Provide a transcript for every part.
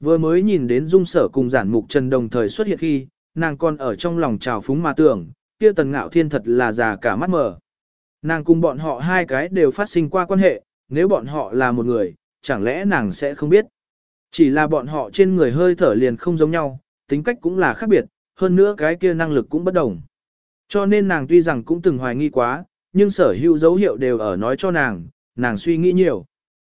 Vừa mới nhìn đến dung sở cùng giản mục trần đồng thời xuất hiện khi, nàng còn ở trong lòng trào phúng mà tưởng, kia tần ngạo thiên thật là già cả mắt mở. Nàng cùng bọn họ hai cái đều phát sinh qua quan hệ, nếu bọn họ là một người, chẳng lẽ nàng sẽ không biết. Chỉ là bọn họ trên người hơi thở liền không giống nhau, tính cách cũng là khác biệt, hơn nữa cái kia năng lực cũng bất đồng. Cho nên nàng tuy rằng cũng từng hoài nghi quá, nhưng sở hữu dấu hiệu đều ở nói cho nàng, nàng suy nghĩ nhiều.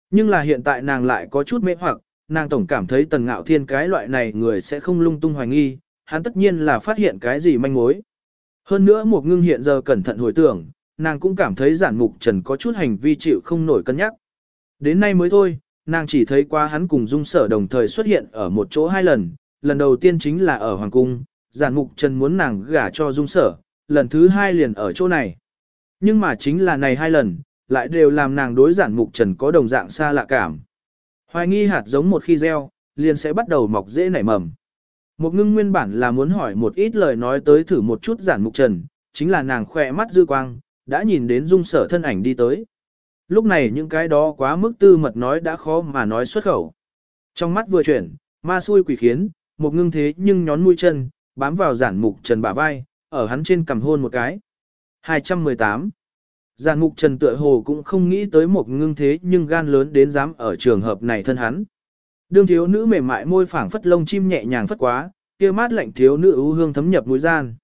Nhưng là hiện tại nàng lại có chút mê hoặc, nàng tổng cảm thấy tần ngạo thiên cái loại này người sẽ không lung tung hoài nghi, hắn tất nhiên là phát hiện cái gì manh mối. Hơn nữa một ngưng hiện giờ cẩn thận hồi tưởng, nàng cũng cảm thấy giản mục trần có chút hành vi chịu không nổi cân nhắc. Đến nay mới thôi, nàng chỉ thấy qua hắn cùng dung sở đồng thời xuất hiện ở một chỗ hai lần, lần đầu tiên chính là ở Hoàng Cung, giản mục trần muốn nàng gả cho dung sở, lần thứ hai liền ở chỗ này. Nhưng mà chính là này hai lần, lại đều làm nàng đối giản mục trần có đồng dạng xa lạ cảm. Hoài nghi hạt giống một khi gieo, liền sẽ bắt đầu mọc dễ nảy mầm. Một ngưng nguyên bản là muốn hỏi một ít lời nói tới thử một chút giản mục trần, chính là nàng khỏe mắt dư quang, đã nhìn đến dung sở thân ảnh đi tới. Lúc này những cái đó quá mức tư mật nói đã khó mà nói xuất khẩu. Trong mắt vừa chuyển, ma xui quỷ khiến, một ngưng thế nhưng nhón mũi chân, bám vào giản mục trần bả vai, ở hắn trên cầm hôn một cái. 218. Giàn mục trần tựa hồ cũng không nghĩ tới một ngưng thế nhưng gan lớn đến dám ở trường hợp này thân hắn. Đương thiếu nữ mềm mại môi phảng phất lông chim nhẹ nhàng phất quá, kia mát lạnh thiếu nữ ưu hương thấm nhập mũi gian.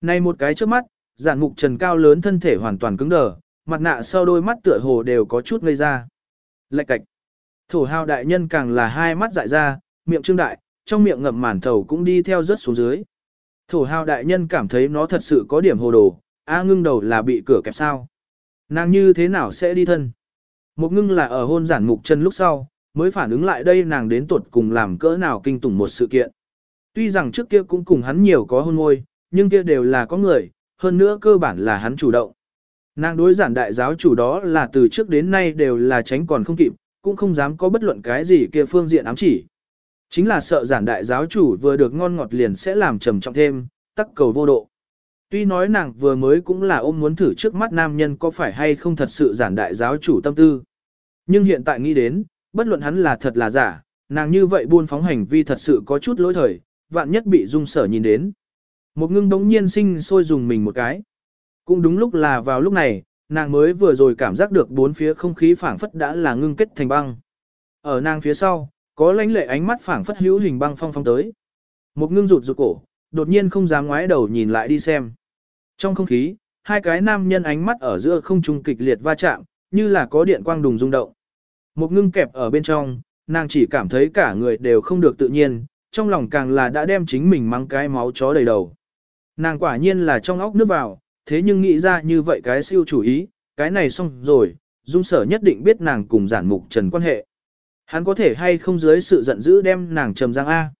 Này một cái trước mắt, giản mục trần cao lớn thân thể hoàn toàn cứng đờ, mặt nạ sau đôi mắt tựa hồ đều có chút ngây ra. Lạch cạch. Thổ hào đại nhân càng là hai mắt dại ra, miệng trương đại, trong miệng ngậm màn thầu cũng đi theo rớt xuống dưới. Thổ hào đại nhân cảm thấy nó thật sự có điểm hồ đồ, a ngưng đầu là bị cửa kẹp sao. Nàng như thế nào sẽ đi thân? Một ngưng là ở hôn giản mục chân lúc sau, mới phản ứng lại đây nàng đến tuột cùng làm cỡ nào kinh tủng một sự kiện. Tuy rằng trước kia cũng cùng hắn nhiều có hôn ngôi nhưng kia đều là có người, hơn nữa cơ bản là hắn chủ động. Nàng đối giản đại giáo chủ đó là từ trước đến nay đều là tránh còn không kịp, cũng không dám có bất luận cái gì kia phương diện ám chỉ. Chính là sợ giản đại giáo chủ vừa được ngon ngọt liền sẽ làm trầm trọng thêm, tắc cầu vô độ. Tuy nói nàng vừa mới cũng là ôm muốn thử trước mắt nam nhân có phải hay không thật sự giản đại giáo chủ tâm tư. Nhưng hiện tại nghĩ đến, bất luận hắn là thật là giả, nàng như vậy buôn phóng hành vi thật sự có chút lỗi thời, vạn nhất bị dung sở nhìn đến. Một ngưng đống nhiên sinh sôi dùng mình một cái. Cũng đúng lúc là vào lúc này, nàng mới vừa rồi cảm giác được bốn phía không khí phảng phất đã là ngưng kết thành băng. Ở nàng phía sau, có lãnh lệ ánh mắt phảng phất hữu hình băng phong phong tới. Một ngưng rụt rụt cổ, đột nhiên không dám ngoái đầu nhìn lại đi xem. Trong không khí, hai cái nam nhân ánh mắt ở giữa không trung kịch liệt va chạm, như là có điện quang đùng rung động. Một ngưng kẹp ở bên trong, nàng chỉ cảm thấy cả người đều không được tự nhiên, trong lòng càng là đã đem chính mình mang cái máu chó đầy đầu. Nàng quả nhiên là trong óc nước vào, thế nhưng nghĩ ra như vậy cái siêu chủ ý, cái này xong rồi, dung sở nhất định biết nàng cùng giản mục trần quan hệ. Hắn có thể hay không dưới sự giận dữ đem nàng trầm giang A.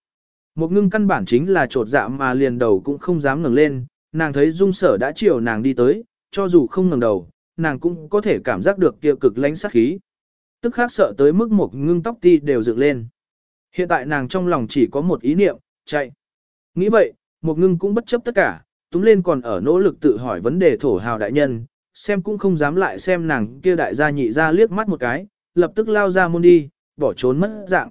Một ngưng căn bản chính là trột dạ mà liền đầu cũng không dám ngẩng lên, nàng thấy dung sở đã chiều nàng đi tới, cho dù không ngẩng đầu, nàng cũng có thể cảm giác được kia cực lãnh sát khí. Tức khác sợ tới mức một ngưng tóc ti đều dựng lên. Hiện tại nàng trong lòng chỉ có một ý niệm, chạy. Nghĩ vậy, một ngưng cũng bất chấp tất cả, túm lên còn ở nỗ lực tự hỏi vấn đề thổ hào đại nhân, xem cũng không dám lại xem nàng kia đại gia nhị ra liếc mắt một cái, lập tức lao ra môn đi, bỏ trốn mất dạng.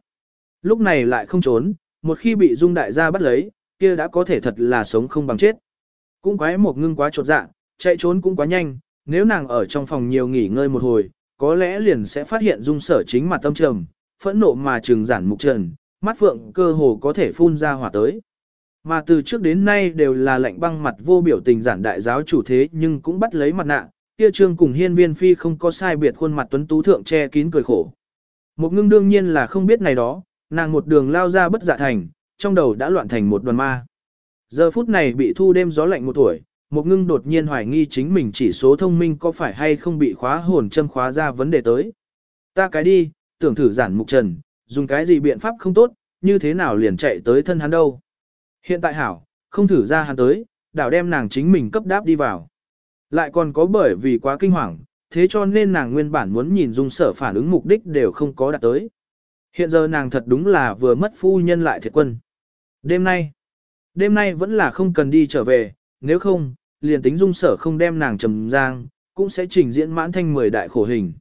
Lúc này lại không trốn, một khi bị dung đại gia bắt lấy, kia đã có thể thật là sống không bằng chết. Cũng quái một ngưng quá trột dạ, chạy trốn cũng quá nhanh, nếu nàng ở trong phòng nhiều nghỉ ngơi một hồi, có lẽ liền sẽ phát hiện dung sở chính mặt tâm trầm, phẫn nộ mà trừng giản mục trần, mắt phượng cơ hồ có thể phun ra hỏa tới. Mà từ trước đến nay đều là lạnh băng mặt vô biểu tình giản đại giáo chủ thế nhưng cũng bắt lấy mặt nạ, kia trương cùng hiên viên phi không có sai biệt khuôn mặt tuấn tú thượng che kín cười khổ. Một ngưng đương nhiên là không biết này đó, nàng một đường lao ra bất dạ thành, trong đầu đã loạn thành một đoàn ma. Giờ phút này bị thu đêm gió lạnh một tuổi, một ngưng đột nhiên hoài nghi chính mình chỉ số thông minh có phải hay không bị khóa hồn châm khóa ra vấn đề tới. Ta cái đi, tưởng thử giản mục trần, dùng cái gì biện pháp không tốt, như thế nào liền chạy tới thân hắn đâu. Hiện tại hảo, không thử ra hắn tới, đảo đem nàng chính mình cấp đáp đi vào. Lại còn có bởi vì quá kinh hoàng, thế cho nên nàng nguyên bản muốn nhìn dung sở phản ứng mục đích đều không có đạt tới. Hiện giờ nàng thật đúng là vừa mất phu nhân lại thiệt quân. Đêm nay, đêm nay vẫn là không cần đi trở về, nếu không, liền tính dung sở không đem nàng trầm giang, cũng sẽ trình diễn mãn thanh mười đại khổ hình.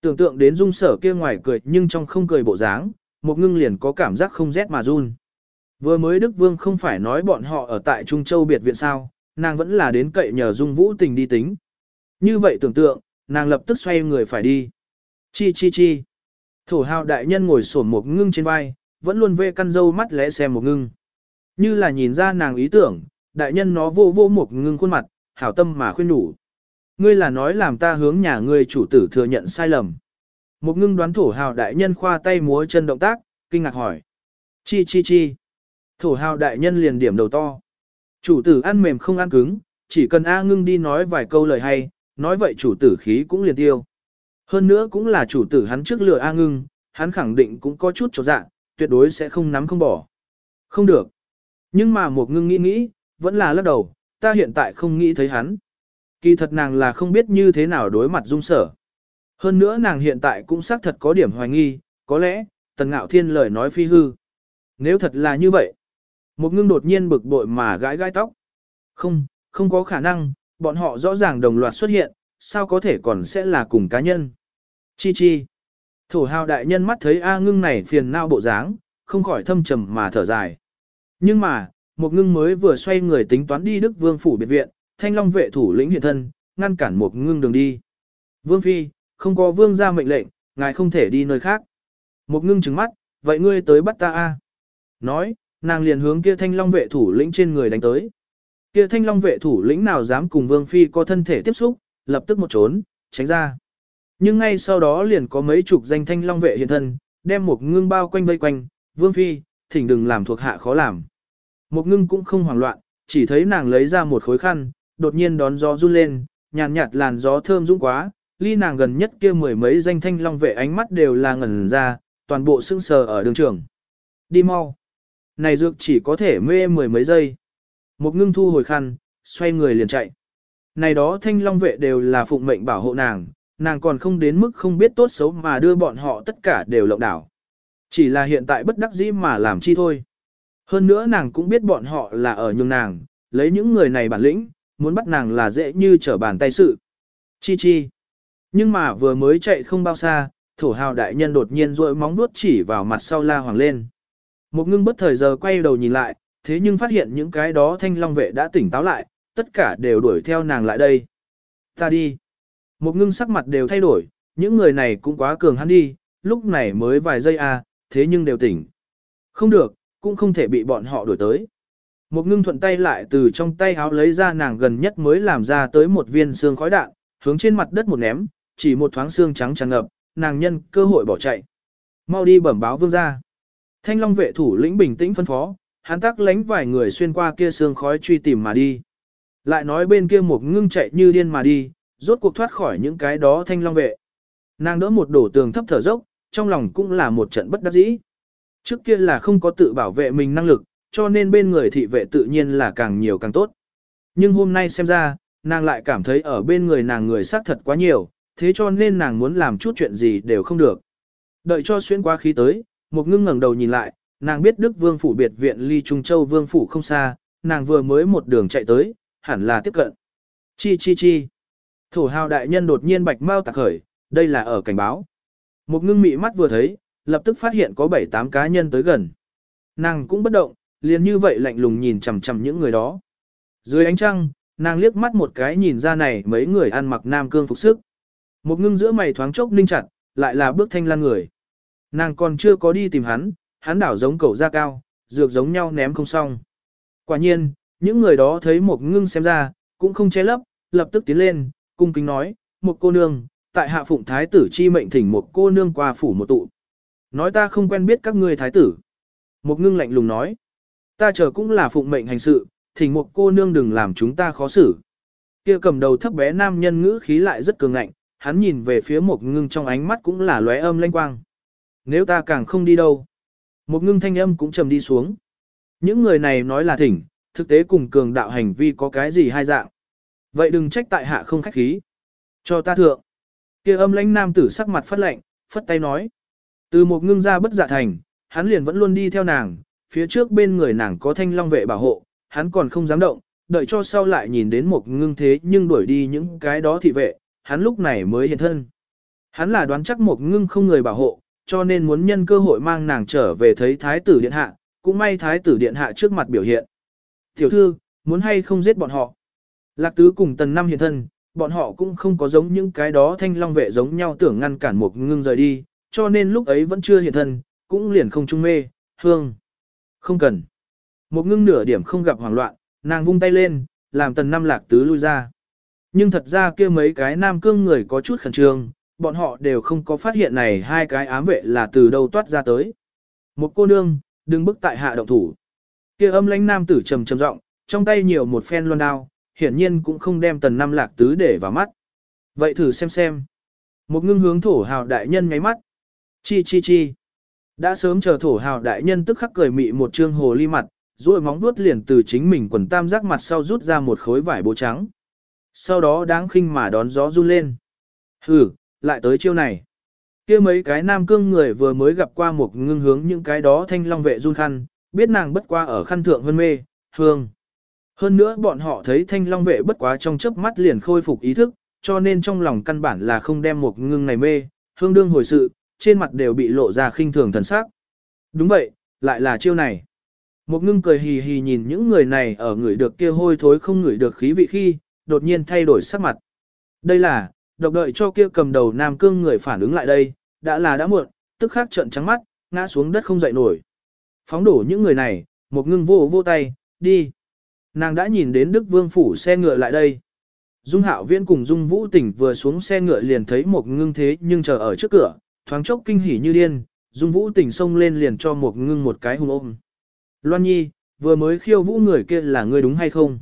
Tưởng tượng đến dung sở kia ngoài cười nhưng trong không cười bộ dáng, một ngưng liền có cảm giác không rét mà run. Vừa mới Đức Vương không phải nói bọn họ ở tại Trung Châu biệt viện sao, nàng vẫn là đến cậy nhờ Dung Vũ tình đi tính. Như vậy tưởng tượng, nàng lập tức xoay người phải đi. Chi chi chi. Thổ hào đại nhân ngồi sổn một ngưng trên vai, vẫn luôn vê căn dâu mắt lẽ xem một ngưng. Như là nhìn ra nàng ý tưởng, đại nhân nó vô vô một ngưng khuôn mặt, hảo tâm mà khuyên đủ. Ngươi là nói làm ta hướng nhà ngươi chủ tử thừa nhận sai lầm. Một ngưng đoán thổ hào đại nhân khoa tay múa chân động tác, kinh ngạc hỏi. Chi chi chi. Thổ hào đại nhân liền điểm đầu to. Chủ tử ăn mềm không ăn cứng, chỉ cần A ngưng đi nói vài câu lời hay, nói vậy chủ tử khí cũng liền tiêu. Hơn nữa cũng là chủ tử hắn trước lừa A ngưng, hắn khẳng định cũng có chút chỗ dạ, tuyệt đối sẽ không nắm không bỏ. Không được. Nhưng mà một ngưng nghĩ nghĩ, vẫn là lắc đầu, ta hiện tại không nghĩ thấy hắn. Kỳ thật nàng là không biết như thế nào đối mặt dung sở. Hơn nữa nàng hiện tại cũng xác thật có điểm hoài nghi, có lẽ, tần ngạo thiên lời nói phi hư. Nếu thật là như vậy, một ngưng đột nhiên bực bội mà gãi gãi tóc. Không, không có khả năng, bọn họ rõ ràng đồng loạt xuất hiện, sao có thể còn sẽ là cùng cá nhân. Chi chi. Thổ hào đại nhân mắt thấy A ngưng này phiền nao bộ dáng, không khỏi thâm trầm mà thở dài. Nhưng mà, một ngưng mới vừa xoay người tính toán đi Đức Vương phủ biệt viện, thanh long vệ thủ lĩnh hiện thân, ngăn cản một ngưng đường đi. Vương Phi, không có vương ra mệnh lệnh, ngài không thể đi nơi khác. Một ngưng trừng mắt, vậy ngươi tới bắt ta a Nói, nàng liền hướng kia thanh long vệ thủ lĩnh trên người đánh tới. Kia thanh long vệ thủ lĩnh nào dám cùng vương phi có thân thể tiếp xúc, lập tức một trốn, tránh ra. Nhưng ngay sau đó liền có mấy chục danh thanh long vệ hiện thân, đem một ngưng bao quanh vây quanh, vương phi, thỉnh đừng làm thuộc hạ khó làm. Một ngưng cũng không hoảng loạn, chỉ thấy nàng lấy ra một khối khăn, đột nhiên đón gió run lên, nhàn nhạt, làn gió thơm dũng quá, ly nàng gần nhất kia mười mấy danh thanh long vệ ánh mắt đều là ngẩn ra, toàn bộ sững sờ ở đường trường. Đi mau. Này dược chỉ có thể mê mười mấy giây. Một ngưng thu hồi khăn, xoay người liền chạy. Này đó thanh long vệ đều là phụng mệnh bảo hộ nàng, nàng còn không đến mức không biết tốt xấu mà đưa bọn họ tất cả đều lộng đảo. Chỉ là hiện tại bất đắc dĩ mà làm chi thôi. Hơn nữa nàng cũng biết bọn họ là ở nhường nàng, lấy những người này bản lĩnh, muốn bắt nàng là dễ như trở bàn tay sự. Chi chi. Nhưng mà vừa mới chạy không bao xa, thổ hào đại nhân đột nhiên rội móng vuốt chỉ vào mặt sau la hoàng lên. Một ngưng bất thời giờ quay đầu nhìn lại, thế nhưng phát hiện những cái đó thanh long vệ đã tỉnh táo lại, tất cả đều đuổi theo nàng lại đây. Ta đi. Một ngưng sắc mặt đều thay đổi, những người này cũng quá cường hắn đi, lúc này mới vài giây à, thế nhưng đều tỉnh. Không được, cũng không thể bị bọn họ đuổi tới. Một ngưng thuận tay lại từ trong tay háo lấy ra nàng gần nhất mới làm ra tới một viên xương khói đạn, hướng trên mặt đất một ném, chỉ một thoáng xương trắng tràn ngập, nàng nhân cơ hội bỏ chạy. Mau đi bẩm báo vương gia. Thanh Long vệ thủ lĩnh bình tĩnh phân phó, hắn tác lánh vài người xuyên qua kia xương khói truy tìm mà đi. Lại nói bên kia một ngưng chạy như điên mà đi, rốt cuộc thoát khỏi những cái đó Thanh Long vệ. Nàng đỡ một đổ tường thấp thở dốc, trong lòng cũng là một trận bất đắc dĩ. Trước kia là không có tự bảo vệ mình năng lực, cho nên bên người thị vệ tự nhiên là càng nhiều càng tốt. Nhưng hôm nay xem ra, nàng lại cảm thấy ở bên người nàng người xác thật quá nhiều, thế cho nên nàng muốn làm chút chuyện gì đều không được. Đợi cho xuyên qua khí tới, một ngưng ngẩng đầu nhìn lại, nàng biết Đức Vương phủ biệt viện ly Trung Châu Vương phủ không xa, nàng vừa mới một đường chạy tới, hẳn là tiếp cận. Chi chi chi. Thổ hào đại nhân đột nhiên bạch mau tạc khởi, đây là ở cảnh báo. Một ngưng mị mắt vừa thấy, lập tức phát hiện có 7-8 cá nhân tới gần. Nàng cũng bất động, liền như vậy lạnh lùng nhìn chằm chằm những người đó. Dưới ánh trăng, nàng liếc mắt một cái nhìn ra này mấy người ăn mặc nam cương phục sức. Một ngưng giữa mày thoáng chốc ninh chặt, lại là bước thanh lan người. Nàng còn chưa có đi tìm hắn, hắn đảo giống cầu da cao, dược giống nhau ném không xong. Quả nhiên, những người đó thấy một ngưng xem ra, cũng không che lấp, lập tức tiến lên, cung kính nói, một cô nương, tại hạ phụng thái tử chi mệnh thỉnh một cô nương qua phủ một tụ. Nói ta không quen biết các ngươi thái tử. Một ngưng lạnh lùng nói, ta chờ cũng là phụng mệnh hành sự, thỉnh một cô nương đừng làm chúng ta khó xử. Kia cầm đầu thấp bé nam nhân ngữ khí lại rất cường ngạnh, hắn nhìn về phía một ngưng trong ánh mắt cũng là lóe âm lanh quang. Nếu ta càng không đi đâu. Một ngưng thanh âm cũng trầm đi xuống. Những người này nói là thỉnh, thực tế cùng cường đạo hành vi có cái gì hai dạng. Vậy đừng trách tại hạ không khách khí. Cho ta thượng. kia âm lãnh nam tử sắc mặt phát lệnh, phất tay nói. Từ một ngưng ra bất dạ thành, hắn liền vẫn luôn đi theo nàng, phía trước bên người nàng có thanh long vệ bảo hộ, hắn còn không dám động, đợi cho sau lại nhìn đến một ngưng thế nhưng đuổi đi những cái đó thị vệ, hắn lúc này mới hiện thân. Hắn là đoán chắc một ngưng không người bảo hộ, cho nên muốn nhân cơ hội mang nàng trở về thấy thái tử điện hạ, cũng may thái tử điện hạ trước mặt biểu hiện. Tiểu thư, muốn hay không giết bọn họ. Lạc tứ cùng tần năm hiện thân, bọn họ cũng không có giống những cái đó thanh long vệ giống nhau tưởng ngăn cản một ngưng rời đi, cho nên lúc ấy vẫn chưa hiện thân, cũng liền không trung mê, hương. Không cần. Một ngưng nửa điểm không gặp hoảng loạn, nàng vung tay lên, làm tần năm lạc tứ lui ra. Nhưng thật ra kia mấy cái nam cương người có chút khẩn trương, bọn họ đều không có phát hiện này hai cái ám vệ là từ đâu toát ra tới. Một cô nương, đừng bức tại hạ động thủ. Kia âm lãnh nam tử trầm trầm giọng, trong tay nhiều một phen loan đao, hiển nhiên cũng không đem tần năm lạc tứ để vào mắt. Vậy thử xem xem. Một ngưng hướng thổ hào đại nhân ngáy mắt. Chi chi chi. Đã sớm chờ thổ hào đại nhân tức khắc cười mị một trương hồ ly mặt, rồi móng vuốt liền từ chính mình quần tam giác mặt sau rút ra một khối vải bố trắng. Sau đó đáng khinh mà đón gió run lên. Hừ, lại tới chiêu này. kia mấy cái nam cương người vừa mới gặp qua một ngưng hướng những cái đó thanh long vệ run khăn, biết nàng bất qua ở khăn thượng vân mê, hương. Hơn nữa bọn họ thấy thanh long vệ bất quá trong chớp mắt liền khôi phục ý thức, cho nên trong lòng căn bản là không đem một ngưng này mê, hương đương hồi sự, trên mặt đều bị lộ ra khinh thường thần sắc. Đúng vậy, lại là chiêu này. Một ngưng cười hì hì nhìn những người này ở người được kia hôi thối không ngửi được khí vị khi, đột nhiên thay đổi sắc mặt. Đây là, độc đợi cho kia cầm đầu nam cương người phản ứng lại đây, đã là đã muộn, tức khắc trận trắng mắt, ngã xuống đất không dậy nổi. Phóng đổ những người này, một ngưng vô vô tay, đi. Nàng đã nhìn đến Đức Vương phủ xe ngựa lại đây. Dung Hạo Viễn cùng Dung Vũ Tỉnh vừa xuống xe ngựa liền thấy một ngưng thế nhưng chờ ở trước cửa, thoáng chốc kinh hỉ như điên, Dung Vũ Tỉnh xông lên liền cho một ngưng một cái hung ôm. Loan Nhi, vừa mới khiêu vũ người kia là ngươi đúng hay không?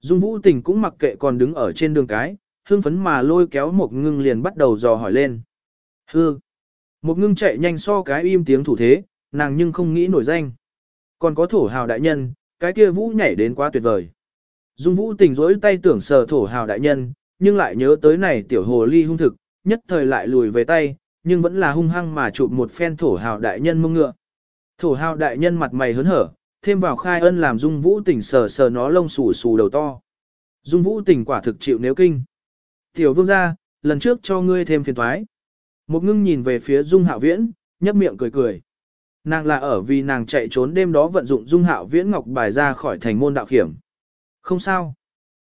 Dung Vũ Tỉnh cũng mặc kệ còn đứng ở trên đường cái, hưng phấn mà lôi kéo một ngưng liền bắt đầu dò hỏi lên. Hư! Một ngưng chạy nhanh so cái im tiếng thủ thế, nàng nhưng không nghĩ nổi danh. Còn có thổ hào đại nhân, cái kia vũ nhảy đến quá tuyệt vời. Dung vũ tình rỗi tay tưởng sờ thổ hào đại nhân, nhưng lại nhớ tới này tiểu hồ ly hung thực, nhất thời lại lùi về tay, nhưng vẫn là hung hăng mà chụp một phen thổ hào đại nhân mông ngựa. Thổ hào đại nhân mặt mày hớn hở, thêm vào khai ân làm dung vũ tỉnh sờ sờ nó lông xù xù đầu to. Dung vũ tỉnh quả thực chịu nếu kinh. Tiểu vương gia, lần trước cho ngươi thêm phiền thoái. Một ngưng nhìn về phía dung hạo viễn, nhấp miệng cười cười. Nàng là ở vì nàng chạy trốn đêm đó vận dụng dung hạo viễn ngọc bài ra khỏi thành môn đạo khiểm. Không sao.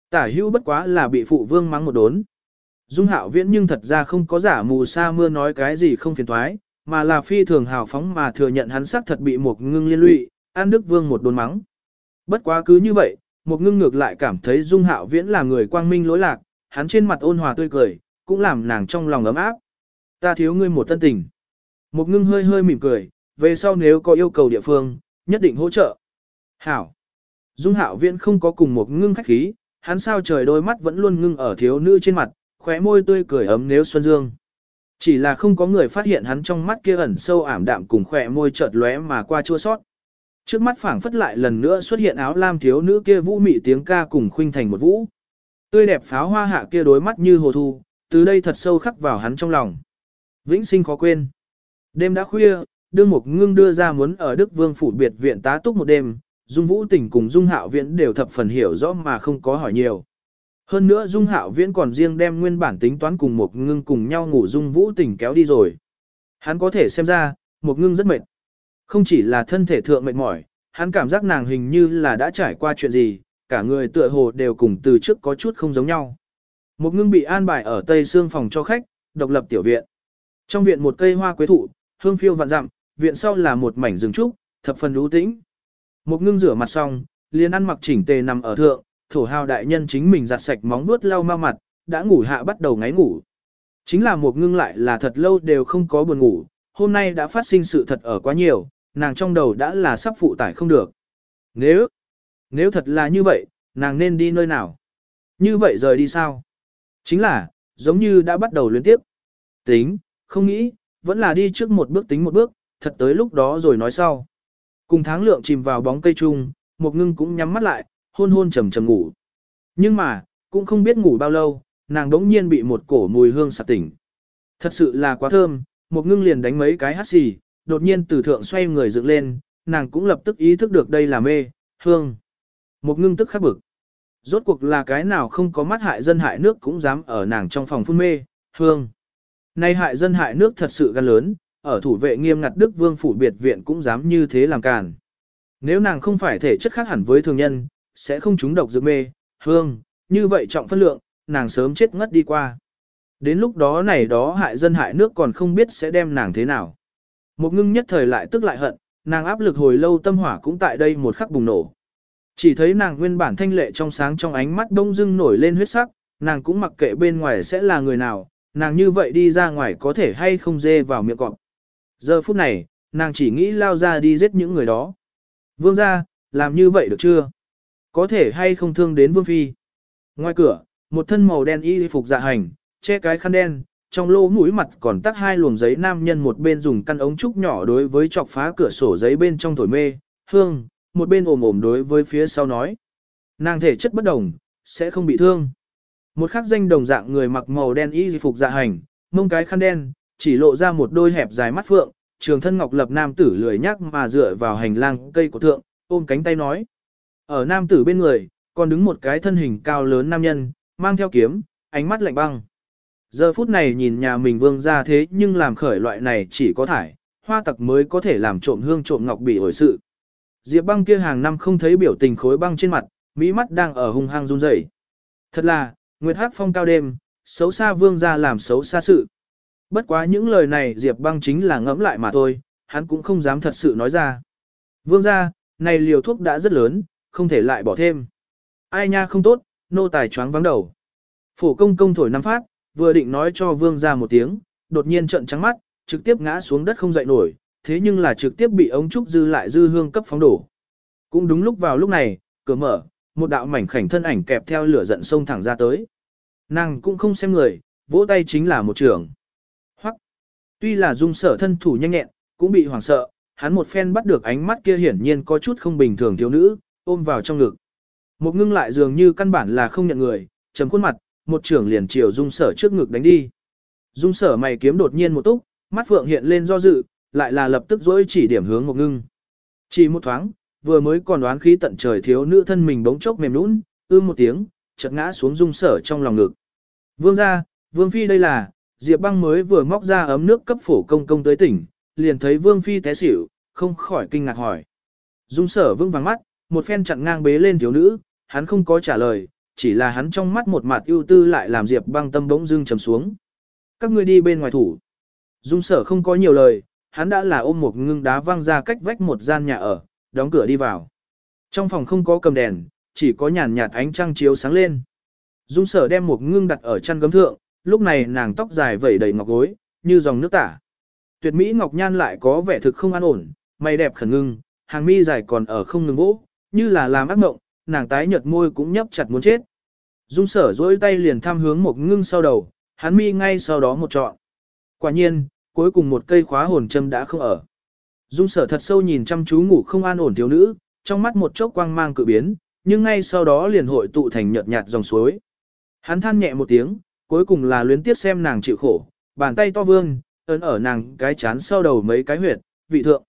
Tả hữu bất quá là bị phụ vương mắng một đốn. Dung hạo viễn nhưng thật ra không có giả mù sa mưa nói cái gì không phiền thoái, mà là phi thường hào phóng mà thừa nhận hắn xác thật bị một ngưng liên lụy, an đức vương một đốn mắng. Bất quá cứ như vậy, một ngưng ngược lại cảm thấy dung hạo viễn là người quang minh lỗi lạc, hắn trên mặt ôn hòa tươi cười, cũng làm nàng trong lòng ấm áp. Ta thiếu ngươi một tân tình. Một ngưng hơi hơi mỉm cười, về sau nếu có yêu cầu địa phương, nhất định hỗ trợ. Hảo. Dung hạo viễn không có cùng một ngưng khách khí, hắn sao trời đôi mắt vẫn luôn ngưng ở thiếu nữ trên mặt, khóe môi tươi cười ấm nếu xuân dương. Chỉ là không có người phát hiện hắn trong mắt kia ẩn sâu ảm đạm cùng khỏe môi chợt lóe mà qua chua sót. Trước mắt phảng phất lại lần nữa xuất hiện áo lam thiếu nữ kia vũ mị tiếng ca cùng khuynh thành một vũ. Tươi đẹp pháo hoa hạ kia đối mắt như hồ thu, từ đây thật sâu khắc vào hắn trong lòng. Vĩnh sinh khó quên. Đêm đã khuya, đương mục ngưng đưa ra muốn ở Đức Vương phủ biệt viện tá túc một đêm, Dung Vũ Tỉnh cùng Dung Hạo Viễn đều thập phần hiểu rõ mà không có hỏi nhiều. Hơn nữa Dung Hạo Viễn còn riêng đem nguyên bản tính toán cùng một ngưng cùng nhau ngủ Dung Vũ tình kéo đi rồi. Hắn có thể xem ra, một ngưng rất mệt. Không chỉ là thân thể thượng mệt mỏi, hắn cảm giác nàng hình như là đã trải qua chuyện gì, cả người tựa hồ đều cùng từ trước có chút không giống nhau. Một ngưng bị an bài ở tây xương phòng cho khách, độc lập tiểu viện. Trong viện một cây hoa quế thụ, hương phiêu vạn dặm, viện sau là một mảnh rừng trúc, thập phần lũ tĩnh. Một ngưng rửa mặt xong, liền ăn mặc chỉnh tề nằm ở thượng, thổ hào đại nhân chính mình giặt sạch móng vuốt lau ma mặt, đã ngủ hạ bắt đầu ngáy ngủ. Chính là một ngưng lại là thật lâu đều không có buồn ngủ, hôm nay đã phát sinh sự thật ở quá nhiều, nàng trong đầu đã là sắp phụ tải không được. Nếu, nếu thật là như vậy, nàng nên đi nơi nào? Như vậy rời đi sao? Chính là, giống như đã bắt đầu liên tiếp. Tính, không nghĩ, vẫn là đi trước một bước tính một bước, thật tới lúc đó rồi nói sau. Cùng tháng lượng chìm vào bóng cây chung, một ngưng cũng nhắm mắt lại, hôn hôn trầm trầm ngủ. Nhưng mà, cũng không biết ngủ bao lâu, nàng đống nhiên bị một cổ mùi hương sạc tỉnh. Thật sự là quá thơm, một ngưng liền đánh mấy cái hát xì, đột nhiên từ thượng xoay người dựng lên, nàng cũng lập tức ý thức được đây là mê, hương. Một ngưng tức khắc bực. Rốt cuộc là cái nào không có mắt hại dân hại nước cũng dám ở nàng trong phòng phun mê, hương. Nay hại dân hại nước thật sự gan lớn, ở thủ vệ nghiêm ngặt Đức Vương phủ biệt viện cũng dám như thế làm càn. Nếu nàng không phải thể chất khác hẳn với thường nhân, sẽ không trúng độc dược mê, hương, như vậy trọng phân lượng, nàng sớm chết ngất đi qua. Đến lúc đó này đó hại dân hại nước còn không biết sẽ đem nàng thế nào. Một ngưng nhất thời lại tức lại hận, nàng áp lực hồi lâu tâm hỏa cũng tại đây một khắc bùng nổ. Chỉ thấy nàng nguyên bản thanh lệ trong sáng trong ánh mắt đông dưng nổi lên huyết sắc, nàng cũng mặc kệ bên ngoài sẽ là người nào, nàng như vậy đi ra ngoài có thể hay không dê vào miệng cọp. Giờ phút này, nàng chỉ nghĩ lao ra đi giết những người đó. Vương ra, làm như vậy được chưa? Có thể hay không thương đến Vương Phi? Ngoài cửa, một thân màu đen y phục dạ hành, che cái khăn đen, trong lỗ mũi mặt còn tắt hai luồng giấy nam nhân một bên dùng căn ống trúc nhỏ đối với chọc phá cửa sổ giấy bên trong thổi mê, hương, một bên ồm ồm đối với phía sau nói. Nàng thể chất bất đồng, sẽ không bị thương. Một khắc danh đồng dạng người mặc màu đen y phục dạ hành, mông cái khăn đen, chỉ lộ ra một đôi hẹp dài mắt phượng, trường thân ngọc lập nam tử lười nhắc mà dựa vào hành lang cây của thượng, ôm cánh tay nói. Ở nam tử bên người, còn đứng một cái thân hình cao lớn nam nhân, mang theo kiếm, ánh mắt lạnh băng. Giờ phút này nhìn nhà mình vương ra thế nhưng làm khởi loại này chỉ có thải, hoa tặc mới có thể làm trộm hương trộm ngọc bị ổi sự. Diệp băng kia hàng năm không thấy biểu tình khối băng trên mặt, mỹ mắt đang ở hung hăng run rẩy. Thật là, Nguyệt Hát phong cao đêm, xấu xa vương ra làm xấu xa sự. Bất quá những lời này Diệp băng chính là ngẫm lại mà thôi, hắn cũng không dám thật sự nói ra. Vương ra, này liều thuốc đã rất lớn, không thể lại bỏ thêm. Ai nha không tốt, nô tài choáng vắng đầu. Phổ công công thổi năm phát, vừa định nói cho vương ra một tiếng, đột nhiên trận trắng mắt, trực tiếp ngã xuống đất không dậy nổi, thế nhưng là trực tiếp bị ống trúc dư lại dư hương cấp phóng đổ. Cũng đúng lúc vào lúc này, cửa mở, một đạo mảnh khảnh thân ảnh kẹp theo lửa giận sông thẳng ra tới. Nàng cũng không xem người, vỗ tay chính là một trường. Hoặc, tuy là dung sở thân thủ nhanh nhẹn, cũng bị hoảng sợ, hắn một phen bắt được ánh mắt kia hiển nhiên có chút không bình thường thiếu nữ, ôm vào trong ngực. Một ngưng lại dường như căn bản là không nhận người, trầm khuôn mặt, một trưởng liền chiều dung sở trước ngực đánh đi. Dung sở mày kiếm đột nhiên một túc, mắt phượng hiện lên do dự, lại là lập tức dối chỉ điểm hướng một ngưng. Chỉ một thoáng, vừa mới còn đoán khí tận trời thiếu nữ thân mình bỗng chốc mềm nũng, ưm một tiếng, chợt ngã xuống dung sở trong lòng ngực. Vương ra, vương phi đây là, Diệp băng mới vừa móc ra ấm nước cấp phổ công công tới tỉnh, liền thấy vương phi té xỉu, không khỏi kinh ngạc hỏi. Dung sở vương vắng mắt, một phen chặn ngang bế lên thiếu nữ, hắn không có trả lời, chỉ là hắn trong mắt một mặt ưu tư lại làm Diệp băng tâm bỗng dưng trầm xuống. Các ngươi đi bên ngoài thủ. Dung sở không có nhiều lời, hắn đã là ôm một ngưng đá văng ra cách vách một gian nhà ở, đóng cửa đi vào. Trong phòng không có cầm đèn, chỉ có nhàn nhạt ánh trăng chiếu sáng lên. Dung sở đem một ngưng đặt ở chăn gấm thượng, lúc này nàng tóc dài vẩy đầy ngọc gối, như dòng nước tả. Tuyệt mỹ ngọc nhan lại có vẻ thực không an ổn, mày đẹp khẩn ngưng, hàng mi dài còn ở không ngừng vỗ, như là làm ác mộng, nàng tái nhợt môi cũng nhấp chặt muốn chết. Dung sở dỗi tay liền tham hướng một ngưng sau đầu, hắn mi ngay sau đó một trọn. Quả nhiên, cuối cùng một cây khóa hồn châm đã không ở. Dung sở thật sâu nhìn chăm chú ngủ không an ổn thiếu nữ, trong mắt một chốc quang mang cự biến, nhưng ngay sau đó liền hội tụ thành nhợt nhạt dòng suối. Hắn than nhẹ một tiếng, cuối cùng là luyến tiếp xem nàng chịu khổ, bàn tay to vương, ấn ở nàng cái chán sau đầu mấy cái huyệt, vị thượng.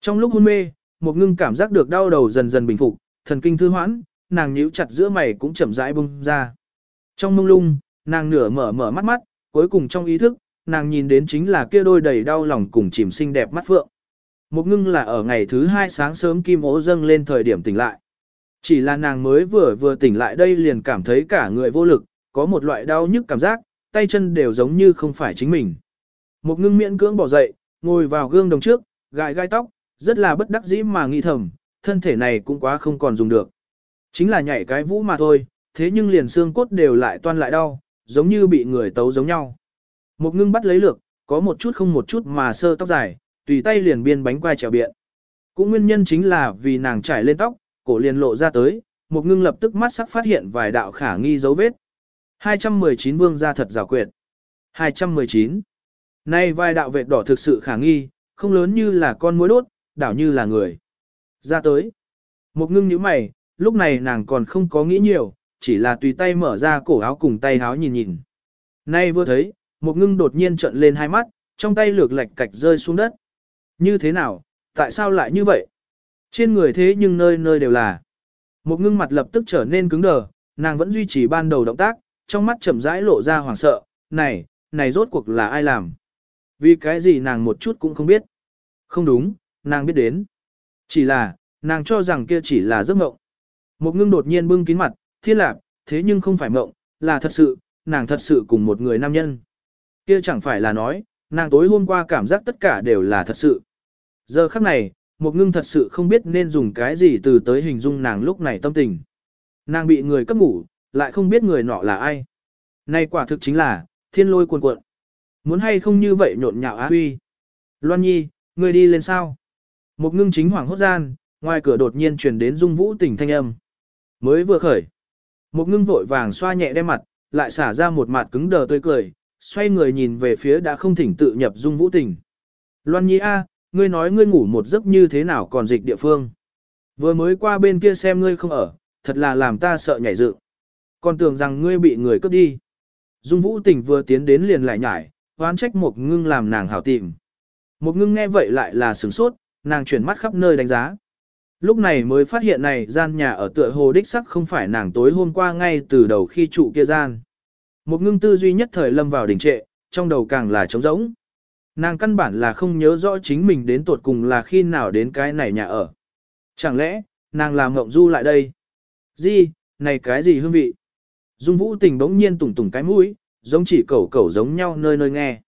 Trong lúc hôn mê, một ngưng cảm giác được đau đầu dần dần bình phục, thần kinh thư hoãn, nàng nhíu chặt giữa mày cũng chậm rãi bung ra. Trong mông lung, nàng nửa mở mở mắt mắt, cuối cùng trong ý thức, nàng nhìn đến chính là kia đôi đầy đau lòng cùng chìm xinh đẹp mắt phượng. Một ngưng là ở ngày thứ hai sáng sớm kim ố dâng lên thời điểm tỉnh lại. Chỉ là nàng mới vừa vừa tỉnh lại đây liền cảm thấy cả người vô lực, có một loại đau nhức cảm giác, tay chân đều giống như không phải chính mình. Một ngưng miễn cưỡng bỏ dậy, ngồi vào gương đồng trước, gãi gai tóc, rất là bất đắc dĩ mà nghĩ thầm, thân thể này cũng quá không còn dùng được. Chính là nhảy cái vũ mà thôi, thế nhưng liền xương cốt đều lại toan lại đau, giống như bị người tấu giống nhau. Một ngưng bắt lấy lược, có một chút không một chút mà sơ tóc dài, tùy tay liền biên bánh quai trèo biện. Cũng nguyên nhân chính là vì nàng trải lên tóc, cổ liền lộ ra tới, một ngưng lập tức mắt sắc phát hiện vài đạo khả nghi dấu vết. 219 vương ra thật rào quyệt. 219. Nay vài đạo vệt đỏ thực sự khả nghi, không lớn như là con muối đốt, đảo như là người. Ra tới. Một ngưng nhíu mày, lúc này nàng còn không có nghĩ nhiều, chỉ là tùy tay mở ra cổ áo cùng tay áo nhìn nhìn. Nay vừa thấy, một ngưng đột nhiên trợn lên hai mắt, trong tay lược lạch cạch rơi xuống đất. Như thế nào, tại sao lại như vậy? Trên người thế nhưng nơi nơi đều là. Một ngưng mặt lập tức trở nên cứng đờ, nàng vẫn duy trì ban đầu động tác, trong mắt chậm rãi lộ ra hoảng sợ, này, này rốt cuộc là ai làm? Vì cái gì nàng một chút cũng không biết. Không đúng, nàng biết đến. Chỉ là, nàng cho rằng kia chỉ là giấc mộng. Một ngưng đột nhiên bưng kín mặt, thiên lạc, thế nhưng không phải mộng, là thật sự, nàng thật sự cùng một người nam nhân. Kia chẳng phải là nói, nàng tối hôm qua cảm giác tất cả đều là thật sự. Giờ khắc này, một ngưng thật sự không biết nên dùng cái gì từ tới hình dung nàng lúc này tâm tình. Nàng bị người cấp ngủ, lại không biết người nọ là ai. Này quả thực chính là, thiên lôi cuồn cuộn. Muốn hay không như vậy nhộn nhạo á huy. Loan Nhi, người đi lên sao? Một ngưng chính hoàng hốt gian, ngoài cửa đột nhiên truyền đến dung vũ tình thanh âm. Mới vừa khởi. Một ngưng vội vàng xoa nhẹ đem mặt, lại xả ra một mặt cứng đờ tươi cười, xoay người nhìn về phía đã không thỉnh tự nhập dung vũ tình. Loan Nhi A, ngươi nói ngươi ngủ một giấc như thế nào còn dịch địa phương. Vừa mới qua bên kia xem ngươi không ở, thật là làm ta sợ nhảy dựng. Còn tưởng rằng ngươi bị người cướp đi. Dung vũ tình vừa tiến đến liền lại nhảy, oán trách một ngưng làm nàng hảo tìm. Một ngưng nghe vậy lại là sửng sốt, nàng chuyển mắt khắp nơi đánh giá. Lúc này mới phát hiện này gian nhà ở tựa hồ đích sắc không phải nàng tối hôm qua ngay từ đầu khi trụ kia gian. Một ngưng tư duy nhất thời lâm vào đỉnh trệ, trong đầu càng là trống rỗng. Nàng căn bản là không nhớ rõ chính mình đến tuột cùng là khi nào đến cái này nhà ở. Chẳng lẽ, nàng làm ngộng du lại đây? Gì, này cái gì hương vị? Dung vũ tình bỗng nhiên tủng tủng cái mũi, giống chỉ cẩu cẩu giống nhau nơi nơi nghe.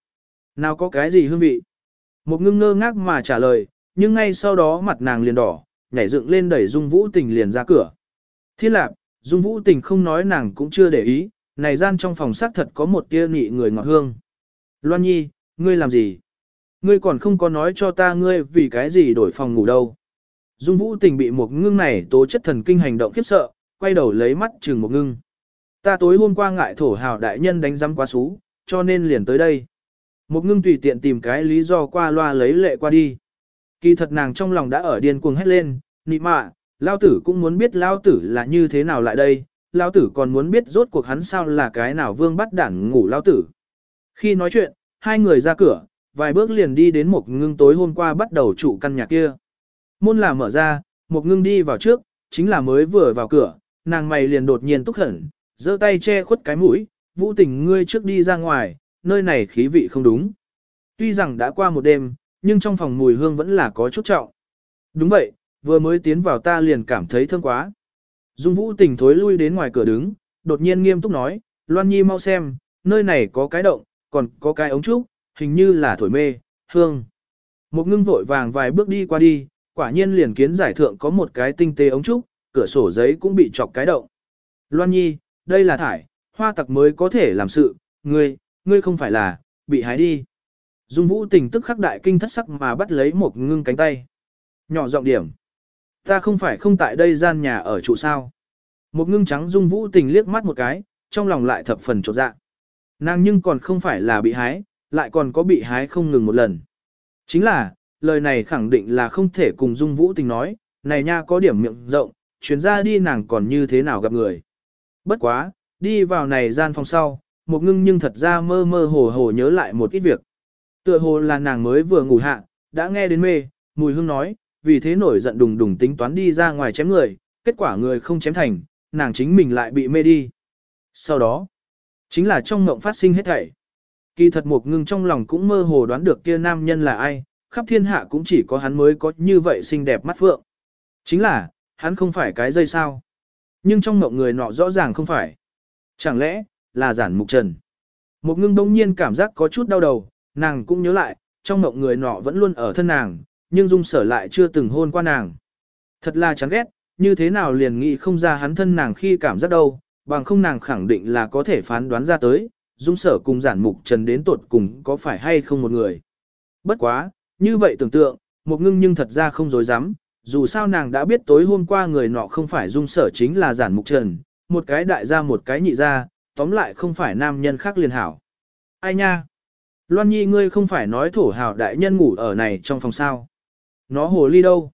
Nào có cái gì hương vị? Một ngưng ngơ ngác mà trả lời, nhưng ngay sau đó mặt nàng liền đỏ, nhảy dựng lên đẩy Dung vũ tình liền ra cửa. Thiên lạc, Dung vũ tình không nói nàng cũng chưa để ý, này gian trong phòng xác thật có một tia nị người ngọt hương. Loan Nhi, ngươi làm gì? Ngươi còn không có nói cho ta ngươi vì cái gì đổi phòng ngủ đâu. Dung Vũ Tình bị một ngưng này tố chất thần kinh hành động khiếp sợ, quay đầu lấy mắt chừng một ngưng. Ta tối hôm qua ngại thổ hào đại nhân đánh giam quá xú, cho nên liền tới đây. Một ngưng tùy tiện tìm cái lý do qua loa lấy lệ qua đi. Kỳ thật nàng trong lòng đã ở điên cuồng hét lên, nị mạ, lao tử cũng muốn biết lao tử là như thế nào lại đây, lao tử còn muốn biết rốt cuộc hắn sao là cái nào vương bắt đảng ngủ lao tử. Khi nói chuyện, hai người ra cửa, vài bước liền đi đến một ngưng tối hôm qua bắt đầu trụ căn nhà kia. Môn là mở ra, một ngưng đi vào trước, chính là mới vừa vào cửa, nàng mày liền đột nhiên túc hẳn, giơ tay che khuất cái mũi, vũ tình ngươi trước đi ra ngoài, nơi này khí vị không đúng. Tuy rằng đã qua một đêm, nhưng trong phòng mùi hương vẫn là có chút trọng. Đúng vậy, vừa mới tiến vào ta liền cảm thấy thơm quá. Dung vũ tỉnh thối lui đến ngoài cửa đứng, đột nhiên nghiêm túc nói, Loan Nhi mau xem, nơi này có cái động, còn có cái ống trúc, hình như là thổi mê, hương. Một ngưng vội vàng vài bước đi qua đi, quả nhiên liền kiến giải thượng có một cái tinh tế ống trúc, cửa sổ giấy cũng bị chọc cái động. Loan Nhi, đây là thải, hoa tặc mới có thể làm sự, ngươi, ngươi không phải là, bị hái đi. Dung vũ tình tức khắc đại kinh thất sắc mà bắt lấy một ngưng cánh tay. Nhỏ giọng điểm. Ta không phải không tại đây gian nhà ở trụ sao. Một ngưng trắng dung vũ tình liếc mắt một cái, trong lòng lại thập phần trột dạ. Nàng nhưng còn không phải là bị hái, lại còn có bị hái không ngừng một lần. Chính là, lời này khẳng định là không thể cùng dung vũ tình nói, này nha có điểm miệng rộng, chuyến ra đi nàng còn như thế nào gặp người. Bất quá, đi vào này gian phòng sau, một ngưng nhưng thật ra mơ mơ hồ hồ nhớ lại một ít việc. Tựa hồ là nàng mới vừa ngủ hạ, đã nghe đến mê, mùi hương nói, vì thế nổi giận đùng đùng tính toán đi ra ngoài chém người, kết quả người không chém thành, nàng chính mình lại bị mê đi. Sau đó, chính là trong mộng phát sinh hết thảy. Kỳ thật một ngưng trong lòng cũng mơ hồ đoán được kia nam nhân là ai, khắp thiên hạ cũng chỉ có hắn mới có như vậy xinh đẹp mắt phượng. Chính là, hắn không phải cái dây sao. Nhưng trong mộng người nọ rõ ràng không phải. Chẳng lẽ, là giản mục trần. Một ngưng đông nhiên cảm giác có chút đau đầu, nàng cũng nhớ lại, trong mộng người nọ vẫn luôn ở thân nàng, nhưng dung sở lại chưa từng hôn qua nàng. Thật là chán ghét, như thế nào liền nghĩ không ra hắn thân nàng khi cảm giác đâu, bằng không nàng khẳng định là có thể phán đoán ra tới, dung sở cùng giản mục trần đến tột cùng có phải hay không một người. Bất quá, như vậy tưởng tượng, một ngưng nhưng thật ra không dối dám, dù sao nàng đã biết tối hôm qua người nọ không phải dung sở chính là giản mục trần, một cái đại gia một cái nhị gia, tóm lại không phải nam nhân khác liền hảo. Ai nha? Loan Nhi ngươi không phải nói thổ hào đại nhân ngủ ở này trong phòng sao? Nó hồ ly đâu?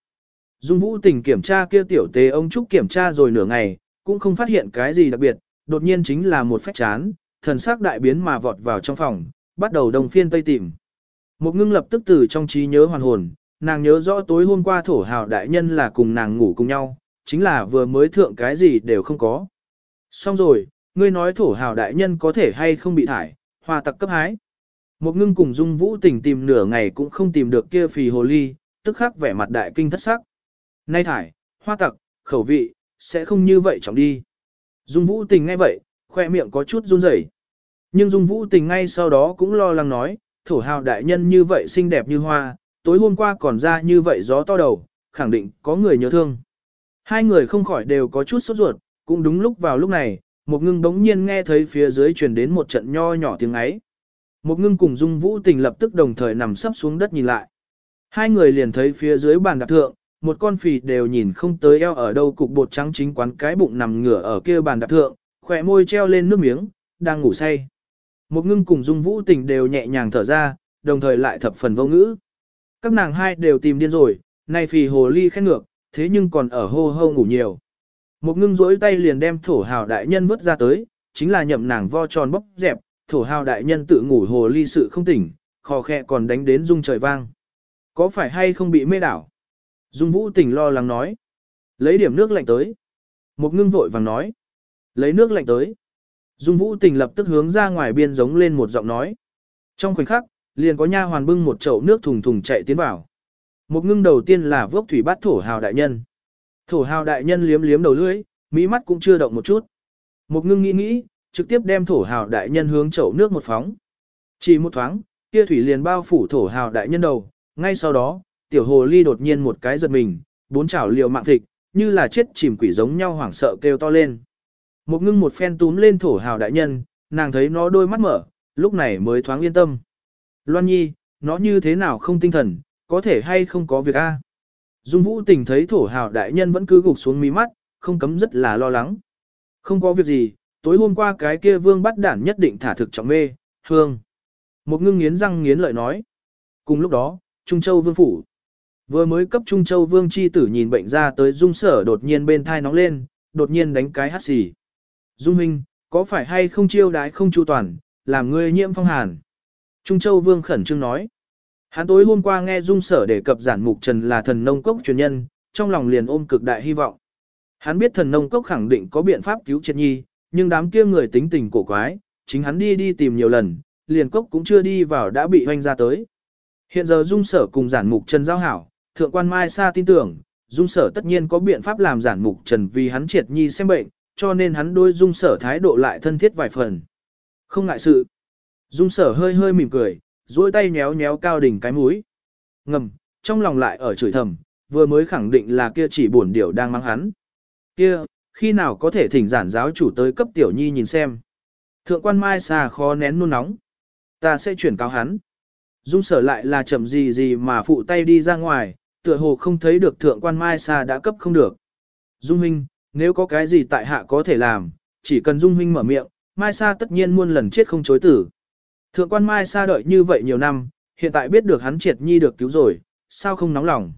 Dung Vũ Tình kiểm tra kia tiểu tế ông Trúc kiểm tra rồi nửa ngày, cũng không phát hiện cái gì đặc biệt, đột nhiên chính là một phách chán, thần sắc đại biến mà vọt vào trong phòng, bắt đầu đồng phiên tây tìm. Một ngưng lập tức từ trong trí nhớ hoàn hồn, nàng nhớ rõ tối hôm qua thổ hào đại nhân là cùng nàng ngủ cùng nhau, chính là vừa mới thượng cái gì đều không có. Xong rồi, ngươi nói thổ hào đại nhân có thể hay không bị thải, hòa tặc cấp hái. Một ngưng cùng Dung Vũ tỉnh tìm nửa ngày cũng không tìm được kia phì hồ ly, tức khắc vẻ mặt đại kinh thất sắc. Nay thải, hoa tặc, khẩu vị, sẽ không như vậy trọng đi. Dung Vũ tình ngay vậy, khoe miệng có chút run rẩy. Nhưng Dung Vũ tình ngay sau đó cũng lo lắng nói, thổ hào đại nhân như vậy xinh đẹp như hoa, tối hôm qua còn ra như vậy gió to đầu, khẳng định có người nhớ thương. Hai người không khỏi đều có chút sốt ruột, cũng đúng lúc vào lúc này, một ngưng đống nhiên nghe thấy phía dưới truyền đến một trận nho nhỏ tiếng ấy. Một ngưng cùng Dung Vũ tình lập tức đồng thời nằm sấp xuống đất nhìn lại. Hai người liền thấy phía dưới bàn đạp thượng, một con phì đều nhìn không tới eo ở đâu cục bột trắng chính quán cái bụng nằm ngửa ở kia bàn đạp thượng, khỏe môi treo lên nước miếng, đang ngủ say. Một ngưng cùng Dung Vũ tình đều nhẹ nhàng thở ra, đồng thời lại thập phần vô ngữ. Các nàng hai đều tìm điên rồi, nay phì hồ ly khét ngược, thế nhưng còn ở hô hô ngủ nhiều. Một ngưng rỗi tay liền đem thổ hào đại nhân vứt ra tới, chính là nhậm nàng vo tròn bóc dẹp, thổ hào đại nhân tự ngủ hồ ly sự không tỉnh, khò khẽ còn đánh đến rung trời vang. Có phải hay không bị mê đảo? Dung vũ tỉnh lo lắng nói. Lấy điểm nước lạnh tới. Một ngưng vội vàng nói. Lấy nước lạnh tới. Dung vũ Tỉnh lập tức hướng ra ngoài biên giống lên một giọng nói. Trong khoảnh khắc, liền có nha hoàn bưng một chậu nước thùng thùng chạy tiến vào. Một ngưng đầu tiên là vốc thủy bát thổ hào đại nhân. Thổ hào đại nhân liếm liếm đầu lưỡi, mỹ mắt cũng chưa động một chút. Một ngưng nghĩ nghĩ, trực tiếp đem thổ hào đại nhân hướng chậu nước một phóng. Chỉ một thoáng, kia thủy liền bao phủ thổ hào đại nhân đầu, ngay sau đó, tiểu hồ ly đột nhiên một cái giật mình, bốn chảo liều mạng thịt, như là chết chìm quỷ giống nhau hoảng sợ kêu to lên. Một ngưng một phen túm lên thổ hào đại nhân, nàng thấy nó đôi mắt mở, lúc này mới thoáng yên tâm. Loan nhi, nó như thế nào không tinh thần, có thể hay không có việc a? Dung vũ tình thấy thổ hào đại nhân vẫn cứ gục xuống mí mắt, không cấm rất là lo lắng. Không có việc gì, tối hôm qua cái kia vương bắt đản nhất định thả thực trọng mê, hương. Một ngưng nghiến răng nghiến lợi nói. Cùng lúc đó, Trung Châu vương phủ. Vừa mới cấp Trung Châu vương chi tử nhìn bệnh ra tới dung sở đột nhiên bên thai nóng lên, đột nhiên đánh cái hát xì. Dung Minh, có phải hay không chiêu đái không chu toàn, làm ngươi nhiễm phong hàn? Trung Châu Vương khẩn trương nói. Hắn tối hôm qua nghe Dung Sở đề cập giản mục trần là thần nông cốc truyền nhân, trong lòng liền ôm cực đại hy vọng. Hắn biết thần nông cốc khẳng định có biện pháp cứu triệt nhi, nhưng đám kia người tính tình cổ quái, chính hắn đi đi tìm nhiều lần, liền cốc cũng chưa đi vào đã bị hoanh ra tới. Hiện giờ Dung Sở cùng giản mục trần giao hảo, thượng quan Mai Sa tin tưởng, Dung Sở tất nhiên có biện pháp làm giản mục trần vì hắn triệt nhi xem bệnh, cho nên hắn đôi Dung Sở thái độ lại thân thiết vài phần. Không ngại sự. Dung Sở hơi hơi mỉm cười, duỗi tay nhéo nhéo cao đỉnh cái mũi. Ngầm, trong lòng lại ở chửi thầm, vừa mới khẳng định là kia chỉ buồn điểu đang mang hắn. Kia, khi nào có thể thỉnh giản giáo chủ tới cấp tiểu nhi nhìn xem. Thượng quan Mai xà khó nén nôn nóng. Ta sẽ chuyển cáo hắn. Dung sở lại là chậm gì gì mà phụ tay đi ra ngoài, tựa hồ không thấy được thượng quan Mai xà đã cấp không được. Dung huynh, nếu có cái gì tại hạ có thể làm, chỉ cần Dung huynh mở miệng, Mai Sa tất nhiên muôn lần chết không chối tử. Thượng quan Mai Sa đợi như vậy nhiều năm, hiện tại biết được hắn triệt nhi được cứu rồi, sao không nóng lòng.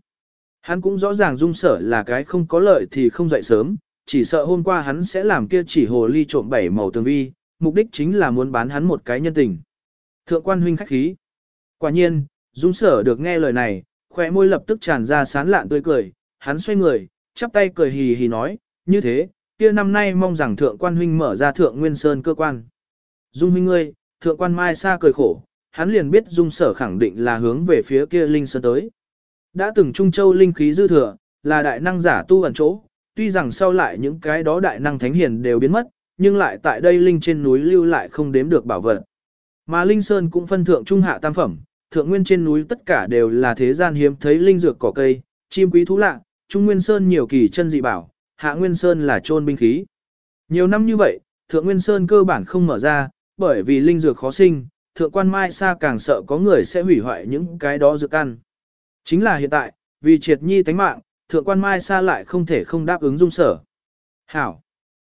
Hắn cũng rõ ràng dung sở là cái không có lợi thì không dậy sớm, chỉ sợ hôm qua hắn sẽ làm kia chỉ hồ ly trộm bảy màu tường vi, mục đích chính là muốn bán hắn một cái nhân tình. Thượng quan huynh khách khí. Quả nhiên, dung sở được nghe lời này, khỏe môi lập tức tràn ra sán lạn tươi cười, hắn xoay người, chắp tay cười hì hì nói, như thế, kia năm nay mong rằng thượng quan huynh mở ra thượng nguyên sơn cơ quan. Dung huynh ngươi, thượng quan mai xa cười khổ, hắn liền biết dung sở khẳng định là hướng về phía kia linh sơn tới. Đã từng Trung Châu linh khí dư thừa, là đại năng giả tu ẩn chỗ, tuy rằng sau lại những cái đó đại năng thánh hiền đều biến mất, nhưng lại tại đây linh trên núi lưu lại không đếm được bảo vật. Mà linh sơn cũng phân thượng trung hạ tam phẩm, thượng nguyên trên núi tất cả đều là thế gian hiếm thấy linh dược cỏ cây, chim quý thú lạ, trung nguyên sơn nhiều kỳ chân dị bảo, hạ nguyên sơn là trôn binh khí. Nhiều năm như vậy, thượng nguyên sơn cơ bản không mở ra, bởi vì linh dược khó sinh, thượng quan mai xa càng sợ có người sẽ hủy hoại những cái đó dược ăn. Chính là hiện tại, vì triệt nhi tánh mạng, thượng quan mai xa lại không thể không đáp ứng dung sở. Hảo!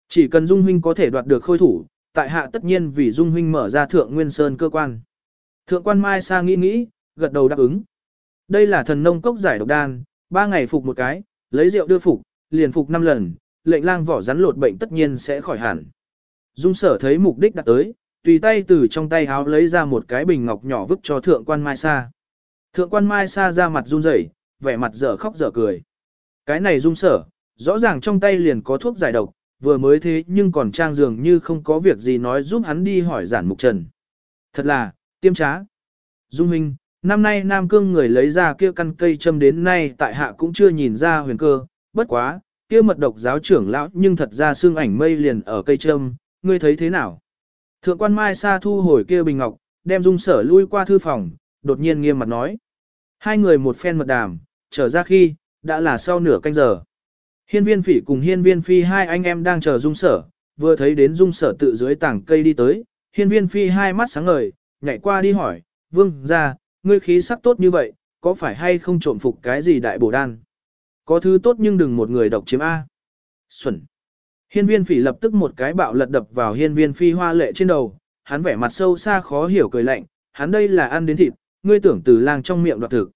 Chỉ cần dung huynh có thể đoạt được khôi thủ, tại hạ tất nhiên vì dung huynh mở ra thượng nguyên sơn cơ quan. Thượng quan mai xa nghĩ nghĩ, gật đầu đáp ứng. Đây là thần nông cốc giải độc đan, ba ngày phục một cái, lấy rượu đưa phục, liền phục năm lần, lệnh lang vỏ rắn lột bệnh tất nhiên sẽ khỏi hẳn. Dung sở thấy mục đích đã tới, tùy tay từ trong tay háo lấy ra một cái bình ngọc nhỏ vứt cho thượng quan Mai Sa. Thượng quan Mai Sa ra mặt run rẩy, vẻ mặt dở khóc dở cười. Cái này dung sở, rõ ràng trong tay liền có thuốc giải độc, vừa mới thế nhưng còn trang dường như không có việc gì nói giúp hắn đi hỏi giản mục trần. Thật là, tiêm trá. Dung Minh, năm nay Nam Cương người lấy ra kia căn cây châm đến nay tại hạ cũng chưa nhìn ra huyền cơ, bất quá, kia mật độc giáo trưởng lão nhưng thật ra xương ảnh mây liền ở cây châm, ngươi thấy thế nào? Thượng quan Mai Sa thu hồi kia bình ngọc, đem dung sở lui qua thư phòng, đột nhiên nghiêm mặt nói. Hai người một phen mật đàm, trở ra khi, đã là sau nửa canh giờ. Hiên viên phỉ cùng hiên viên phi hai anh em đang chờ dung sở, vừa thấy đến dung sở tự dưới tảng cây đi tới, hiên viên phi hai mắt sáng ngời, nhảy qua đi hỏi, vương ra, ngươi khí sắc tốt như vậy, có phải hay không trộm phục cái gì đại bổ đan? Có thứ tốt nhưng đừng một người độc chiếm A. Xuẩn. Hiên viên phỉ lập tức một cái bạo lật đập vào hiên viên phi hoa lệ trên đầu, hắn vẻ mặt sâu xa khó hiểu cười lạnh, hắn đây là ăn đến thịt, ngươi tưởng từ lang trong miệng đoạt thực.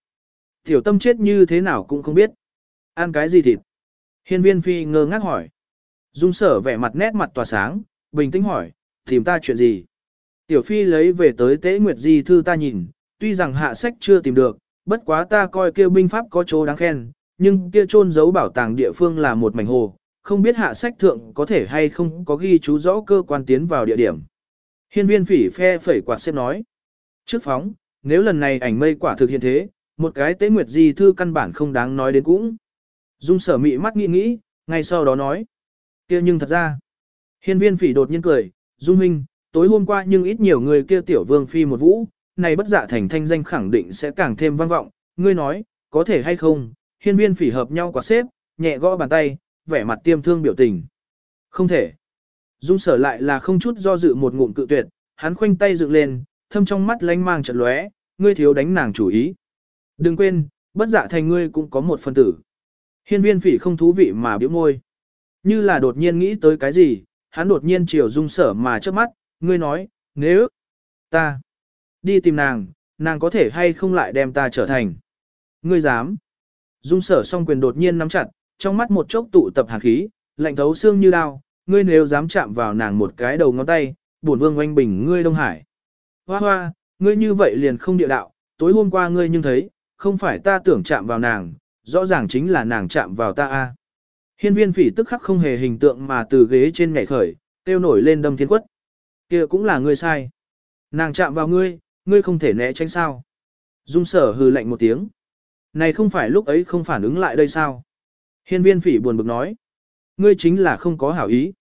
Tiểu tâm chết như thế nào cũng không biết. Ăn cái gì thịt? Hiên viên phi ngơ ngác hỏi. Dung sở vẻ mặt nét mặt tỏa sáng, bình tĩnh hỏi, tìm ta chuyện gì? Tiểu phi lấy về tới tế nguyệt di thư ta nhìn, tuy rằng hạ sách chưa tìm được, bất quá ta coi kêu binh pháp có chỗ đáng khen, nhưng kia trôn giấu bảo tàng địa phương là một mảnh hồ, không biết hạ sách thượng có thể hay không có ghi chú rõ cơ quan tiến vào địa điểm. Hiên viên phỉ phe phẩy quạt xếp nói. Trước phóng, nếu lần này ảnh mây quả thực hiện thế, một cái tế nguyệt di thư căn bản không đáng nói đến cũng. Dung sở mị mắt nghĩ nghĩ, ngay sau đó nói. kia nhưng thật ra. Hiên viên phỉ đột nhiên cười, Dung Minh, tối hôm qua nhưng ít nhiều người kia tiểu vương phi một vũ, này bất dạ thành thanh danh khẳng định sẽ càng thêm vang vọng. Ngươi nói, có thể hay không, hiên viên phỉ hợp nhau quả xếp, nhẹ gõ bàn tay, vẻ mặt tiêm thương biểu tình. Không thể. Dung sở lại là không chút do dự một ngụm cự tuyệt, hắn khoanh tay dựng lên, thâm trong mắt lánh mang trận lóe, ngươi thiếu đánh nàng chủ ý. Đừng quên, bất dạ thành ngươi cũng có một phần tử. Hiên viên phỉ không thú vị mà biểu môi. Như là đột nhiên nghĩ tới cái gì, hắn đột nhiên chiều dung sở mà trước mắt, ngươi nói, nếu ta đi tìm nàng, nàng có thể hay không lại đem ta trở thành. Ngươi dám. Dung sở song quyền đột nhiên nắm chặt, trong mắt một chốc tụ tập hàn khí, lạnh thấu xương như đao, ngươi nếu dám chạm vào nàng một cái đầu ngón tay, bổn vương oanh bình ngươi Đông Hải. Hoa hoa, ngươi như vậy liền không địa đạo, tối hôm qua ngươi nhưng thấy, không phải ta tưởng chạm vào nàng, rõ ràng chính là nàng chạm vào ta a. Hiên viên phỉ tức khắc không hề hình tượng mà từ ghế trên nhảy khởi, tiêu nổi lên đâm thiên quất. kia cũng là ngươi sai. Nàng chạm vào ngươi, ngươi không thể né tránh sao. Dung sở hừ lạnh một tiếng. Này không phải lúc ấy không phản ứng lại đây sao? Hiên viên phỉ buồn bực nói. Ngươi chính là không có hảo ý.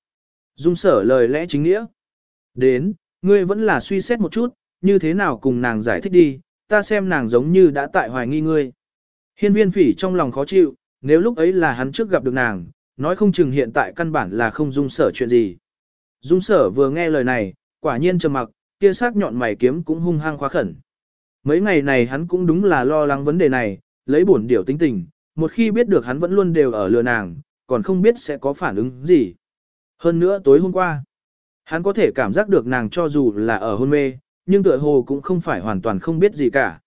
Dung sở lời lẽ chính nghĩa. Đến, ngươi vẫn là suy xét một chút, như thế nào cùng nàng giải thích đi, ta xem nàng giống như đã tại hoài nghi ngươi. Hiên viên phỉ trong lòng khó chịu, nếu lúc ấy là hắn trước gặp được nàng, nói không chừng hiện tại căn bản là không dung sở chuyện gì. Dung sở vừa nghe lời này, quả nhiên trầm mặc, kia sắc nhọn mày kiếm cũng hung hăng khóa khẩn. Mấy ngày này hắn cũng đúng là lo lắng vấn đề này, lấy bổn điều tính tình, một khi biết được hắn vẫn luôn đều ở lừa nàng, còn không biết sẽ có phản ứng gì. Hơn nữa tối hôm qua, hắn có thể cảm giác được nàng cho dù là ở hôn mê, nhưng tựa hồ cũng không phải hoàn toàn không biết gì cả.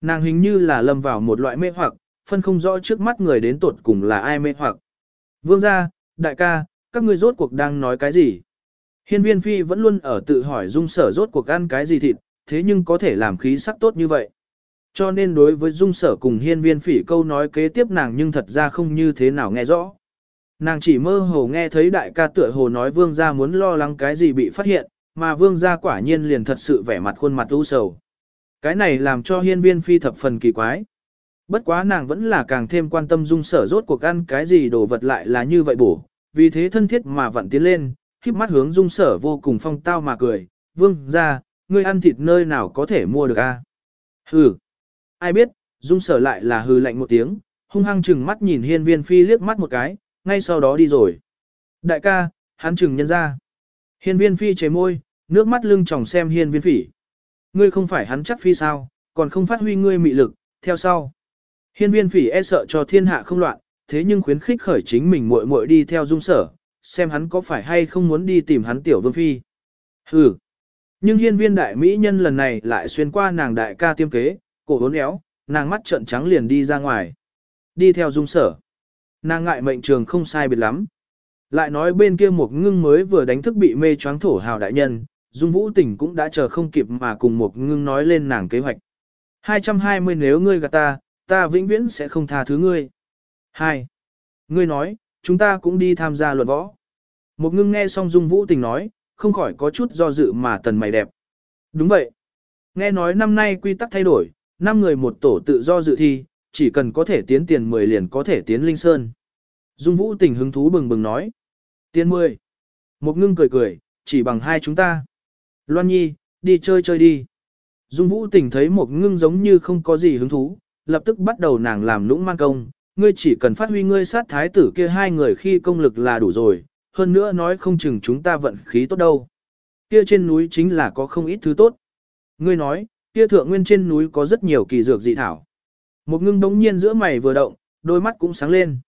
Nàng hình như là lâm vào một loại mê hoặc, phân không rõ trước mắt người đến tột cùng là ai mê hoặc. Vương gia, đại ca, các ngươi rốt cuộc đang nói cái gì? Hiên viên phi vẫn luôn ở tự hỏi dung sở rốt cuộc ăn cái gì thịt, thế nhưng có thể làm khí sắc tốt như vậy. Cho nên đối với dung sở cùng hiên viên phỉ câu nói kế tiếp nàng nhưng thật ra không như thế nào nghe rõ. Nàng chỉ mơ hồ nghe thấy đại ca tựa hồ nói vương gia muốn lo lắng cái gì bị phát hiện, mà vương gia quả nhiên liền thật sự vẻ mặt khuôn mặt u sầu. Cái này làm cho hiên viên phi thập phần kỳ quái. Bất quá nàng vẫn là càng thêm quan tâm dung sở rốt cuộc ăn cái gì đồ vật lại là như vậy bổ, vì thế thân thiết mà vặn tiến lên, khiếp mắt hướng dung sở vô cùng phong tao mà cười, vương gia, ngươi ăn thịt nơi nào có thể mua được a? Hừ, ai biết, dung sở lại là hừ lạnh một tiếng, hung hăng chừng mắt nhìn hiên viên phi liếc mắt một cái, ngay sau đó đi rồi. Đại ca, hắn chừng nhân ra. Hiên viên phi chế môi, nước mắt lưng tròng xem hiên viên phỉ. Ngươi không phải hắn chắc phi sao, còn không phát huy ngươi mị lực, theo sau. Hiên viên phỉ e sợ cho thiên hạ không loạn, thế nhưng khuyến khích khởi chính mình muội muội đi theo dung sở, xem hắn có phải hay không muốn đi tìm hắn tiểu vương phi. Hừ. Nhưng hiên viên đại mỹ nhân lần này lại xuyên qua nàng đại ca tiêm kế, cổ hốn éo, nàng mắt trợn trắng liền đi ra ngoài. Đi theo dung sở. Nàng ngại mệnh trường không sai biệt lắm. Lại nói bên kia một ngưng mới vừa đánh thức bị mê choáng thổ hào đại nhân, dung vũ Tình cũng đã chờ không kịp mà cùng một ngưng nói lên nàng kế hoạch. 220 nếu ngươi gạt ta, ta vĩnh viễn sẽ không tha thứ ngươi. 2. Ngươi nói, chúng ta cũng đi tham gia luận võ. Một ngưng nghe xong dung vũ tình nói, không khỏi có chút do dự mà tần mày đẹp. Đúng vậy. Nghe nói năm nay quy tắc thay đổi, 5 người một tổ tự do dự thi, chỉ cần có thể tiến tiền 10 liền có thể tiến Linh Sơn. Dung Vũ tình hứng thú bừng bừng nói. Tiên 10. Một ngưng cười cười, chỉ bằng hai chúng ta. Loan Nhi, đi chơi chơi đi. Dung Vũ tình thấy một ngưng giống như không có gì hứng thú, lập tức bắt đầu nàng làm nũng man công. Ngươi chỉ cần phát huy ngươi sát thái tử kia hai người khi công lực là đủ rồi, hơn nữa nói không chừng chúng ta vận khí tốt đâu. Kia trên núi chính là có không ít thứ tốt. Ngươi nói, kia thượng nguyên trên núi có rất nhiều kỳ dược dị thảo. Một ngưng đống nhiên giữa mày vừa động, đôi mắt cũng sáng lên.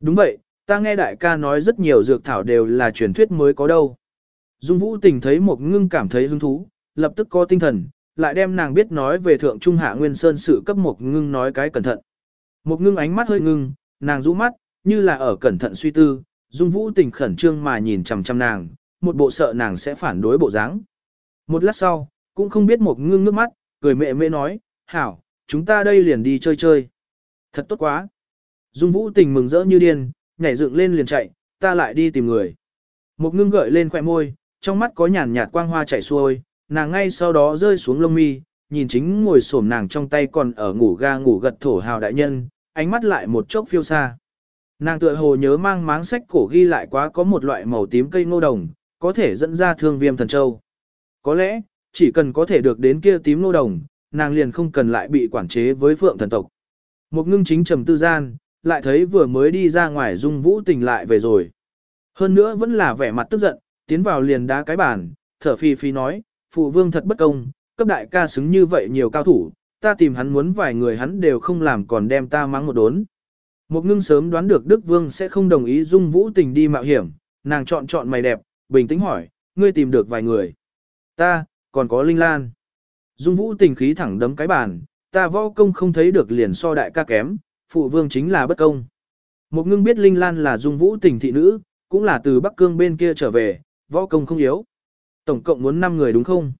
Đúng vậy, ta nghe đại ca nói rất nhiều dược thảo đều là truyền thuyết mới có đâu. Dung Vũ tình thấy một ngưng cảm thấy hứng thú, lập tức có tinh thần, lại đem nàng biết nói về thượng trung hạ nguyên sơn sự cấp một ngưng nói cái cẩn thận. Một ngưng ánh mắt hơi ngưng, nàng rũ mắt, như là ở cẩn thận suy tư, Dung Vũ tình khẩn trương mà nhìn chằm chằm nàng, một bộ sợ nàng sẽ phản đối bộ dáng. Một lát sau, cũng không biết một ngưng nước mắt, cười mẹ mẹ nói, hảo, chúng ta đây liền đi chơi chơi. Thật tốt quá. Dung Vũ tình mừng rỡ như điên, nhảy dựng lên liền chạy, ta lại đi tìm người. Một ngưng gợi lên khỏe môi, trong mắt có nhàn nhạt quang hoa chảy xuôi, nàng ngay sau đó rơi xuống lông mi, nhìn chính ngồi xổm nàng trong tay còn ở ngủ ga ngủ gật thổ hào đại nhân, ánh mắt lại một chốc phiêu xa. Nàng tựa hồ nhớ mang máng sách cổ ghi lại quá có một loại màu tím cây ngô đồng, có thể dẫn ra thương viêm thần châu. Có lẽ, chỉ cần có thể được đến kia tím ngô đồng, nàng liền không cần lại bị quản chế với phượng thần tộc. Một ngưng chính trầm tư gian, lại thấy vừa mới đi ra ngoài dung vũ tình lại về rồi. Hơn nữa vẫn là vẻ mặt tức giận, tiến vào liền đá cái bàn, thở phi phi nói, phụ vương thật bất công, cấp đại ca xứng như vậy nhiều cao thủ, ta tìm hắn muốn vài người hắn đều không làm còn đem ta mắng một đốn. Một ngưng sớm đoán được Đức Vương sẽ không đồng ý dung vũ tình đi mạo hiểm, nàng chọn chọn mày đẹp, bình tĩnh hỏi, ngươi tìm được vài người. Ta, còn có Linh Lan. Dung vũ tình khí thẳng đấm cái bàn, ta võ công không thấy được liền so đại ca kém, phụ vương chính là bất công. Một ngưng biết Linh Lan là dung vũ tình thị nữ, cũng là từ Bắc Cương bên kia trở về, võ công không yếu. Tổng cộng muốn 5 người đúng không?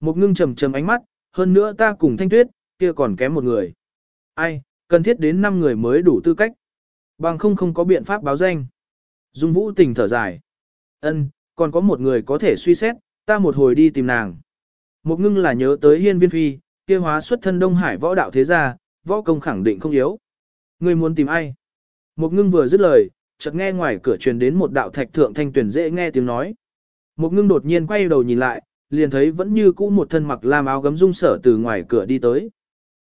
Một ngưng trầm trầm ánh mắt, hơn nữa ta cùng thanh tuyết, kia còn kém một người. Ai, cần thiết đến 5 người mới đủ tư cách. Bằng không không có biện pháp báo danh. Dung vũ tình thở dài. ân còn có một người có thể suy xét, ta một hồi đi tìm nàng. Một ngưng là nhớ tới hiên viên phi, kia hóa xuất thân Đông Hải võ đạo thế gia, võ công khẳng định không yếu. Ngươi muốn tìm ai? Một ngưng vừa dứt lời, chợt nghe ngoài cửa truyền đến một đạo thạch thượng thanh tuyển dễ nghe tiếng nói. Một ngưng đột nhiên quay đầu nhìn lại, liền thấy vẫn như cũ một thân mặc lam áo gấm dung sở từ ngoài cửa đi tới.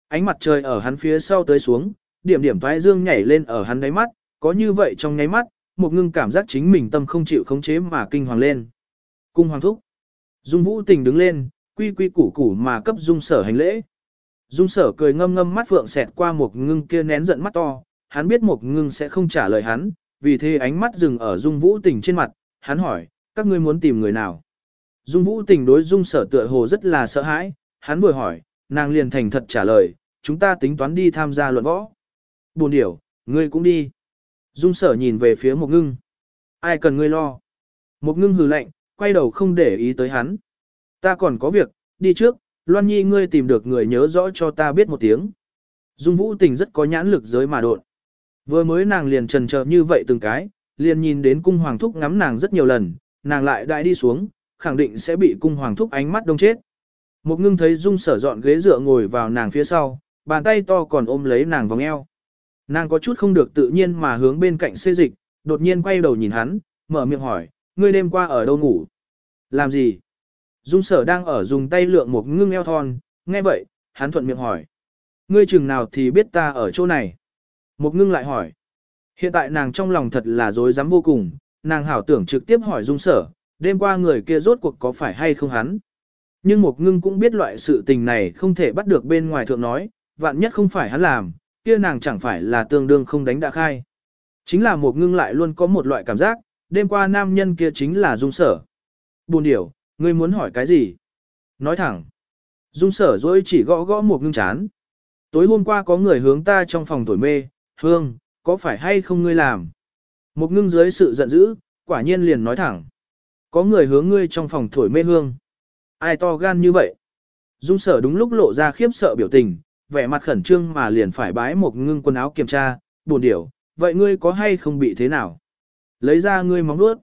Ánh mặt trời ở hắn phía sau tới xuống, điểm điểm toái dương nhảy lên ở hắn đáy mắt, có như vậy trong nháy mắt, một ngưng cảm giác chính mình tâm không chịu khống chế mà kinh hoàng lên. Cung hoàng thúc. Dung vũ tình đứng lên, quy quy củ củ mà cấp dung sở hành lễ. Dung sở cười ngâm ngâm mắt phượng xẹt qua một ngưng kia nén giận mắt to, hắn biết một ngưng sẽ không trả lời hắn, vì thế ánh mắt dừng ở dung vũ tình trên mặt, hắn hỏi, các ngươi muốn tìm người nào? Dung vũ tình đối dung sở tựa hồ rất là sợ hãi, hắn vừa hỏi, nàng liền thành thật trả lời, chúng ta tính toán đi tham gia luận võ. Buồn điểu, ngươi cũng đi. Dung sở nhìn về phía một ngưng. Ai cần ngươi lo? Một ngưng hừ lạnh, quay đầu không để ý tới hắn. Ta còn có việc, đi trước, Loan Nhi ngươi tìm được người nhớ rõ cho ta biết một tiếng. Dung Vũ Tình rất có nhãn lực giới mà đột, Vừa mới nàng liền trần chờ như vậy từng cái, liền nhìn đến cung hoàng thúc ngắm nàng rất nhiều lần, nàng lại đại đi xuống, khẳng định sẽ bị cung hoàng thúc ánh mắt đông chết. Một ngưng thấy Dung sở dọn ghế dựa ngồi vào nàng phía sau, bàn tay to còn ôm lấy nàng vòng eo. Nàng có chút không được tự nhiên mà hướng bên cạnh xê dịch, đột nhiên quay đầu nhìn hắn, mở miệng hỏi, ngươi đêm qua ở đâu ngủ? Làm gì? Dung sở đang ở dùng tay lượng một ngưng eo thon, nghe vậy, hắn thuận miệng hỏi. Ngươi chừng nào thì biết ta ở chỗ này? Một ngưng lại hỏi. Hiện tại nàng trong lòng thật là dối dám vô cùng, nàng hảo tưởng trực tiếp hỏi dung sở, đêm qua người kia rốt cuộc có phải hay không hắn. Nhưng một ngưng cũng biết loại sự tình này không thể bắt được bên ngoài thượng nói, vạn nhất không phải hắn làm, kia nàng chẳng phải là tương đương không đánh đã khai. Chính là một ngưng lại luôn có một loại cảm giác, đêm qua nam nhân kia chính là dung sở. Buồn điểu, ngươi muốn hỏi cái gì? Nói thẳng. Dung sở rồi chỉ gõ gõ một ngưng chán. Tối hôm qua có người hướng ta trong phòng thổi mê, hương, có phải hay không ngươi làm? Một ngưng dưới sự giận dữ, quả nhiên liền nói thẳng. Có người hướng ngươi trong phòng thổi mê hương. Ai to gan như vậy? Dung sở đúng lúc lộ ra khiếp sợ biểu tình, vẻ mặt khẩn trương mà liền phải bái một ngưng quần áo kiểm tra, buồn điểu, vậy ngươi có hay không bị thế nào? Lấy ra ngươi móng nuốt.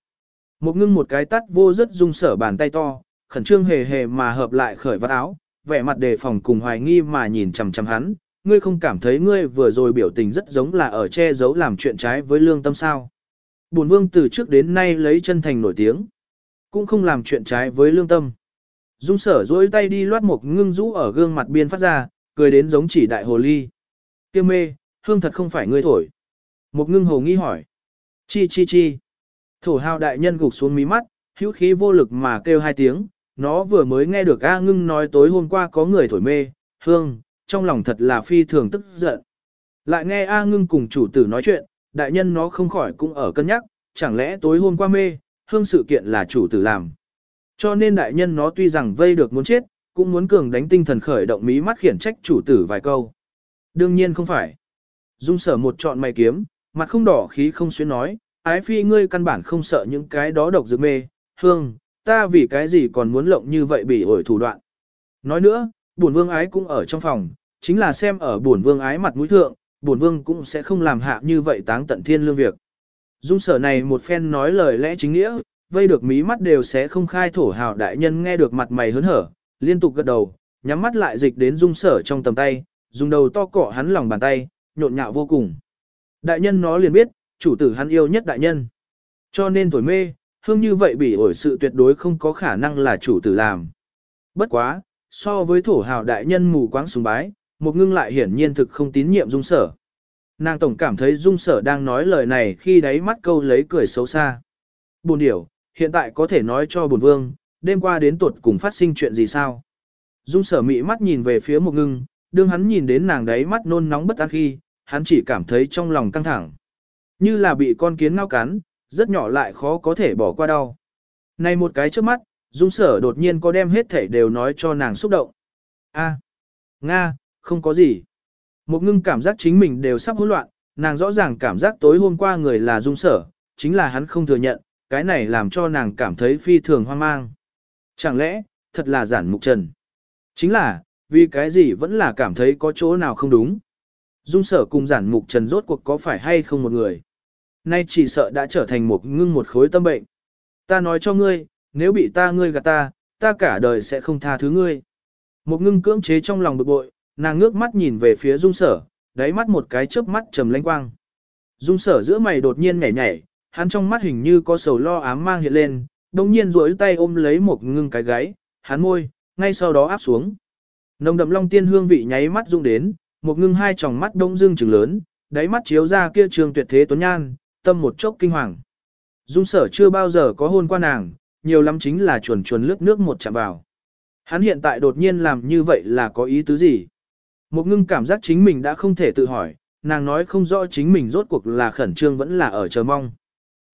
Một ngưng một cái tắt vô rất dung sở bàn tay to, khẩn trương hề hề mà hợp lại khởi vạt áo, vẻ mặt đề phòng cùng hoài nghi mà nhìn chằm chằm hắn, ngươi không cảm thấy ngươi vừa rồi biểu tình rất giống là ở che giấu làm chuyện trái với lương tâm sao. Bổn vương từ trước đến nay lấy chân thành nổi tiếng, cũng không làm chuyện trái với lương tâm. Dung sở dối tay đi loát một ngưng rũ ở gương mặt biên phát ra, cười đến giống chỉ đại hồ ly. Kêu mê, hương thật không phải ngươi thổi. Một ngưng hồ nghi hỏi. Chi chi chi. Thổ hào đại nhân gục xuống mí mắt, hữu khí vô lực mà kêu hai tiếng. Nó vừa mới nghe được A ngưng nói tối hôm qua có người thổi mê, hương, trong lòng thật là phi thường tức giận. Lại nghe A ngưng cùng chủ tử nói chuyện, đại nhân nó không khỏi cũng ở cân nhắc, chẳng lẽ tối hôm qua mê, hương sự kiện là chủ tử làm. Cho nên đại nhân nó tuy rằng vây được muốn chết, cũng muốn cường đánh tinh thần khởi động mí mắt khiển trách chủ tử vài câu. Đương nhiên không phải. Dung sở một chọn mày kiếm, mặt không đỏ khí không xuyến nói, ái phi ngươi căn bản không sợ những cái đó độc dược mê, hương, ta vì cái gì còn muốn lộng như vậy bị ổi thủ đoạn. Nói nữa, bổn vương ái cũng ở trong phòng, chính là xem ở bổn vương ái mặt mũi thượng, bổn vương cũng sẽ không làm hạ như vậy táng tận thiên lương việc. Dung sở này một phen nói lời lẽ chính nghĩa, vây được mí mắt đều sẽ không khai thổ hào đại nhân nghe được mặt mày hớn hở, liên tục gật đầu, nhắm mắt lại dịch đến dung sở trong tầm tay, dùng đầu to cọ hắn lòng bàn tay, nhộn nhạo vô cùng. Đại nhân nó liền biết, chủ tử hắn yêu nhất đại nhân. Cho nên tuổi mê, hương như vậy bị ổi sự tuyệt đối không có khả năng là chủ tử làm. Bất quá, so với thổ hào đại nhân mù quáng sùng bái, một ngưng lại hiển nhiên thực không tín nhiệm dung sở. Nàng tổng cảm thấy dung sở đang nói lời này khi đáy mắt câu lấy cười xấu xa. Buồn điểu, hiện tại có thể nói cho buồn vương, đêm qua đến tuột cùng phát sinh chuyện gì sao? Dung sở mị mắt nhìn về phía một ngưng, đương hắn nhìn đến nàng đấy mắt nôn nóng bất an khi, hắn chỉ cảm thấy trong lòng căng thẳng. Như là bị con kiến ngao cắn, rất nhỏ lại khó có thể bỏ qua đau. Này một cái trước mắt, dung sở đột nhiên có đem hết thể đều nói cho nàng xúc động. a Nga, không có gì. Một ngưng cảm giác chính mình đều sắp hỗn loạn, nàng rõ ràng cảm giác tối hôm qua người là dung sở, chính là hắn không thừa nhận, cái này làm cho nàng cảm thấy phi thường hoang mang. Chẳng lẽ, thật là giản mục trần? Chính là, vì cái gì vẫn là cảm thấy có chỗ nào không đúng. Dung sở cùng giản mục trần rốt cuộc có phải hay không một người. Nay chỉ sợ đã trở thành một ngưng một khối tâm bệnh. Ta nói cho ngươi, nếu bị ta ngươi gạt ta, ta cả đời sẽ không tha thứ ngươi. Một ngưng cưỡng chế trong lòng bực bội, nàng ngước mắt nhìn về phía dung sở, đáy mắt một cái chớp mắt trầm lanh quang. Dung sở giữa mày đột nhiên nhảy nhảy, hắn trong mắt hình như có sầu lo ám mang hiện lên, đồng nhiên duỗi tay ôm lấy một ngưng cái gáy, hắn môi, ngay sau đó áp xuống. Nồng đậm long tiên hương vị nháy mắt rung đến, một ngưng hai tròng mắt đông dương trừng lớn, đáy mắt chiếu ra kia trường tuyệt thế tuấn nhan, tâm một chốc kinh hoàng. Dung sở chưa bao giờ có hôn qua nàng, nhiều lắm chính là chuồn chuồn lướt nước một chạm vào. Hắn hiện tại đột nhiên làm như vậy là có ý tứ gì? Một ngưng cảm giác chính mình đã không thể tự hỏi, nàng nói không rõ chính mình rốt cuộc là khẩn trương vẫn là ở chờ mong.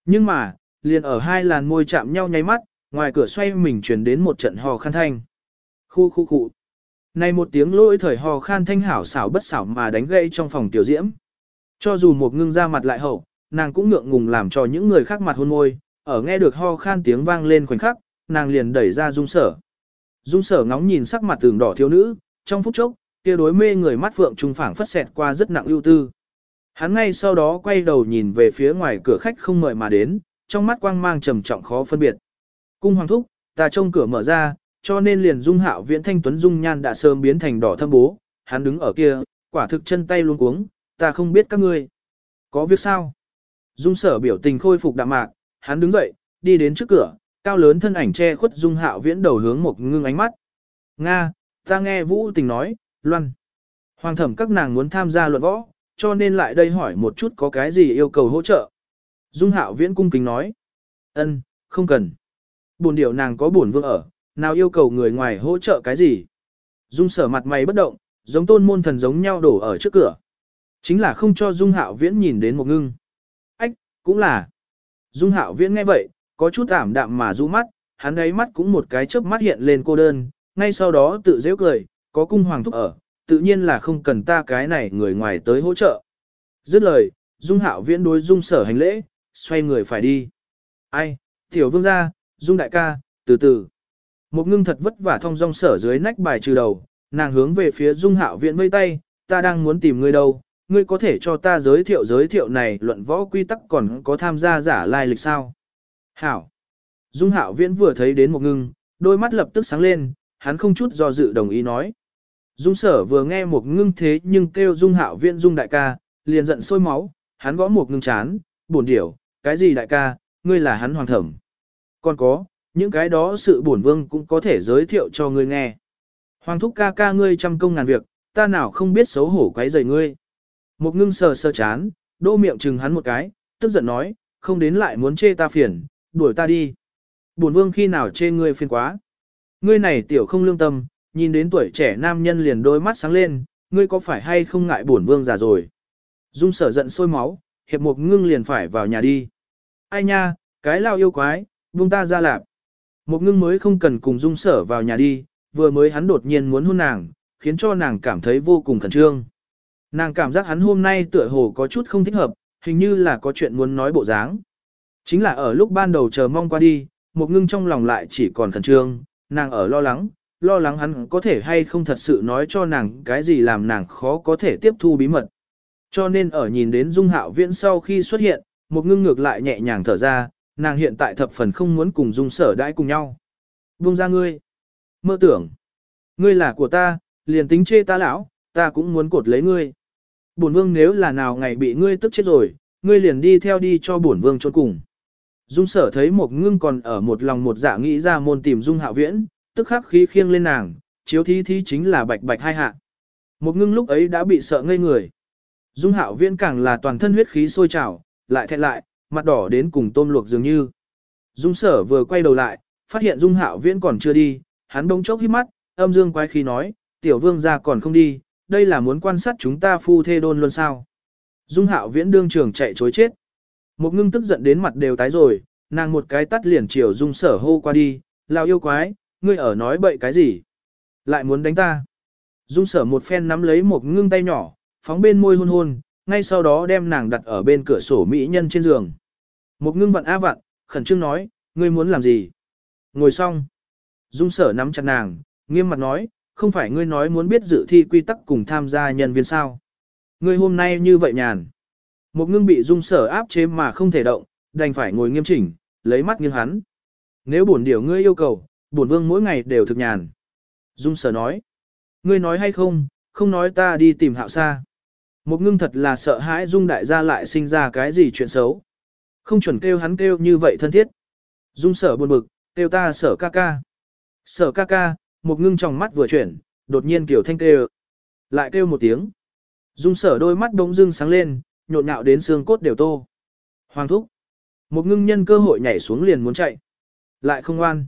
Nhưng mà, liền ở hai làn môi chạm nhau nháy mắt, ngoài cửa xoay mình truyền đến một trận hò khăn thanh. Khu khu khu. Này một tiếng lỗi thời hò khan thanh hảo xảo bất xảo mà đánh gây trong phòng tiểu diễm. Cho dù một ngưng ra mặt lại hậu, nàng cũng ngượng ngùng làm cho những người khác mặt hôn môi, ở nghe được ho khan tiếng vang lên khoảnh khắc, nàng liền đẩy ra dung sở. Dung sở ngóng nhìn sắc mặt tường đỏ thiếu nữ, trong phút chốc, kia đối mê người mắt phượng trung phảng phất xẹt qua rất nặng ưu tư. Hắn ngay sau đó quay đầu nhìn về phía ngoài cửa khách không mời mà đến, trong mắt quang mang trầm trọng khó phân biệt. Cung hoàng thúc, ta trông cửa mở ra, cho nên liền dung hạo viễn thanh tuấn dung nhan đã sớm biến thành đỏ thâm bố, hắn đứng ở kia, quả thực chân tay luôn cuống, ta không biết các ngươi. Có việc sao? Dung sở biểu tình khôi phục đạm mạc, hắn đứng dậy, đi đến trước cửa, cao lớn thân ảnh che khuất dung hạo viễn đầu hướng một ngưng ánh mắt. Nga, ta nghe vũ tình nói, loan. Hoàng thẩm các nàng muốn tham gia luận võ, cho nên lại đây hỏi một chút có cái gì yêu cầu hỗ trợ. Dung hạo viễn cung kính nói. ân, không cần. Buồn điệu nàng có buồn vương ở, nào yêu cầu người ngoài hỗ trợ cái gì. Dung sở mặt mày bất động, giống tôn môn thần giống nhau đổ ở trước cửa. Chính là không cho Dung hạo viễn nhìn đến một ngưng. Ách, cũng là. Dung hạo viễn nghe vậy, có chút ảm đạm mà rũ mắt, hắn ấy mắt cũng một cái chớp mắt hiện lên cô đơn, ngay sau đó tự dễ cười, có cung hoàng thúc ở, tự nhiên là không cần ta cái này người ngoài tới hỗ trợ. Dứt lời, Dung Hạo Viễn đối Dung Sở hành lễ, xoay người phải đi. Ai, tiểu vương gia, Dung đại ca, từ từ. Một ngưng thật vất vả thông dong sở dưới nách bài trừ đầu, nàng hướng về phía Dung Hạo viện vây tay, ta đang muốn tìm ngươi đâu, ngươi có thể cho ta giới thiệu giới thiệu này luận võ quy tắc còn có tham gia giả lai lịch sao. Hảo. Dung Hạo Viễn vừa thấy đến một ngưng, đôi mắt lập tức sáng lên, hắn không chút do dự đồng ý nói. Dung sở vừa nghe một ngưng thế nhưng kêu dung hạo viện dung đại ca, liền giận sôi máu, hắn gõ một ngưng chán, buồn điểu, cái gì đại ca, ngươi là hắn hoàng thẩm. Còn có, những cái đó sự bổn vương cũng có thể giới thiệu cho ngươi nghe. Hoàng thúc ca ca ngươi trăm công ngàn việc, ta nào không biết xấu hổ quấy rầy ngươi. Một ngưng sờ sờ chán, đô miệng chừng hắn một cái, tức giận nói, không đến lại muốn chê ta phiền, đuổi ta đi. Bổn vương khi nào chê ngươi phiền quá. Ngươi này tiểu không lương tâm, nhìn đến tuổi trẻ nam nhân liền đôi mắt sáng lên, ngươi có phải hay không ngại bổn vương già rồi. Dung sở giận sôi máu, hiệp một ngưng liền phải vào nhà đi. Ai nha, cái lao yêu quái, vung ta ra lạp. Một ngưng mới không cần cùng dung sở vào nhà đi, vừa mới hắn đột nhiên muốn hôn nàng, khiến cho nàng cảm thấy vô cùng khẩn trương. Nàng cảm giác hắn hôm nay tựa hồ có chút không thích hợp, hình như là có chuyện muốn nói bộ dáng. Chính là ở lúc ban đầu chờ mong qua đi, một ngưng trong lòng lại chỉ còn khẩn trương, nàng ở lo lắng, lo lắng hắn có thể hay không thật sự nói cho nàng cái gì làm nàng khó có thể tiếp thu bí mật. Cho nên ở nhìn đến Dung Hạo Viễn sau khi xuất hiện, một ngưng ngược lại nhẹ nhàng thở ra, nàng hiện tại thập phần không muốn cùng Dung sở đãi cùng nhau. Buông ra ngươi. Mơ tưởng. Ngươi là của ta, liền tính chê ta lão, ta cũng muốn cột lấy ngươi. Bổn vương nếu là nào ngày bị ngươi tức chết rồi, ngươi liền đi theo đi cho bổn vương trốn cùng. Dung sở thấy một ngưng còn ở một lòng một dạ nghĩ ra môn tìm Dung Hạo Viễn, tức khắc khí khiêng lên nàng, chiếu thí thí chính là bạch bạch hai hạ. Một ngưng lúc ấy đã bị sợ ngây người. Dung hạo viễn càng là toàn thân huyết khí sôi trào, lại thẹn lại, mặt đỏ đến cùng tôm luộc dường như. Dung sở vừa quay đầu lại, phát hiện dung hạo viễn còn chưa đi, hắn bỗng chốc hít mắt, âm dương quái khí nói, tiểu vương ra còn không đi, đây là muốn quan sát chúng ta phu thê đôn luôn sao. Dung hạo viễn đương trường chạy chối chết. Một ngưng tức giận đến mặt đều tái rồi, nàng một cái tắt liền chiều dung sở hô qua đi, lao yêu quái, ngươi ở nói bậy cái gì? Lại muốn đánh ta? Dung sở một phen nắm lấy một ngưng tay nhỏ, phóng bên môi hôn hôn, ngay sau đó đem nàng đặt ở bên cửa sổ mỹ nhân trên giường. Một ngưng vặn á vặn, khẩn trương nói, ngươi muốn làm gì? Ngồi xong. Dung sở nắm chặt nàng, nghiêm mặt nói, không phải ngươi nói muốn biết dự thi quy tắc cùng tham gia nhân viên sao. Ngươi hôm nay như vậy nhàn. Một ngưng bị dung sở áp chế mà không thể động, đành phải ngồi nghiêm chỉnh, lấy mắt nghiêng hắn. Nếu bổn điều ngươi yêu cầu, bổn vương mỗi ngày đều thực nhàn. Dung sở nói, ngươi nói hay không, không nói ta đi tìm hạo xa. Một ngưng thật là sợ hãi Dung đại gia lại sinh ra cái gì chuyện xấu. Không chuẩn kêu hắn kêu như vậy thân thiết. Dung sở buồn bực, kêu ta sở ca ca. Sở ca ca, một ngưng trong mắt vừa chuyển, đột nhiên kiểu thanh kêu. Lại kêu một tiếng. Dung sở đôi mắt bỗng dưng sáng lên, nhộn nhạo đến xương cốt đều tô. Hoàng thúc. Một ngưng nhân cơ hội nhảy xuống liền muốn chạy. Lại không ngoan.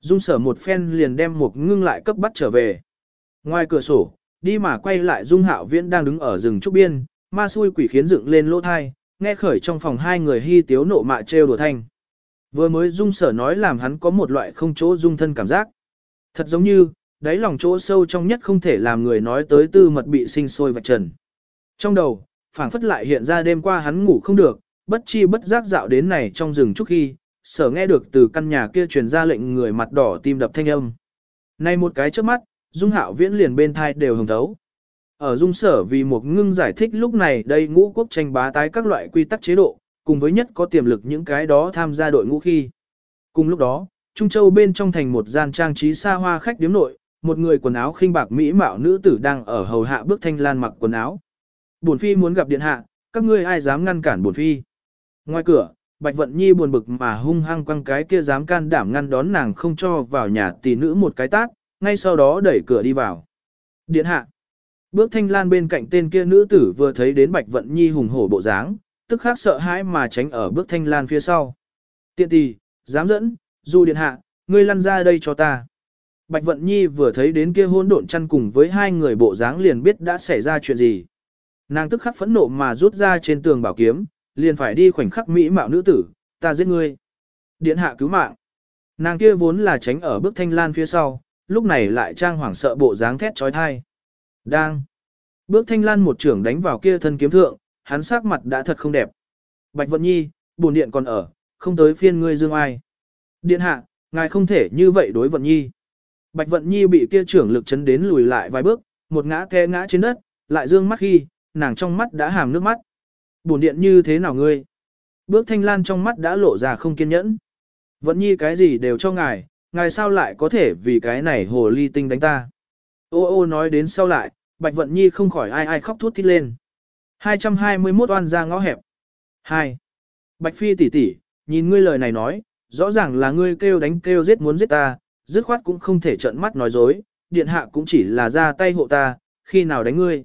Dung sở một phen liền đem một ngưng lại cấp bắt trở về. Ngoài cửa sổ, đi mà quay lại Dung Hạo Viễn đang đứng ở rừng trúc biên, ma xui quỷ khiến dựng lên lỗ thai, nghe khởi trong phòng hai người hy tiếu nộ mạ trêu đùa thanh. Vừa mới Dung sở nói làm hắn có một loại không chỗ dung thân cảm giác. Thật giống như, đáy lòng chỗ sâu trong nhất không thể làm người nói tới tư mật bị sinh sôi vạch trần. Trong đầu, phảng phất lại hiện ra đêm qua hắn ngủ không được, bất chi bất giác dạo đến này trong rừng trúc khi, sở nghe được từ căn nhà kia truyền ra lệnh người mặt đỏ tim đập thanh âm. Nay một cái trước mắt, Dung Hạo Viễn liền bên thai đều hồng thấu. Ở Dung Sở vì một ngưng giải thích lúc này đây ngũ quốc tranh bá tái các loại quy tắc chế độ, cùng với nhất có tiềm lực những cái đó tham gia đội ngũ khi. Cùng lúc đó, Trung Châu bên trong thành một gian trang trí xa hoa khách điếm nội, một người quần áo khinh bạc mỹ mạo nữ tử đang ở hầu hạ bước thanh lan mặc quần áo. Bổn phi muốn gặp điện hạ, các ngươi ai dám ngăn cản bổn phi? Ngoài cửa, Bạch Vận Nhi buồn bực mà hung hăng quăng cái kia dám can đảm ngăn đón nàng không cho vào nhà tỷ nữ một cái tát, ngay sau đó đẩy cửa đi vào. Điện hạ. Bước thanh lan bên cạnh tên kia nữ tử vừa thấy đến Bạch Vận Nhi hùng hổ bộ dáng, tức khắc sợ hãi mà tránh ở bước thanh lan phía sau. Tiện Tì, dám dẫn, dù điện hạ, ngươi lăn ra đây cho ta. Bạch Vận Nhi vừa thấy đến kia hôn độn chăn cùng với hai người bộ dáng liền biết đã xảy ra chuyện gì. Nàng tức khắc phẫn nộ mà rút ra trên tường bảo kiếm, liền phải đi khoảnh khắc mỹ mạo nữ tử, ta giết ngươi. Điện hạ cứu mạng. Nàng kia vốn là tránh ở bước thanh lan phía sau, lúc này lại trang hoảng sợ bộ dáng thét trói thai. Đang. Bước thanh lan một trưởng đánh vào kia thân kiếm thượng, hắn sắc mặt đã thật không đẹp. Bạch Vận Nhi, bổn điện còn ở, không tới phiên ngươi dương ai. Điện hạ, ngài không thể như vậy đối Vận Nhi. Bạch Vận Nhi bị kia trưởng lực chấn đến lùi lại vài bước, một ngã té ngã trên đất, lại dương mắt khi, nàng trong mắt đã hàm nước mắt. Bổn điện như thế nào ngươi? Bước thanh lan trong mắt đã lộ ra không kiên nhẫn. Vận Nhi cái gì đều cho ngài, ngài sao lại có thể vì cái này hồ ly tinh đánh ta. Ô ô nói đến sau lại, Bạch Vận Nhi không khỏi ai ai khóc thút thít lên. 221 oan ra ngõ hẹp. 2. Bạch Phi tỷ tỷ, nhìn ngươi lời này nói, rõ ràng là ngươi kêu đánh kêu giết muốn giết ta, dứt khoát cũng không thể trợn mắt nói dối, điện hạ cũng chỉ là ra tay hộ ta, khi nào đánh ngươi.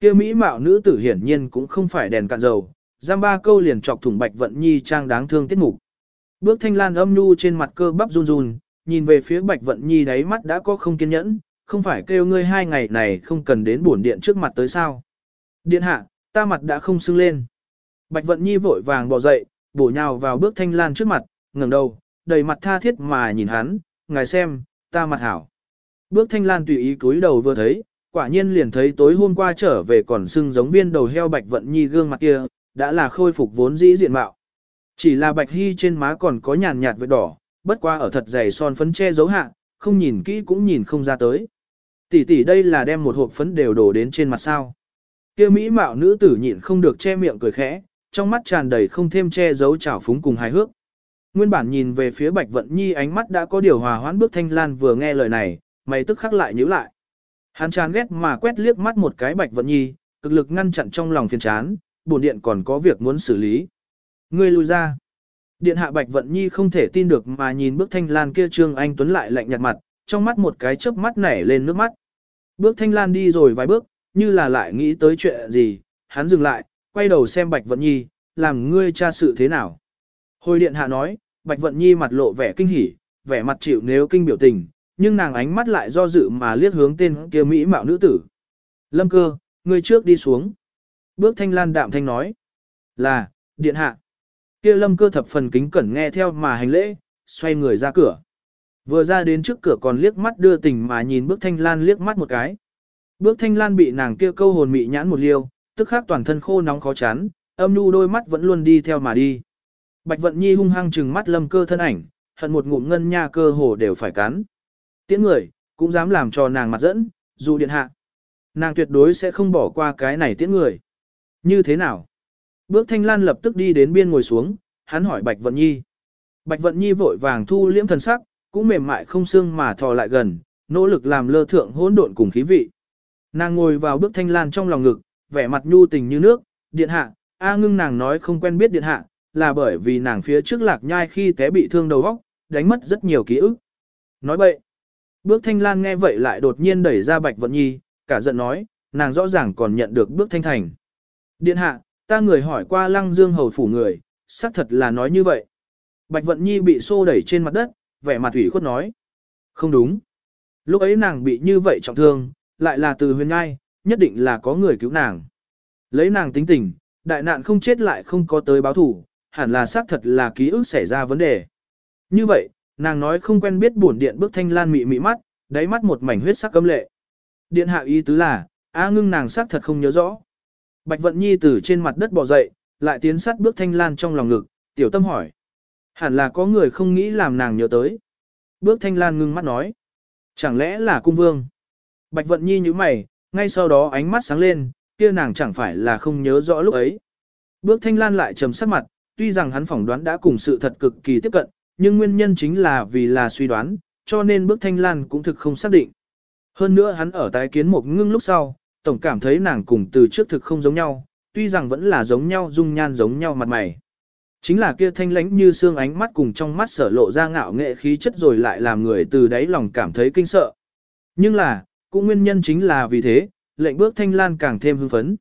Kêu mỹ mạo nữ tử hiển nhiên cũng không phải đèn cạn dầu, giam ba câu liền chọc thủng Bạch Vận Nhi trang đáng thương tiết mục. Bước thanh lan âm nhu trên mặt cơ bắp run run, nhìn về phía Bạch Vận Nhi đáy mắt đã có không kiên nhẫn, không phải kêu ngươi hai ngày này không cần đến bổn điện trước mặt tới sao. Điện hạ, ta mặt đã không sưng lên. Bạch Vận Nhi vội vàng bỏ dậy, bổ nhào vào bước thanh lan trước mặt, ngẩng đầu, đầy mặt tha thiết mà nhìn hắn, ngài xem, ta mặt hảo. Bước thanh lan tùy ý cúi đầu vừa thấy, quả nhiên liền thấy tối hôm qua trở về còn sưng giống viên đầu heo Bạch Vận Nhi gương mặt kia, đã là khôi phục vốn dĩ diện mạo. Chỉ là Bạch Hy trên má còn có nhàn nhạt vết đỏ, bất qua ở thật dày son phấn che giấu hạ, không nhìn kỹ cũng nhìn không ra tới. Tỷ tỷ đây là đem một hộp phấn đều đổ đến trên mặt sao. Kia mỹ mạo nữ tử nhịn không được che miệng cười khẽ, trong mắt tràn đầy không thêm che giấu trào phúng cùng hài hước. Nguyên bản nhìn về phía Bạch Vận Nhi ánh mắt đã có điều hòa hoãn bước thanh lan vừa nghe lời này, mày tức khắc lại nhíu lại. Hắn chán ghét mà quét liếc mắt một cái Bạch Vận Nhi, cực lực ngăn chặn trong lòng phiền chán, bổn điện còn có việc muốn xử lý. Ngươi lui ra. Điện hạ Bạch Vận Nhi không thể tin được mà nhìn bước thanh lan kia Trương Anh Tuấn lại lạnh nhạt mặt, trong mắt một cái chớp mắt nảy lên nước mắt. Bước thanh lan đi rồi vài bước, như là lại nghĩ tới chuyện gì, hắn dừng lại, quay đầu xem Bạch Vận Nhi, làm ngươi tra sự thế nào. Hồi điện hạ nói, Bạch Vận Nhi mặt lộ vẻ kinh hỉ, vẻ mặt chịu nếu kinh biểu tình, nhưng nàng ánh mắt lại do dự mà liếc hướng tên kia mỹ mạo nữ tử. Lâm cơ, ngươi trước đi xuống. Bước thanh lan đạm thanh nói. Là, điện hạ. Kia lâm cơ thập phần kính cẩn nghe theo mà hành lễ, xoay người ra cửa. Vừa ra đến trước cửa còn liếc mắt đưa tình mà nhìn bước thanh lan liếc mắt một cái. Bước thanh lan bị nàng kia câu hồn mị nhãn một liêu, tức khắc toàn thân khô nóng khó chán, âm nhu đôi mắt vẫn luôn đi theo mà đi. Bạch vận nhi hung hăng trừng mắt lâm cơ thân ảnh, hận một ngụm ngân nha cơ hồ đều phải cắn. Tiễn người, cũng dám làm cho nàng mặt dẫn, dù điện hạ. Nàng tuyệt đối sẽ không bỏ qua cái này tiễn người. Như thế nào? Bước thanh lan lập tức đi đến biên ngồi xuống, hắn hỏi Bạch Vận Nhi. Bạch Vận Nhi vội vàng thu liễm thần sắc, cũng mềm mại không xương mà thò lại gần, nỗ lực làm lơ thượng hỗn độn cùng khí vị. Nàng ngồi vào bước thanh lan trong lòng ngực, vẻ mặt nhu tình như nước, điện hạ, A ngưng nàng nói không quen biết điện hạ, là bởi vì nàng phía trước lạc nhai khi té bị thương đầu óc, đánh mất rất nhiều ký ức. Nói vậy, Bước thanh lan nghe vậy lại đột nhiên đẩy ra Bạch Vận Nhi, cả giận nói, nàng rõ ràng còn nhận được bước thanh thành. Điện hạ, ta người hỏi qua lăng dương hầu phủ người, xác thật là nói như vậy. Bạch Vận Nhi bị xô đẩy trên mặt đất, vẻ mặt ủy khuất nói. Không đúng. Lúc ấy nàng bị như vậy trọng thương, lại là từ huyền ngai, nhất định là có người cứu nàng. Lấy nàng tính tình, đại nạn không chết lại không có tới báo thủ, hẳn là xác thật là ký ức xảy ra vấn đề. Như vậy, nàng nói không quen biết buồn điện bước thanh lan mị mị mắt, đáy mắt một mảnh huyết sắc cấm lệ. Điện hạ ý tứ là, A ngưng nàng xác thật không nhớ rõ. Bạch Vận Nhi từ trên mặt đất bò dậy, lại tiến sát bước thanh lan trong lòng ngực, tiểu tâm hỏi. Hẳn là có người không nghĩ làm nàng nhớ tới. Bước thanh lan ngưng mắt nói. Chẳng lẽ là cung vương? Bạch Vận Nhi như mày, ngay sau đó ánh mắt sáng lên, kia nàng chẳng phải là không nhớ rõ lúc ấy. Bước thanh lan lại trầm sắc mặt, tuy rằng hắn phỏng đoán đã cùng sự thật cực kỳ tiếp cận, nhưng nguyên nhân chính là vì là suy đoán, cho nên bước thanh lan cũng thực không xác định. Hơn nữa hắn ở tái kiến một ngưng lúc sau, tổng cảm thấy nàng cùng từ trước thực không giống nhau, tuy rằng vẫn là giống nhau dung nhan giống nhau mặt mày. Chính là kia thanh lánh như xương ánh mắt cùng trong mắt sở lộ ra ngạo nghệ khí chất rồi lại làm người từ đáy lòng cảm thấy kinh sợ. Nhưng là, cũng nguyên nhân chính là vì thế, lệnh bước thanh lan càng thêm hưng phấn.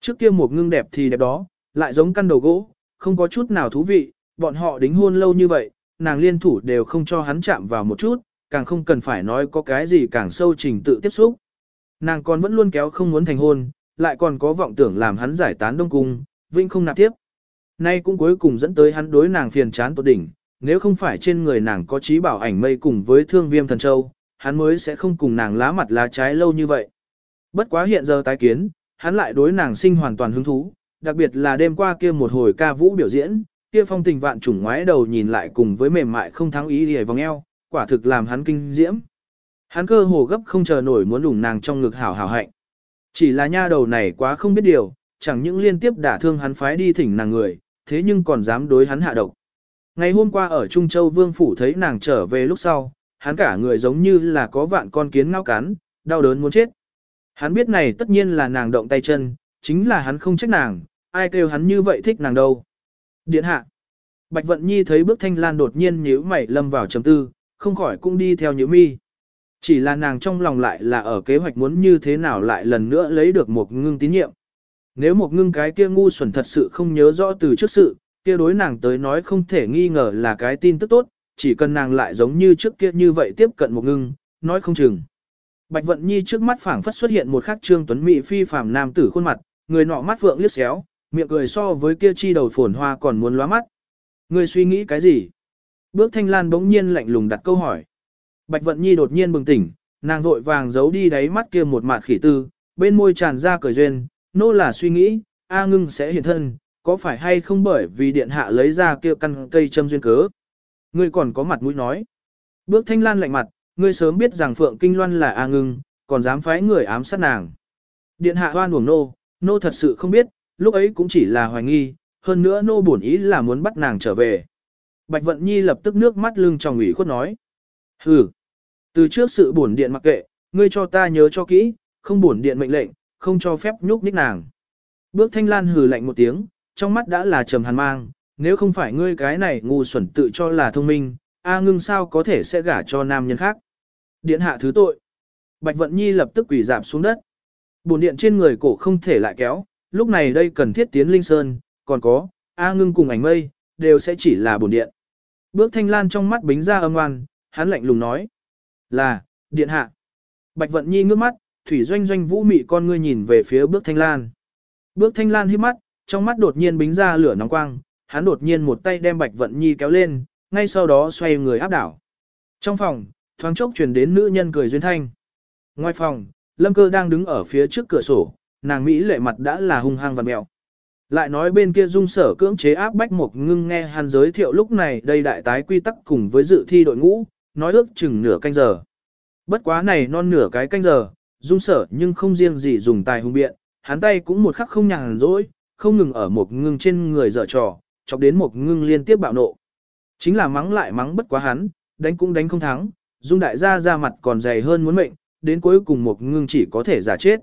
Trước kia một ngưng đẹp thì đẹp đó, lại giống căn đầu gỗ, không có chút nào thú vị, bọn họ đính hôn lâu như vậy, nàng liên thủ đều không cho hắn chạm vào một chút, càng không cần phải nói có cái gì càng sâu trình tự tiếp xúc. Nàng còn vẫn luôn kéo không muốn thành hôn, lại còn có vọng tưởng làm hắn giải tán đông cung, vinh không nạp tiếp. Nay cũng cuối cùng dẫn tới hắn đối nàng phiền chán tột đỉnh, nếu không phải trên người nàng có trí bảo ảnh mây cùng với thương viêm thần châu, hắn mới sẽ không cùng nàng lá mặt lá trái lâu như vậy. Bất quá hiện giờ tái kiến, hắn lại đối nàng sinh hoàn toàn hứng thú, đặc biệt là đêm qua kia một hồi ca vũ biểu diễn, kia phong tình vạn trùng ngoái đầu nhìn lại cùng với mềm mại không thắng ý hề vòng eo, quả thực làm hắn kinh diễm. Hắn cơ hồ gấp không chờ nổi muốn đủng nàng trong ngực hảo hảo hạnh. Chỉ là nha đầu này quá không biết điều, chẳng những liên tiếp đả thương hắn phái đi thỉnh nàng người, thế nhưng còn dám đối hắn hạ độc. Ngày hôm qua ở Trung Châu Vương Phủ thấy nàng trở về lúc sau, hắn cả người giống như là có vạn con kiến ngao cắn, đau đớn muốn chết. Hắn biết này tất nhiên là nàng động tay chân, chính là hắn không trách nàng, ai kêu hắn như vậy thích nàng đâu. Điện hạ. Bạch Vận Nhi thấy bước thanh lan đột nhiên nhíu mày lâm vào trầm tư, không khỏi cũng đi theo nhíu mi. Chỉ là nàng trong lòng lại là ở kế hoạch muốn như thế nào lại lần nữa lấy được một ngưng tín nhiệm. Nếu một ngưng cái kia ngu xuẩn thật sự không nhớ rõ từ trước sự, kia đối nàng tới nói không thể nghi ngờ là cái tin tức tốt, chỉ cần nàng lại giống như trước kia như vậy tiếp cận một ngưng, nói không chừng. Bạch Vận Nhi trước mắt phảng phất xuất hiện một khắc trương tuấn mỹ phi phàm nam tử khuôn mặt, người nọ mắt vượng liếc xéo, miệng cười so với kia chi đầu phồn hoa còn muốn lóa mắt. Người suy nghĩ cái gì? Bước Thanh Lan bỗng nhiên lạnh lùng đặt câu hỏi. Bạch Vận Nhi đột nhiên bừng tỉnh, nàng vội vàng giấu đi đáy mắt kia một mạt khỉ tư, bên môi tràn ra cười duyên, nô là suy nghĩ, A ngưng sẽ hiện thân, có phải hay không bởi vì điện hạ lấy ra kia căn cây châm duyên cớ. Ngươi còn có mặt mũi nói. Bước Thanh Lan lạnh mặt, ngươi sớm biết rằng Phượng Kinh Loan là A ngưng, còn dám phái người ám sát nàng. Điện hạ hoan uổng nô, nô thật sự không biết, lúc ấy cũng chỉ là hoài nghi, hơn nữa nô bổn ý là muốn bắt nàng trở về. Bạch Vận Nhi lập tức nước mắt lưng tròng ủy khuất nói. Hừ, từ trước sự bổn điện mặc kệ, ngươi cho ta nhớ cho kỹ, không bổn điện mệnh lệnh, không cho phép nhúc nhích nàng. Bước thanh lan hừ lạnh một tiếng, trong mắt đã là trầm hàn mang, nếu không phải ngươi cái này ngu xuẩn tự cho là thông minh, A ngưng sao có thể sẽ gả cho nam nhân khác. Điện hạ thứ tội. Bạch Vận Nhi lập tức quỳ dạp xuống đất. Bồn điện trên người cổ không thể lại kéo, lúc này đây cần thiết tiến linh sơn, còn có, A ngưng cùng ảnh mây, đều sẽ chỉ là bồn điện. Bước thanh lan trong mắt bính ra âm ngoan, hắn lạnh lùng nói. Là, điện hạ. Bạch vận nhi ngước mắt, thủy doanh doanh vũ mị con ngươi nhìn về phía bước thanh lan. Bước thanh lan hít mắt, trong mắt đột nhiên bính ra lửa nóng quang, hắn đột nhiên một tay đem bạch vận nhi kéo lên, ngay sau đó xoay người áp đảo. Trong phòng, thoáng chốc truyền đến nữ nhân cười duyên thanh. Ngoài phòng, lâm cơ đang đứng ở phía trước cửa sổ, nàng Mỹ lệ mặt đã là hung hăng và mẹo. Lại nói bên kia dung sở cưỡng chế áp bách một ngưng nghe hắn giới thiệu lúc này đây đại tái quy tắc cùng với dự thi đội ngũ, nói ước chừng nửa canh giờ. Bất quá này non nửa cái canh giờ, dung sở nhưng không riêng gì dùng tài hung biện, hắn tay cũng một khắc không nhàn rỗi, không ngừng ở một ngưng trên người dở trò, chọc đến một ngưng liên tiếp bạo nộ. Chính là mắng lại mắng bất quá hắn, đánh cũng đánh không thắng, dung đại gia ra mặt còn dày hơn muốn mệnh, đến cuối cùng một ngưng chỉ có thể giả chết.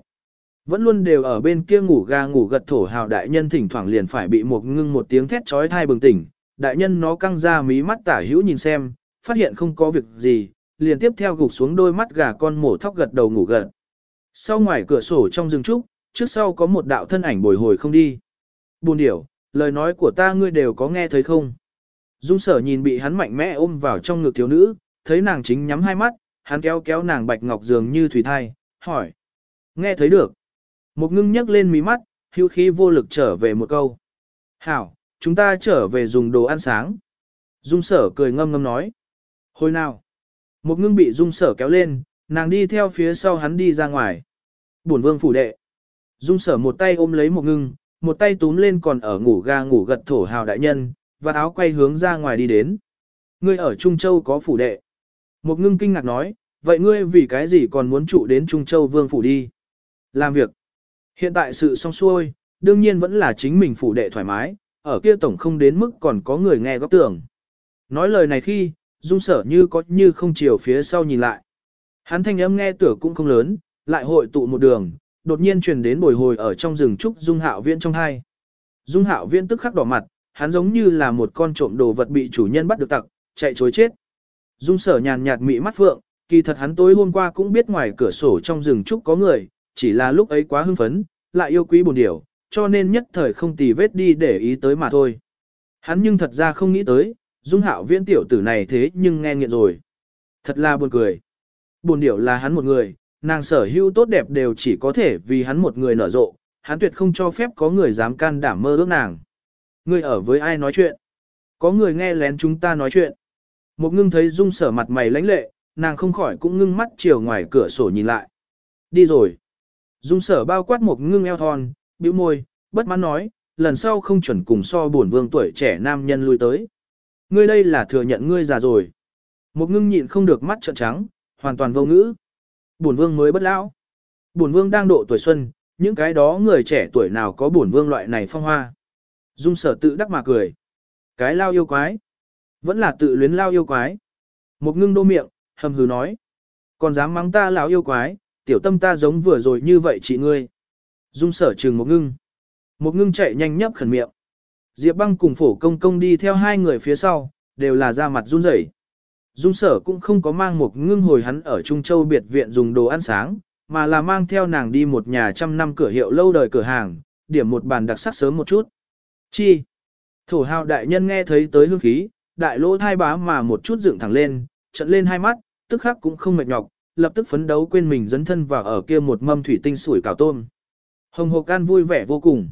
Vẫn luôn đều ở bên kia ngủ ga ngủ gật thổ hào đại nhân thỉnh thoảng liền phải bị một ngưng một tiếng thét trói thai bừng tỉnh, đại nhân nó căng ra mí mắt tả hữu nhìn xem, phát hiện không có việc gì, liền tiếp theo gục xuống đôi mắt gà con mổ thóc gật đầu ngủ gật. Sau ngoài cửa sổ trong rừng trúc, trước sau có một đạo thân ảnh bồi hồi không đi. Buồn điểu, lời nói của ta ngươi đều có nghe thấy không? Dung sở nhìn bị hắn mạnh mẽ ôm vào trong ngực thiếu nữ, thấy nàng chính nhắm hai mắt, hắn kéo kéo nàng bạch ngọc dường như thủy thai, hỏi. Nghe thấy được. Một ngưng nhấc lên mí mắt, hưu khí vô lực trở về một câu. Hảo, chúng ta trở về dùng đồ ăn sáng. Dung sở cười ngâm ngâm nói. Hồi nào? Một ngưng bị dung sở kéo lên, nàng đi theo phía sau hắn đi ra ngoài. Bổn vương phủ đệ. Dung sở một tay ôm lấy một ngưng, một tay túm lên còn ở ngủ ga ngủ gật thổ hào đại nhân, và áo quay hướng ra ngoài đi đến. Ngươi ở Trung Châu có phủ đệ. Một ngưng kinh ngạc nói, vậy ngươi vì cái gì còn muốn trụ đến Trung Châu vương phủ đi? Làm việc. Hiện tại sự xong xuôi, đương nhiên vẫn là chính mình phủ đệ thoải mái, ở kia tổng không đến mức còn có người nghe góp tưởng. Nói lời này khi, dung sở như có như không chiều phía sau nhìn lại. Hắn thanh âm nghe tưởng cũng không lớn, lại hội tụ một đường, đột nhiên truyền đến bồi hồi ở trong rừng trúc dung hạo viễn trong hai. Dung hạo viễn tức khắc đỏ mặt, hắn giống như là một con trộm đồ vật bị chủ nhân bắt được tặc, chạy chối chết. Dung sở nhàn nhạt mị mắt phượng, kỳ thật hắn tối hôm qua cũng biết ngoài cửa sổ trong rừng trúc có người, chỉ là lúc ấy quá hưng phấn, lại yêu quý buồn điểu, cho nên nhất thời không tì vết đi để ý tới mà thôi. Hắn nhưng thật ra không nghĩ tới, dung hạo viễn tiểu tử này thế nhưng nghe nghiện rồi. Thật là buồn cười. Buồn điểu là hắn một người, nàng sở hữu tốt đẹp đều chỉ có thể vì hắn một người nở rộ, hắn tuyệt không cho phép có người dám can đảm mơ ước nàng. Ngươi ở với ai nói chuyện? Có người nghe lén chúng ta nói chuyện. Một ngưng thấy dung sở mặt mày lãnh lệ, nàng không khỏi cũng ngưng mắt chiều ngoài cửa sổ nhìn lại. Đi rồi. Dung sở bao quát một ngưng eo thon, bĩu môi, bất mãn nói, lần sau không chuẩn cùng so buồn vương tuổi trẻ nam nhân lui tới. Ngươi đây là thừa nhận ngươi già rồi. Một ngưng nhịn không được mắt trợn trắng, hoàn toàn vô ngữ. Bổn vương mới bất lão. Bổn vương đang độ tuổi xuân, những cái đó người trẻ tuổi nào có bổn vương loại này phong hoa. Dung sở tự đắc mà cười. Cái lao yêu quái. Vẫn là tự luyến lao yêu quái. Một ngưng đô miệng, hầm hừ nói. Còn dám mắng ta lão yêu quái, tiểu tâm ta giống vừa rồi như vậy chị ngươi. Dung sở trừng một ngưng. Một ngưng chạy nhanh nhấp khẩn miệng. Diệp băng cùng phổ công công đi theo hai người phía sau, đều là da mặt run rẩy. Dung sở cũng không có mang một ngưng hồi hắn ở Trung Châu biệt viện dùng đồ ăn sáng, mà là mang theo nàng đi một nhà trăm năm cửa hiệu lâu đời cửa hàng, điểm một bàn đặc sắc sớm một chút. Chi? Thổ hào đại nhân nghe thấy tới hương khí, đại lỗ thai bá mà một chút dựng thẳng lên, trận lên hai mắt, tức khắc cũng không mệt nhọc, lập tức phấn đấu quên mình dấn thân vào ở kia một mâm thủy tinh sủi cảo tôm. Hồng Hồ Can vui vẻ vô cùng.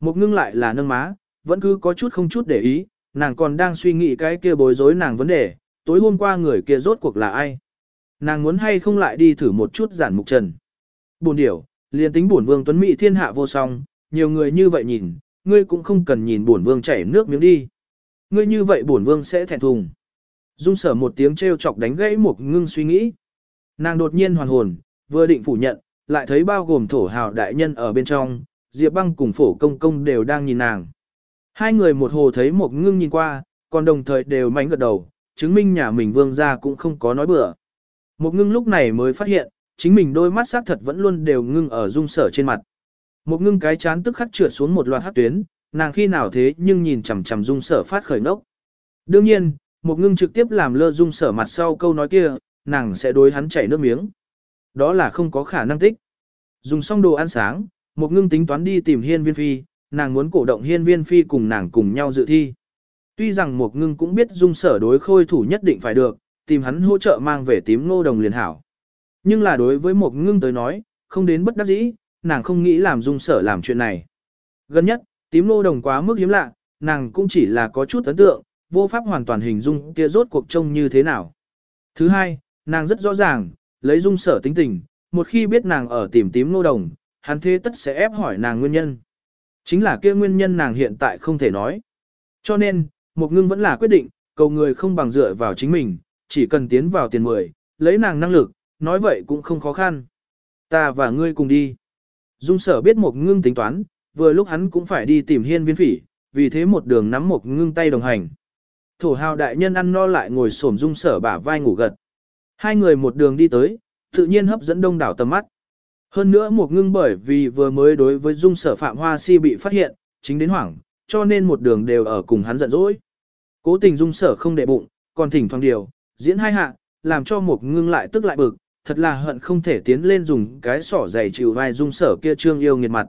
Một ngưng lại là nâng má, vẫn cứ có chút không chút để ý, nàng còn đang suy nghĩ cái kia bối rối nàng vấn đề, tối hôm qua người kia rốt cuộc là ai. Nàng muốn hay không lại đi thử một chút giản mục trần. Buồn điểu, liền tính bổn vương tuấn mỹ thiên hạ vô song, nhiều người như vậy nhìn, ngươi cũng không cần nhìn bổn vương chảy nước miếng đi. Ngươi như vậy bổn vương sẽ thẹn thùng. Dung sở một tiếng trêu chọc đánh gãy một ngưng suy nghĩ. Nàng đột nhiên hoàn hồn, vừa định phủ nhận, lại thấy bao gồm thổ hào đại nhân ở bên trong, Diệp băng cùng phổ công công đều đang nhìn nàng. Hai người một hồ thấy một ngưng nhìn qua, còn đồng thời đều mánh gật đầu, chứng minh nhà mình vương gia cũng không có nói bừa. Một ngưng lúc này mới phát hiện, chính mình đôi mắt xác thật vẫn luôn đều ngưng ở dung sở trên mặt. Một ngưng cái chán tức khắc trượt xuống một loạt hát tuyến, nàng khi nào thế nhưng nhìn chằm chằm dung sở phát khởi nốc. Đương nhiên, một ngưng trực tiếp làm lơ dung sở mặt sau câu nói kia, nàng sẽ đối hắn chảy nước miếng. Đó là không có khả năng tích. Dùng xong đồ ăn sáng, một ngưng tính toán đi tìm hiên viên phi, nàng muốn cổ động hiên viên phi cùng nàng cùng nhau dự thi. Tuy rằng một ngưng cũng biết dung sở đối khôi thủ nhất định phải được, tìm hắn hỗ trợ mang về tím ngô đồng liền hảo. Nhưng là đối với một ngưng tới nói, không đến bất đắc dĩ, nàng không nghĩ làm dung sở làm chuyện này. Gần nhất, tím ngô đồng quá mức hiếm lạ, nàng cũng chỉ là có chút ấn tượng, vô pháp hoàn toàn hình dung kia rốt cuộc trông như thế nào. Thứ hai, nàng rất rõ ràng, lấy dung sở tính tình, một khi biết nàng ở tìm tím ngô đồng, hắn thế tất sẽ ép hỏi nàng nguyên nhân. Chính là kia nguyên nhân nàng hiện tại không thể nói. Cho nên, một ngưng vẫn là quyết định, cầu người không bằng dựa vào chính mình, chỉ cần tiến vào tiền mười, lấy nàng năng lực, nói vậy cũng không khó khăn. Ta và ngươi cùng đi. Dung sở biết một ngưng tính toán, vừa lúc hắn cũng phải đi tìm hiên viên phỉ, vì thế một đường nắm một ngưng tay đồng hành. Thổ hào đại nhân ăn no lại ngồi xổm dung sở bả vai ngủ gật. Hai người một đường đi tới, tự nhiên hấp dẫn đông đảo tầm mắt. Hơn nữa một ngưng bởi vì vừa mới đối với dung sở phạm hoa si bị phát hiện, chính đến hoảng, cho nên một đường đều ở cùng hắn giận dỗi. Cố tình dung sở không để bụng, còn thỉnh thoảng điều, diễn hai hạ, làm cho một ngưng lại tức lại bực, thật là hận không thể tiến lên dùng cái sỏ dày chịu vai dung sở kia trương yêu nghiệt mặt.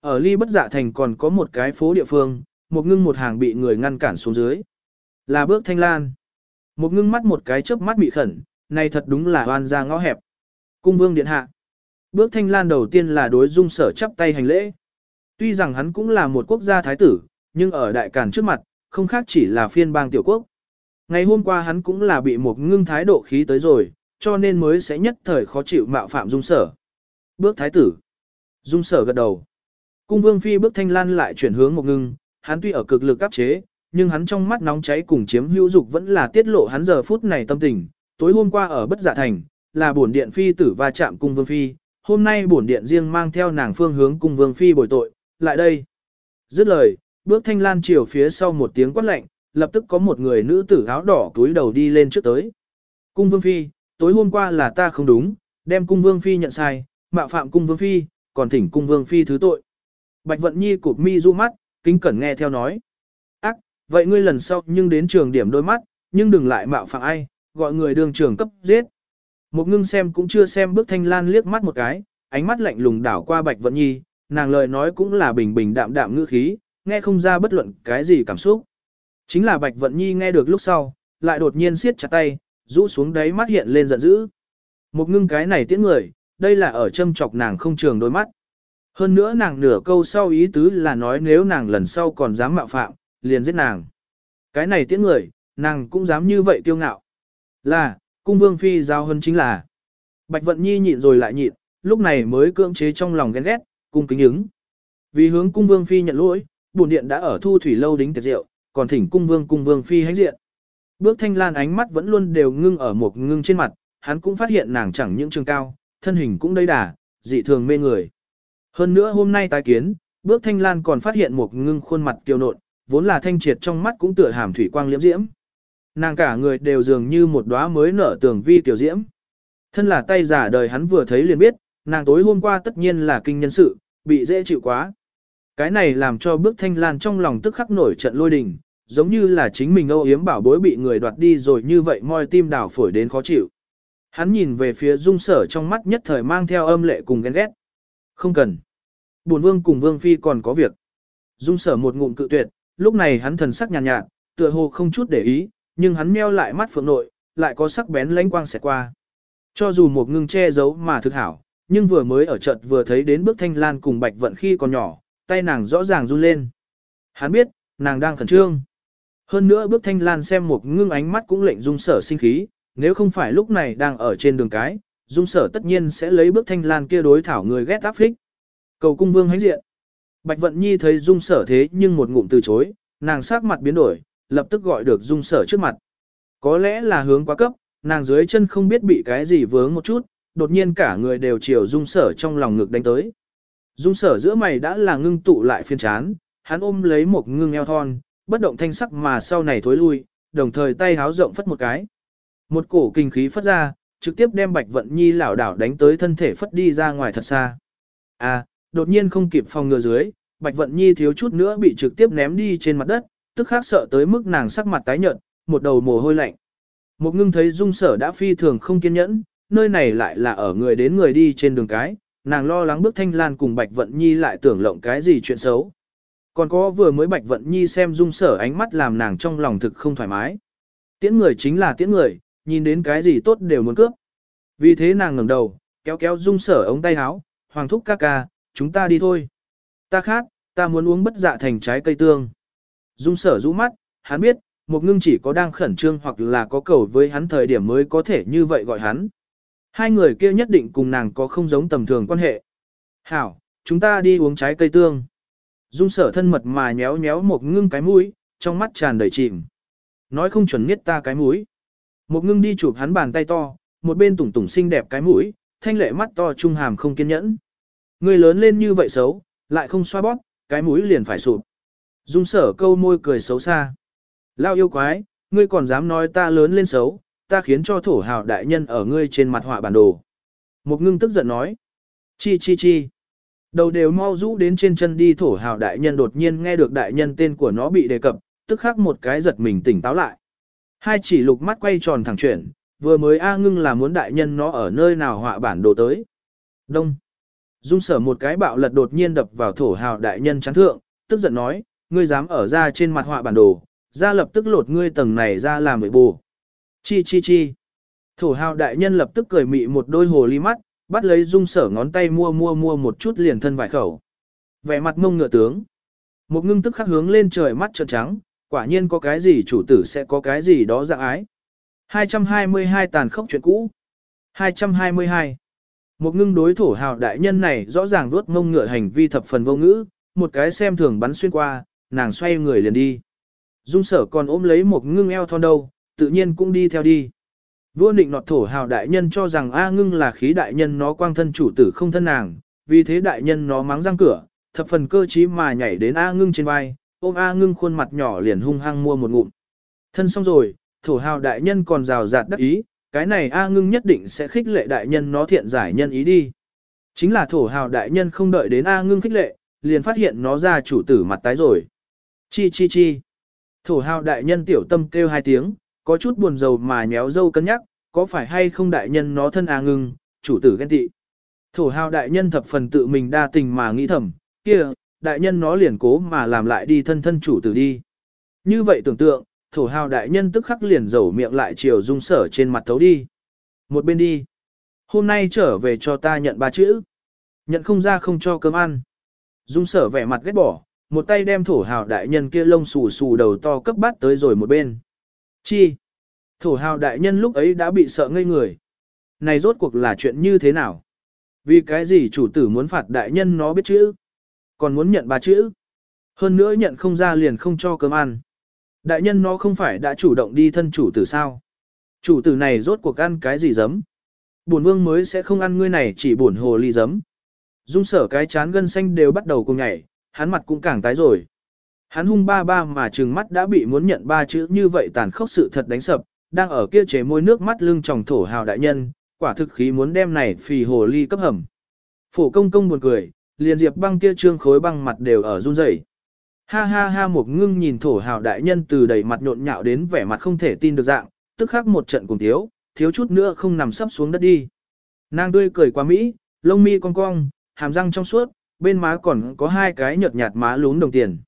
Ở ly bất dạ thành còn có một cái phố địa phương, một ngưng một hàng bị người ngăn cản xuống dưới. Là bước thanh lan. Một ngưng mắt một cái chớp mắt bị khẩn, này thật đúng là oan ra ngõ hẹp. Cung vương điện hạ. Bước thanh lan đầu tiên là đối dung sở chắp tay hành lễ. Tuy rằng hắn cũng là một quốc gia thái tử, nhưng ở đại càn trước mặt, không khác chỉ là phiên bang tiểu quốc. Ngày hôm qua hắn cũng là bị một ngưng thái độ khí tới rồi, cho nên mới sẽ nhất thời khó chịu mạo phạm dung sở. Bước thái tử. Dung sở gật đầu. Cung vương phi bước thanh lan lại chuyển hướng một ngưng, hắn tuy ở cực lực áp chế, nhưng hắn trong mắt nóng cháy cùng chiếm hữu dục vẫn là tiết lộ hắn giờ phút này tâm tình. Tối hôm qua ở bất dạ thành, là bổn điện phi tử va chạm cung vương phi, hôm nay bổn điện riêng mang theo nàng phương hướng cung vương phi bồi tội, lại đây. Dứt lời, bước thanh lan chiều phía sau một tiếng quát lạnh, lập tức có một người nữ tử áo đỏ túi đầu đi lên trước tới. Cung vương phi, tối hôm qua là ta không đúng, đem cung vương phi nhận sai, mạo phạm cung vương phi, còn thỉnh cung vương phi thứ tội. Bạch vận nhi cụp mi du mắt, kính cẩn nghe theo nói. Ác, vậy ngươi lần sau nhưng đến trường điểm đôi mắt, nhưng đừng lại mạo phạm ai, gọi người đường trường cấp giết. Một ngưng xem cũng chưa xem bước thanh lan liếc mắt một cái, ánh mắt lạnh lùng đảo qua bạch vận nhi, nàng lời nói cũng là bình bình đạm đạm ngữ khí, nghe không ra bất luận cái gì cảm xúc. Chính là bạch vận nhi nghe được lúc sau, lại đột nhiên siết chặt tay, rũ xuống đáy mắt hiện lên giận dữ. Một ngưng cái này tiễn người, đây là ở châm chọc nàng không trường đôi mắt. Hơn nữa nàng nửa câu sau ý tứ là nói nếu nàng lần sau còn dám mạo phạm, liền giết nàng. Cái này tiễn người, nàng cũng dám như vậy tiêu ngạo. Là, cung vương phi giao hơn chính là. Bạch vận nhi nhịn rồi lại nhịn, lúc này mới cưỡng chế trong lòng ghen ghét, cung kính ứng. Vì hướng cung vương phi nhận lỗi, bổn điện đã ở thu thủy lâu đính tiệc rượu, còn thỉnh cung vương cung vương phi hãnh diện. Bước thanh lan ánh mắt vẫn luôn đều ngưng ở một ngưng trên mặt, hắn cũng phát hiện nàng chẳng những trường cao, thân hình cũng đầy đà, dị thường mê người. Hơn nữa hôm nay tái kiến, bước thanh lan còn phát hiện một ngưng khuôn mặt kiều nộn, vốn là thanh triệt trong mắt cũng tựa hàm thủy quang liễm diễm. Nàng cả người đều dường như một đóa mới nở tường vi tiểu diễm. Thân là tay giả đời hắn vừa thấy liền biết, nàng tối hôm qua tất nhiên là kinh nhân sự, bị dễ chịu quá. Cái này làm cho bước thanh lan trong lòng tức khắc nổi trận lôi đình, giống như là chính mình âu yếm bảo bối bị người đoạt đi rồi như vậy moi tim đảo phổi đến khó chịu. Hắn nhìn về phía dung sở trong mắt nhất thời mang theo âm lệ cùng ghen ghét. Không cần. Bổn vương cùng vương phi còn có việc. Dung sở một ngụm cự tuyệt, lúc này hắn thần sắc nhàn nhạt, nhạt, tựa hồ không chút để ý, nhưng hắn meo lại mắt phượng nội, lại có sắc bén lánh quang xẹt qua. Cho dù một ngưng che giấu mà thực hảo, nhưng vừa mới ở chợt vừa thấy đến bước thanh lan cùng bạch vận khi còn nhỏ, tay nàng rõ ràng run lên. Hắn biết, nàng đang khẩn trương. Hơn nữa bước thanh lan xem một ngưng ánh mắt cũng lệnh dung sở sinh khí, nếu không phải lúc này đang ở trên đường cái, dung sở tất nhiên sẽ lấy bước thanh lan kia đối thảo người ghét áp phích. Cầu cung vương hãnh diện. Bạch vận nhi thấy dung sở thế nhưng một ngụm từ chối, nàng sắc mặt biến đổi, lập tức gọi được dung sở trước mặt. Có lẽ là hướng quá cấp, nàng dưới chân không biết bị cái gì vướng một chút, đột nhiên cả người đều chiều dung sở trong lòng ngực đánh tới. Dung sở giữa mày đã là ngưng tụ lại phiên chán, hắn ôm lấy một ngưng eo thon, bất động thanh sắc mà sau này thối lui, đồng thời tay háo rộng phất một cái. Một cổ kinh khí phất ra, trực tiếp đem Bạch Vận Nhi lảo đảo đánh tới thân thể phất đi ra ngoài thật xa. À, đột nhiên không kịp phòng ngừa dưới, Bạch Vận Nhi thiếu chút nữa bị trực tiếp ném đi trên mặt đất, tức khác sợ tới mức nàng sắc mặt tái nhợt, một đầu mồ hôi lạnh. Một ngưng thấy dung sở đã phi thường không kiên nhẫn, nơi này lại là ở người đến người đi trên đường cái, nàng lo lắng bước thanh lan cùng Bạch Vận Nhi lại tưởng lộng cái gì chuyện xấu. Còn có vừa mới Bạch Vận Nhi xem dung sở ánh mắt làm nàng trong lòng thực không thoải mái. Tiễn người chính là tiễn người, nhìn đến cái gì tốt đều muốn cướp. Vì thế nàng ngẩng đầu, kéo kéo dung sở ống tay áo, hoàng thúc ca ca, chúng ta đi thôi. Ta khát, ta muốn uống bất dạ thành trái cây tương. Dung sở rũ mắt, hắn biết, một ngưng chỉ có đang khẩn trương hoặc là có cầu với hắn thời điểm mới có thể như vậy gọi hắn. Hai người kia nhất định cùng nàng có không giống tầm thường quan hệ. Hảo, chúng ta đi uống trái cây tương. Dung sở thân mật mà nhéo nhéo một ngưng cái mũi, trong mắt tràn đầy chìm. Nói không chuẩn nhất ta cái mũi. Một ngưng đi chụp hắn bàn tay to, một bên tủng tủng xinh đẹp cái mũi, thanh lệ mắt to trung hàm không kiên nhẫn. Người lớn lên như vậy xấu, lại không xoa bóp, cái mũi liền phải sụp. Dung sở câu môi cười xấu xa. Lao yêu quái, ngươi còn dám nói ta lớn lên xấu, ta khiến cho thổ hào đại nhân ở ngươi trên mặt họa bản đồ. Một ngưng tức giận nói. Chi chi chi. Đầu đều mau rũ đến trên chân đi thổ hào đại nhân đột nhiên nghe được đại nhân tên của nó bị đề cập, tức khắc một cái giật mình tỉnh táo lại. Hai chỉ lục mắt quay tròn thẳng chuyển, vừa mới A ngưng là muốn đại nhân nó ở nơi nào họa bản đồ tới. Đông. Dung sở một cái bạo lật đột nhiên đập vào thổ hào đại nhân chán thượng, tức giận nói, ngươi dám ở ra trên mặt họa bản đồ, ra lập tức lột ngươi tầng này ra làm bậy bù. Chi chi chi. Thổ hào đại nhân lập tức cười mị một đôi hồ ly mắt, bắt lấy dung sở ngón tay mua mua mua một chút liền thân vài khẩu. Vẻ mặt mông ngựa tướng. Một ngưng tức khắc hướng lên trời mắt trợn trắng, quả nhiên có cái gì chủ tử sẽ có cái gì đó dạng ái. 222 tàn khốc chuyện cũ. 222. Một ngưng đối thổ hào đại nhân này rõ ràng vuốt mông ngựa hành vi thập phần vô ngữ, một cái xem thường bắn xuyên qua, nàng xoay người liền đi. Dung sở còn ôm lấy một ngưng eo thon đâu, tự nhiên cũng đi theo đi. Vua định nọt thổ hào đại nhân cho rằng A ngưng là khí đại nhân nó quang thân chủ tử không thân nàng, vì thế đại nhân nó mắng răng cửa, thập phần cơ trí mà nhảy đến A ngưng trên vai, ôm A ngưng khuôn mặt nhỏ liền hung hăng mua một ngụm. Thân xong rồi, thổ hào đại nhân còn rào rạt đắc ý, cái này A ngưng nhất định sẽ khích lệ đại nhân nó thiện giải nhân ý đi. Chính là thổ hào đại nhân không đợi đến A ngưng khích lệ, liền phát hiện nó ra chủ tử mặt tái rồi. Chi chi chi. Thổ hào đại nhân tiểu tâm kêu hai tiếng, có chút buồn rầu mà nhéo dâu cân nhắc, có phải hay không đại nhân nó thân à ngưng, chủ tử ghen tị. Thổ hào đại nhân thập phần tự mình đa tình mà nghĩ thầm, kia, đại nhân nó liền cố mà làm lại đi thân thân chủ tử đi. Như vậy tưởng tượng, thổ hào đại nhân tức khắc liền dầu miệng lại chiều dung sở trên mặt thấu đi. Một bên đi. Hôm nay trở về cho ta nhận ba chữ. Nhận không ra không cho cơm ăn. Dung sở vẻ mặt ghét bỏ, một tay đem thổ hào đại nhân kia lông xù xù đầu to cấp bát tới rồi một bên. Chi? Thổ hào đại nhân lúc ấy đã bị sợ ngây người. Này rốt cuộc là chuyện như thế nào? Vì cái gì chủ tử muốn phạt đại nhân nó biết chữ? Còn muốn nhận ba chữ? Hơn nữa nhận không ra liền không cho cơm ăn. Đại nhân nó không phải đã chủ động đi thân chủ tử sao? Chủ tử này rốt cuộc ăn cái gì giấm? Bổn vương mới sẽ không ăn ngươi này chỉ bổn hồ ly giấm. Dung sở cái chán gân xanh đều bắt đầu cùng nhảy, hắn mặt cũng càng tái rồi. Hắn hung ba ba mà trừng mắt đã bị muốn nhận ba chữ như vậy tàn khốc sự thật đánh sập, đang ở kia chế môi nước mắt lưng tròng thổ hào đại nhân, quả thực khí muốn đem này phì hồ ly cấp hầm. Phổ công công buồn cười, liền diệp băng kia trương khối băng mặt đều ở run rẩy. Ha ha ha một ngưng nhìn thổ hào đại nhân từ đầy mặt nhộn nhạo đến vẻ mặt không thể tin được dạng, tức khắc một trận cùng thiếu, thiếu chút nữa không nằm sắp xuống đất đi. Nàng tươi cười quá mỹ, lông mi cong cong, hàm răng trong suốt, bên má còn có hai cái nhợt nhạt má lún đồng tiền.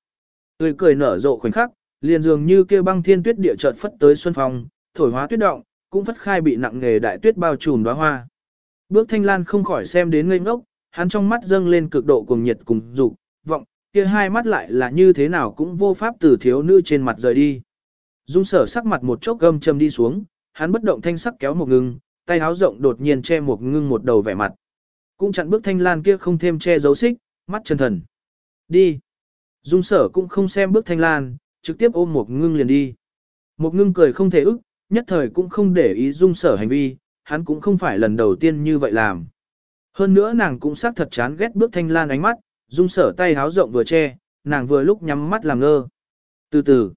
Tươi cười nở rộ khoảnh khắc, liền dường như kia băng thiên tuyết địa chợt phất tới xuân phong, thổi hóa tuyết động, cũng phất khai bị nặng nghề đại tuyết bao trùm đóa hoa. Bước thanh lan không khỏi xem đến ngây ngốc, hắn trong mắt dâng lên cực độ cuồng nhiệt cùng dục vọng, kia hai mắt lại là như thế nào cũng vô pháp từ thiếu nữ trên mặt rời đi. Dung sở sắc mặt một chốc gâm châm đi xuống, hắn bất động thanh sắc kéo một ngưng, tay háo rộng đột nhiên che một ngưng một đầu vẻ mặt. Cũng chặn bước thanh lan kia không thêm che dấu xích, mắt chân thần. Đi. Dung sở cũng không xem bước thanh lan, trực tiếp ôm một ngưng liền đi. Một ngưng cười không thể ức, nhất thời cũng không để ý dung sở hành vi, hắn cũng không phải lần đầu tiên như vậy làm. Hơn nữa nàng cũng xác thật chán ghét bước thanh lan ánh mắt, dung sở tay háo rộng vừa che, nàng vừa lúc nhắm mắt làm ngơ. Từ từ,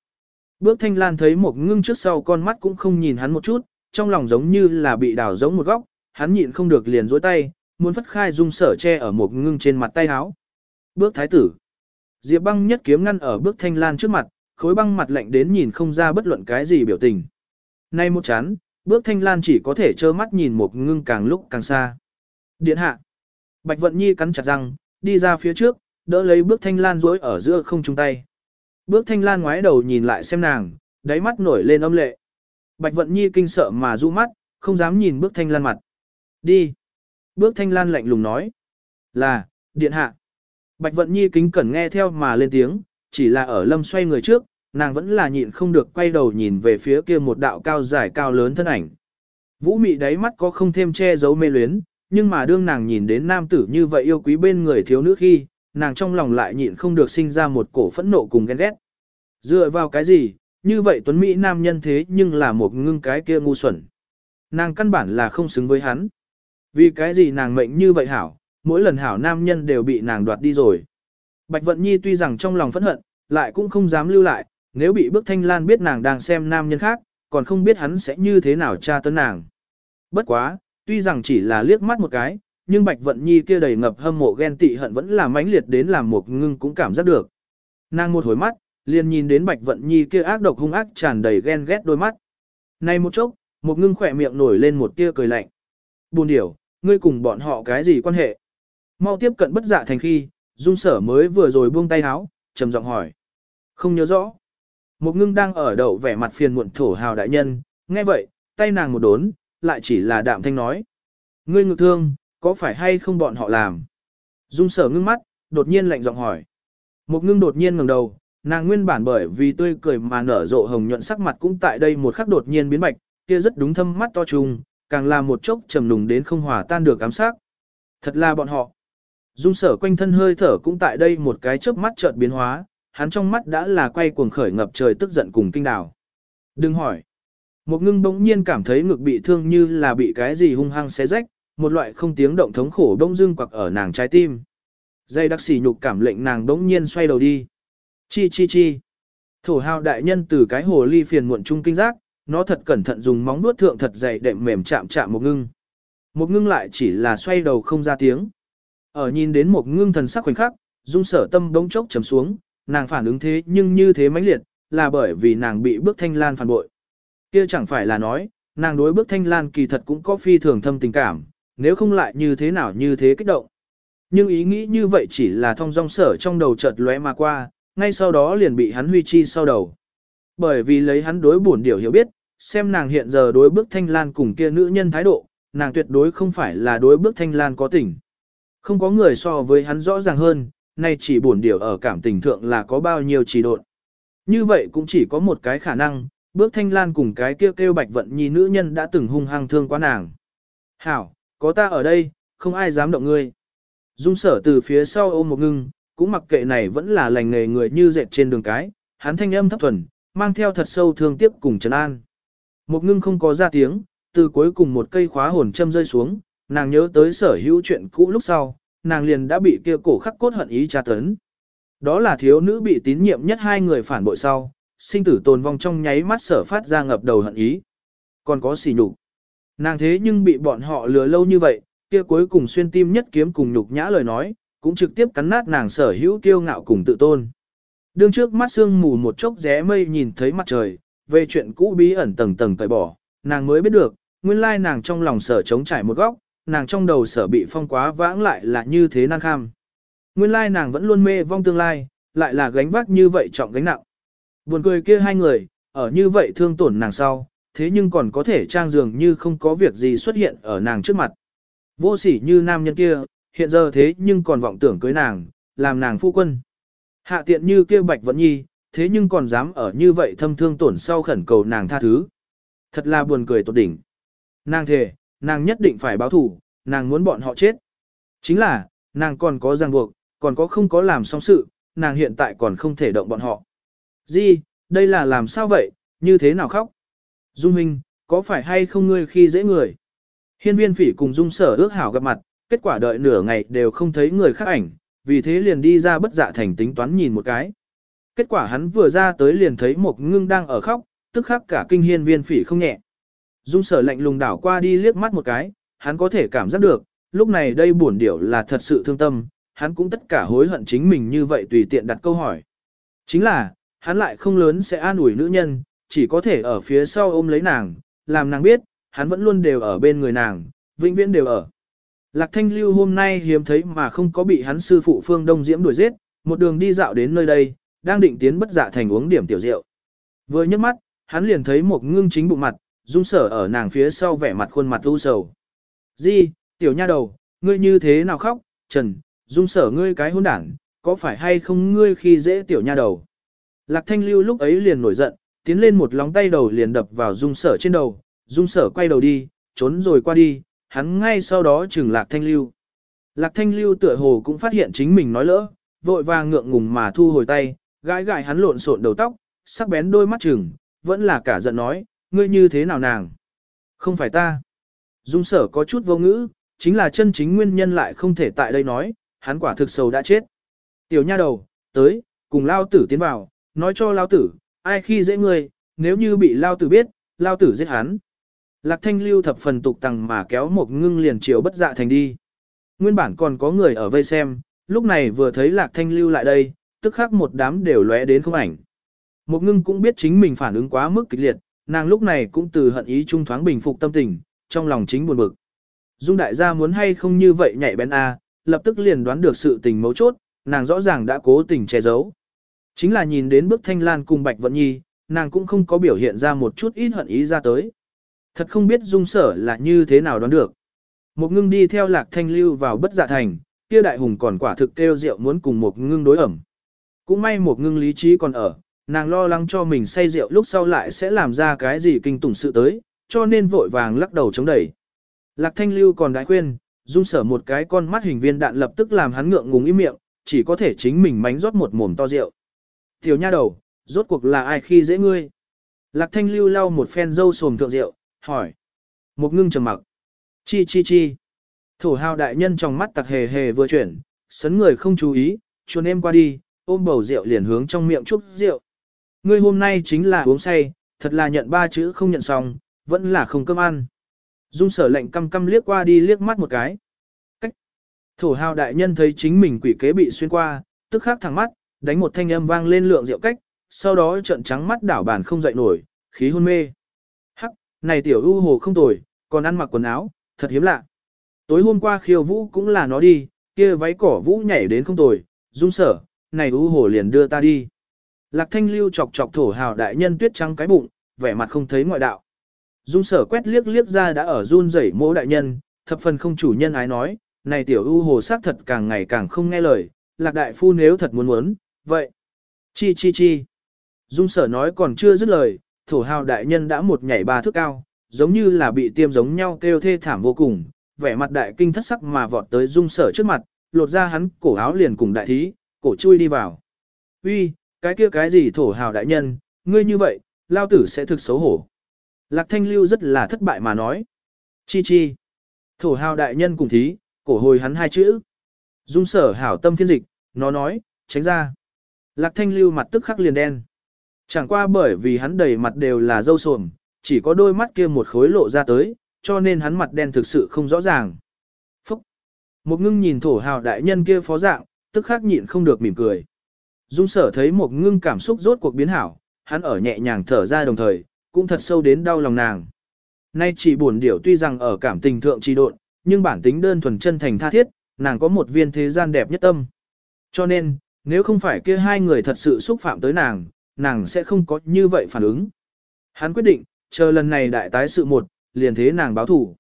bước thanh lan thấy một ngưng trước sau con mắt cũng không nhìn hắn một chút, trong lòng giống như là bị đào giống một góc, hắn nhịn không được liền dối tay, muốn phất khai dung sở che ở một ngưng trên mặt tay háo. Bước thái tử. Diệp băng nhất kiếm ngăn ở bước thanh lan trước mặt, khối băng mặt lạnh đến nhìn không ra bất luận cái gì biểu tình. Nay một chán, bước thanh lan chỉ có thể trơ mắt nhìn một ngưng càng lúc càng xa. Điện hạ. Bạch vận nhi cắn chặt răng, đi ra phía trước, đỡ lấy bước thanh lan rối ở giữa không chung tay. Bước thanh lan ngoái đầu nhìn lại xem nàng, đáy mắt nổi lên âm lệ. Bạch vận nhi kinh sợ mà du mắt, không dám nhìn bước thanh lan mặt. Đi. Bước thanh lan lạnh lùng nói. Là, điện hạ. Bạch vận nhi kính cẩn nghe theo mà lên tiếng, chỉ là ở lâm xoay người trước, nàng vẫn là nhịn không được quay đầu nhìn về phía kia một đạo cao dài cao lớn thân ảnh. Vũ mị đáy mắt có không thêm che giấu mê luyến, nhưng mà đương nàng nhìn đến nam tử như vậy yêu quý bên người thiếu nữ khi, nàng trong lòng lại nhịn không được sinh ra một cổ phẫn nộ cùng ghen ghét. Dựa vào cái gì, như vậy tuấn Mỹ nam nhân thế nhưng là một ngưng cái kia ngu xuẩn. Nàng căn bản là không xứng với hắn. Vì cái gì nàng mệnh như vậy hảo, mỗi lần hảo nam nhân đều bị nàng đoạt đi rồi. Bạch Vận Nhi tuy rằng trong lòng phẫn hận, lại cũng không dám lưu lại, nếu bị bước thanh lan biết nàng đang xem nam nhân khác, còn không biết hắn sẽ như thế nào tra tấn nàng. Bất quá, tuy rằng chỉ là liếc mắt một cái, nhưng Bạch Vận Nhi kia đầy ngập hâm mộ ghen tị hận vẫn là mãnh liệt đến làm một ngưng cũng cảm giác được. Nàng một hồi mắt, liền nhìn đến Bạch Vận Nhi kia ác độc hung ác tràn đầy ghen ghét đôi mắt. Này một chốc, một ngưng khỏe miệng nổi lên một tia cười lạnh. Buồn điểu, ngươi cùng bọn họ cái gì quan hệ? Mau tiếp cận bất dạ thành khi, dung sở mới vừa rồi buông tay háo, trầm giọng hỏi. Không nhớ rõ. Một ngưng đang ở đầu vẻ mặt phiền muộn thổ hào đại nhân, nghe vậy, tay nàng một đốn, lại chỉ là đạm thanh nói. Ngươi ngược thương, có phải hay không bọn họ làm? Dung sở ngưng mắt, đột nhiên lạnh giọng hỏi. Một ngưng đột nhiên ngẩng đầu, nàng nguyên bản bởi vì tươi cười mà nở rộ hồng nhuận sắc mặt cũng tại đây một khắc đột nhiên biến bạch, kia rất đúng thâm mắt to trùng, càng là một chốc trầm lùng đến không hòa tan được ám sát. Thật là bọn họ. Dung sở quanh thân hơi thở cũng tại đây một cái chớp mắt chợt biến hóa, hắn trong mắt đã là quay cuồng khởi ngập trời tức giận cùng kinh đảo. Đừng hỏi. Một ngưng bỗng nhiên cảm thấy ngực bị thương như là bị cái gì hung hăng xé rách, một loại không tiếng động thống khổ đông dưng quặc ở nàng trái tim. Dây đắc sĩ nhục cảm lệnh nàng bỗng nhiên xoay đầu đi. Chi chi chi. Thổ hào đại nhân từ cái hồ ly phiền muộn trung kinh giác, nó thật cẩn thận dùng móng nuốt thượng thật dày đệm mềm chạm chạm một ngưng. Một ngưng lại chỉ là xoay đầu không ra tiếng. Ở nhìn đến một ngưng thần sắc khoảnh khắc, dung sở tâm bỗng chốc trầm xuống, nàng phản ứng thế nhưng như thế mãnh liệt, là bởi vì nàng bị bước thanh lan phản bội. Kia chẳng phải là nói, nàng đối bước thanh lan kỳ thật cũng có phi thường thâm tình cảm, nếu không lại như thế nào như thế kích động. Nhưng ý nghĩ như vậy chỉ là thông dong sở trong đầu chợt lóe mà qua, ngay sau đó liền bị hắn huy chi sau đầu. Bởi vì lấy hắn đối bổn điều hiểu biết, xem nàng hiện giờ đối bước thanh lan cùng kia nữ nhân thái độ, nàng tuyệt đối không phải là đối bước thanh lan có tình. Không có người so với hắn rõ ràng hơn, nay chỉ buồn điều ở cảm tình thượng là có bao nhiêu trì độn. Như vậy cũng chỉ có một cái khả năng, bước thanh lan cùng cái kêu kêu bạch vận nhi nữ nhân đã từng hung hăng thương quá nàng. Hảo, có ta ở đây, không ai dám động ngươi. Dung sở từ phía sau ôm một ngưng, cũng mặc kệ này vẫn là lành nghề người như dệt trên đường cái, hắn thanh âm thấp thuần, mang theo thật sâu thương tiếc cùng trấn an. Một ngưng không có ra tiếng, từ cuối cùng một cây khóa hồn châm rơi xuống, nàng nhớ tới sở hữu chuyện cũ lúc sau, nàng liền đã bị kia cổ khắc cốt hận ý tra tấn. Đó là thiếu nữ bị tín nhiệm nhất hai người phản bội sau, sinh tử tồn vong trong nháy mắt sở phát ra ngập đầu hận ý. Còn có xỉ nhục. Nàng thế nhưng bị bọn họ lừa lâu như vậy, kia cuối cùng xuyên tim nhất kiếm cùng nhục nhã lời nói, cũng trực tiếp cắn nát nàng sở hữu kiêu ngạo cùng tự tôn. Đương trước mắt sương mù một chốc ré mây nhìn thấy mặt trời, về chuyện cũ bí ẩn tầng tầng tẩy bỏ, nàng mới biết được, nguyên lai nàng trong lòng sở chống trải một góc, nàng trong đầu sở bị phong quá vãng lại là như thế năng kham. Nguyên lai nàng vẫn luôn mê vong tương lai, lại là gánh vác như vậy trọng gánh nặng. Buồn cười kia hai người, ở như vậy thương tổn nàng sau, thế nhưng còn có thể trang dường như không có việc gì xuất hiện ở nàng trước mặt. Vô sỉ như nam nhân kia, hiện giờ thế nhưng còn vọng tưởng cưới nàng, làm nàng phu quân. Hạ tiện như kia bạch vẫn nhi, thế nhưng còn dám ở như vậy thâm thương tổn sau khẩn cầu nàng tha thứ. Thật là buồn cười tột đỉnh. Nàng thề, nàng nhất định phải báo thủ, nàng muốn bọn họ chết. Chính là, nàng còn có ràng buộc, còn có không có làm xong sự, nàng hiện tại còn không thể động bọn họ. Di, đây là làm sao vậy, như thế nào khóc? Dung Minh, có phải hay không ngươi khi dễ người? Hiên viên phỉ cùng Dung sở ước hảo gặp mặt, kết quả đợi nửa ngày đều không thấy người khác ảnh, vì thế liền đi ra bất dạ thành tính toán nhìn một cái. Kết quả hắn vừa ra tới liền thấy một ngưng đang ở khóc, tức khắc cả kinh hiên viên phỉ không nhẹ. Dung sở lạnh lùng đảo qua đi liếc mắt một cái, hắn có thể cảm giác được, lúc này đây buồn điểu là thật sự thương tâm, hắn cũng tất cả hối hận chính mình như vậy tùy tiện đặt câu hỏi. Chính là, hắn lại không lớn sẽ an ủi nữ nhân, chỉ có thể ở phía sau ôm lấy nàng, làm nàng biết, hắn vẫn luôn đều ở bên người nàng, vĩnh viễn đều ở. Lạc Thanh Lưu hôm nay hiếm thấy mà không có bị hắn sư phụ Phương Đông Diễm đuổi giết, một đường đi dạo đến nơi đây, đang định tiến bất dạ thành uống điểm tiểu rượu. Vừa nhấc mắt, hắn liền thấy một ngưng chính bụng mặt, dung sở ở nàng phía sau vẻ mặt khuôn mặt u sầu. Di, tiểu nha đầu, ngươi như thế nào khóc, Trần, dung sở ngươi cái hôn đảng, có phải hay không ngươi khi dễ tiểu nha đầu. Lạc thanh lưu lúc ấy liền nổi giận, tiến lên một lóng tay đầu liền đập vào dung sở trên đầu, dung sở quay đầu đi, trốn rồi qua đi, hắn ngay sau đó chừng lạc thanh lưu. Lạc thanh lưu tựa hồ cũng phát hiện chính mình nói lỡ, vội vàng ngượng ngùng mà thu hồi tay, gãi gãi hắn lộn xộn đầu tóc, sắc bén đôi mắt chừng, vẫn là cả giận nói, ngươi như thế nào nàng? Không phải ta. Dung sở có chút vô ngữ, chính là chân chính nguyên nhân lại không thể tại đây nói, hắn quả thực sầu đã chết. Tiểu nha đầu, tới, cùng lao tử tiến vào, nói cho lao tử, ai khi dễ ngươi, nếu như bị lao tử biết, lao tử giết hắn. Lạc thanh lưu thập phần tục tằng mà kéo một ngưng liền chiều bất dạ thành đi. Nguyên bản còn có người ở vây xem, lúc này vừa thấy lạc thanh lưu lại đây, tức khắc một đám đều lóe đến không ảnh. Một ngưng cũng biết chính mình phản ứng quá mức kịch liệt, nàng lúc này cũng từ hận ý trung thoáng bình phục tâm tình, trong lòng chính buồn bực. Dung đại gia muốn hay không như vậy nhảy bén A, lập tức liền đoán được sự tình mấu chốt, nàng rõ ràng đã cố tình che giấu. Chính là nhìn đến bước thanh lan cùng Bạch Vận Nhi, nàng cũng không có biểu hiện ra một chút ít hận ý ra tới. Thật không biết dung sở là như thế nào đoán được. Một ngưng đi theo lạc thanh lưu vào bất dạ thành, kia đại hùng còn quả thực kêu rượu muốn cùng một ngưng đối ẩm. Cũng may một ngưng lý trí còn ở, nàng lo lắng cho mình say rượu lúc sau lại sẽ làm ra cái gì kinh tủng sự tới, cho nên vội vàng lắc đầu chống đẩy. Lạc thanh lưu còn đại khuyên, dung sở một cái con mắt hình viên đạn lập tức làm hắn ngượng ngùng im miệng, chỉ có thể chính mình mánh rót một mồm to rượu. Tiểu nha đầu, rốt cuộc là ai khi dễ ngươi? Lạc thanh lưu lau một phen dâu sồm thượng rượu, hỏi. Một ngưng trầm mặc. Chi chi chi. Thổ hào đại nhân trong mắt tặc hề hề vừa chuyển, sấn người không chú ý, chuồn em qua đi, ôm bầu rượu liền hướng trong miệng chúc rượu. Ngươi hôm nay chính là uống say, thật là nhận ba chữ không nhận xong, vẫn là không cơm ăn. Dung sở lệnh căm căm liếc qua đi liếc mắt một cái. Cách. Thổ hào đại nhân thấy chính mình quỷ kế bị xuyên qua, tức khắc thẳng mắt, đánh một thanh âm vang lên lượng rượu cách, sau đó trợn trắng mắt đảo bàn không dậy nổi, khí hôn mê. Hắc, này tiểu ưu hồ không tồi, còn ăn mặc quần áo, thật hiếm lạ. Tối hôm qua khiêu vũ cũng là nó đi, kia váy cỏ vũ nhảy đến không tồi, dung sở, này ưu hồ liền đưa ta đi. Lạc thanh lưu chọc chọc thổ hào đại nhân tuyết trắng cái bụng, vẻ mặt không thấy ngoại đạo. Dung sở quét liếc liếc ra đã ở run rẩy mỗ đại nhân, thập phần không chủ nhân ái nói, này tiểu ưu hồ xác thật càng ngày càng không nghe lời, lạc đại phu nếu thật muốn muốn, vậy. Chi chi chi. Dung sở nói còn chưa dứt lời, thổ hào đại nhân đã một nhảy ba thước cao, giống như là bị tiêm giống nhau kêu thê thảm vô cùng, vẻ mặt đại kinh thất sắc mà vọt tới dung sở trước mặt, lột ra hắn cổ áo liền cùng đại thí, cổ chui đi vào. Uy, cái kia cái gì thổ hào đại nhân, ngươi như vậy, lao tử sẽ thực xấu hổ. Lạc thanh lưu rất là thất bại mà nói. Chi chi. Thổ hào đại nhân cùng thí, cổ hồi hắn hai chữ. Dung sở hảo tâm phiên dịch, nó nói, tránh ra. Lạc thanh lưu mặt tức khắc liền đen. Chẳng qua bởi vì hắn đầy mặt đều là dâu sồm, chỉ có đôi mắt kia một khối lộ ra tới, cho nên hắn mặt đen thực sự không rõ ràng. Phúc! Một ngưng nhìn thổ hào đại nhân kia phó dạng, tức khắc nhịn không được mỉm cười. Dung sở thấy một ngưng cảm xúc rốt cuộc biến hảo, hắn ở nhẹ nhàng thở ra đồng thời, cũng thật sâu đến đau lòng nàng. Nay chỉ buồn điểu tuy rằng ở cảm tình thượng trì độn, nhưng bản tính đơn thuần chân thành tha thiết, nàng có một viên thế gian đẹp nhất tâm. Cho nên, nếu không phải kia hai người thật sự xúc phạm tới nàng, nàng sẽ không có như vậy phản ứng. Hắn quyết định, chờ lần này đại tái sự một, liền thế nàng báo thủ.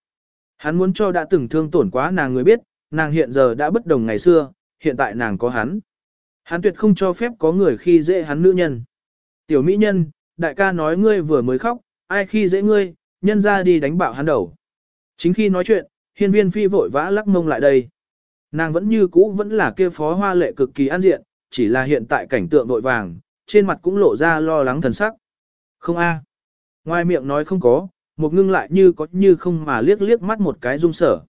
Hắn muốn cho đã từng thương tổn quá nàng người biết, nàng hiện giờ đã bất đồng ngày xưa, hiện tại nàng có hắn. Hắn tuyệt không cho phép có người khi dễ hắn nữ nhân. Tiểu mỹ nhân, đại ca nói ngươi vừa mới khóc, ai khi dễ ngươi, nhân ra đi đánh bạo hắn đầu. Chính khi nói chuyện, hiên viên phi vội vã lắc mông lại đây. Nàng vẫn như cũ vẫn là kia phó hoa lệ cực kỳ an diện, chỉ là hiện tại cảnh tượng vội vàng, trên mặt cũng lộ ra lo lắng thần sắc. Không a. Ngoài miệng nói không có, một ngưng lại như có như không mà liếc liếc mắt một cái dung sở.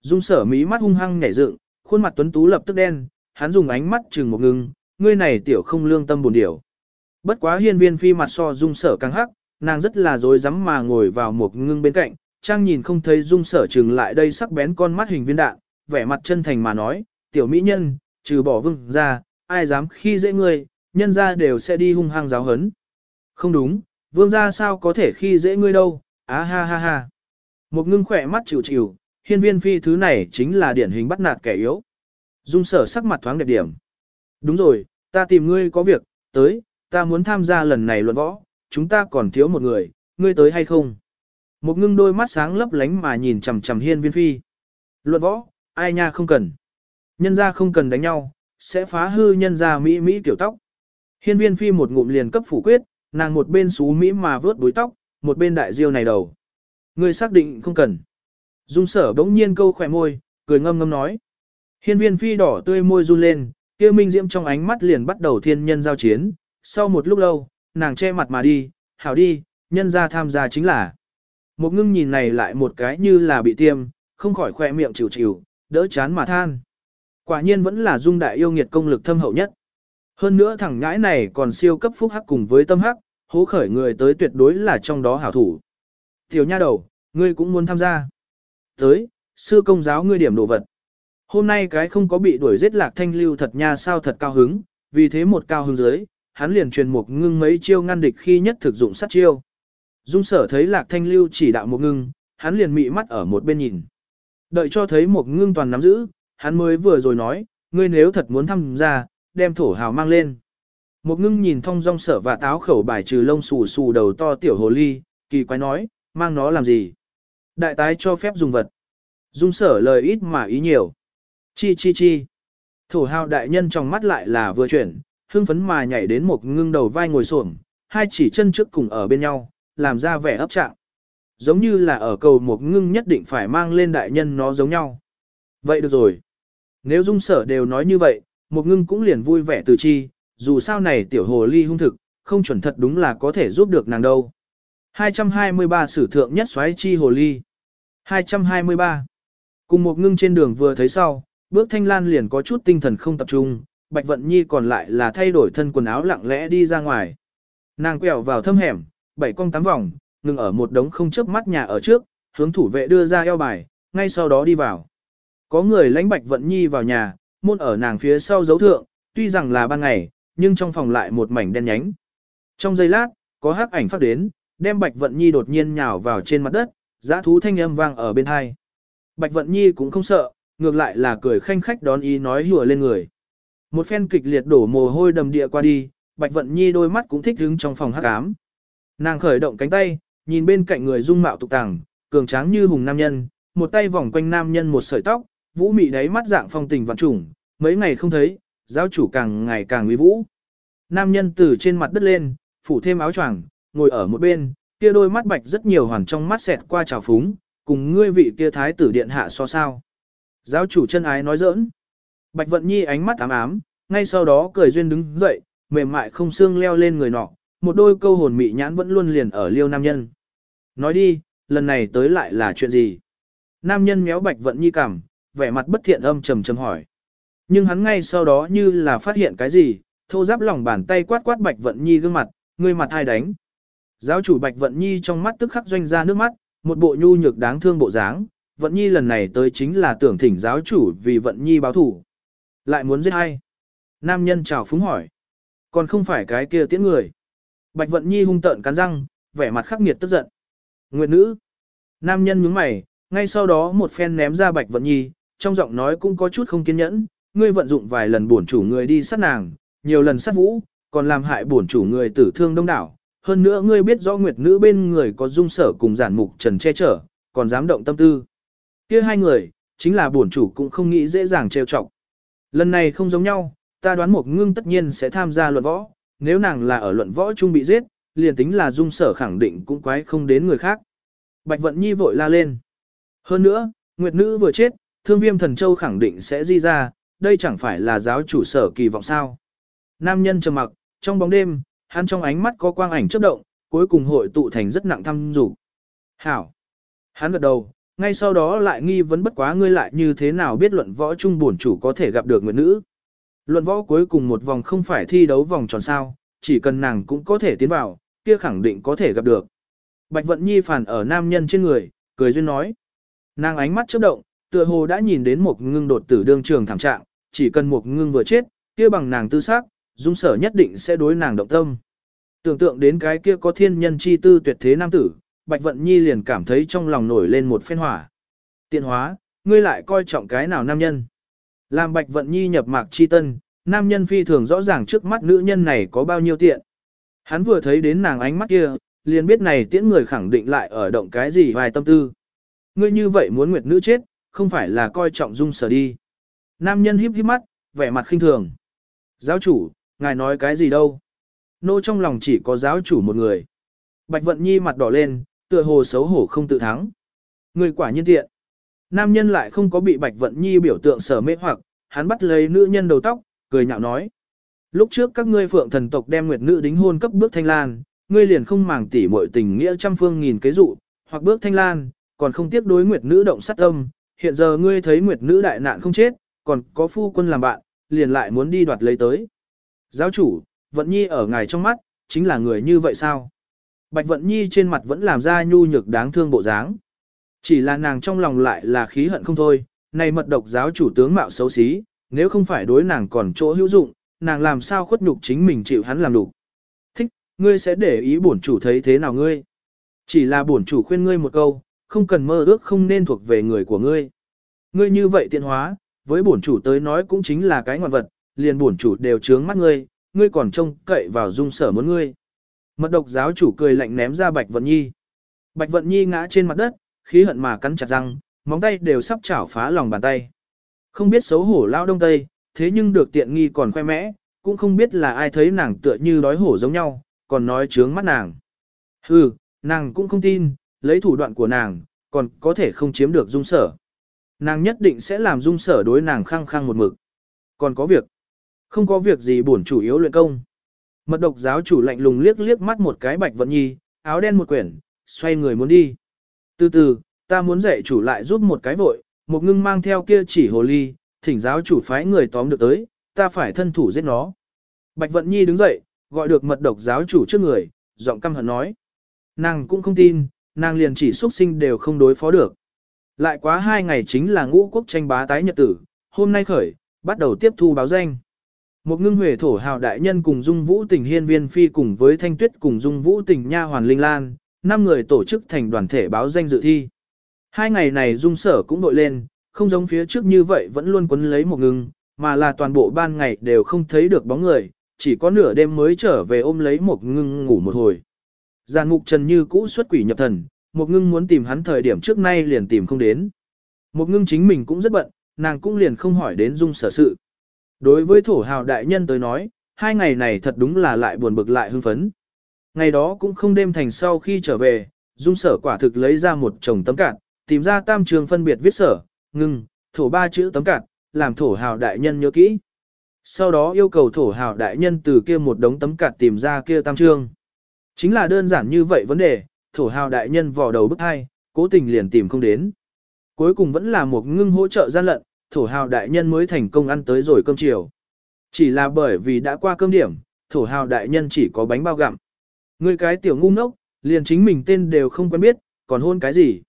Dung sở mí mắt hung hăng nhảy dựng, khuôn mặt tuấn tú lập tức đen, hắn dùng ánh mắt chừng một ngưng, ngươi này tiểu không lương tâm buồn điểu. Bất quá hiên viên phi mặt so dung sở căng hắc, nàng rất là dối rắm mà ngồi vào một ngưng bên cạnh, trang nhìn không thấy dung sở chừng lại đây sắc bén con mắt hình viên đạn, vẻ mặt chân thành mà nói, tiểu mỹ nhân, trừ bỏ vương ra, ai dám khi dễ ngươi, nhân ra đều sẽ đi hung hăng giáo hấn. Không đúng, vương ra sao có thể khi dễ ngươi đâu, á ha ha ha. Một ngưng khỏe mắt chịu chịu, hiên viên phi thứ này chính là điển hình bắt nạt kẻ yếu. Dung sở sắc mặt thoáng đẹp điểm. Đúng rồi, ta tìm ngươi có việc, tới, ta muốn tham gia lần này luận võ, chúng ta còn thiếu một người, ngươi tới hay không? Một ngưng đôi mắt sáng lấp lánh mà nhìn chằm chằm hiên viên phi. Luận võ, ai nha không cần. Nhân ra không cần đánh nhau, sẽ phá hư nhân ra mỹ mỹ tiểu tóc. Hiên viên phi một ngụm liền cấp phủ quyết, nàng một bên xú mỹ mà vớt đuôi tóc, một bên đại diêu này đầu. Ngươi xác định không cần. Dung sở bỗng nhiên câu khỏe môi, cười ngâm ngâm nói. Hiên viên phi đỏ tươi môi run lên, kia minh diễm trong ánh mắt liền bắt đầu thiên nhân giao chiến. Sau một lúc lâu, nàng che mặt mà đi, hảo đi, nhân ra tham gia chính là. Một ngưng nhìn này lại một cái như là bị tiêm, không khỏi khỏe miệng chịu chịu, đỡ chán mà than. Quả nhiên vẫn là dung đại yêu nghiệt công lực thâm hậu nhất. Hơn nữa thằng ngãi này còn siêu cấp phúc hắc cùng với tâm hắc, hố khởi người tới tuyệt đối là trong đó hảo thủ. Tiểu nha đầu, ngươi cũng muốn tham gia. Tới, sư công giáo ngươi điểm đồ vật. Hôm nay cái không có bị đuổi giết lạc thanh lưu thật nha sao thật cao hứng, vì thế một cao hứng dưới, hắn liền truyền một ngưng mấy chiêu ngăn địch khi nhất thực dụng sát chiêu. Dung sở thấy lạc thanh lưu chỉ đạo một ngưng, hắn liền mị mắt ở một bên nhìn. Đợi cho thấy một ngưng toàn nắm giữ, hắn mới vừa rồi nói, ngươi nếu thật muốn tham gia, đem thổ hào mang lên. Một ngưng nhìn thông dung sở và táo khẩu bài trừ lông xù xù đầu to tiểu hồ ly, kỳ quái nói, mang nó làm gì? Đại tái cho phép dùng vật. Dung sở lời ít mà ý nhiều. Chi chi chi. Thổ hào đại nhân trong mắt lại là vừa chuyển, hưng phấn mà nhảy đến một ngưng đầu vai ngồi xổm, hai chỉ chân trước cùng ở bên nhau, làm ra vẻ ấp trạng. Giống như là ở cầu một ngưng nhất định phải mang lên đại nhân nó giống nhau. Vậy được rồi. Nếu dung sở đều nói như vậy, một ngưng cũng liền vui vẻ từ chi, dù sao này tiểu hồ ly hung thực, không chuẩn thật đúng là có thể giúp được nàng đâu. 223 sử thượng nhất xoáy chi hồ ly. 223. Cùng một ngưng trên đường vừa thấy sau, bước thanh lan liền có chút tinh thần không tập trung, Bạch Vận Nhi còn lại là thay đổi thân quần áo lặng lẽ đi ra ngoài. Nàng quẹo vào thâm hẻm, bảy cong tám vòng, ngừng ở một đống không chớp mắt nhà ở trước, hướng thủ vệ đưa ra eo bài, ngay sau đó đi vào. Có người lãnh Bạch Vận Nhi vào nhà, môn ở nàng phía sau dấu thượng, tuy rằng là ban ngày, nhưng trong phòng lại một mảnh đen nhánh. Trong giây lát, có hắc ảnh phát đến, đem Bạch Vận Nhi đột nhiên nhào vào trên mặt đất, giã thú thanh âm vang ở bên hai. Bạch Vận Nhi cũng không sợ, ngược lại là cười khanh khách đón ý nói hùa lên người. Một phen kịch liệt đổ mồ hôi đầm địa qua đi, Bạch Vận Nhi đôi mắt cũng thích đứng trong phòng hắc ám. Nàng khởi động cánh tay, nhìn bên cạnh người dung mạo tục tàng, cường tráng như hùng nam nhân, một tay vòng quanh nam nhân một sợi tóc, vũ mị đáy mắt dạng phong tình vạn trùng, mấy ngày không thấy, giáo chủ càng ngày càng uy vũ. Nam nhân từ trên mặt đất lên, phủ thêm áo choàng, ngồi ở một bên, kia đôi mắt bạch rất nhiều hoàn trong mắt xẹt qua trào phúng, cùng ngươi vị kia thái tử điện hạ so sao. Giáo chủ chân ái nói giỡn. Bạch vận nhi ánh mắt ám ám, ngay sau đó cười duyên đứng dậy, mềm mại không xương leo lên người nọ, một đôi câu hồn mị nhãn vẫn luôn liền ở liêu nam nhân. Nói đi, lần này tới lại là chuyện gì? Nam nhân méo bạch vận nhi cảm, vẻ mặt bất thiện âm trầm trầm hỏi. Nhưng hắn ngay sau đó như là phát hiện cái gì, thô giáp lòng bàn tay quát quát Bạch Vận Nhi gương mặt, người mặt ai đánh. Giáo chủ Bạch Vận Nhi trong mắt tức khắc doanh ra nước mắt, một bộ nhu nhược đáng thương bộ dáng, Vận Nhi lần này tới chính là tưởng thỉnh giáo chủ vì Vận Nhi báo thủ. Lại muốn giết ai? Nam nhân chào phúng hỏi. Còn không phải cái kia tiễn người. Bạch Vận Nhi hung tợn cắn răng, vẻ mặt khắc nghiệt tức giận. Nguyệt nữ. Nam nhân nhướng mày, ngay sau đó một phen ném ra Bạch Vận Nhi, trong giọng nói cũng có chút không kiên nhẫn, ngươi vận dụng vài lần bổn chủ người đi sát nàng, nhiều lần sát vũ, còn làm hại bổn chủ người tử thương đông đảo. Hơn nữa ngươi biết rõ Nguyệt nữ bên người có dung sở cùng giản mục trần che chở, còn dám động tâm tư kia hai người, chính là bổn chủ cũng không nghĩ dễ dàng trêu chọc. Lần này không giống nhau, ta đoán một ngưng tất nhiên sẽ tham gia luận võ, nếu nàng là ở luận võ chung bị giết, liền tính là dung sở khẳng định cũng quái không đến người khác. Bạch Vận Nhi vội la lên. Hơn nữa, Nguyệt Nữ vừa chết, thương viêm thần châu khẳng định sẽ di ra, đây chẳng phải là giáo chủ sở kỳ vọng sao. Nam nhân trầm mặc, trong bóng đêm, hắn trong ánh mắt có quang ảnh chớp động, cuối cùng hội tụ thành rất nặng thăm dục. Hảo. Hắn gật đầu, ngay sau đó lại nghi vấn bất quá ngươi lại như thế nào biết luận võ chung bổn chủ có thể gặp được nguyện nữ. Luận võ cuối cùng một vòng không phải thi đấu vòng tròn sao, chỉ cần nàng cũng có thể tiến vào, kia khẳng định có thể gặp được. Bạch Vận Nhi phản ở nam nhân trên người, cười duyên nói. Nàng ánh mắt chớp động, tựa hồ đã nhìn đến một ngưng đột tử đương trường thảm trạng, chỉ cần một ngưng vừa chết, kia bằng nàng tư xác, dung sở nhất định sẽ đối nàng động tâm. Tưởng tượng đến cái kia có thiên nhân chi tư tuyệt thế nam tử, Bạch Vận Nhi liền cảm thấy trong lòng nổi lên một phen hỏa. Tiện hóa, ngươi lại coi trọng cái nào nam nhân. Làm Bạch Vận Nhi nhập mạc chi tân, nam nhân phi thường rõ ràng trước mắt nữ nhân này có bao nhiêu tiện. Hắn vừa thấy đến nàng ánh mắt kia, liền biết này tiễn người khẳng định lại ở động cái gì vài tâm tư. Ngươi như vậy muốn nguyệt nữ chết, không phải là coi trọng dung sở đi. Nam nhân híp híp mắt, vẻ mặt khinh thường. Giáo chủ, ngài nói cái gì đâu? Nô trong lòng chỉ có giáo chủ một người. Bạch Vận Nhi mặt đỏ lên, tựa hồ xấu hổ không tự thắng. Người quả nhiên tiện. Nam nhân lại không có bị Bạch Vận Nhi biểu tượng sở mê hoặc, hắn bắt lấy nữ nhân đầu tóc, cười nhạo nói. Lúc trước các ngươi phượng thần tộc đem nguyệt nữ đính hôn cấp bước thanh lan, ngươi liền không màng tỉ muội tình nghĩa trăm phương nghìn kế dụ, hoặc bước thanh lan, còn không tiếc đối nguyệt nữ động sát tâm, hiện giờ ngươi thấy nguyệt nữ đại nạn không chết, còn có phu quân làm bạn, liền lại muốn đi đoạt lấy tới. Giáo chủ, Vận Nhi ở ngài trong mắt, chính là người như vậy sao? Bạch Vận Nhi trên mặt vẫn làm ra nhu nhược đáng thương bộ dáng. Chỉ là nàng trong lòng lại là khí hận không thôi, này mật độc giáo chủ tướng mạo xấu xí, nếu không phải đối nàng còn chỗ hữu dụng, nàng làm sao khuất nhục chính mình chịu hắn làm đủ. Thích, ngươi sẽ để ý bổn chủ thấy thế nào ngươi. Chỉ là bổn chủ khuyên ngươi một câu, không cần mơ ước không nên thuộc về người của ngươi. Ngươi như vậy tiện hóa, với bổn chủ tới nói cũng chính là cái ngoạn vật, liền bổn chủ đều trướng mắt ngươi, ngươi còn trông cậy vào dung sở muốn ngươi. Mật độc giáo chủ cười lạnh ném ra Bạch Vận Nhi. Bạch Vận Nhi ngã trên mặt đất, khí hận mà cắn chặt răng, móng tay đều sắp chảo phá lòng bàn tay. Không biết xấu hổ lao đông tây, thế nhưng được tiện nghi còn khoe mẽ, cũng không biết là ai thấy nàng tựa như đói hổ giống nhau, còn nói trướng mắt nàng. Hừ, nàng cũng không tin, lấy thủ đoạn của nàng, còn có thể không chiếm được dung sở. Nàng nhất định sẽ làm dung sở đối nàng khăng khăng một mực. Còn có việc. Không có việc gì bổn chủ yếu luyện công. Mật độc giáo chủ lạnh lùng liếc liếc mắt một cái bạch vận nhi, áo đen một quyển, xoay người muốn đi. Từ từ, ta muốn dạy chủ lại giúp một cái vội, một ngưng mang theo kia chỉ hồ ly, thỉnh giáo chủ phái người tóm được tới, ta phải thân thủ giết nó. Bạch vận nhi đứng dậy, gọi được mật độc giáo chủ trước người, giọng căm hận nói. Nàng cũng không tin, nàng liền chỉ xuất sinh đều không đối phó được. Lại quá hai ngày chính là ngũ quốc tranh bá tái nhật tử, hôm nay khởi, bắt đầu tiếp thu báo danh. Một ngưng huệ thổ hào đại nhân cùng dung vũ tình hiên viên phi cùng với thanh tuyết cùng dung vũ tình nha hoàn linh lan, năm người tổ chức thành đoàn thể báo danh dự thi. Hai ngày này dung sở cũng đội lên, không giống phía trước như vậy vẫn luôn quấn lấy một ngưng, mà là toàn bộ ban ngày đều không thấy được bóng người, chỉ có nửa đêm mới trở về ôm lấy một ngưng ngủ một hồi. Giàn mục trần như cũ xuất quỷ nhập thần, một ngưng muốn tìm hắn thời điểm trước nay liền tìm không đến. Một ngưng chính mình cũng rất bận, nàng cũng liền không hỏi đến dung sở sự. Đối với thổ hào đại nhân tới nói, hai ngày này thật đúng là lại buồn bực lại hưng phấn. Ngày đó cũng không đêm thành sau khi trở về, dung sở quả thực lấy ra một chồng tấm cạn, tìm ra tam trường phân biệt viết sở, ngưng, thổ ba chữ tấm cạn, làm thổ hào đại nhân nhớ kỹ. Sau đó yêu cầu thổ hào đại nhân từ kia một đống tấm cạn tìm ra kia tam trương. Chính là đơn giản như vậy vấn đề, thổ hào đại nhân vò đầu bức hai, cố tình liền tìm không đến. Cuối cùng vẫn là một ngưng hỗ trợ gian lận, thổ hào đại nhân mới thành công ăn tới rồi cơm chiều. Chỉ là bởi vì đã qua cơm điểm, thổ hào đại nhân chỉ có bánh bao gặm. Ngươi cái tiểu ngu ngốc, liền chính mình tên đều không quen biết, còn hôn cái gì.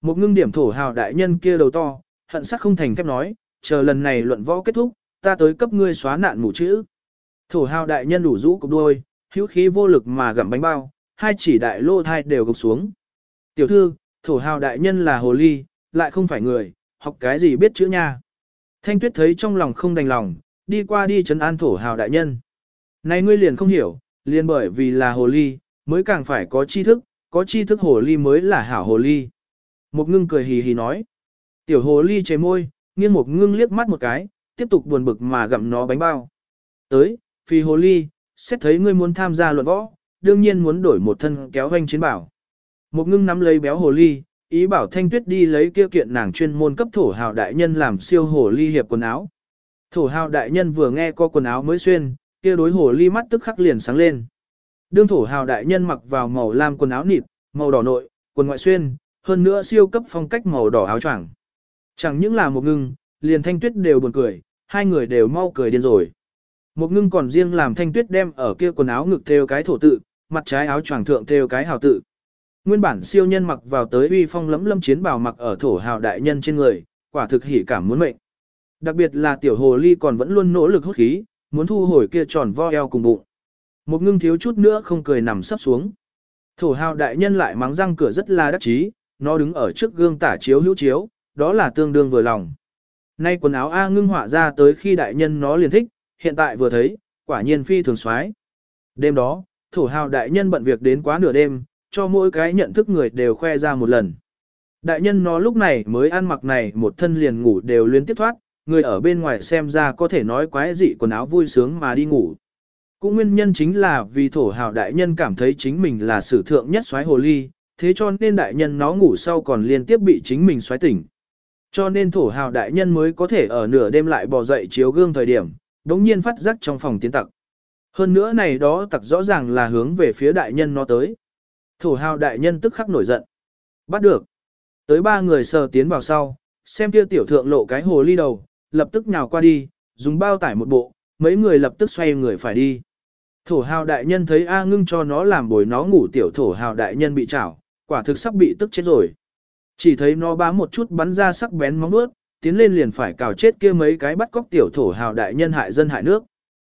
Một ngưng điểm thổ hào đại nhân kia đầu to, hận sắc không thành thép nói, chờ lần này luận võ kết thúc, ta tới cấp ngươi xóa nạn mù chữ. Thổ hào đại nhân đủ rũ cục đuôi, hữu khí vô lực mà gặm bánh bao, hai chỉ đại lô thai đều gục xuống. Tiểu thư, thổ hào đại nhân là hồ ly, lại không phải người, học cái gì biết chữ nha. Thanh tuyết thấy trong lòng không đành lòng, đi qua đi chấn an thổ hào đại nhân. Này ngươi liền không hiểu, liền bởi vì là hồ ly, mới càng phải có tri thức, có tri thức hồ ly mới là hảo hồ ly. Một ngưng cười hì hì nói. Tiểu hồ ly chế môi, nghiêng một ngưng liếc mắt một cái, tiếp tục buồn bực mà gặm nó bánh bao. Tới, phi hồ ly, xét thấy ngươi muốn tham gia luận võ, đương nhiên muốn đổi một thân kéo hoanh chiến bảo. Một ngưng nắm lấy béo hồ ly, ý bảo thanh tuyết đi lấy kia kiện nàng chuyên môn cấp thổ hào đại nhân làm siêu hồ ly hiệp quần áo. Thổ hào đại nhân vừa nghe có quần áo mới xuyên, kia đối hồ ly mắt tức khắc liền sáng lên. Đương thổ hào đại nhân mặc vào màu lam quần áo nịt, màu đỏ nội, quần ngoại xuyên, hơn nữa siêu cấp phong cách màu đỏ áo choàng. Chẳng những là một ngưng, liền thanh tuyết đều buồn cười, hai người đều mau cười điên rồi. Một ngưng còn riêng làm thanh tuyết đem ở kia quần áo ngực theo cái thổ tự, mặt trái áo choàng thượng theo cái hào tự. Nguyên bản siêu nhân mặc vào tới uy phong lẫm lâm chiến bào mặc ở thổ hào đại nhân trên người, quả thực hỉ cảm muốn mệnh. Đặc biệt là tiểu hồ ly còn vẫn luôn nỗ lực hút khí, muốn thu hồi kia tròn vo eo cùng bụng. Một ngưng thiếu chút nữa không cười nằm sắp xuống. Thổ hào đại nhân lại mắng răng cửa rất là đắc chí, nó đứng ở trước gương tả chiếu hữu chiếu, đó là tương đương vừa lòng. Nay quần áo A ngưng họa ra tới khi đại nhân nó liền thích, hiện tại vừa thấy, quả nhiên phi thường xoái. Đêm đó, thổ hào đại nhân bận việc đến quá nửa đêm, cho mỗi cái nhận thức người đều khoe ra một lần. Đại nhân nó lúc này mới ăn mặc này một thân liền ngủ đều liên tiếp thoát, người ở bên ngoài xem ra có thể nói quái dị quần áo vui sướng mà đi ngủ. Cũng nguyên nhân chính là vì thổ hào đại nhân cảm thấy chính mình là sử thượng nhất xoáy hồ ly, thế cho nên đại nhân nó ngủ sau còn liên tiếp bị chính mình xoáy tỉnh. Cho nên thổ hào đại nhân mới có thể ở nửa đêm lại bò dậy chiếu gương thời điểm, đống nhiên phát giác trong phòng tiến tặc. Hơn nữa này đó tặc rõ ràng là hướng về phía đại nhân nó tới. Thổ hào đại nhân tức khắc nổi giận. Bắt được. Tới ba người sờ tiến vào sau, xem kia tiểu thượng lộ cái hồ ly đầu, lập tức nhào qua đi, dùng bao tải một bộ, mấy người lập tức xoay người phải đi. Thổ hào đại nhân thấy A ngưng cho nó làm bồi nó ngủ tiểu thổ hào đại nhân bị chảo, quả thực sắp bị tức chết rồi. Chỉ thấy nó bám một chút bắn ra sắc bén móng nuốt, tiến lên liền phải cào chết kia mấy cái bắt cóc tiểu thổ hào đại nhân hại dân hại nước.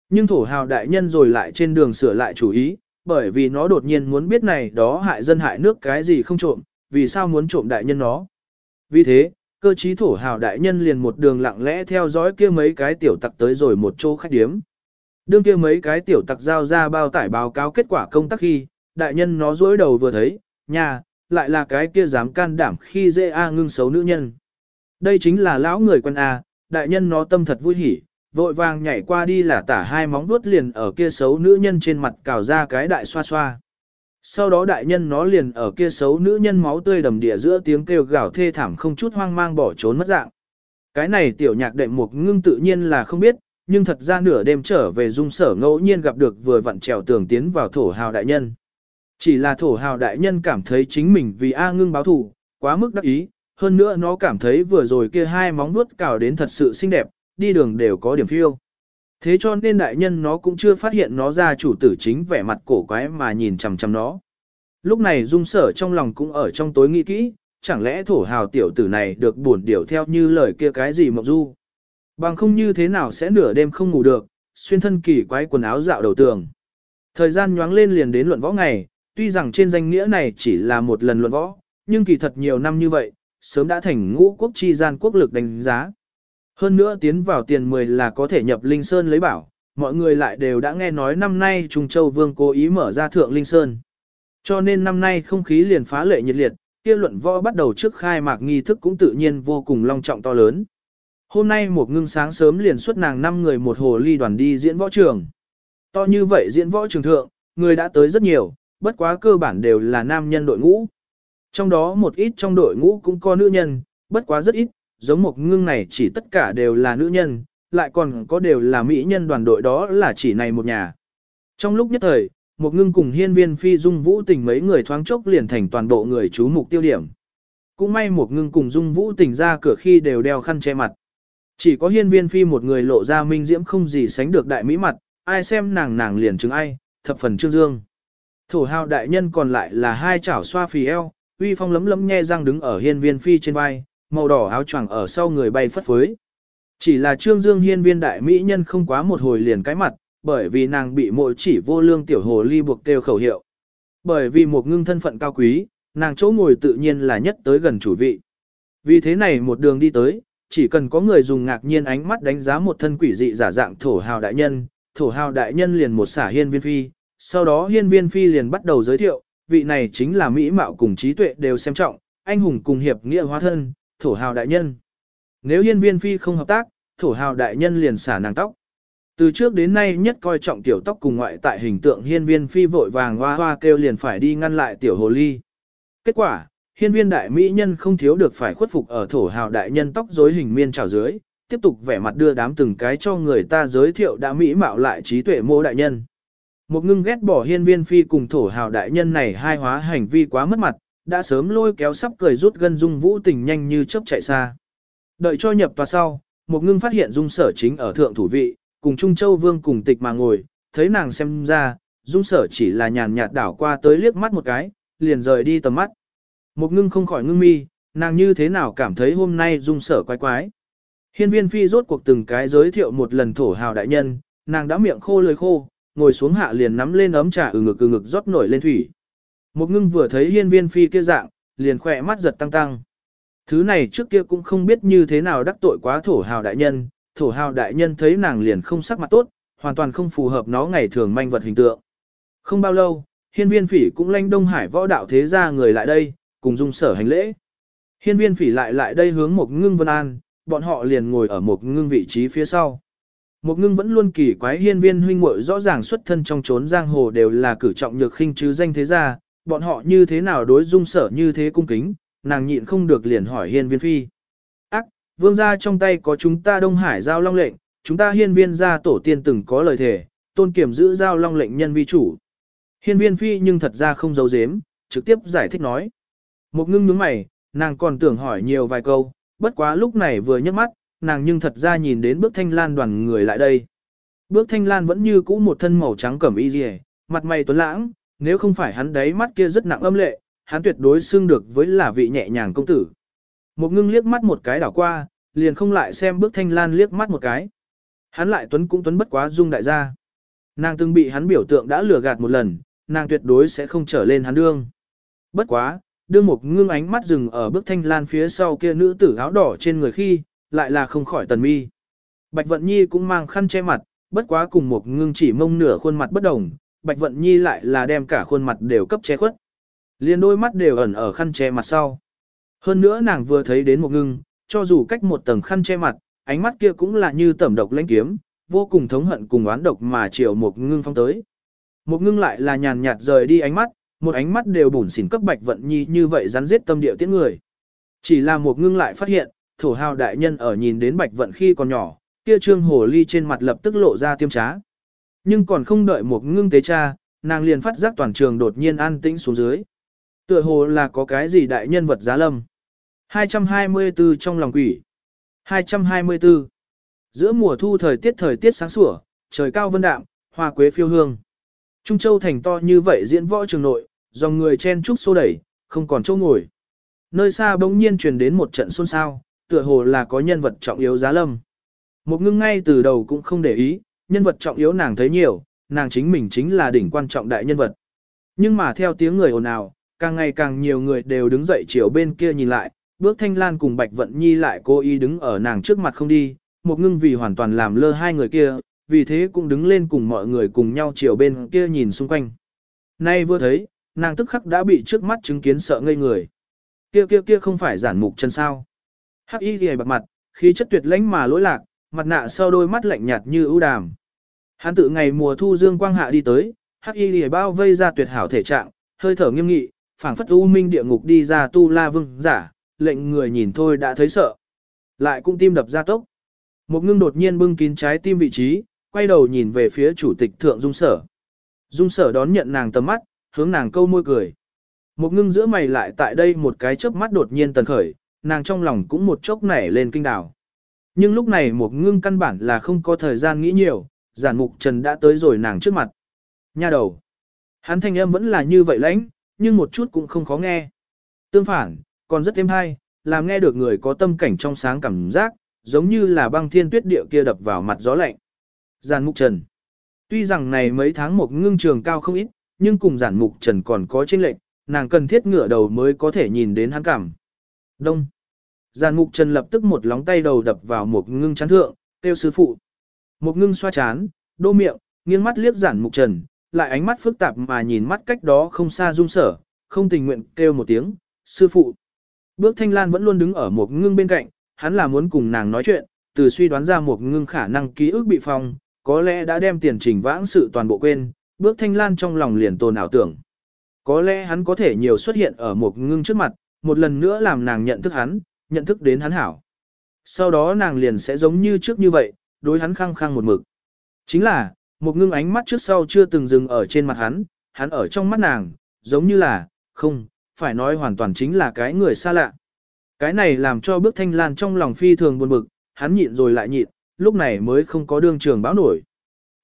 Nhưng thổ hào đại nhân rồi lại trên đường sửa lại chủ ý, bởi vì nó đột nhiên muốn biết này đó hại dân hại nước cái gì không trộm, vì sao muốn trộm đại nhân nó. Vì thế, cơ trí thổ hào đại nhân liền một đường lặng lẽ theo dõi kia mấy cái tiểu tặc tới rồi một chỗ khách điếm. Đương kia mấy cái tiểu tặc giao ra bao tải báo cáo kết quả công tác khi, đại nhân nó dối đầu vừa thấy, nhà, lại là cái kia dám can đảm khi dễ A ngưng xấu nữ nhân. Đây chính là lão người quân A, đại nhân nó tâm thật vui hỉ, vội vàng nhảy qua đi là tả hai móng vuốt liền ở kia xấu nữ nhân trên mặt cào ra cái đại xoa xoa. Sau đó đại nhân nó liền ở kia xấu nữ nhân máu tươi đầm địa giữa tiếng kêu gào thê thảm không chút hoang mang bỏ trốn mất dạng. Cái này tiểu nhạc đệm mục ngưng tự nhiên là không biết, nhưng thật ra nửa đêm trở về dung sở ngẫu nhiên gặp được vừa vặn trèo tường tiến vào thổ hào đại nhân. Chỉ là thổ hào đại nhân cảm thấy chính mình vì A ngưng báo thù, quá mức đắc ý, hơn nữa nó cảm thấy vừa rồi kia hai móng vuốt cào đến thật sự xinh đẹp, đi đường đều có điểm phiêu. Thế cho nên đại nhân nó cũng chưa phát hiện nó ra chủ tử chính vẻ mặt cổ quái mà nhìn chằm chằm nó. Lúc này dung sở trong lòng cũng ở trong tối nghĩ kỹ, chẳng lẽ thổ hào tiểu tử này được buồn điều theo như lời kia cái gì mộng du. Bằng không như thế nào sẽ nửa đêm không ngủ được, xuyên thân kỳ quái quần áo dạo đầu tường. Thời gian nhoáng lên liền đến luận võ ngày, tuy rằng trên danh nghĩa này chỉ là một lần luận võ, nhưng kỳ thật nhiều năm như vậy, sớm đã thành ngũ quốc chi gian quốc lực đánh giá. Hơn nữa tiến vào tiền 10 là có thể nhập Linh Sơn lấy bảo, mọi người lại đều đã nghe nói năm nay Trung Châu Vương cố ý mở ra thượng Linh Sơn. Cho nên năm nay không khí liền phá lệ nhiệt liệt, kia luận võ bắt đầu trước khai mạc nghi thức cũng tự nhiên vô cùng long trọng to lớn. Hôm nay một ngưng sáng sớm liền xuất nàng năm người một hồ ly đoàn đi diễn võ trường. To như vậy diễn võ trường thượng, người đã tới rất nhiều, bất quá cơ bản đều là nam nhân đội ngũ. Trong đó một ít trong đội ngũ cũng có nữ nhân, bất quá rất ít, giống một ngưng này chỉ tất cả đều là nữ nhân, lại còn có đều là mỹ nhân đoàn đội đó là chỉ này một nhà. Trong lúc nhất thời, một ngưng cùng hiên viên phi dung vũ tình mấy người thoáng chốc liền thành toàn bộ người chú mục tiêu điểm. Cũng may một ngưng cùng dung vũ tình ra cửa khi đều đeo khăn che mặt. Chỉ có hiên viên phi một người lộ ra minh diễm không gì sánh được đại mỹ mặt, ai xem nàng nàng liền chứng ai, thập phần trương dương. Thổ hào đại nhân còn lại là hai chảo xoa phì eo, uy phong lấm lấm nhe răng đứng ở hiên viên phi trên vai, màu đỏ áo choàng ở sau người bay phất phới. Chỉ là trương dương hiên viên đại mỹ nhân không quá một hồi liền cái mặt, bởi vì nàng bị mỗi chỉ vô lương tiểu hồ ly buộc kêu khẩu hiệu. Bởi vì một ngưng thân phận cao quý, nàng chỗ ngồi tự nhiên là nhất tới gần chủ vị. Vì thế này một đường đi tới, chỉ cần có người dùng ngạc nhiên ánh mắt đánh giá một thân quỷ dị giả dạng thổ hào đại nhân, thổ hào đại nhân liền một xả hiên viên phi, sau đó hiên viên phi liền bắt đầu giới thiệu, vị này chính là mỹ mạo cùng trí tuệ đều xem trọng, anh hùng cùng hiệp nghĩa hóa thân, thổ hào đại nhân. Nếu hiên viên phi không hợp tác, thổ hào đại nhân liền xả nàng tóc. Từ trước đến nay nhất coi trọng tiểu tóc cùng ngoại tại hình tượng hiên viên phi vội vàng hoa hoa kêu liền phải đi ngăn lại tiểu hồ ly. Kết quả, hiên viên đại mỹ nhân không thiếu được phải khuất phục ở thổ hào đại nhân tóc rối hình miên trào dưới, tiếp tục vẻ mặt đưa đám từng cái cho người ta giới thiệu đã mỹ mạo lại trí tuệ mô đại nhân. Một ngưng ghét bỏ hiên viên phi cùng thổ hào đại nhân này hai hóa hành vi quá mất mặt, đã sớm lôi kéo sắp cười rút gân dung vũ tình nhanh như chớp chạy xa. Đợi cho nhập tòa sau, một ngưng phát hiện dung sở chính ở thượng thủ vị, cùng Trung Châu Vương cùng tịch mà ngồi, thấy nàng xem ra, dung sở chỉ là nhàn nhạt đảo qua tới liếc mắt một cái, liền rời đi tầm mắt. Một ngưng không khỏi ngưng mi, nàng như thế nào cảm thấy hôm nay dung sở quái quái. Hiên viên phi rốt cuộc từng cái giới thiệu một lần thổ hào đại nhân, nàng đã miệng khô lưỡi khô, ngồi xuống hạ liền nắm lên ấm trà ừ ngực ừ ngực rót nổi lên thủy. Một ngưng vừa thấy hiên viên phi kia dạng, liền khỏe mắt giật tăng tăng. Thứ này trước kia cũng không biết như thế nào đắc tội quá thổ hào đại nhân, thổ hào đại nhân thấy nàng liền không sắc mặt tốt, hoàn toàn không phù hợp nó ngày thường manh vật hình tượng. Không bao lâu, hiên viên phỉ cũng lanh Đông Hải võ đạo thế gia người lại đây, cùng dung sở hành lễ. Hiên viên phỉ lại lại đây hướng một ngưng vân an, bọn họ liền ngồi ở một ngưng vị trí phía sau. Một ngưng vẫn luôn kỳ quái hiên viên huynh muội rõ ràng xuất thân trong trốn giang hồ đều là cử trọng nhược khinh chứ danh thế gia, bọn họ như thế nào đối dung sở như thế cung kính, nàng nhịn không được liền hỏi hiên viên phi. Ác, vương gia trong tay có chúng ta Đông Hải giao long lệnh, chúng ta hiên viên gia tổ tiên từng có lời thề, tôn kiểm giữ giao long lệnh nhân vi chủ. Hiên viên phi nhưng thật ra không giấu giếm, trực tiếp giải thích nói. Một ngưng nhướng mày, nàng còn tưởng hỏi nhiều vài câu, bất quá lúc này vừa nhấc mắt, nàng nhưng thật ra nhìn đến bước thanh lan đoàn người lại đây. Bước thanh lan vẫn như cũ một thân màu trắng cẩm y rìa, mặt mày tuấn lãng, nếu không phải hắn đáy mắt kia rất nặng âm lệ, hắn tuyệt đối xưng được với là vị nhẹ nhàng công tử. Một ngưng liếc mắt một cái đảo qua, liền không lại xem bước thanh lan liếc mắt một cái. Hắn lại tuấn cũng tuấn bất quá dung đại gia. Nàng từng bị hắn biểu tượng đã lừa gạt một lần, nàng tuyệt đối sẽ không trở lên hắn đương. Bất quá, đương một ngưng ánh mắt dừng ở bước thanh lan phía sau kia nữ tử áo đỏ trên người khi, lại là không khỏi tần mi. Bạch Vận Nhi cũng mang khăn che mặt, bất quá cùng một ngưng chỉ mông nửa khuôn mặt bất đồng, Bạch Vận Nhi lại là đem cả khuôn mặt đều cấp che khuất. Liên đôi mắt đều ẩn ở khăn che mặt sau. Hơn nữa nàng vừa thấy đến một ngưng, cho dù cách một tầng khăn che mặt, ánh mắt kia cũng là như tẩm độc lãnh kiếm, vô cùng thống hận cùng oán độc mà chiều một ngưng phong tới. Một ngưng lại là nhàn nhạt rời đi ánh mắt, một ánh mắt đều bủn xỉn cấp bạch vận nhi như vậy rắn giết tâm địa tiễn người. Chỉ là một ngưng lại phát hiện, thổ hào đại nhân ở nhìn đến bạch vận khi còn nhỏ, kia trương hồ ly trên mặt lập tức lộ ra tiêm trá. Nhưng còn không đợi một ngưng tế cha, nàng liền phát giác toàn trường đột nhiên an tĩnh xuống dưới. Tựa hồ là có cái gì đại nhân vật giá lâm. 224 trong lòng quỷ. 224. Giữa mùa thu thời tiết thời tiết sáng sủa, trời cao vân đạm, hoa quế phiêu hương. Trung Châu thành to như vậy diễn võ trường nội, dòng người chen trúc xô đẩy, không còn chỗ ngồi. Nơi xa bỗng nhiên truyền đến một trận xôn xao, tựa hồ là có nhân vật trọng yếu giá lâm. Một ngưng ngay từ đầu cũng không để ý, nhân vật trọng yếu nàng thấy nhiều, nàng chính mình chính là đỉnh quan trọng đại nhân vật. Nhưng mà theo tiếng người ồn ào, càng ngày càng nhiều người đều đứng dậy chiều bên kia nhìn lại, bước thanh lan cùng Bạch Vận Nhi lại cố ý đứng ở nàng trước mặt không đi, một ngưng vì hoàn toàn làm lơ hai người kia, vì thế cũng đứng lên cùng mọi người cùng nhau chiều bên kia nhìn xung quanh. Nay vừa thấy, nàng tức khắc đã bị trước mắt chứng kiến sợ ngây người. Kia kia kia không phải giản mục chân sao. Hắc y ghi bạc mặt, khí chất tuyệt lãnh mà lỗi lạc, mặt nạ sau đôi mắt lạnh nhạt như ưu đàm. Hắn tự ngày mùa thu dương quang hạ đi tới, hắc y lìa bao vây ra tuyệt hảo thể trạng, hơi thở nghiêm nghị, phảng phất u minh địa ngục đi ra tu la vương giả, lệnh người nhìn thôi đã thấy sợ. Lại cũng tim đập ra tốc. Một ngưng đột nhiên bưng kín trái tim vị trí, quay đầu nhìn về phía chủ tịch thượng dung sở. Dung sở đón nhận nàng tầm mắt, hướng nàng câu môi cười. Một ngưng giữa mày lại tại đây một cái chớp mắt đột nhiên tần khởi, nàng trong lòng cũng một chốc nảy lên kinh đảo. Nhưng lúc này một ngưng căn bản là không có thời gian nghĩ nhiều, giản mục trần đã tới rồi nàng trước mặt. Nha đầu. Hắn thanh âm vẫn là như vậy lãnh, nhưng một chút cũng không khó nghe. Tương phản, còn rất êm hay, làm nghe được người có tâm cảnh trong sáng cảm giác, giống như là băng thiên tuyết địa kia đập vào mặt gió lạnh. Giản mục trần. Tuy rằng này mấy tháng một ngưng trường cao không ít, nhưng cùng giản mục trần còn có chênh lệnh, nàng cần thiết ngửa đầu mới có thể nhìn đến hắn cảm. Đông. Giản mục trần lập tức một lóng tay đầu đập vào một ngưng chán thượng, tiêu sư phụ. Một ngưng xoa chán, đô miệng, nghiêng mắt liếc giản mục trần, lại ánh mắt phức tạp mà nhìn mắt cách đó không xa dung sở, không tình nguyện kêu một tiếng, sư phụ. Bước thanh lan vẫn luôn đứng ở một ngưng bên cạnh, hắn là muốn cùng nàng nói chuyện, từ suy đoán ra một ngưng khả năng ký ức bị phong, có lẽ đã đem tiền trình vãng sự toàn bộ quên, bước thanh lan trong lòng liền tồn ảo tưởng. Có lẽ hắn có thể nhiều xuất hiện ở một ngưng trước mặt, một lần nữa làm nàng nhận thức hắn, nhận thức đến hắn hảo. Sau đó nàng liền sẽ giống như trước như vậy, đối hắn khăng khăng một mực. Chính là, một ngưng ánh mắt trước sau chưa từng dừng ở trên mặt hắn, hắn ở trong mắt nàng, giống như là, không, phải nói hoàn toàn chính là cái người xa lạ. Cái này làm cho bước thanh lan trong lòng phi thường buồn bực, hắn nhịn rồi lại nhịn, lúc này mới không có đương trường báo nổi.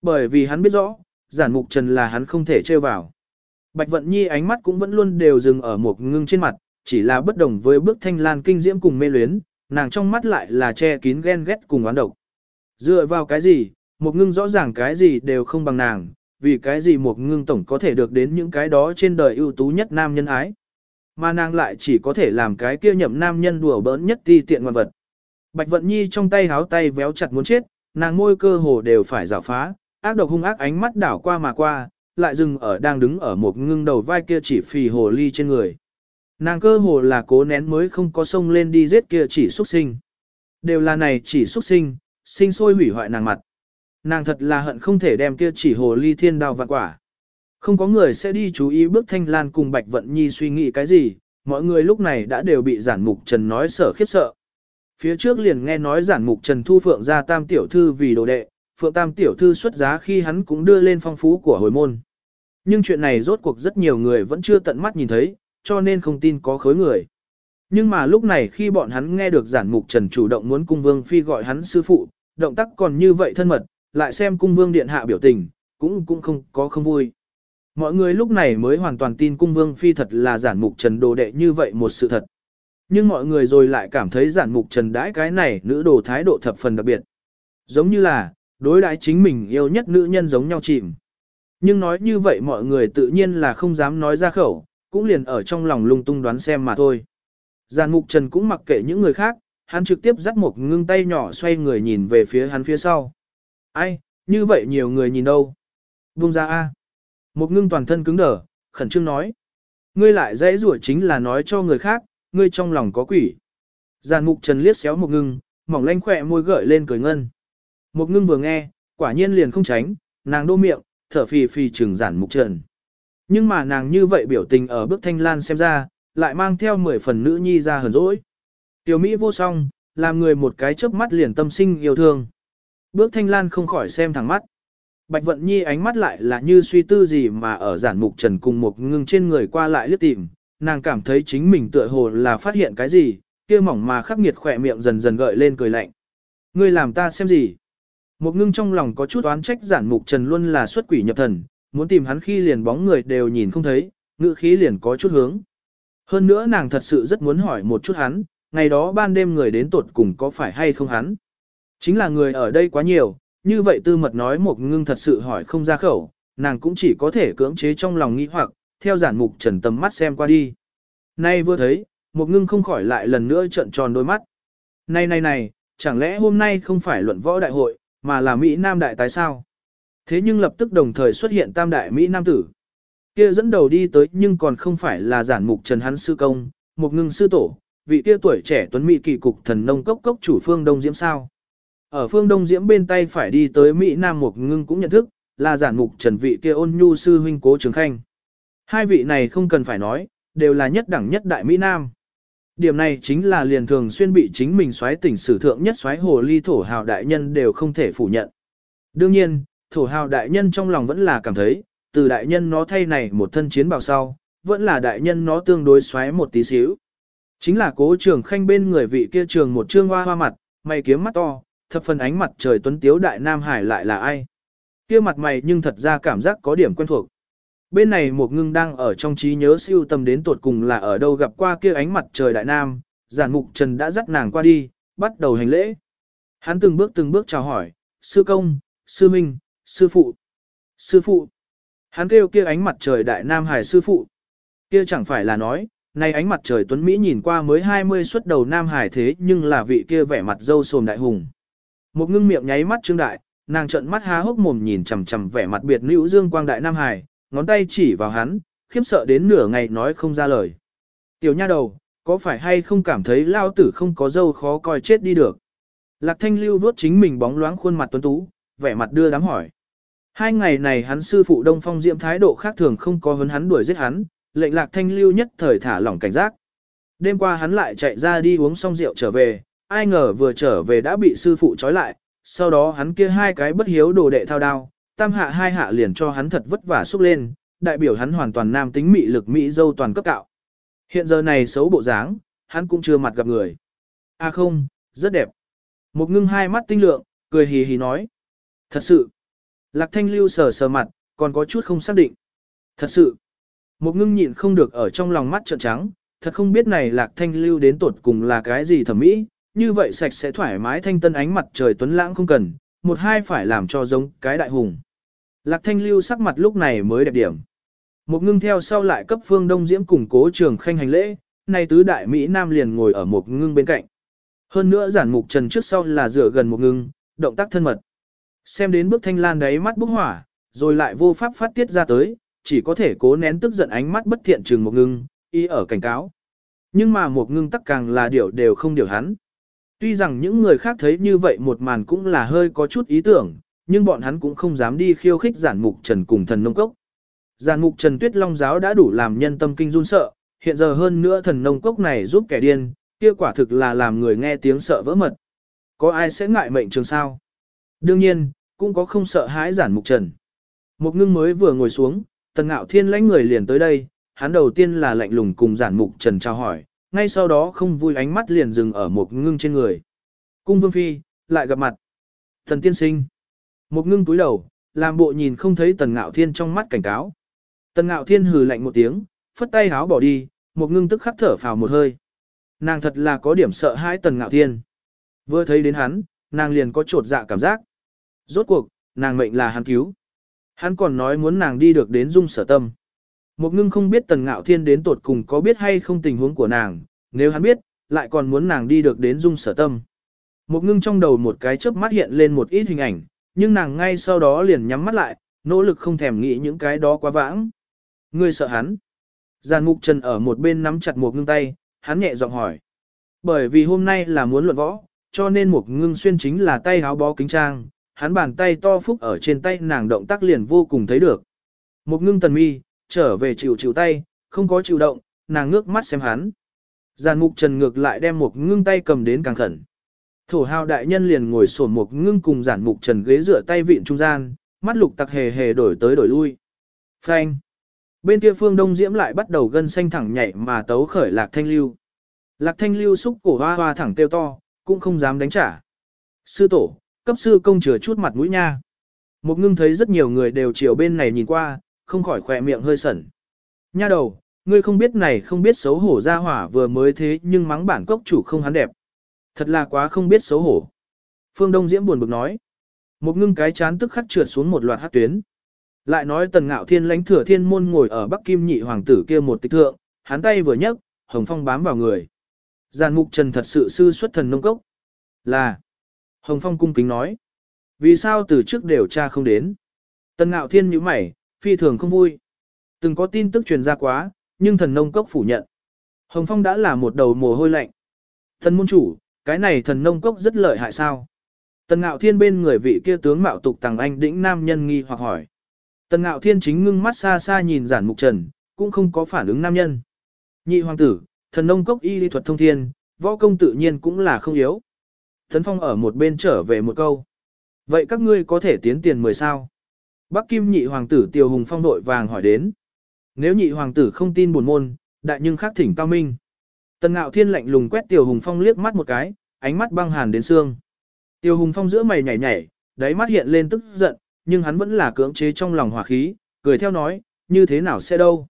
Bởi vì hắn biết rõ, giản mục trần là hắn không thể trêu vào. Bạch vận nhi ánh mắt cũng vẫn luôn đều dừng ở một ngưng trên mặt, chỉ là bất đồng với bước thanh lan kinh diễm cùng mê luyến, nàng trong mắt lại là che kín ghen ghét cùng oán độc. Dựa vào cái gì, một ngưng rõ ràng cái gì đều không bằng nàng, vì cái gì một ngưng tổng có thể được đến những cái đó trên đời ưu tú nhất nam nhân ái. Mà nàng lại chỉ có thể làm cái kia nhậm nam nhân đùa bỡn nhất ti tiện ngoan vật. Bạch vận nhi trong tay háo tay véo chặt muốn chết, nàng môi cơ hồ đều phải rào phá, ác độc hung ác ánh mắt đảo qua mà qua, lại dừng ở đang đứng ở một ngưng đầu vai kia chỉ phì hồ ly trên người. Nàng cơ hồ là cố nén mới không có sông lên đi giết kia chỉ xuất sinh. Đều là này chỉ xuất sinh, sinh sôi hủy hoại nàng mặt. Nàng thật là hận không thể đem kia chỉ hồ ly thiên đao vạn quả. Không có người sẽ đi chú ý bước thanh lan cùng Bạch Vận Nhi suy nghĩ cái gì, mọi người lúc này đã đều bị giản mục trần nói sở khiếp sợ. Phía trước liền nghe nói giản mục trần thu phượng ra tam tiểu thư vì đồ đệ, phượng tam tiểu thư xuất giá khi hắn cũng đưa lên phong phú của hồi môn. Nhưng chuyện này rốt cuộc rất nhiều người vẫn chưa tận mắt nhìn thấy, cho nên không tin có khối người. Nhưng mà lúc này khi bọn hắn nghe được giản mục trần chủ động muốn cung vương phi gọi hắn sư phụ, động tác còn như vậy thân mật, lại xem cung vương điện hạ biểu tình, cũng cũng không có không vui. Mọi người lúc này mới hoàn toàn tin cung vương phi thật là giản mục trần đồ đệ như vậy một sự thật. Nhưng mọi người rồi lại cảm thấy giản mục trần đãi cái này nữ đồ thái độ thập phần đặc biệt. Giống như là, đối đãi chính mình yêu nhất nữ nhân giống nhau chìm. Nhưng nói như vậy mọi người tự nhiên là không dám nói ra khẩu, cũng liền ở trong lòng lung tung đoán xem mà thôi. Giàn mục trần cũng mặc kệ những người khác, hắn trực tiếp dắt một ngưng tay nhỏ xoay người nhìn về phía hắn phía sau. Ai, như vậy nhiều người nhìn đâu. Vung ra A. Một ngưng toàn thân cứng đờ, khẩn trương nói. Ngươi lại dễ rủa chính là nói cho người khác, ngươi trong lòng có quỷ. Giàn mục trần liếc xéo một ngưng, mỏng lanh khỏe môi gợi lên cười ngân. Một ngưng vừa nghe, quả nhiên liền không tránh, nàng đô miệng, thở phì phì trừng giản mục trần. Nhưng mà nàng như vậy biểu tình ở bước thanh lan xem ra, lại mang theo mười phần nữ nhi ra hờn dỗi. Tiểu Mỹ vô song, làm người một cái chớp mắt liền tâm sinh yêu thương. Bước thanh lan không khỏi xem thẳng mắt. Bạch vận nhi ánh mắt lại là như suy tư gì mà ở giản mục trần cùng một ngưng trên người qua lại liếc tìm, nàng cảm thấy chính mình tựa hồ là phát hiện cái gì, kia mỏng mà khắc nghiệt khỏe miệng dần dần gợi lên cười lạnh. Ngươi làm ta xem gì? Một ngưng trong lòng có chút oán trách giản mục trần luôn là xuất quỷ nhập thần, muốn tìm hắn khi liền bóng người đều nhìn không thấy, ngữ khí liền có chút hướng. Hơn nữa nàng thật sự rất muốn hỏi một chút hắn, ngày đó ban đêm người đến tột cùng có phải hay không hắn. Chính là người ở đây quá nhiều, như vậy tư mật nói một ngưng thật sự hỏi không ra khẩu, nàng cũng chỉ có thể cưỡng chế trong lòng nghĩ hoặc, theo giản mục trần tầm mắt xem qua đi. Nay vừa thấy, một ngưng không khỏi lại lần nữa trận tròn đôi mắt. Này này này, chẳng lẽ hôm nay không phải luận võ đại hội, mà là Mỹ Nam đại tái sao? Thế nhưng lập tức đồng thời xuất hiện tam đại Mỹ Nam tử. Kia dẫn đầu đi tới nhưng còn không phải là giản mục trần hắn sư công, một ngưng sư tổ, vị kia tuổi trẻ tuấn Mỹ kỳ cục thần nông cốc cốc chủ phương Đông Diễm sao. Ở phương Đông Diễm bên tay phải đi tới Mỹ Nam một ngưng cũng nhận thức, là giản mục trần vị kia ôn nhu sư huynh cố trường khanh. Hai vị này không cần phải nói, đều là nhất đẳng nhất đại Mỹ Nam. Điểm này chính là liền thường xuyên bị chính mình xoáy tỉnh sử thượng nhất xoáy hồ ly thổ hào đại nhân đều không thể phủ nhận. Đương nhiên, thổ hào đại nhân trong lòng vẫn là cảm thấy, từ đại nhân nó thay này một thân chiến bào sau, vẫn là đại nhân nó tương đối xoáy một tí xíu. Chính là cố trường khanh bên người vị kia trường một trương hoa hoa mặt, mày kiếm mắt to, thập phần ánh mặt trời tuấn tiếu đại nam hải lại là ai. Kia mặt mày nhưng thật ra cảm giác có điểm quen thuộc. Bên này một ngưng đang ở trong trí nhớ siêu tầm đến tột cùng là ở đâu gặp qua kia ánh mặt trời đại nam, giản mục trần đã dắt nàng qua đi, bắt đầu hành lễ. Hắn từng bước từng bước chào hỏi, sư công, sư minh, sư phụ, sư phụ. Hắn kêu kia ánh mặt trời đại nam hải sư phụ. Kia chẳng phải là nói, nay ánh mặt trời tuấn Mỹ nhìn qua mới 20 xuất đầu nam hải thế nhưng là vị kia vẻ mặt dâu sồm đại hùng. Một ngưng miệng nháy mắt trương đại, nàng trợn mắt há hốc mồm nhìn chằm chằm vẻ mặt biệt nữ dương quang đại nam hải, ngón tay chỉ vào hắn, khiếp sợ đến nửa ngày nói không ra lời. Tiểu nha đầu, có phải hay không cảm thấy lao tử không có dâu khó coi chết đi được. Lạc thanh lưu vuốt chính mình bóng loáng khuôn mặt tuấn tú, vẻ mặt đưa đám hỏi. Hai ngày này hắn sư phụ Đông Phong Diệm thái độ khác thường không có hấn hắn đuổi giết hắn, lệnh lạc thanh lưu nhất thời thả lỏng cảnh giác. Đêm qua hắn lại chạy ra đi uống xong rượu trở về, ai ngờ vừa trở về đã bị sư phụ trói lại, sau đó hắn kia hai cái bất hiếu đồ đệ thao đao, tam hạ hai hạ liền cho hắn thật vất vả xúc lên, đại biểu hắn hoàn toàn nam tính mị lực mỹ dâu toàn cấp cạo. Hiện giờ này xấu bộ dáng, hắn cũng chưa mặt gặp người. À không, rất đẹp. Một ngưng hai mắt tinh lượng, cười hì hì nói. Thật sự. Lạc thanh lưu sờ sờ mặt, còn có chút không xác định. Thật sự. Một ngưng nhịn không được ở trong lòng mắt trợn trắng, thật không biết này lạc thanh lưu đến tột cùng là cái gì thẩm mỹ, như vậy sạch sẽ thoải mái thanh tân ánh mặt trời tuấn lãng không cần, một hai phải làm cho giống cái đại hùng. Lạc thanh lưu sắc mặt lúc này mới đẹp điểm. Một ngưng theo sau lại cấp phương đông diễm củng cố trường khanh hành lễ, nay tứ đại Mỹ Nam liền ngồi ở một ngưng bên cạnh. Hơn nữa giản mục trần trước sau là dựa gần một ngưng, động tác thân mật. Xem đến bước thanh lan đấy mắt bốc hỏa, rồi lại vô pháp phát tiết ra tới, chỉ có thể cố nén tức giận ánh mắt bất thiện trừng một ngưng, y ở cảnh cáo. Nhưng mà một ngưng tắc càng là điều đều không điều hắn. Tuy rằng những người khác thấy như vậy một màn cũng là hơi có chút ý tưởng, nhưng bọn hắn cũng không dám đi khiêu khích giản mục trần cùng thần nông cốc. Giản mục trần tuyết long giáo đã đủ làm nhân tâm kinh run sợ, hiện giờ hơn nữa thần nông cốc này giúp kẻ điên, kia quả thực là làm người nghe tiếng sợ vỡ mật. Có ai sẽ ngại mệnh trường sao? Đương nhiên, cũng có không sợ hãi giản mục trần. Một ngưng mới vừa ngồi xuống, tần ngạo thiên lãnh người liền tới đây, hắn đầu tiên là lạnh lùng cùng giản mục trần chào hỏi, ngay sau đó không vui ánh mắt liền dừng ở một ngưng trên người. Cung vương phi, lại gặp mặt. Thần tiên sinh. Một ngưng túi đầu, làm bộ nhìn không thấy tần ngạo thiên trong mắt cảnh cáo. Tần ngạo thiên hừ lạnh một tiếng, phất tay háo bỏ đi, một ngưng tức khắc thở phào một hơi. Nàng thật là có điểm sợ hãi tần ngạo thiên. Vừa thấy đến hắn, nàng liền có trột dạ cảm giác. Rốt cuộc, nàng mệnh là hắn cứu. Hắn còn nói muốn nàng đi được đến dung sở tâm. Một ngưng không biết tần ngạo thiên đến tột cùng có biết hay không tình huống của nàng, nếu hắn biết, lại còn muốn nàng đi được đến dung sở tâm. Một ngưng trong đầu một cái chớp mắt hiện lên một ít hình ảnh, nhưng nàng ngay sau đó liền nhắm mắt lại, nỗ lực không thèm nghĩ những cái đó quá vãng. Ngươi sợ hắn. Giàn mục trần ở một bên nắm chặt một ngưng tay, hắn nhẹ giọng hỏi. Bởi vì hôm nay là muốn luận võ, cho nên một ngưng xuyên chính là tay háo bó kính trang, hắn bàn tay to phúc ở trên tay nàng động tác liền vô cùng thấy được. Một ngưng tần mi, trở về chịu chịu tay, không có chịu động, nàng ngước mắt xem hắn. Giàn mục trần ngược lại đem một ngưng tay cầm đến càng khẩn. Thổ hào đại nhân liền ngồi sổn một ngưng cùng giản mục trần ghế rửa tay vịn trung gian, mắt lục tặc hề hề đổi tới đổi lui. Phanh. Bên kia phương đông diễm lại bắt đầu gân xanh thẳng nhảy mà tấu khởi lạc thanh lưu. Lạc thanh lưu xúc cổ hoa hoa thẳng kêu to, cũng không dám đánh trả. Sư tổ, cấp sư công chừa chút mặt mũi nha. Một ngưng thấy rất nhiều người đều chiều bên này nhìn qua, không khỏi khỏe miệng hơi sẩn. Nha đầu, ngươi không biết này không biết xấu hổ ra hỏa vừa mới thế nhưng mắng bản cốc chủ không hắn đẹp. Thật là quá không biết xấu hổ. Phương Đông Diễm buồn bực nói. Một ngưng cái chán tức khắc trượt xuống một loạt hát tuyến. Lại nói tần ngạo thiên lãnh thừa thiên môn ngồi ở bắc kim nhị hoàng tử kia một tịch thượng, hắn tay vừa nhấc, hồng phong bám vào người. Giàn mục trần thật sự sư xuất thần nông cốc. Là. Hồng phong cung kính nói. Vì sao từ trước đều tra không đến. Tần ngạo thiên nhíu mày, phi thường không vui. Từng có tin tức truyền ra quá, nhưng thần nông cốc phủ nhận. Hồng phong đã là một đầu mồ hôi lạnh. Thần môn chủ, cái này thần nông cốc rất lợi hại sao? Tần ngạo thiên bên người vị kia tướng mạo tục tàng anh đĩnh nam nhân nghi hoặc hỏi. Tần ngạo thiên chính ngưng mắt xa xa nhìn giản mục trần, cũng không có phản ứng nam nhân. Nhị hoàng tử, thần nông cốc y lý thuật thông thiên, võ công tự nhiên cũng là không yếu. Thần phong ở một bên trở về một câu. Vậy các ngươi có thể tiến tiền mười sao? Bắc kim nhị hoàng tử tiêu hùng phong đội vàng hỏi đến. Nếu nhị hoàng tử không tin buồn môn, đại nhưng khác thỉnh cao minh. Tần ngạo thiên lạnh lùng quét Tiêu hùng phong liếc mắt một cái, ánh mắt băng hàn đến xương. Tiêu Hùng Phong giữa mày nhảy nhảy, đáy mắt hiện lên tức giận, nhưng hắn vẫn là cưỡng chế trong lòng hỏa khí, cười theo nói, như thế nào sẽ đâu.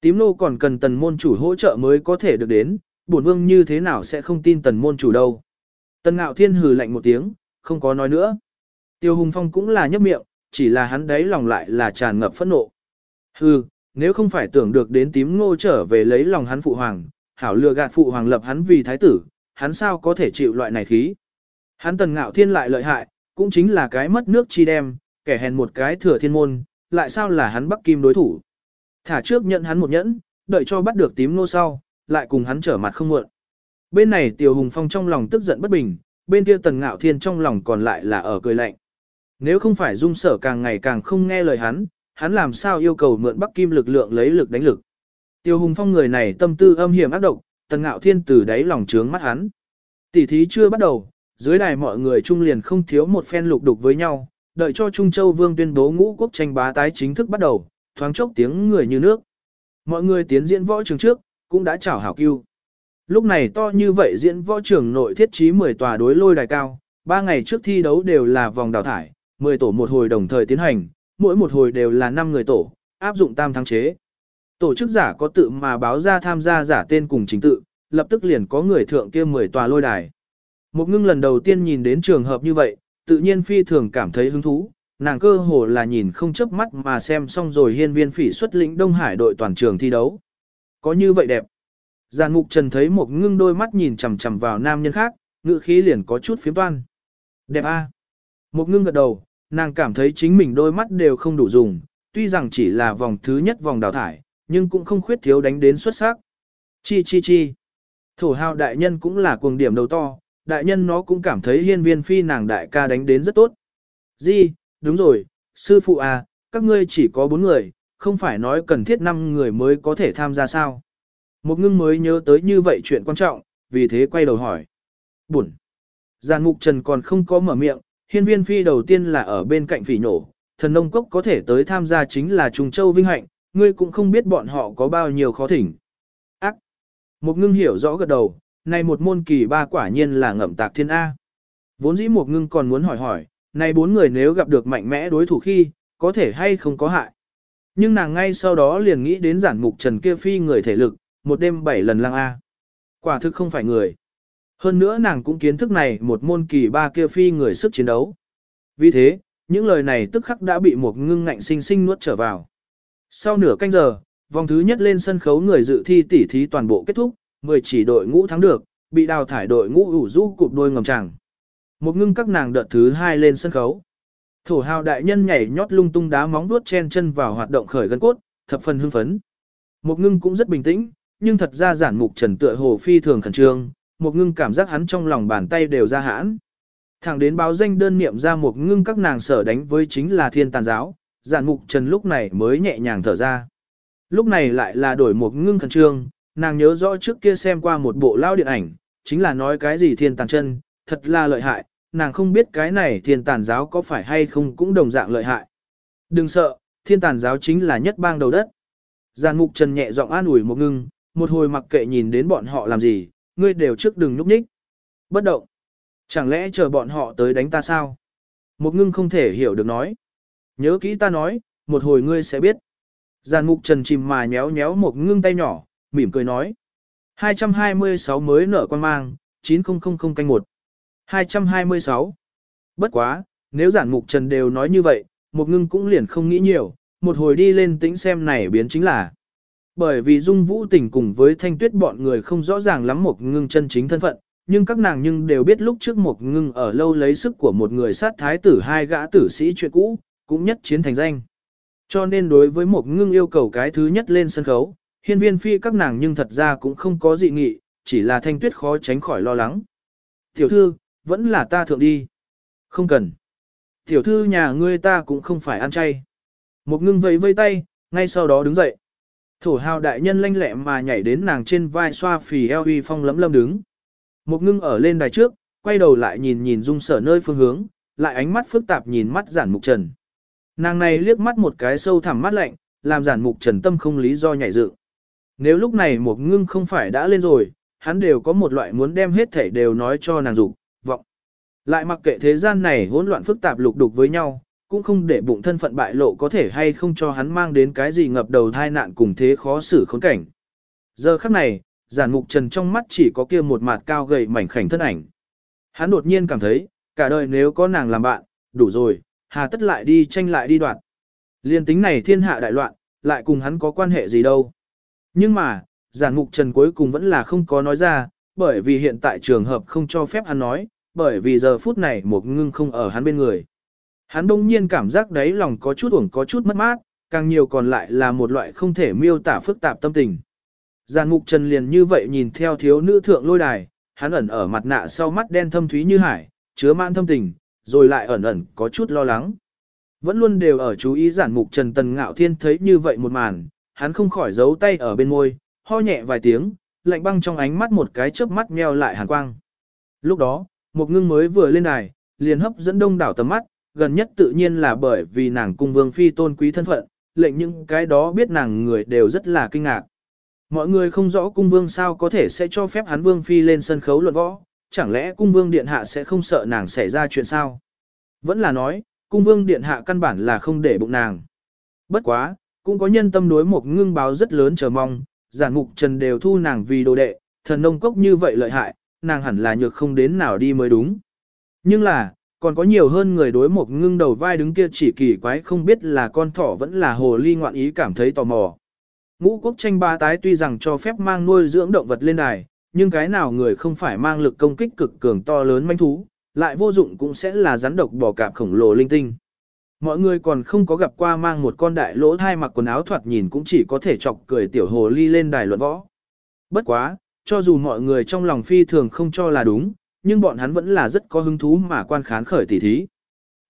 Tím lô còn cần tần môn chủ hỗ trợ mới có thể được đến, bổn vương như thế nào sẽ không tin tần môn chủ đâu. Tần ngạo thiên hừ lạnh một tiếng, không có nói nữa. Tiêu Hùng Phong cũng là nhấp miệng, chỉ là hắn đấy lòng lại là tràn ngập phẫn nộ. Hừ, nếu không phải tưởng được đến tím ngô trở về lấy lòng hắn phụ hoàng, hảo lừa gạt phụ hoàng lập hắn vì thái tử, hắn sao có thể chịu loại này khí. Hắn tần ngạo thiên lại lợi hại, cũng chính là cái mất nước chi đem, kẻ hèn một cái thừa thiên môn, lại sao là hắn bắc kim đối thủ. Thả trước nhận hắn một nhẫn, đợi cho bắt được tím Ngô sau, lại cùng hắn trở mặt không muộn. Bên này Tiểu Hùng Phong trong lòng tức giận bất bình, bên kia Tần Ngạo Thiên trong lòng còn lại là ở cười lạnh. Nếu không phải dung sở càng ngày càng không nghe lời hắn, hắn làm sao yêu cầu mượn Bắc Kim lực lượng lấy lực đánh lực. Tiêu Hùng Phong người này tâm tư âm hiểm ác độc, Tần Ngạo Thiên từ đáy lòng trướng mắt hắn. Tỷ thí chưa bắt đầu, dưới đài mọi người trung liền không thiếu một phen lục đục với nhau, đợi cho Trung Châu Vương tuyên bố ngũ quốc tranh bá tái chính thức bắt đầu, thoáng chốc tiếng người như nước. Mọi người tiến diễn võ trường trước, cũng đã chào hảo cưu. Lúc này to như vậy diễn võ trường nội thiết trí 10 tòa đối lôi đài cao, 3 ngày trước thi đấu đều là vòng đào thải, 10 tổ một hồi đồng thời tiến hành, mỗi một hồi đều là 5 người tổ, áp dụng tam thắng chế. Tổ chức giả có tự mà báo ra tham gia giả tên cùng chính tự, lập tức liền có người thượng kia 10 tòa lôi đài. Một ngưng lần đầu tiên nhìn đến trường hợp như vậy, tự nhiên phi thường cảm thấy hứng thú, nàng cơ hồ là nhìn không chớp mắt mà xem xong rồi hiên viên phỉ xuất lĩnh Đông Hải đội toàn trường thi đấu. Có như vậy đẹp. Giàn mục trần thấy một ngưng đôi mắt nhìn chằm chằm vào nam nhân khác, ngữ khí liền có chút phiếm toan. Đẹp a. À? Một ngưng gật đầu, nàng cảm thấy chính mình đôi mắt đều không đủ dùng, tuy rằng chỉ là vòng thứ nhất vòng đào thải, nhưng cũng không khuyết thiếu đánh đến xuất sắc. Chi chi chi. Thổ hào đại nhân cũng là cuồng điểm đầu to, đại nhân nó cũng cảm thấy hiên viên phi nàng đại ca đánh đến rất tốt. Di, đúng rồi, sư phụ à, các ngươi chỉ có bốn người, không phải nói cần thiết năm người mới có thể tham gia sao. Một ngưng mới nhớ tới như vậy chuyện quan trọng, vì thế quay đầu hỏi. Bụn. Giàn mục trần còn không có mở miệng, hiên viên phi đầu tiên là ở bên cạnh phỉ nổ, thần nông cốc có thể tới tham gia chính là Trung Châu Vinh Hạnh, ngươi cũng không biết bọn họ có bao nhiêu khó thỉnh. Ác. Một ngưng hiểu rõ gật đầu, này một môn kỳ ba quả nhiên là ngậm tạc thiên A. Vốn dĩ một ngưng còn muốn hỏi hỏi, này bốn người nếu gặp được mạnh mẽ đối thủ khi, có thể hay không có hại. Nhưng nàng ngay sau đó liền nghĩ đến giản mục trần kia phi người thể lực, một đêm bảy lần lăng A. Quả thực không phải người. Hơn nữa nàng cũng kiến thức này một môn kỳ ba kia phi người sức chiến đấu. Vì thế, những lời này tức khắc đã bị một ngưng ngạnh sinh sinh nuốt trở vào. Sau nửa canh giờ, vòng thứ nhất lên sân khấu người dự thi tỉ thí toàn bộ kết thúc, 10 chỉ đội ngũ thắng được, bị đào thải đội ngũ ủ rũ cụp đôi ngầm chẳng. Một ngưng các nàng đợt thứ hai lên sân khấu. Thổ hào đại nhân nhảy nhót lung tung đá móng vuốt chen chân vào hoạt động khởi gân cốt, thập phần hưng phấn. Một ngưng cũng rất bình tĩnh, nhưng thật ra giản mục trần tựa hồ phi thường khẩn trương, một ngưng cảm giác hắn trong lòng bàn tay đều ra hãn. Thẳng đến báo danh đơn niệm ra một ngưng các nàng sở đánh với chính là thiên tàn giáo, giản mục trần lúc này mới nhẹ nhàng thở ra. Lúc này lại là đổi một ngưng khẩn trương, nàng nhớ rõ trước kia xem qua một bộ lao điện ảnh, chính là nói cái gì thiên tàn chân, thật là lợi hại, nàng không biết cái này thiên tàn giáo có phải hay không cũng đồng dạng lợi hại. Đừng sợ, thiên tàn giáo chính là nhất bang đầu đất. Giàn mục trần nhẹ giọng an ủi một ngưng, một hồi mặc kệ nhìn đến bọn họ làm gì, ngươi đều trước đừng núp ních. Bất động. Chẳng lẽ chờ bọn họ tới đánh ta sao? Một ngưng không thể hiểu được nói. Nhớ kỹ ta nói, một hồi ngươi sẽ biết. Giàn mục trần chìm mà nhéo nhéo một ngưng tay nhỏ, mỉm cười nói. 226 mới nợ quan mang, 9000 canh một. 226. Bất quá, nếu giản mục trần đều nói như vậy, một ngưng cũng liền không nghĩ nhiều, một hồi đi lên tĩnh xem này biến chính là. Bởi vì Dung Vũ tình cùng với thanh tuyết bọn người không rõ ràng lắm một ngưng chân chính thân phận, nhưng các nàng nhưng đều biết lúc trước một ngưng ở lâu lấy sức của một người sát thái tử hai gã tử sĩ chuyện cũ, cũng nhất chiến thành danh. Cho nên đối với một ngưng yêu cầu cái thứ nhất lên sân khấu, hiên viên phi các nàng nhưng thật ra cũng không có dị nghị, chỉ là thanh tuyết khó tránh khỏi lo lắng. Tiểu thư, vẫn là ta thượng đi. Không cần. Tiểu thư nhà ngươi ta cũng không phải ăn chay. Một ngưng vẫy vây tay, ngay sau đó đứng dậy. Thổ hào đại nhân lanh lẹ mà nhảy đến nàng trên vai xoa phì eo uy phong lấm lâm đứng. Một ngưng ở lên đài trước, quay đầu lại nhìn nhìn dung sở nơi phương hướng, lại ánh mắt phức tạp nhìn mắt giản mục trần. Nàng này liếc mắt một cái sâu thẳm mắt lạnh, làm giản mục trần tâm không lý do nhảy dựng. Nếu lúc này một ngưng không phải đã lên rồi, hắn đều có một loại muốn đem hết thể đều nói cho nàng dục vọng. Lại mặc kệ thế gian này hỗn loạn phức tạp lục đục với nhau, cũng không để bụng thân phận bại lộ có thể hay không cho hắn mang đến cái gì ngập đầu thai nạn cùng thế khó xử khốn cảnh. Giờ khắc này, giản mục trần trong mắt chỉ có kia một mặt cao gầy mảnh khảnh thân ảnh. Hắn đột nhiên cảm thấy, cả đời nếu có nàng làm bạn, đủ rồi, hà tất lại đi tranh lại đi đoạn. Liên tính này thiên hạ đại loạn, lại cùng hắn có quan hệ gì đâu. Nhưng mà, giản mục trần cuối cùng vẫn là không có nói ra, bởi vì hiện tại trường hợp không cho phép hắn nói, bởi vì giờ phút này một ngưng không ở hắn bên người. Hắn đông nhiên cảm giác đấy lòng có chút uổng có chút mất mát, càng nhiều còn lại là một loại không thể miêu tả phức tạp tâm tình. Giàn ngục trần liền như vậy nhìn theo thiếu nữ thượng lôi đài, hắn ẩn ở mặt nạ sau mắt đen thâm thúy như hải, chứa mãn thâm tình, rồi lại ẩn ẩn có chút lo lắng. Vẫn luôn đều ở chú ý giản mục trần tần ngạo thiên thấy như vậy một màn, hắn không khỏi giấu tay ở bên môi, ho nhẹ vài tiếng, lạnh băng trong ánh mắt một cái chớp mắt meo lại hàn quang. Lúc đó, một ngưng mới vừa lên đài, liền hấp dẫn đông đảo tầm mắt, gần nhất tự nhiên là bởi vì nàng cung vương phi tôn quý thân phận, lệnh những cái đó biết nàng người đều rất là kinh ngạc. Mọi người không rõ cung vương sao có thể sẽ cho phép hắn vương phi lên sân khấu luận võ, chẳng lẽ cung vương điện hạ sẽ không sợ nàng xảy ra chuyện sao? Vẫn là nói, cung vương điện hạ căn bản là không để bụng nàng. Bất quá, cũng có nhân tâm đối một ngưng báo rất lớn chờ mong, giản mục trần đều thu nàng vì đồ đệ, thần nông cốc như vậy lợi hại, nàng hẳn là nhược không đến nào đi mới đúng. Nhưng là, còn có nhiều hơn người đối một ngưng đầu vai đứng kia chỉ kỳ quái không biết là con thỏ vẫn là hồ ly ngoạn ý cảm thấy tò mò. Ngũ quốc tranh ba tái tuy rằng cho phép mang nuôi dưỡng động vật lên đài, nhưng cái nào người không phải mang lực công kích cực cường to lớn manh thú, lại vô dụng cũng sẽ là rắn độc bò cạp khổng lồ linh tinh. Mọi người còn không có gặp qua mang một con đại lỗ thai mặc quần áo thoạt nhìn cũng chỉ có thể chọc cười tiểu hồ ly lên đài luận võ. Bất quá, cho dù mọi người trong lòng phi thường không cho là đúng, nhưng bọn hắn vẫn là rất có hứng thú mà quan khán khởi tỷ thí.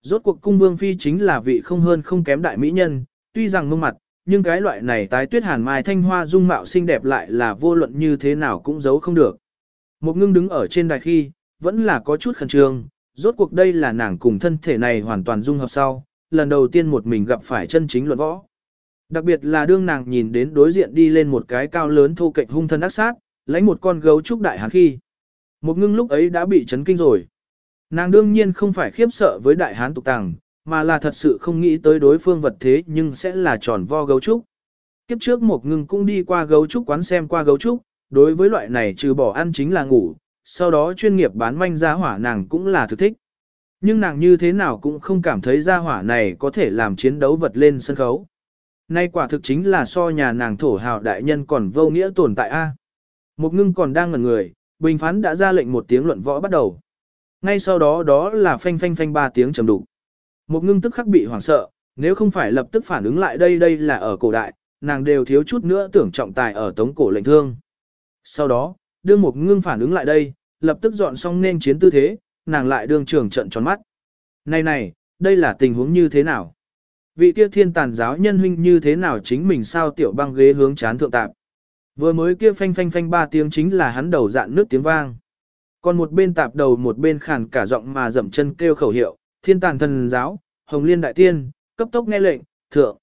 Rốt cuộc cung vương phi chính là vị không hơn không kém đại mỹ nhân, tuy rằng mông mặt, nhưng cái loại này tái tuyết hàn mai thanh hoa dung mạo xinh đẹp lại là vô luận như thế nào cũng giấu không được. Một ngưng đứng ở trên đài khi, vẫn là có chút khẩn trương, rốt cuộc đây là nàng cùng thân thể này hoàn toàn dung hợp sau, lần đầu tiên một mình gặp phải chân chính luận võ. Đặc biệt là đương nàng nhìn đến đối diện đi lên một cái cao lớn thô kệch hung thân ác sát, lấy một con gấu trúc đại hán khi. Một ngưng lúc ấy đã bị chấn kinh rồi. Nàng đương nhiên không phải khiếp sợ với đại hán tục tàng, mà là thật sự không nghĩ tới đối phương vật thế nhưng sẽ là tròn vo gấu trúc. Kiếp trước một ngưng cũng đi qua gấu trúc quán xem qua gấu trúc, đối với loại này trừ bỏ ăn chính là ngủ, sau đó chuyên nghiệp bán manh gia hỏa nàng cũng là thực thích. Nhưng nàng như thế nào cũng không cảm thấy gia hỏa này có thể làm chiến đấu vật lên sân khấu. Nay quả thực chính là so nhà nàng thổ hào đại nhân còn vô nghĩa tồn tại a. Một ngưng còn đang ngẩn người, bình phán đã ra lệnh một tiếng luận võ bắt đầu. Ngay sau đó đó là phanh phanh phanh ba tiếng trầm đục. Một ngưng tức khắc bị hoảng sợ, nếu không phải lập tức phản ứng lại đây đây là ở cổ đại, nàng đều thiếu chút nữa tưởng trọng tài ở tống cổ lệnh thương. Sau đó, đương một ngưng phản ứng lại đây, lập tức dọn xong nên chiến tư thế, nàng lại đương trường trận tròn mắt. Này này, đây là tình huống như thế nào? Vị kia thiên tàn giáo nhân huynh như thế nào chính mình sao tiểu băng ghế hướng chán thượng tạp. Vừa mới kia phanh phanh phanh ba tiếng chính là hắn đầu dạn nước tiếng vang. Còn một bên tạp đầu một bên khàn cả giọng mà dậm chân kêu khẩu hiệu, thiên tàn thần giáo, hồng liên đại tiên, cấp tốc nghe lệnh, thượng.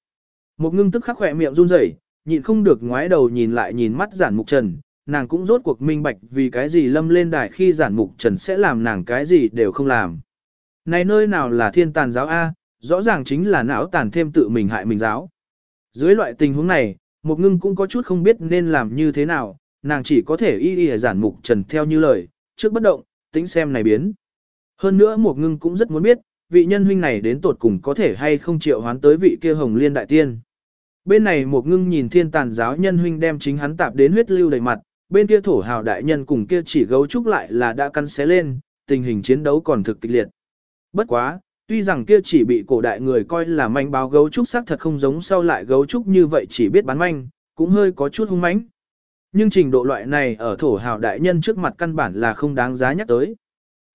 Một ngưng tức khắc khỏe miệng run rẩy, nhịn không được ngoái đầu nhìn lại nhìn mắt giản mục trần, nàng cũng rốt cuộc minh bạch vì cái gì lâm lên đài khi giản mục trần sẽ làm nàng cái gì đều không làm. Này nơi nào là thiên tàn giáo A, rõ ràng chính là não tàn thêm tự mình hại mình giáo. Dưới loại tình huống này, một ngưng cũng có chút không biết nên làm như thế nào, nàng chỉ có thể y y giản mục trần theo như lời, trước bất động, tính xem này biến. Hơn nữa một ngưng cũng rất muốn biết, vị nhân huynh này đến tột cùng có thể hay không chịu hoán tới vị kia hồng liên đại tiên. Bên này một ngưng nhìn thiên tàn giáo nhân huynh đem chính hắn tạp đến huyết lưu đầy mặt, bên kia thổ hào đại nhân cùng kia chỉ gấu trúc lại là đã căn xé lên, tình hình chiến đấu còn thực kịch liệt. Bất quá, tuy rằng kia chỉ bị cổ đại người coi là manh báo gấu trúc xác thật không giống sau lại gấu trúc như vậy chỉ biết bán manh, cũng hơi có chút hung mãnh. Nhưng trình độ loại này ở thổ hào đại nhân trước mặt căn bản là không đáng giá nhắc tới.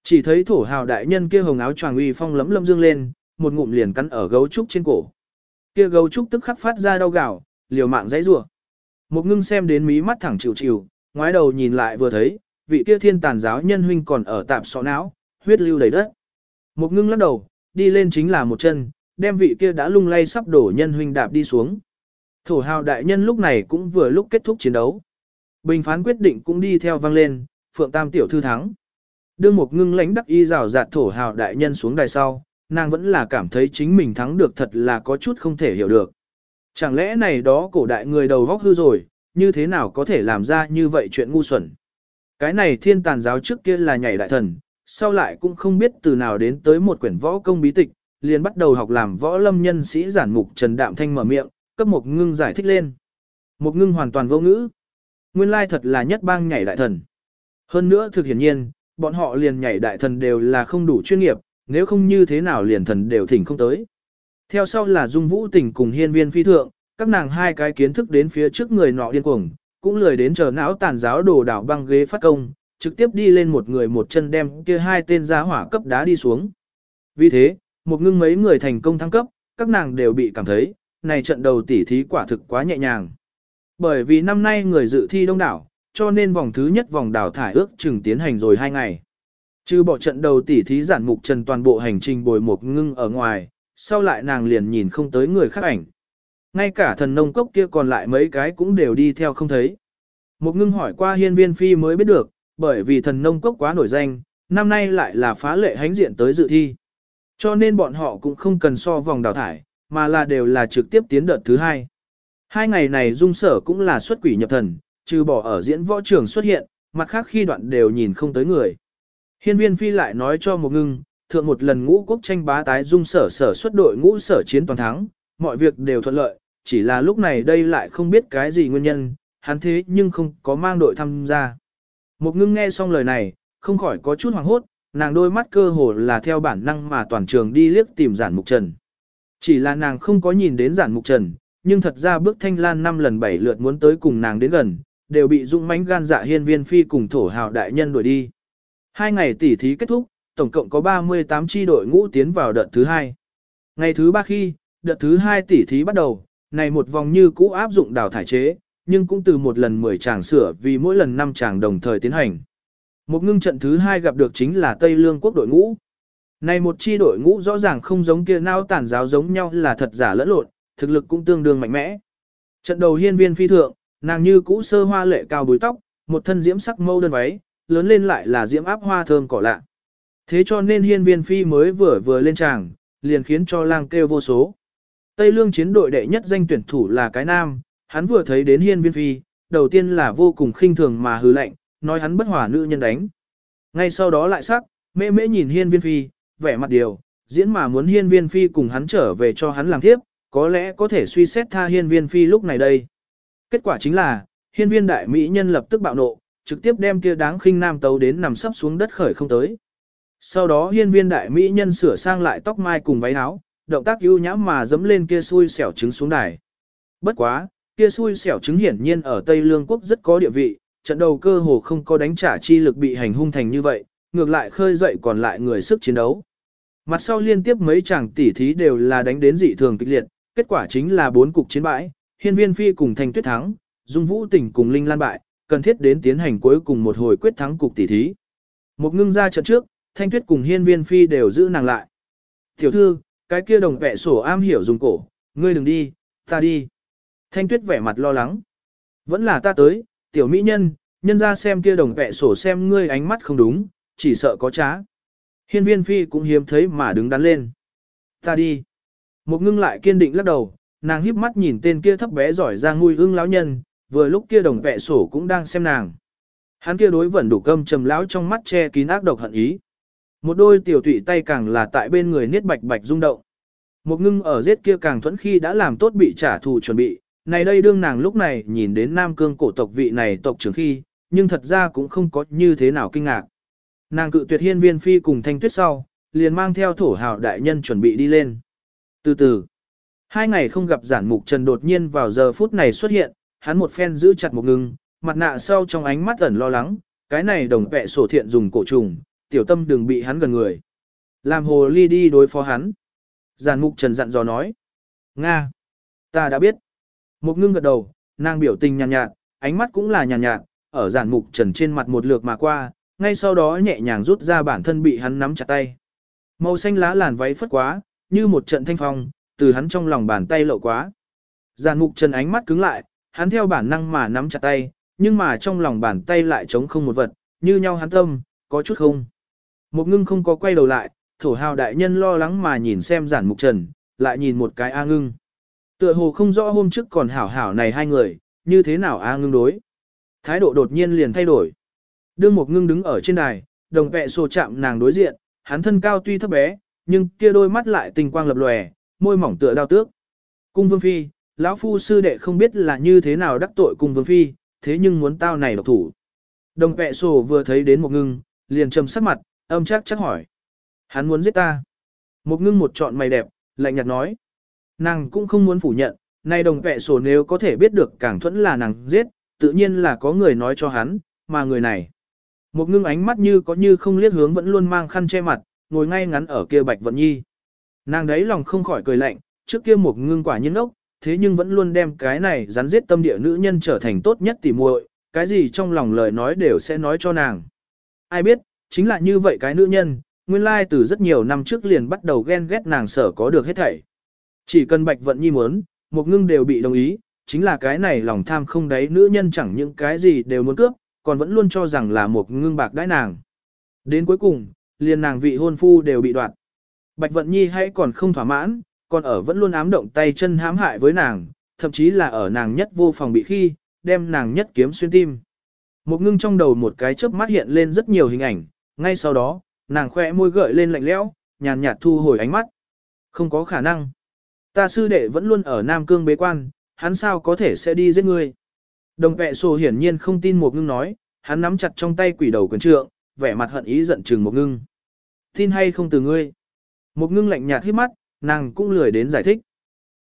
Chỉ thấy thổ hào đại nhân kia hồng áo choàng uy phong lấm lâm dương lên, một ngụm liền cắn ở gấu trúc trên cổ. Kia gấu trúc tức khắc phát ra đau gạo, liều mạng dãy rủa. Một ngưng xem đến mí mắt thẳng chịu chịu, ngoái đầu nhìn lại vừa thấy, vị kia thiên tàn giáo nhân huynh còn ở tạp sọ não, huyết lưu đầy đất. Một ngưng lắc đầu, đi lên chính là một chân, đem vị kia đã lung lay sắp đổ nhân huynh đạp đi xuống. Thổ hào đại nhân lúc này cũng vừa lúc kết thúc chiến đấu. Bình phán quyết định cũng đi theo vang lên, Phượng Tam tiểu thư thắng. Đương một ngưng lãnh đắc y rào rạt thổ hào đại nhân xuống đài sau, nàng vẫn là cảm thấy chính mình thắng được thật là có chút không thể hiểu được. Chẳng lẽ này đó cổ đại người đầu vóc hư rồi, như thế nào có thể làm ra như vậy chuyện ngu xuẩn. Cái này thiên tàn giáo trước kia là nhảy đại thần, sau lại cũng không biết từ nào đến tới một quyển võ công bí tịch, liền bắt đầu học làm võ lâm nhân sĩ giản mục Trần Đạm Thanh mở miệng, cấp một ngưng giải thích lên. Một ngưng hoàn toàn vô ngữ. Nguyên lai thật là nhất bang nhảy đại thần. Hơn nữa thực hiển nhiên, bọn họ liền nhảy đại thần đều là không đủ chuyên nghiệp, nếu không như thế nào liền thần đều thỉnh không tới. Theo sau là Dung Vũ Tình cùng hiên viên phi thượng, các nàng hai cái kiến thức đến phía trước người nọ điên cuồng, cũng lười đến chờ não tàn giáo đồ đảo băng ghế phát công, trực tiếp đi lên một người một chân đem kia hai tên giá hỏa cấp đá đi xuống. Vì thế, một ngưng mấy người thành công thăng cấp, các nàng đều bị cảm thấy, này trận đầu tỉ thí quả thực quá nhẹ nhàng. Bởi vì năm nay người dự thi đông đảo, cho nên vòng thứ nhất vòng đào thải ước chừng tiến hành rồi hai ngày. Trừ bỏ trận đầu tỉ thí giản mục trần toàn bộ hành trình bồi một ngưng ở ngoài, sau lại nàng liền nhìn không tới người khác ảnh. Ngay cả thần nông cốc kia còn lại mấy cái cũng đều đi theo không thấy. Một ngưng hỏi qua hiên viên phi mới biết được, bởi vì thần nông cốc quá nổi danh, năm nay lại là phá lệ hánh diện tới dự thi. Cho nên bọn họ cũng không cần so vòng đào thải, mà là đều là trực tiếp tiến đợt thứ hai. Hai ngày này dung sở cũng là xuất quỷ nhập thần, trừ bỏ ở diễn võ trường xuất hiện, mặt khác khi đoạn đều nhìn không tới người. Hiên viên phi lại nói cho một ngưng, thượng một lần ngũ quốc tranh bá tái dung sở sở xuất đội ngũ sở chiến toàn thắng, mọi việc đều thuận lợi, chỉ là lúc này đây lại không biết cái gì nguyên nhân, hắn thế nhưng không có mang đội tham gia. Một ngưng nghe xong lời này, không khỏi có chút hoảng hốt, nàng đôi mắt cơ hồ là theo bản năng mà toàn trường đi liếc tìm giản mục trần. Chỉ là nàng không có nhìn đến giản mục trần, nhưng thật ra bước thanh lan năm lần bảy lượt muốn tới cùng nàng đến gần, đều bị dũng mãnh gan dạ hiên viên phi cùng thổ hào đại nhân đuổi đi. Hai ngày tỉ thí kết thúc, tổng cộng có 38 chi đội ngũ tiến vào đợt thứ hai. Ngày thứ ba khi, đợt thứ hai tỉ thí bắt đầu, này một vòng như cũ áp dụng đào thải chế, nhưng cũng từ một lần 10 chàng sửa vì mỗi lần 5 chàng đồng thời tiến hành. Một ngưng trận thứ hai gặp được chính là Tây Lương quốc đội ngũ. Này một chi đội ngũ rõ ràng không giống kia nao tản giáo giống nhau là thật giả lẫn lộn, thực lực cũng tương đương mạnh mẽ. Trận đầu hiên viên phi thượng, nàng như cũ sơ hoa lệ cao búi tóc, một thân diễm sắc mâu đơn váy, lớn lên lại là diễm áp hoa thơm cỏ lạ. Thế cho nên hiên viên phi mới vừa vừa lên tràng, liền khiến cho lang kêu vô số. Tây lương chiến đội đệ nhất danh tuyển thủ là cái nam, hắn vừa thấy đến hiên viên phi, đầu tiên là vô cùng khinh thường mà hứ lạnh, nói hắn bất hòa nữ nhân đánh. Ngay sau đó lại sắc, mễ mễ nhìn hiên viên phi, vẻ mặt điều, diễn mà muốn hiên viên phi cùng hắn trở về cho hắn làm tiếp, có lẽ có thể suy xét tha hiên viên phi lúc này đây. Kết quả chính là, hiên viên đại mỹ nhân lập tức bạo nộ, trực tiếp đem kia đáng khinh nam tấu đến nằm sấp xuống đất khởi không tới. Sau đó hiên viên đại mỹ nhân sửa sang lại tóc mai cùng váy áo, động tác ưu nhãm mà dẫm lên kia xui xẻo trứng xuống đài. Bất quá, kia xui xẻo chứng hiển nhiên ở Tây Lương quốc rất có địa vị, trận đầu cơ hồ không có đánh trả chi lực bị hành hung thành như vậy, ngược lại khơi dậy còn lại người sức chiến đấu. Mặt sau liên tiếp mấy chàng tỉ thí đều là đánh đến dị thường kịch liệt, kết quả chính là bốn cục chiến bãi, hiên viên phi cùng thanh tuyết thắng, dung vũ tỉnh cùng linh lan bại, cần thiết đến tiến hành cuối cùng một hồi quyết thắng cục tỉ thí. Một ngưng ra trận trước, thanh tuyết cùng hiên viên phi đều giữ nàng lại. Tiểu thư, cái kia đồng vẹ sổ am hiểu dùng cổ, ngươi đừng đi, ta đi. Thanh tuyết vẻ mặt lo lắng. Vẫn là ta tới, tiểu mỹ nhân, nhân ra xem kia đồng vẹ sổ xem ngươi ánh mắt không đúng, chỉ sợ có trá. Hiên viên phi cũng hiếm thấy mà đứng đắn lên. Ta đi. Một ngưng lại kiên định lắc đầu, nàng híp mắt nhìn tên kia thấp bé giỏi ra ngui ưng lão nhân, vừa lúc kia đồng vẹ sổ cũng đang xem nàng. Hắn kia đối vẫn đủ câm trầm lão trong mắt che kín ác độc hận ý. Một đôi tiểu tụy tay càng là tại bên người niết bạch bạch rung động. Một ngưng ở giết kia càng thuẫn khi đã làm tốt bị trả thù chuẩn bị, này đây đương nàng lúc này nhìn đến Nam Cương cổ tộc vị này tộc trưởng khi, nhưng thật ra cũng không có như thế nào kinh ngạc. Nàng cự tuyệt hiên viên phi cùng thanh tuyết sau, liền mang theo thổ hào đại nhân chuẩn bị đi lên. Từ từ, hai ngày không gặp giản mục trần đột nhiên vào giờ phút này xuất hiện, hắn một phen giữ chặt một ngưng, mặt nạ sau trong ánh mắt ẩn lo lắng, cái này đồng vẹ sổ thiện dùng cổ trùng, tiểu tâm đừng bị hắn gần người. Làm hồ ly đi đối phó hắn. Giản mục trần dặn dò nói. Nga. Ta đã biết. Một ngưng gật đầu, nàng biểu tình nhàn nhạt, nhạt, ánh mắt cũng là nhàn nhạt, nhạt, ở giản mục trần trên mặt một lượt mà qua, ngay sau đó nhẹ nhàng rút ra bản thân bị hắn nắm chặt tay. Màu xanh lá làn váy phất quá, như một trận thanh phong, từ hắn trong lòng bàn tay lộ quá. Giản mục trần ánh mắt cứng lại, hắn theo bản năng mà nắm chặt tay, nhưng mà trong lòng bàn tay lại trống không một vật, như nhau hắn tâm, có chút không. Một ngưng không có quay đầu lại, thổ hào đại nhân lo lắng mà nhìn xem giản mục trần, lại nhìn một cái A ngưng. Tựa hồ không rõ hôm trước còn hảo hảo này hai người, như thế nào A ngưng đối. Thái độ đột nhiên liền thay đổi. Đương một ngưng đứng ở trên đài, đồng vẹ sổ chạm nàng đối diện, hắn thân cao tuy thấp bé, nhưng kia đôi mắt lại tình quang lập lòe, môi mỏng tựa đao tước. Cung vương phi, lão phu sư đệ không biết là như thế nào đắc tội cung vương phi, thế nhưng muốn tao này độc thủ. Đồng vẹ sổ vừa thấy đến một ngưng, liền trầm sắc mặt, âm chắc chắc hỏi. Hắn muốn giết ta. Một ngưng một trọn mày đẹp, lạnh nhạt nói. Nàng cũng không muốn phủ nhận, nay đồng vẹ sổ nếu có thể biết được càng thuẫn là nàng giết, tự nhiên là có người nói cho hắn, mà người này. Một ngưng ánh mắt như có như không liếc hướng vẫn luôn mang khăn che mặt, ngồi ngay ngắn ở kia bạch vận nhi. Nàng đấy lòng không khỏi cười lạnh, trước kia một ngưng quả nhiên ốc, thế nhưng vẫn luôn đem cái này rắn giết tâm địa nữ nhân trở thành tốt nhất tỉ muội, cái gì trong lòng lời nói đều sẽ nói cho nàng. Ai biết, chính là như vậy cái nữ nhân, nguyên lai từ rất nhiều năm trước liền bắt đầu ghen ghét nàng sở có được hết thảy. Chỉ cần bạch vận nhi muốn, một ngưng đều bị đồng ý, chính là cái này lòng tham không đáy nữ nhân chẳng những cái gì đều muốn cướp, còn vẫn luôn cho rằng là một ngưng bạc đãi nàng. Đến cuối cùng, liền nàng vị hôn phu đều bị đoạt. Bạch Vận Nhi hãy còn không thỏa mãn, còn ở vẫn luôn ám động tay chân hãm hại với nàng, thậm chí là ở nàng nhất vô phòng bị khi, đem nàng nhất kiếm xuyên tim. Một ngưng trong đầu một cái chớp mắt hiện lên rất nhiều hình ảnh, ngay sau đó, nàng khỏe môi gợi lên lạnh lẽo, nhàn nhạt thu hồi ánh mắt. Không có khả năng. Ta sư đệ vẫn luôn ở Nam Cương bế quan, hắn sao có thể sẽ đi giết ngươi. Đồng vệ sổ hiển nhiên không tin một ngưng nói, hắn nắm chặt trong tay quỷ đầu quyền trượng, vẻ mặt hận ý giận chừng một ngưng. Tin hay không từ ngươi? Một ngưng lạnh nhạt hít mắt, nàng cũng lười đến giải thích.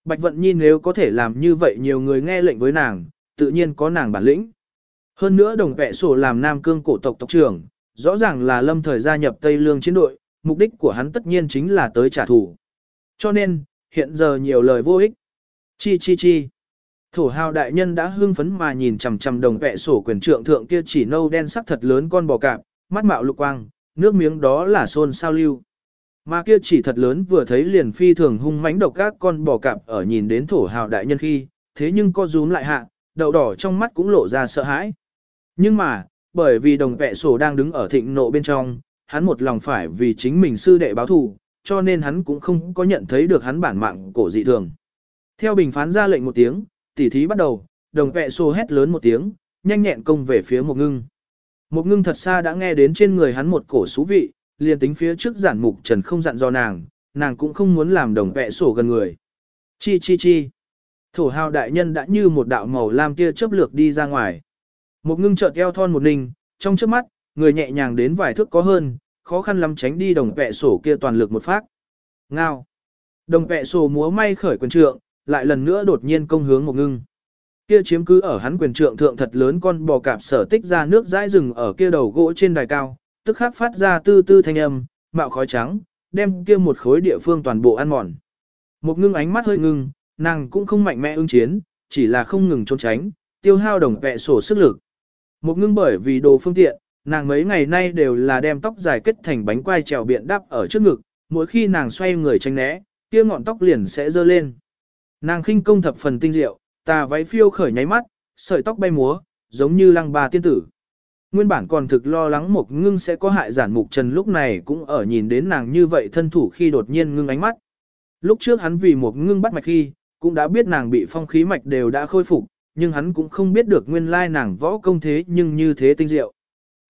Bạch vận nhi nếu có thể làm như vậy nhiều người nghe lệnh với nàng, tự nhiên có nàng bản lĩnh. Hơn nữa đồng vệ sổ làm nam cương cổ tộc tộc trưởng, rõ ràng là lâm thời gia nhập Tây Lương chiến đội, mục đích của hắn tất nhiên chính là tới trả thù. Cho nên, hiện giờ nhiều lời vô ích. Chi chi chi. Thổ hào đại nhân đã hưng phấn mà nhìn chằm chằm đồng vẹ sổ quyền trượng thượng kia chỉ nâu đen sắc thật lớn con bò cạp, mắt mạo lục quang, nước miếng đó là xôn sao lưu. Mà kia chỉ thật lớn vừa thấy liền phi thường hung mãnh độc các con bò cạp ở nhìn đến thổ hào đại nhân khi, thế nhưng co rúm lại hạ, đậu đỏ trong mắt cũng lộ ra sợ hãi. Nhưng mà, bởi vì đồng vẹ sổ đang đứng ở thịnh nộ bên trong, hắn một lòng phải vì chính mình sư đệ báo thù, cho nên hắn cũng không có nhận thấy được hắn bản mạng cổ dị thường. Theo bình phán ra lệnh một tiếng, tỉ thí bắt đầu, đồng vẹ xô hét lớn một tiếng, nhanh nhẹn công về phía một ngưng. Một ngưng thật xa đã nghe đến trên người hắn một cổ xú vị, liền tính phía trước giản mục trần không dặn do nàng, nàng cũng không muốn làm đồng vẹ sổ gần người. Chi chi chi. Thổ hào đại nhân đã như một đạo màu lam tia chớp lược đi ra ngoài. Một ngưng chợt eo thon một ninh, trong trước mắt, người nhẹ nhàng đến vài thước có hơn, khó khăn lắm tránh đi đồng vẹ sổ kia toàn lực một phát. Ngao. Đồng vẹ sổ múa may khởi quyền trượng, lại lần nữa đột nhiên công hướng một ngưng. Kia chiếm cứ ở hắn quyền trượng thượng thật lớn con bò cạp sở tích ra nước dãi rừng ở kia đầu gỗ trên đài cao, tức khắc phát ra tư tư thanh âm, mạo khói trắng, đem kia một khối địa phương toàn bộ ăn mòn. Một ngưng ánh mắt hơi ngưng, nàng cũng không mạnh mẽ ứng chiến, chỉ là không ngừng trốn tránh, tiêu hao đồng vẹ sổ sức lực. Một ngưng bởi vì đồ phương tiện, nàng mấy ngày nay đều là đem tóc dài kết thành bánh quai trèo biện đắp ở trước ngực, mỗi khi nàng xoay người tránh né, kia ngọn tóc liền sẽ dơ lên. Nàng khinh công thập phần tinh diệu, tà váy phiêu khởi nháy mắt, sợi tóc bay múa, giống như lăng ba tiên tử. Nguyên bản còn thực lo lắng một ngưng sẽ có hại giản mục trần lúc này cũng ở nhìn đến nàng như vậy thân thủ khi đột nhiên ngưng ánh mắt. Lúc trước hắn vì một ngưng bắt mạch khi, cũng đã biết nàng bị phong khí mạch đều đã khôi phục, nhưng hắn cũng không biết được nguyên lai nàng võ công thế nhưng như thế tinh diệu.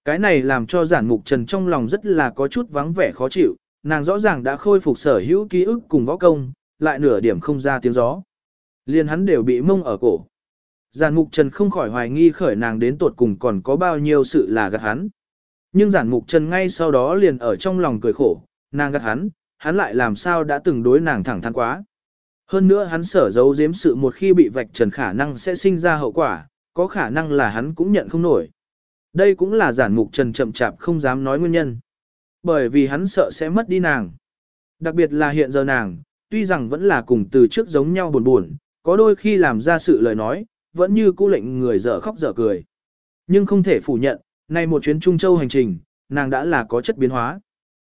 Cái này làm cho giản mục trần trong lòng rất là có chút vắng vẻ khó chịu, nàng rõ ràng đã khôi phục sở hữu ký ức cùng võ công, lại nửa điểm không ra tiếng gió. Liên hắn đều bị mông ở cổ. Giản mục trần không khỏi hoài nghi khởi nàng đến tột cùng còn có bao nhiêu sự là gạt hắn. Nhưng giản mục trần ngay sau đó liền ở trong lòng cười khổ, nàng gạt hắn, hắn lại làm sao đã từng đối nàng thẳng thắn quá. Hơn nữa hắn sở giấu giếm sự một khi bị vạch trần khả năng sẽ sinh ra hậu quả, có khả năng là hắn cũng nhận không nổi. Đây cũng là giản mục trần chậm chạp không dám nói nguyên nhân. Bởi vì hắn sợ sẽ mất đi nàng. Đặc biệt là hiện giờ nàng, tuy rằng vẫn là cùng từ trước giống nhau buồn buồn, có đôi khi làm ra sự lời nói, vẫn như cũ lệnh người dở khóc dở cười. Nhưng không thể phủ nhận, nay một chuyến Trung Châu hành trình, nàng đã là có chất biến hóa.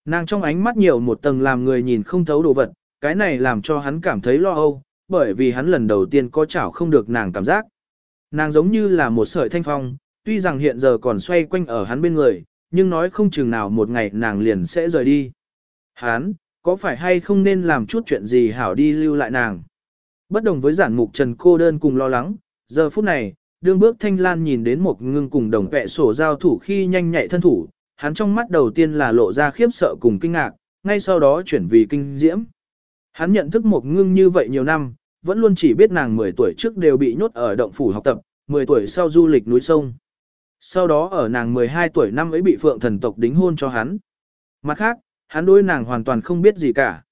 Nàng trong ánh mắt nhiều một tầng làm người nhìn không thấu đồ vật, cái này làm cho hắn cảm thấy lo âu, bởi vì hắn lần đầu tiên có chảo không được nàng cảm giác. Nàng giống như là một sợi thanh phong, tuy rằng hiện giờ còn xoay quanh ở hắn bên người, nhưng nói không chừng nào một ngày nàng liền sẽ rời đi. Hắn, có phải hay không nên làm chút chuyện gì hảo đi lưu lại nàng? Bất đồng với giản mục trần cô đơn cùng lo lắng, giờ phút này, đương bước thanh lan nhìn đến một ngưng cùng đồng vẹ sổ giao thủ khi nhanh nhạy thân thủ, hắn trong mắt đầu tiên là lộ ra khiếp sợ cùng kinh ngạc, ngay sau đó chuyển vì kinh diễm. Hắn nhận thức một ngưng như vậy nhiều năm, vẫn luôn chỉ biết nàng 10 tuổi trước đều bị nhốt ở động phủ học tập, 10 tuổi sau du lịch núi sông. Sau đó ở nàng 12 tuổi năm ấy bị phượng thần tộc đính hôn cho hắn. Mặt khác, hắn đối nàng hoàn toàn không biết gì cả.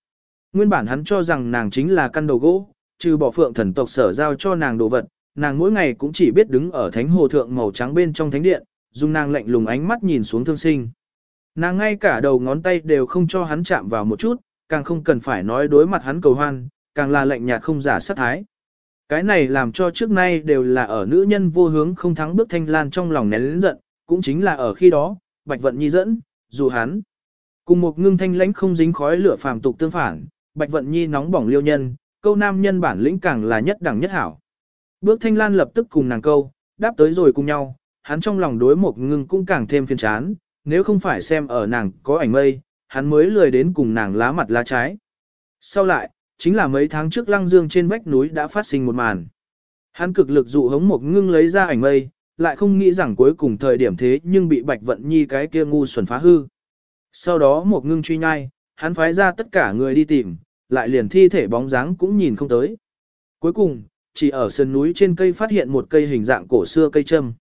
Nguyên bản hắn cho rằng nàng chính là căn đầu gỗ, trừ bỏ phượng thần tộc sở giao cho nàng đồ vật, nàng mỗi ngày cũng chỉ biết đứng ở thánh hồ thượng màu trắng bên trong thánh điện, dùng nàng lạnh lùng ánh mắt nhìn xuống thương sinh. Nàng ngay cả đầu ngón tay đều không cho hắn chạm vào một chút, càng không cần phải nói đối mặt hắn cầu hoan, càng là lạnh nhạt không giả sát thái. Cái này làm cho trước nay đều là ở nữ nhân vô hướng không thắng bước thanh lan trong lòng nén lĩnh giận, cũng chính là ở khi đó, Bạch Vận Nhi dẫn, dù hắn cùng một ngưng thanh lãnh không dính khói lửa phàm tục tương phản, Bạch Vận Nhi nóng bỏng liêu nhân, câu nam nhân bản lĩnh càng là nhất đẳng nhất hảo. Bước thanh lan lập tức cùng nàng câu, đáp tới rồi cùng nhau, hắn trong lòng đối một ngưng cũng càng thêm phiền chán, nếu không phải xem ở nàng có ảnh mây, hắn mới lười đến cùng nàng lá mặt lá trái. Sau lại, chính là mấy tháng trước lăng dương trên vách núi đã phát sinh một màn. Hắn cực lực dụ hống một ngưng lấy ra ảnh mây, lại không nghĩ rằng cuối cùng thời điểm thế nhưng bị bạch vận nhi cái kia ngu xuẩn phá hư. Sau đó một ngưng truy nhai, hắn phái ra tất cả người đi tìm, lại liền thi thể bóng dáng cũng nhìn không tới. Cuối cùng, chỉ ở sườn núi trên cây phát hiện một cây hình dạng cổ xưa cây châm.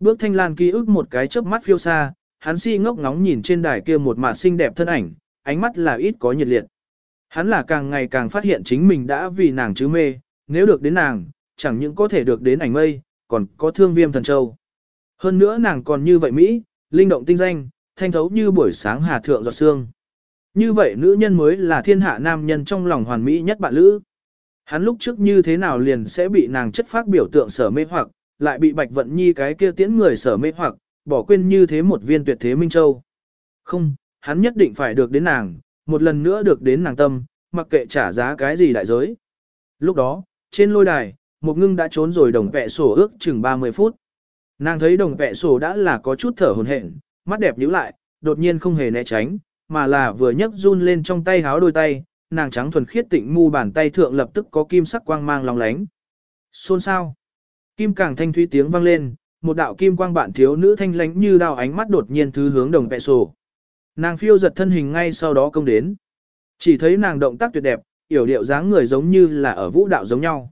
Bước thanh lan ký ức một cái chớp mắt phiêu xa, hắn si ngốc ngóng nhìn trên đài kia một mạt xinh đẹp thân ảnh, ánh mắt là ít có nhiệt liệt. Hắn là càng ngày càng phát hiện chính mình đã vì nàng chứ mê, nếu được đến nàng, chẳng những có thể được đến ảnh mây, còn có thương viêm thần châu. Hơn nữa nàng còn như vậy Mỹ, linh động tinh danh, thanh thấu như buổi sáng hà thượng giọt sương. Như vậy nữ nhân mới là thiên hạ nam nhân trong lòng hoàn mỹ nhất bạn lữ. Hắn lúc trước như thế nào liền sẽ bị nàng chất phát biểu tượng sở mê hoặc, lại bị Bạch Vận Nhi cái kia tiễn người sở mê hoặc, bỏ quên như thế một viên tuyệt thế Minh Châu. Không, hắn nhất định phải được đến nàng, một lần nữa được đến nàng tâm, mặc kệ trả giá cái gì đại giới. Lúc đó, trên lôi đài, một ngưng đã trốn rồi đồng vẹ sổ ước chừng 30 phút. Nàng thấy đồng vẹ sổ đã là có chút thở hồn hển, mắt đẹp nhíu lại, đột nhiên không hề né tránh, mà là vừa nhấc run lên trong tay háo đôi tay, nàng trắng thuần khiết tịnh mu bàn tay thượng lập tức có kim sắc quang mang long lánh. Xôn sao? Kim càng thanh thúy tiếng vang lên, một đạo kim quang bạn thiếu nữ thanh lánh như đao ánh mắt đột nhiên thứ hướng đồng vẹ sổ. Nàng phiêu giật thân hình ngay sau đó công đến. Chỉ thấy nàng động tác tuyệt đẹp, yểu điệu dáng người giống như là ở vũ đạo giống nhau.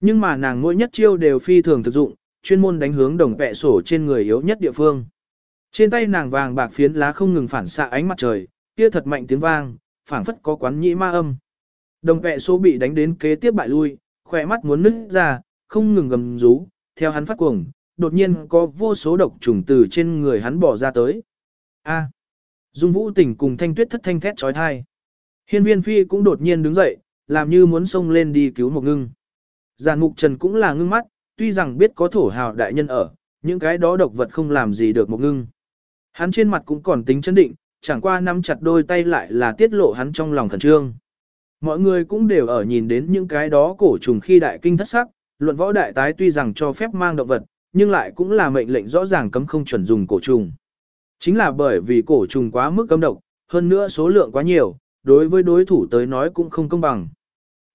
Nhưng mà nàng mỗi nhất chiêu đều phi thường thực dụng, chuyên môn đánh hướng đồng vẹ sổ trên người yếu nhất địa phương. Trên tay nàng vàng bạc phiến lá không ngừng phản xạ ánh mặt trời, kia thật mạnh tiếng vang, phảng phất có quán nhĩ ma âm. Đồng vẹ số bị đánh đến kế tiếp bại lui, khỏe mắt muốn nứt ra, không ngừng gầm rú, theo hắn phát cuồng, đột nhiên có vô số độc trùng từ trên người hắn bỏ ra tới. A. Dung Vũ Tỉnh cùng Thanh Tuyết thất thanh thét chói tai. Hiên Viên Phi cũng đột nhiên đứng dậy, làm như muốn xông lên đi cứu một ngưng. Giàn Mục Trần cũng là ngưng mắt, tuy rằng biết có thổ hào đại nhân ở, những cái đó độc vật không làm gì được một ngưng. Hắn trên mặt cũng còn tính chân định, chẳng qua nắm chặt đôi tay lại là tiết lộ hắn trong lòng khẩn trương. Mọi người cũng đều ở nhìn đến những cái đó cổ trùng khi đại kinh thất sắc, luận võ đại tái tuy rằng cho phép mang động vật, nhưng lại cũng là mệnh lệnh rõ ràng cấm không chuẩn dùng cổ trùng. Chính là bởi vì cổ trùng quá mức cấm độc, hơn nữa số lượng quá nhiều, đối với đối thủ tới nói cũng không công bằng.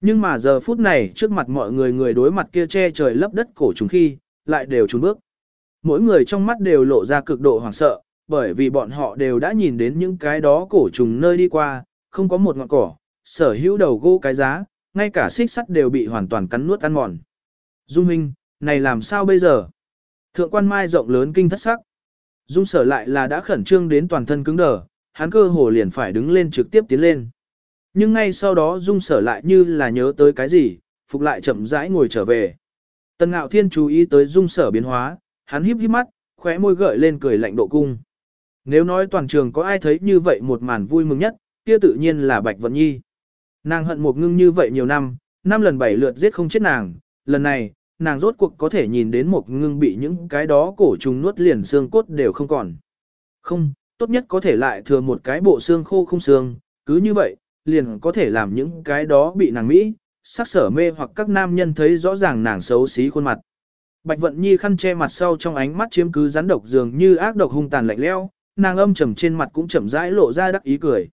Nhưng mà giờ phút này trước mặt mọi người người đối mặt kia che trời lấp đất cổ trùng khi, lại đều trùng bước. Mỗi người trong mắt đều lộ ra cực độ hoảng sợ, bởi vì bọn họ đều đã nhìn đến những cái đó cổ trùng nơi đi qua, không có một ngọn cỏ, sở hữu đầu gỗ cái giá, ngay cả xích sắt đều bị hoàn toàn cắn nuốt ăn mòn. Dung Minh, này làm sao bây giờ? Thượng quan mai rộng lớn kinh thất sắc. Dung sở lại là đã khẩn trương đến toàn thân cứng đờ, hắn cơ hồ liền phải đứng lên trực tiếp tiến lên. Nhưng ngay sau đó Dung sở lại như là nhớ tới cái gì, phục lại chậm rãi ngồi trở về. Tần ngạo thiên chú ý tới Dung sở biến hóa, hắn híp híp mắt, khóe môi gợi lên cười lạnh độ cung. Nếu nói toàn trường có ai thấy như vậy một màn vui mừng nhất, kia tự nhiên là Bạch Vận Nhi. Nàng hận một ngưng như vậy nhiều năm, năm lần bảy lượt giết không chết nàng, lần này, nàng rốt cuộc có thể nhìn đến một ngưng bị những cái đó cổ trùng nuốt liền xương cốt đều không còn. Không, tốt nhất có thể lại thừa một cái bộ xương khô không xương, cứ như vậy, liền có thể làm những cái đó bị nàng Mỹ, sắc sở mê hoặc các nam nhân thấy rõ ràng nàng xấu xí khuôn mặt. Bạch Vận Nhi khăn che mặt sau trong ánh mắt chiếm cứ rắn độc dường như ác độc hung tàn lạnh lẽo, nàng âm trầm trên mặt cũng chậm rãi lộ ra đắc ý cười.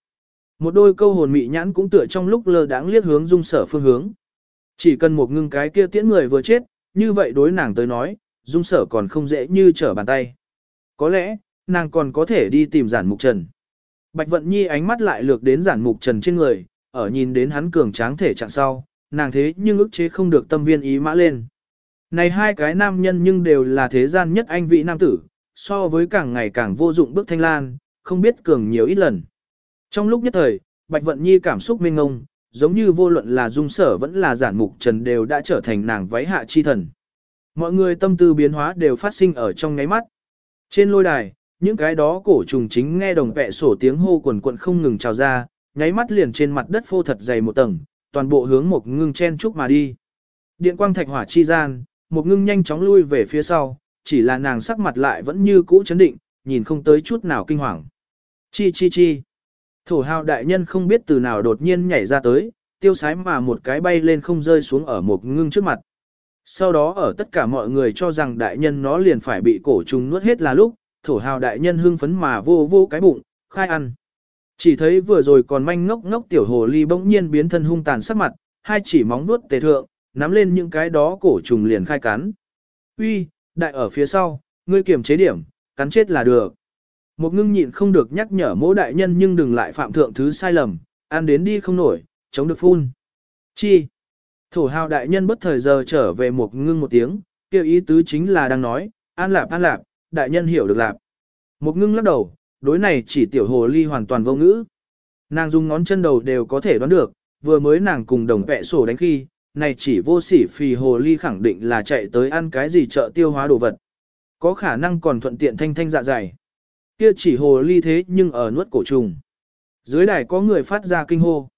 Một đôi câu hồn mị nhãn cũng tựa trong lúc lơ đãng liếc hướng dung sở phương hướng. Chỉ cần một ngưng cái kia tiễn người vừa chết, như vậy đối nàng tới nói, dung sở còn không dễ như trở bàn tay. Có lẽ, nàng còn có thể đi tìm giản mục trần. Bạch vận nhi ánh mắt lại lược đến giản mục trần trên người, ở nhìn đến hắn cường tráng thể trạng sau, nàng thế nhưng ức chế không được tâm viên ý mã lên. Này hai cái nam nhân nhưng đều là thế gian nhất anh vị nam tử, so với càng ngày càng vô dụng bước thanh lan, không biết cường nhiều ít lần. Trong lúc nhất thời, Bạch Vận Nhi cảm xúc mênh ngông, giống như vô luận là dung sở vẫn là giản mục trần đều đã trở thành nàng váy hạ chi thần. Mọi người tâm tư biến hóa đều phát sinh ở trong ngáy mắt. Trên lôi đài, những cái đó cổ trùng chính nghe đồng vẹ sổ tiếng hô quần quận không ngừng trào ra, nháy mắt liền trên mặt đất phô thật dày một tầng, toàn bộ hướng một ngưng chen chúc mà đi. Điện quang thạch hỏa chi gian, một ngưng nhanh chóng lui về phía sau, chỉ là nàng sắc mặt lại vẫn như cũ chấn định, nhìn không tới chút nào kinh hoàng. Chi chi chi. Thổ hào đại nhân không biết từ nào đột nhiên nhảy ra tới, tiêu sái mà một cái bay lên không rơi xuống ở một ngưng trước mặt. Sau đó ở tất cả mọi người cho rằng đại nhân nó liền phải bị cổ trùng nuốt hết là lúc, thổ hào đại nhân hưng phấn mà vô vô cái bụng, khai ăn. Chỉ thấy vừa rồi còn manh ngốc ngốc tiểu hồ ly bỗng nhiên biến thân hung tàn sắc mặt, hai chỉ móng nuốt tề thượng, nắm lên những cái đó cổ trùng liền khai cắn. Uy, đại ở phía sau, ngươi kiểm chế điểm, cắn chết là được. Một ngưng nhịn không được nhắc nhở mỗi đại nhân nhưng đừng lại phạm thượng thứ sai lầm, ăn đến đi không nổi, chống được phun. Chi? Thổ hào đại nhân bất thời giờ trở về một ngưng một tiếng, kêu ý tứ chính là đang nói, an lạp an lạp, đại nhân hiểu được lạp. Một ngưng lắc đầu, đối này chỉ tiểu hồ ly hoàn toàn vô ngữ. Nàng dùng ngón chân đầu đều có thể đoán được, vừa mới nàng cùng đồng vẹ sổ đánh khi, này chỉ vô sỉ phì hồ ly khẳng định là chạy tới ăn cái gì chợ tiêu hóa đồ vật. Có khả năng còn thuận tiện thanh thanh dạ dày. Kia chỉ hồ ly thế nhưng ở nuốt cổ trùng. Dưới đài có người phát ra kinh hô.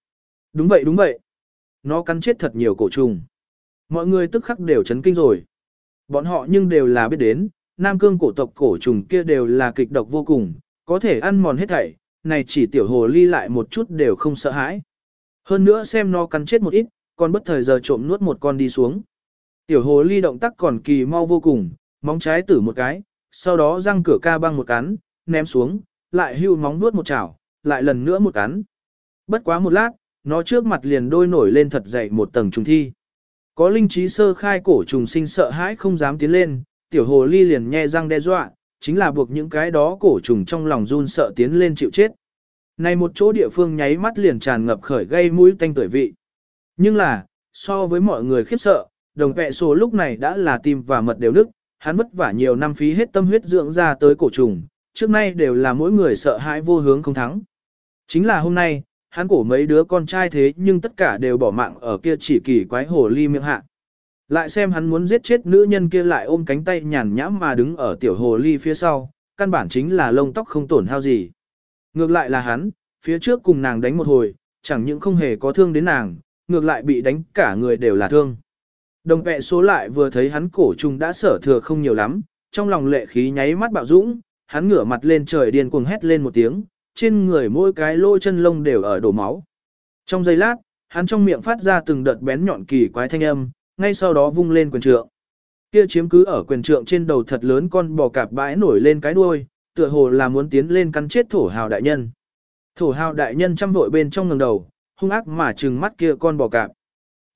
Đúng vậy đúng vậy. Nó cắn chết thật nhiều cổ trùng. Mọi người tức khắc đều chấn kinh rồi. Bọn họ nhưng đều là biết đến, Nam Cương cổ tộc cổ trùng kia đều là kịch độc vô cùng, có thể ăn mòn hết thảy, này chỉ tiểu hồ ly lại một chút đều không sợ hãi. Hơn nữa xem nó cắn chết một ít, còn bất thời giờ trộm nuốt một con đi xuống. Tiểu hồ ly động tác còn kỳ mau vô cùng, móng trái tử một cái, sau đó răng cửa ca băng một cắn, ném xuống, lại hưu móng nuốt một chảo, lại lần nữa một cắn. Bất quá một lát, nó trước mặt liền đôi nổi lên thật dậy một tầng trùng thi. Có linh trí sơ khai cổ trùng sinh sợ hãi không dám tiến lên, tiểu hồ ly liền nhe răng đe dọa, chính là buộc những cái đó cổ trùng trong lòng run sợ tiến lên chịu chết. Này một chỗ địa phương nháy mắt liền tràn ngập khởi gây mũi tanh tuổi vị. Nhưng là, so với mọi người khiếp sợ, đồng vẹ số lúc này đã là tim và mật đều nức, hắn vất vả nhiều năm phí hết tâm huyết dưỡng ra tới cổ trùng, trước nay đều là mỗi người sợ hãi vô hướng không thắng. Chính là hôm nay, hắn cổ mấy đứa con trai thế nhưng tất cả đều bỏ mạng ở kia chỉ kỳ quái hồ ly miệng hạ. Lại xem hắn muốn giết chết nữ nhân kia lại ôm cánh tay nhàn nhãm mà đứng ở tiểu hồ ly phía sau, căn bản chính là lông tóc không tổn hao gì. Ngược lại là hắn, phía trước cùng nàng đánh một hồi, chẳng những không hề có thương đến nàng, ngược lại bị đánh cả người đều là thương. Đồng vẹ số lại vừa thấy hắn cổ trùng đã sở thừa không nhiều lắm, trong lòng lệ khí nháy mắt bạo dũng, hắn ngửa mặt lên trời điên cuồng hét lên một tiếng, trên người mỗi cái lỗ chân lông đều ở đổ máu. Trong giây lát, hắn trong miệng phát ra từng đợt bén nhọn kỳ quái thanh âm, ngay sau đó vung lên quyền trượng. Kia chiếm cứ ở quyền trượng trên đầu thật lớn con bò cạp bãi nổi lên cái đuôi, tựa hồ là muốn tiến lên cắn chết thổ hào đại nhân. Thổ hào đại nhân chăm vội bên trong ngẩng đầu, hung ác mà trừng mắt kia con bò cạp.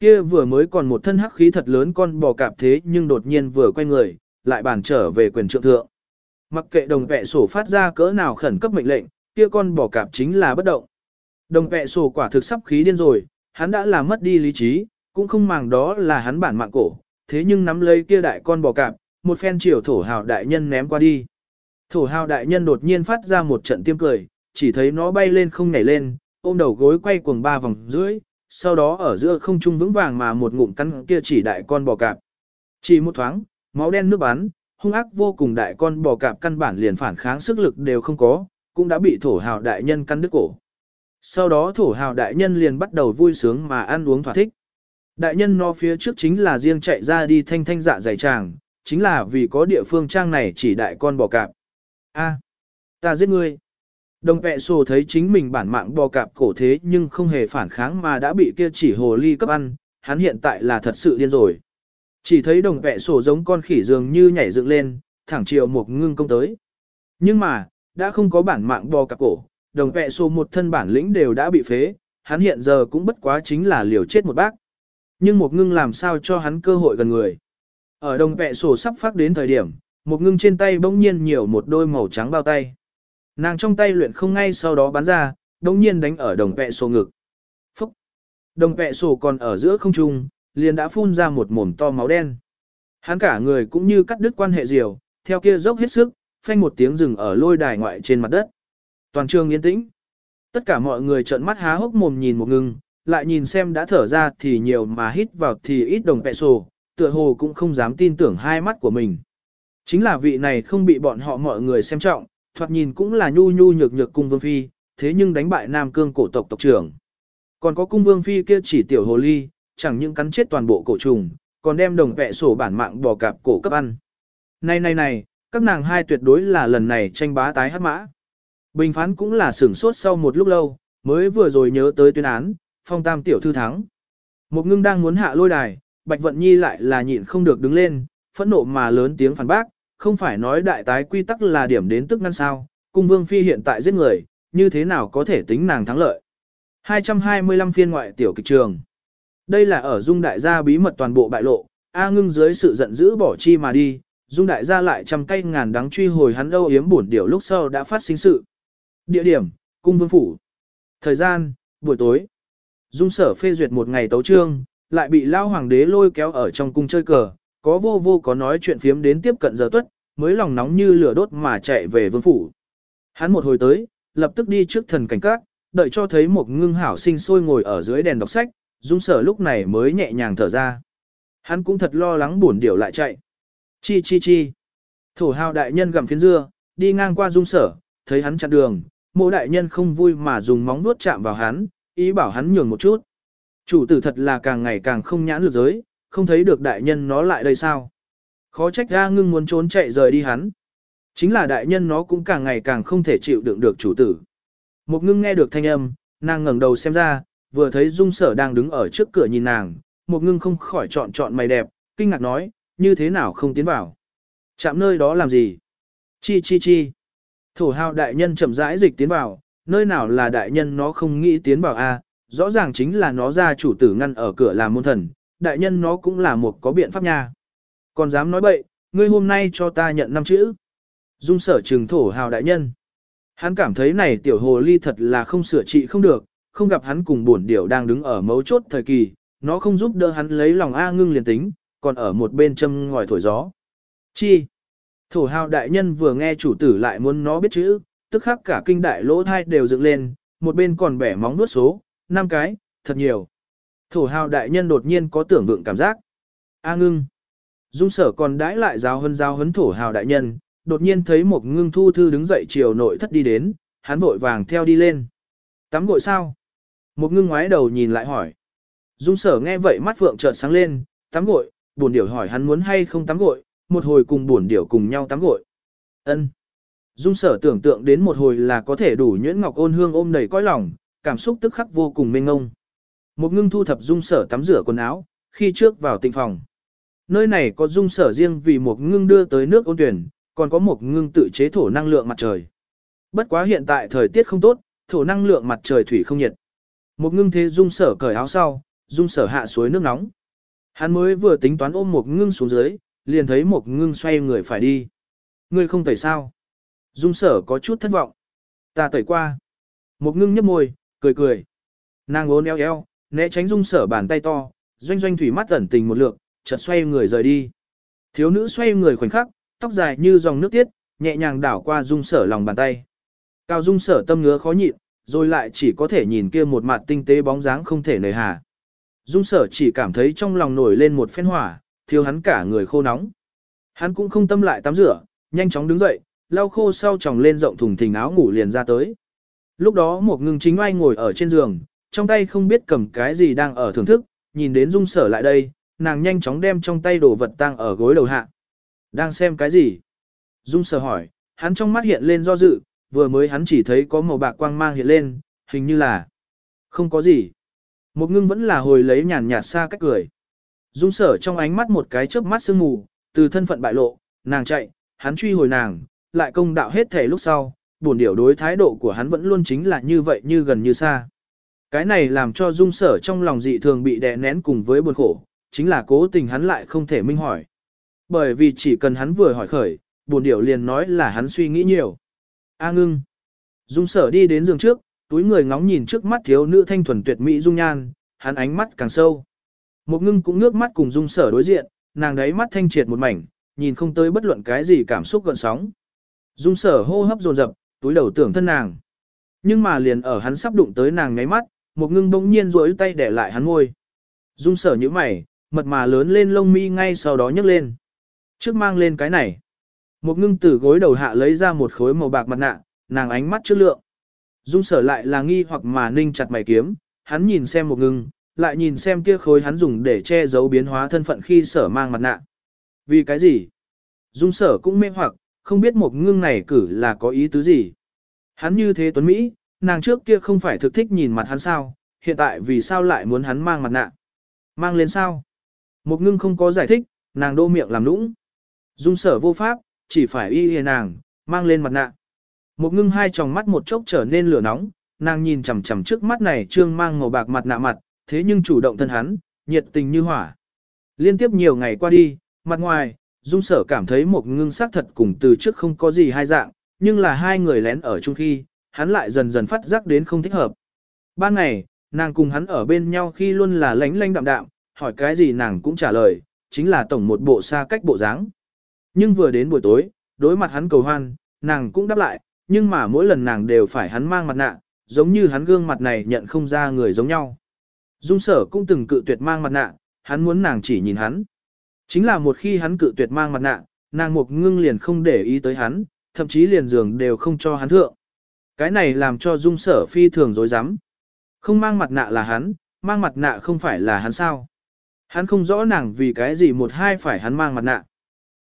Kia vừa mới còn một thân hắc khí thật lớn con bò cạp thế nhưng đột nhiên vừa quay người, lại bàn trở về quyền trượng thượng. Mặc kệ đồng vẹ sổ phát ra cỡ nào khẩn cấp mệnh lệnh, kia con bò cạp chính là bất động. Đồng vẹ sổ quả thực sắp khí điên rồi, hắn đã làm mất đi lý trí, cũng không màng đó là hắn bản mạng cổ, thế nhưng nắm lấy kia đại con bò cạp, một phen chiều thổ hào đại nhân ném qua đi. Thổ hào đại nhân đột nhiên phát ra một trận tiêm cười, chỉ thấy nó bay lên không nhảy lên, ôm đầu gối quay cuồng ba vòng dưới, sau đó ở giữa không trung vững vàng mà một ngụm cắn kia chỉ đại con bò cạp. Chỉ một thoáng, máu đen nước bắn, hung ác vô cùng đại con bò cạp căn bản liền phản kháng sức lực đều không có, cũng đã bị thổ hào đại nhân căn đứt cổ. Sau đó thổ hào đại nhân liền bắt đầu vui sướng mà ăn uống thỏa thích. Đại nhân nó phía trước chính là riêng chạy ra đi thanh thanh dạ dày tràng, chính là vì có địa phương trang này chỉ đại con bò cạp. A, ta giết ngươi. Đồng vẹ sổ thấy chính mình bản mạng bò cạp cổ thế nhưng không hề phản kháng mà đã bị kia chỉ hồ ly cấp ăn, hắn hiện tại là thật sự điên rồi. Chỉ thấy đồng vẹ sổ giống con khỉ dường như nhảy dựng lên, thẳng chiều một ngưng công tới. Nhưng mà, đã không có bản mạng bò cặp cổ, đồng vẹ sổ một thân bản lĩnh đều đã bị phế, hắn hiện giờ cũng bất quá chính là liều chết một bác. Nhưng một ngưng làm sao cho hắn cơ hội gần người. Ở đồng vẹ sổ sắp phát đến thời điểm, một ngưng trên tay bỗng nhiên nhiều một đôi màu trắng bao tay. Nàng trong tay luyện không ngay sau đó bắn ra, bỗng nhiên đánh ở đồng vẹ sổ ngực. Phúc! Đồng vẹ sổ còn ở giữa không trung, liền đã phun ra một mồm to máu đen. Hắn cả người cũng như cắt đứt quan hệ diều, theo kia dốc hết sức, phanh một tiếng rừng ở lôi đài ngoại trên mặt đất. Toàn trường yên tĩnh. Tất cả mọi người trợn mắt há hốc mồm nhìn một ngưng, lại nhìn xem đã thở ra thì nhiều mà hít vào thì ít đồng vẹ sổ, tựa hồ cũng không dám tin tưởng hai mắt của mình. Chính là vị này không bị bọn họ mọi người xem trọng, thoạt nhìn cũng là nhu nhu nhược nhược cung vương phi, thế nhưng đánh bại nam cương cổ tộc tộc trưởng. Còn có cung vương phi kia chỉ tiểu hồ ly, chẳng những cắn chết toàn bộ cổ trùng, còn đem đồng vẹ sổ bản mạng bò cạp cổ cấp ăn. Này này này, các nàng hai tuyệt đối là lần này tranh bá tái hát mã. Bình phán cũng là sửng sốt sau một lúc lâu, mới vừa rồi nhớ tới tuyên án, phong tam tiểu thư thắng. Một ngưng đang muốn hạ lôi đài, Bạch Vận Nhi lại là nhịn không được đứng lên, phẫn nộ mà lớn tiếng phản bác, không phải nói đại tái quy tắc là điểm đến tức ngăn sao, cung vương phi hiện tại giết người, như thế nào có thể tính nàng thắng lợi. 225 phiên ngoại tiểu kịch trường. Đây là ở dung đại gia bí mật toàn bộ bại lộ, A ngưng dưới sự giận dữ bỏ chi mà đi, dung đại gia lại trăm cây ngàn đắng truy hồi hắn âu yếm buồn điều lúc sau đã phát sinh sự. Địa điểm, cung vương phủ. Thời gian, buổi tối. Dung sở phê duyệt một ngày tấu trương, lại bị lao hoàng đế lôi kéo ở trong cung chơi cờ, có vô vô có nói chuyện phiếm đến tiếp cận giờ tuất, mới lòng nóng như lửa đốt mà chạy về vương phủ. Hắn một hồi tới, lập tức đi trước thần cảnh các, đợi cho thấy một ngưng hảo sinh sôi ngồi ở dưới đèn đọc sách, dung sở lúc này mới nhẹ nhàng thở ra. Hắn cũng thật lo lắng buồn điểu lại chạy. Chi chi chi. Thổ hào đại nhân gặm phiến dưa, đi ngang qua dung sở, thấy hắn chặn đường, mộ đại nhân không vui mà dùng móng vuốt chạm vào hắn, ý bảo hắn nhường một chút. Chủ tử thật là càng ngày càng không nhãn được giới, không thấy được đại nhân nó lại đây sao. Khó trách ra ngưng muốn trốn chạy rời đi hắn. Chính là đại nhân nó cũng càng ngày càng không thể chịu đựng được chủ tử. Một ngưng nghe được thanh âm, nàng ngẩng đầu xem ra, vừa thấy dung sở đang đứng ở trước cửa nhìn nàng, một ngưng không khỏi chọn chọn mày đẹp, kinh ngạc nói, như thế nào không tiến vào. Chạm nơi đó làm gì? Chi chi chi. Thổ hào đại nhân chậm rãi dịch tiến vào, nơi nào là đại nhân nó không nghĩ tiến vào a rõ ràng chính là nó ra chủ tử ngăn ở cửa làm môn thần, đại nhân nó cũng là một có biện pháp nha. Còn dám nói bậy, ngươi hôm nay cho ta nhận năm chữ. Dung sở trừng thổ hào đại nhân. Hắn cảm thấy này tiểu hồ ly thật là không sửa trị không được, không gặp hắn cùng buồn điểu đang đứng ở mấu chốt thời kỳ, nó không giúp đỡ hắn lấy lòng A ngưng liền tính, còn ở một bên châm ngòi thổi gió. Chi? Thổ hào đại nhân vừa nghe chủ tử lại muốn nó biết chữ, tức khắc cả kinh đại lỗ thai đều dựng lên, một bên còn bẻ móng nuốt số, năm cái, thật nhiều. Thổ hào đại nhân đột nhiên có tưởng vượng cảm giác. A ngưng. Dung sở còn đãi lại giáo hơn giáo hấn thổ hào đại nhân, đột nhiên thấy một ngưng thu thư đứng dậy chiều nội thất đi đến, hắn vội vàng theo đi lên. Tắm gội sao? Một ngưng ngoái đầu nhìn lại hỏi. Dung sở nghe vậy mắt phượng chợt sáng lên, tắm gội, buồn điểu hỏi hắn muốn hay không tắm gội, một hồi cùng buồn điểu cùng nhau tắm gội. Ân. Dung sở tưởng tượng đến một hồi là có thể đủ nhuyễn ngọc ôn hương ôm đầy cõi lòng, cảm xúc tức khắc vô cùng mênh ngông. Một ngưng thu thập dung sở tắm rửa quần áo, khi trước vào tịnh phòng. Nơi này có dung sở riêng vì một ngưng đưa tới nước ôn tuyển, còn có một ngưng tự chế thổ năng lượng mặt trời. Bất quá hiện tại thời tiết không tốt, thổ năng lượng mặt trời thủy không nhiệt. Một ngưng thế dung sở cởi áo sau, dung sở hạ suối nước nóng. Hắn mới vừa tính toán ôm một ngưng xuống dưới, liền thấy một ngưng xoay người phải đi. Ngươi không tẩy sao? Dung sở có chút thất vọng. Ta tẩy qua. Một ngưng nhấp môi, cười cười. Nàng ốn eo eo, né tránh dung sở bàn tay to, doanh doanh thủy mắt ẩn tình một lượt, chợt xoay người rời đi. Thiếu nữ xoay người khoảnh khắc, tóc dài như dòng nước tiết, nhẹ nhàng đảo qua dung sở lòng bàn tay. Cao dung sở tâm ngứa khó nhịn, rồi lại chỉ có thể nhìn kia một mặt tinh tế bóng dáng không thể nời hà. Dung sở chỉ cảm thấy trong lòng nổi lên một phen hỏa, thiếu hắn cả người khô nóng. Hắn cũng không tâm lại tắm rửa, nhanh chóng đứng dậy, lau khô sau tròng lên rộng thùng thình áo ngủ liền ra tới. Lúc đó một ngưng chính oai ngồi ở trên giường, trong tay không biết cầm cái gì đang ở thưởng thức, nhìn đến dung sở lại đây, nàng nhanh chóng đem trong tay đồ vật tang ở gối đầu hạ. Đang xem cái gì? Dung sở hỏi, hắn trong mắt hiện lên do dự, vừa mới hắn chỉ thấy có màu bạc quang mang hiện lên, hình như là không có gì. Một ngưng vẫn là hồi lấy nhàn nhạt xa cách cười. Dung sở trong ánh mắt một cái chớp mắt sương mù, từ thân phận bại lộ, nàng chạy, hắn truy hồi nàng, lại công đạo hết thể lúc sau, buồn điểu đối thái độ của hắn vẫn luôn chính là như vậy như gần như xa. Cái này làm cho dung sở trong lòng dị thường bị đè nén cùng với buồn khổ, chính là cố tình hắn lại không thể minh hỏi. Bởi vì chỉ cần hắn vừa hỏi khởi, buồn điểu liền nói là hắn suy nghĩ nhiều. A ngưng. Dung sở đi đến giường trước, túi người ngóng nhìn trước mắt thiếu nữ thanh thuần tuyệt mỹ dung nhan, hắn ánh mắt càng sâu. Một ngưng cũng ngước mắt cùng dung sở đối diện, nàng đấy mắt thanh triệt một mảnh, nhìn không tới bất luận cái gì cảm xúc gợn sóng. Dung sở hô hấp dồn dập, túi đầu tưởng thân nàng. Nhưng mà liền ở hắn sắp đụng tới nàng ngáy mắt, một ngưng bỗng nhiên rối tay để lại hắn ngôi. Dung sở như mày, mật mà lớn lên lông mi ngay sau đó nhấc lên. Trước mang lên cái này. Một ngưng từ gối đầu hạ lấy ra một khối màu bạc mặt nạ, nàng ánh mắt trước lượng. Dung sở lại là nghi hoặc mà ninh chặt mày kiếm, hắn nhìn xem một ngưng, lại nhìn xem kia khối hắn dùng để che giấu biến hóa thân phận khi sở mang mặt nạ. Vì cái gì? Dung sở cũng mê hoặc, không biết một ngưng này cử là có ý tứ gì. Hắn như thế tuấn Mỹ, nàng trước kia không phải thực thích nhìn mặt hắn sao, hiện tại vì sao lại muốn hắn mang mặt nạ? Mang lên sao? Một ngưng không có giải thích, nàng đô miệng làm nũng. Dung sở vô pháp, chỉ phải y hề nàng, mang lên mặt nạ. Một ngưng hai tròng mắt một chốc trở nên lửa nóng, nàng nhìn chằm chằm trước mắt này trương mang màu bạc mặt nạ mặt, thế nhưng chủ động thân hắn, nhiệt tình như hỏa. Liên tiếp nhiều ngày qua đi, mặt ngoài, dung sở cảm thấy một ngưng sắc thật cùng từ trước không có gì hai dạng, nhưng là hai người lén ở chung khi, hắn lại dần dần phát giác đến không thích hợp. Ban ngày, nàng cùng hắn ở bên nhau khi luôn là lánh lánh đạm đạm, hỏi cái gì nàng cũng trả lời, chính là tổng một bộ xa cách bộ dáng. Nhưng vừa đến buổi tối, đối mặt hắn cầu hoan, nàng cũng đáp lại, nhưng mà mỗi lần nàng đều phải hắn mang mặt nạ, giống như hắn gương mặt này nhận không ra người giống nhau. Dung sở cũng từng cự tuyệt mang mặt nạ, hắn muốn nàng chỉ nhìn hắn. Chính là một khi hắn cự tuyệt mang mặt nạ, nàng một ngưng liền không để ý tới hắn, thậm chí liền giường đều không cho hắn thượng. Cái này làm cho dung sở phi thường dối rắm Không mang mặt nạ là hắn, mang mặt nạ không phải là hắn sao. Hắn không rõ nàng vì cái gì một hai phải hắn mang mặt nạ.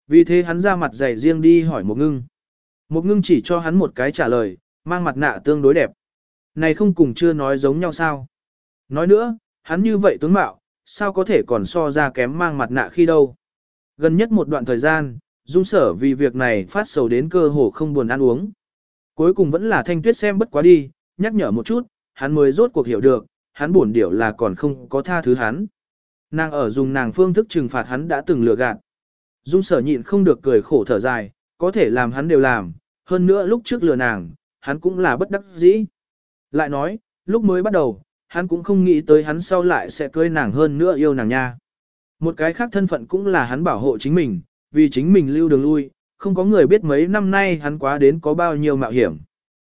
Vì thế hắn ra mặt dày riêng đi hỏi một ngưng. Một ngưng chỉ cho hắn một cái trả lời, mang mặt nạ tương đối đẹp. Này không cùng chưa nói giống nhau sao. Nói nữa, hắn như vậy tướng mạo, sao có thể còn so ra kém mang mặt nạ khi đâu. Gần nhất một đoạn thời gian, dung sở vì việc này phát sầu đến cơ hồ không buồn ăn uống. Cuối cùng vẫn là thanh tuyết xem bất quá đi, nhắc nhở một chút, hắn mới rốt cuộc hiểu được, hắn buồn điểu là còn không có tha thứ hắn. Nàng ở dùng nàng phương thức trừng phạt hắn đã từng lừa gạt. Dung sở nhịn không được cười khổ thở dài, có thể làm hắn đều làm, hơn nữa lúc trước lừa nàng, hắn cũng là bất đắc dĩ. Lại nói, lúc mới bắt đầu, hắn cũng không nghĩ tới hắn sau lại sẽ cưới nàng hơn nữa yêu nàng nha. Một cái khác thân phận cũng là hắn bảo hộ chính mình, vì chính mình lưu đường lui, không có người biết mấy năm nay hắn quá đến có bao nhiêu mạo hiểm.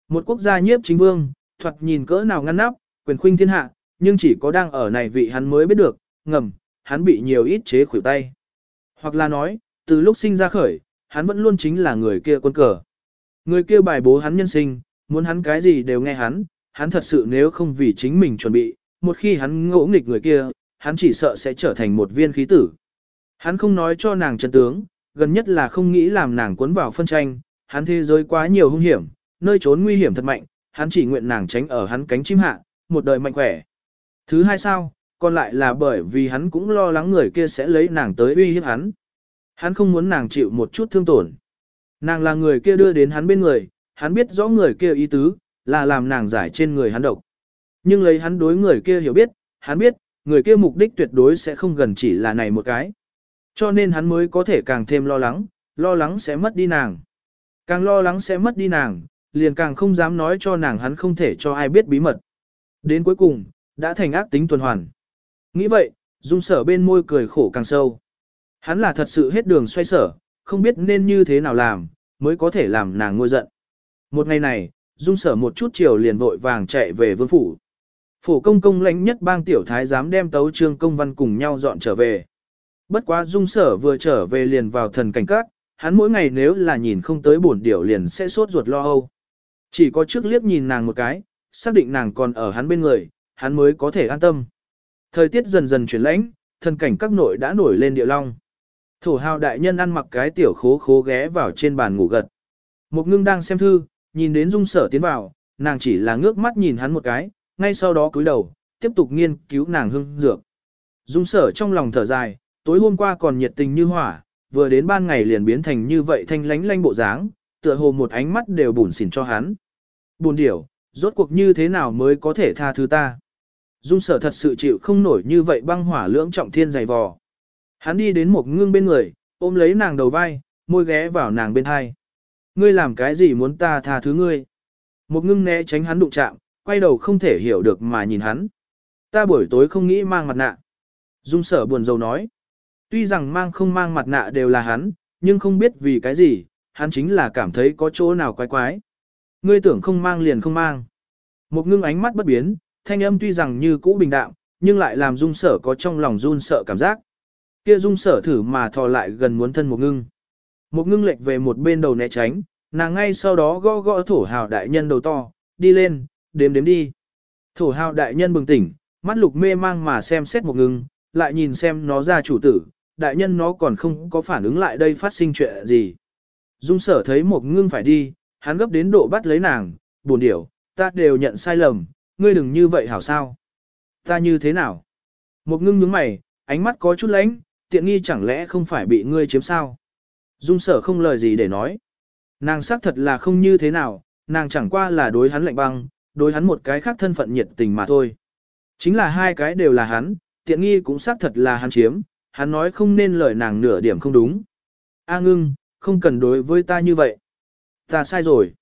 Một quốc gia nhiếp chính vương, thoạt nhìn cỡ nào ngăn nắp, quyền khuynh thiên hạ, nhưng chỉ có đang ở này vị hắn mới biết được, ngầm, hắn bị nhiều ít chế khuỷu tay. Hoặc là nói, từ lúc sinh ra khởi, hắn vẫn luôn chính là người kia quân cờ. Người kia bài bố hắn nhân sinh, muốn hắn cái gì đều nghe hắn, hắn thật sự nếu không vì chính mình chuẩn bị, một khi hắn ngỗ nghịch người kia, hắn chỉ sợ sẽ trở thành một viên khí tử. Hắn không nói cho nàng chân tướng, gần nhất là không nghĩ làm nàng cuốn vào phân tranh, hắn thế giới quá nhiều hung hiểm, nơi trốn nguy hiểm thật mạnh, hắn chỉ nguyện nàng tránh ở hắn cánh chim hạ, một đời mạnh khỏe. Thứ hai sao, còn lại là bởi vì hắn cũng lo lắng người kia sẽ lấy nàng tới uy hiếp hắn. Hắn không muốn nàng chịu một chút thương tổn. Nàng là người kia đưa đến hắn bên người, hắn biết rõ người kia ý tứ, là làm nàng giải trên người hắn độc. Nhưng lấy hắn đối người kia hiểu biết, hắn biết, người kia mục đích tuyệt đối sẽ không gần chỉ là này một cái. Cho nên hắn mới có thể càng thêm lo lắng, lo lắng sẽ mất đi nàng. Càng lo lắng sẽ mất đi nàng, liền càng không dám nói cho nàng hắn không thể cho ai biết bí mật. Đến cuối cùng, đã thành ác tính tuần hoàn. Nghĩ vậy, dung sở bên môi cười khổ càng sâu. Hắn là thật sự hết đường xoay sở, không biết nên như thế nào làm, mới có thể làm nàng ngôi giận. Một ngày này, dung sở một chút chiều liền vội vàng chạy về vương phủ. Phủ công công lãnh nhất bang tiểu thái dám đem tấu trương công văn cùng nhau dọn trở về. Bất quá dung sở vừa trở về liền vào thần cảnh các, hắn mỗi ngày nếu là nhìn không tới bổn điểu liền sẽ sốt ruột lo âu. Chỉ có trước liếc nhìn nàng một cái, xác định nàng còn ở hắn bên người, hắn mới có thể an tâm. Thời tiết dần dần chuyển lãnh, thân cảnh các nội đã nổi lên địa long. Thổ hào đại nhân ăn mặc cái tiểu khố khố ghé vào trên bàn ngủ gật. Một ngưng đang xem thư, nhìn đến dung sở tiến vào, nàng chỉ là ngước mắt nhìn hắn một cái, ngay sau đó cúi đầu, tiếp tục nghiên cứu nàng hương dược. Dung sở trong lòng thở dài, tối hôm qua còn nhiệt tình như hỏa, vừa đến ban ngày liền biến thành như vậy thanh lánh lanh bộ dáng, tựa hồ một ánh mắt đều bùn xỉn cho hắn. Buồn điểu, rốt cuộc như thế nào mới có thể tha thứ ta? Dung sở thật sự chịu không nổi như vậy băng hỏa lưỡng trọng thiên dày vò. Hắn đi đến một ngương bên người, ôm lấy nàng đầu vai, môi ghé vào nàng bên hai. Ngươi làm cái gì muốn ta tha thứ ngươi? Một ngưng né tránh hắn đụng chạm, quay đầu không thể hiểu được mà nhìn hắn. Ta buổi tối không nghĩ mang mặt nạ. Dung sở buồn rầu nói. Tuy rằng mang không mang mặt nạ đều là hắn, nhưng không biết vì cái gì, hắn chính là cảm thấy có chỗ nào quái quái. Ngươi tưởng không mang liền không mang. Một ngưng ánh mắt bất biến, thanh âm tuy rằng như cũ bình đạm, nhưng lại làm dung sở có trong lòng run sợ cảm giác. Kia dung sở thử mà thò lại gần muốn thân một ngưng. Một ngưng lệch về một bên đầu né tránh, nàng ngay sau đó gõ gõ thổ hào đại nhân đầu to, đi lên, đếm đếm đi. Thổ hào đại nhân bừng tỉnh, mắt lục mê mang mà xem xét một ngưng, lại nhìn xem nó ra chủ tử, đại nhân nó còn không có phản ứng lại đây phát sinh chuyện gì. Dung sở thấy một ngưng phải đi, hắn gấp đến độ bắt lấy nàng, buồn điểu, ta đều nhận sai lầm, ngươi đừng như vậy hảo sao. Ta như thế nào? Một ngưng nhướng mày, ánh mắt có chút lánh, tiện nghi chẳng lẽ không phải bị ngươi chiếm sao? Dung sở không lời gì để nói. Nàng xác thật là không như thế nào, nàng chẳng qua là đối hắn lạnh băng, đối hắn một cái khác thân phận nhiệt tình mà thôi. Chính là hai cái đều là hắn, tiện nghi cũng xác thật là hắn chiếm, hắn nói không nên lời nàng nửa điểm không đúng. A ngưng, không cần đối với ta như vậy. Ta sai rồi.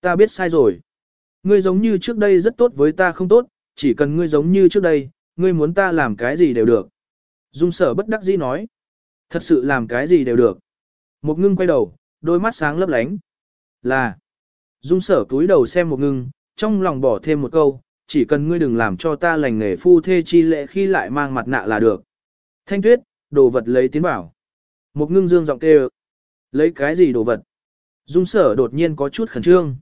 Ta biết sai rồi. Ngươi giống như trước đây rất tốt với ta không tốt, chỉ cần ngươi giống như trước đây, ngươi muốn ta làm cái gì đều được. Dung sở bất đắc dĩ nói. Thật sự làm cái gì đều được. Một ngưng quay đầu, đôi mắt sáng lấp lánh. Là. Dung sở cúi đầu xem một ngưng, trong lòng bỏ thêm một câu, chỉ cần ngươi đừng làm cho ta lành nghề phu thê chi lệ khi lại mang mặt nạ là được. Thanh tuyết, đồ vật lấy tiến bảo. Một ngưng dương giọng kêu. Lấy cái gì đồ vật? Dung sở đột nhiên có chút khẩn trương.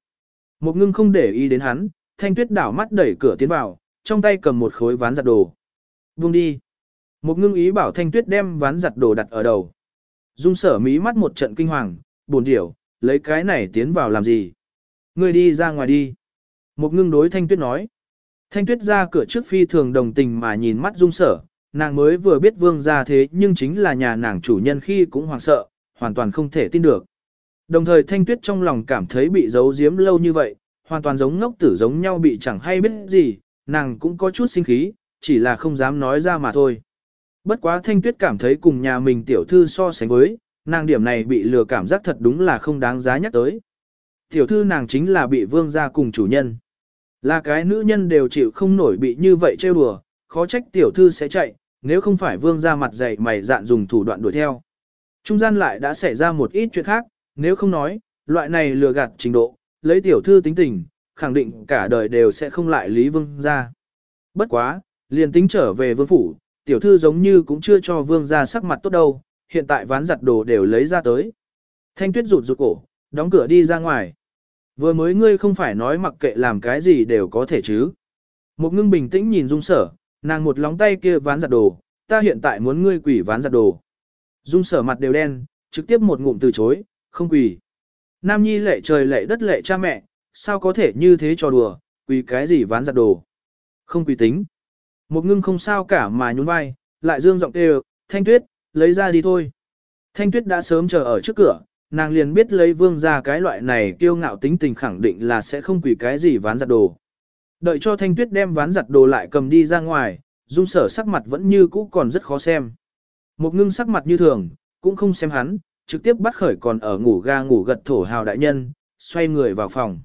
Một ngưng không để ý đến hắn, thanh tuyết đảo mắt đẩy cửa tiến vào, trong tay cầm một khối ván giặt đồ. Buông đi. Một ngưng ý bảo thanh tuyết đem ván giặt đồ đặt ở đầu. Dung sở mí mắt một trận kinh hoàng, buồn điểu, lấy cái này tiến vào làm gì? Ngươi đi ra ngoài đi. Một ngưng đối thanh tuyết nói. Thanh tuyết ra cửa trước phi thường đồng tình mà nhìn mắt dung sở, nàng mới vừa biết vương ra thế nhưng chính là nhà nàng chủ nhân khi cũng hoảng sợ, hoàn toàn không thể tin được. Đồng thời thanh tuyết trong lòng cảm thấy bị giấu giếm lâu như vậy, hoàn toàn giống ngốc tử giống nhau bị chẳng hay biết gì, nàng cũng có chút sinh khí, chỉ là không dám nói ra mà thôi. Bất quá thanh tuyết cảm thấy cùng nhà mình tiểu thư so sánh với, nàng điểm này bị lừa cảm giác thật đúng là không đáng giá nhắc tới. Tiểu thư nàng chính là bị vương gia cùng chủ nhân. Là cái nữ nhân đều chịu không nổi bị như vậy trêu đùa, khó trách tiểu thư sẽ chạy, nếu không phải vương gia mặt dày mày dạn dùng thủ đoạn đuổi theo. Trung gian lại đã xảy ra một ít chuyện khác, nếu không nói, loại này lừa gạt trình độ, lấy tiểu thư tính tình, khẳng định cả đời đều sẽ không lại lý vương gia. Bất quá, liền tính trở về vương phủ, tiểu thư giống như cũng chưa cho vương gia sắc mặt tốt đâu, hiện tại ván giặt đồ đều lấy ra tới. Thanh tuyết rụt rụt cổ, đóng cửa đi ra ngoài. Vừa mới ngươi không phải nói mặc kệ làm cái gì đều có thể chứ. Một ngưng bình tĩnh nhìn dung sở, nàng một lóng tay kia ván giặt đồ, ta hiện tại muốn ngươi quỷ ván giặt đồ. Dung sở mặt đều đen, trực tiếp một ngụm từ chối, không quỳ Nam nhi lệ trời lệ đất lệ cha mẹ, sao có thể như thế cho đùa, quỳ cái gì ván giặt đồ. Không quỳ tính. Một ngưng không sao cả mà nhún vai, lại dương giọng kêu, thanh tuyết, lấy ra đi thôi. Thanh tuyết đã sớm chờ ở trước cửa, nàng liền biết lấy vương ra cái loại này kiêu ngạo tính tình khẳng định là sẽ không quỳ cái gì ván giặt đồ. Đợi cho thanh tuyết đem ván giặt đồ lại cầm đi ra ngoài, dung sở sắc mặt vẫn như cũ còn rất khó xem. Một ngưng sắc mặt như thường, cũng không xem hắn, trực tiếp bắt khởi còn ở ngủ ga ngủ gật thổ hào đại nhân, xoay người vào phòng.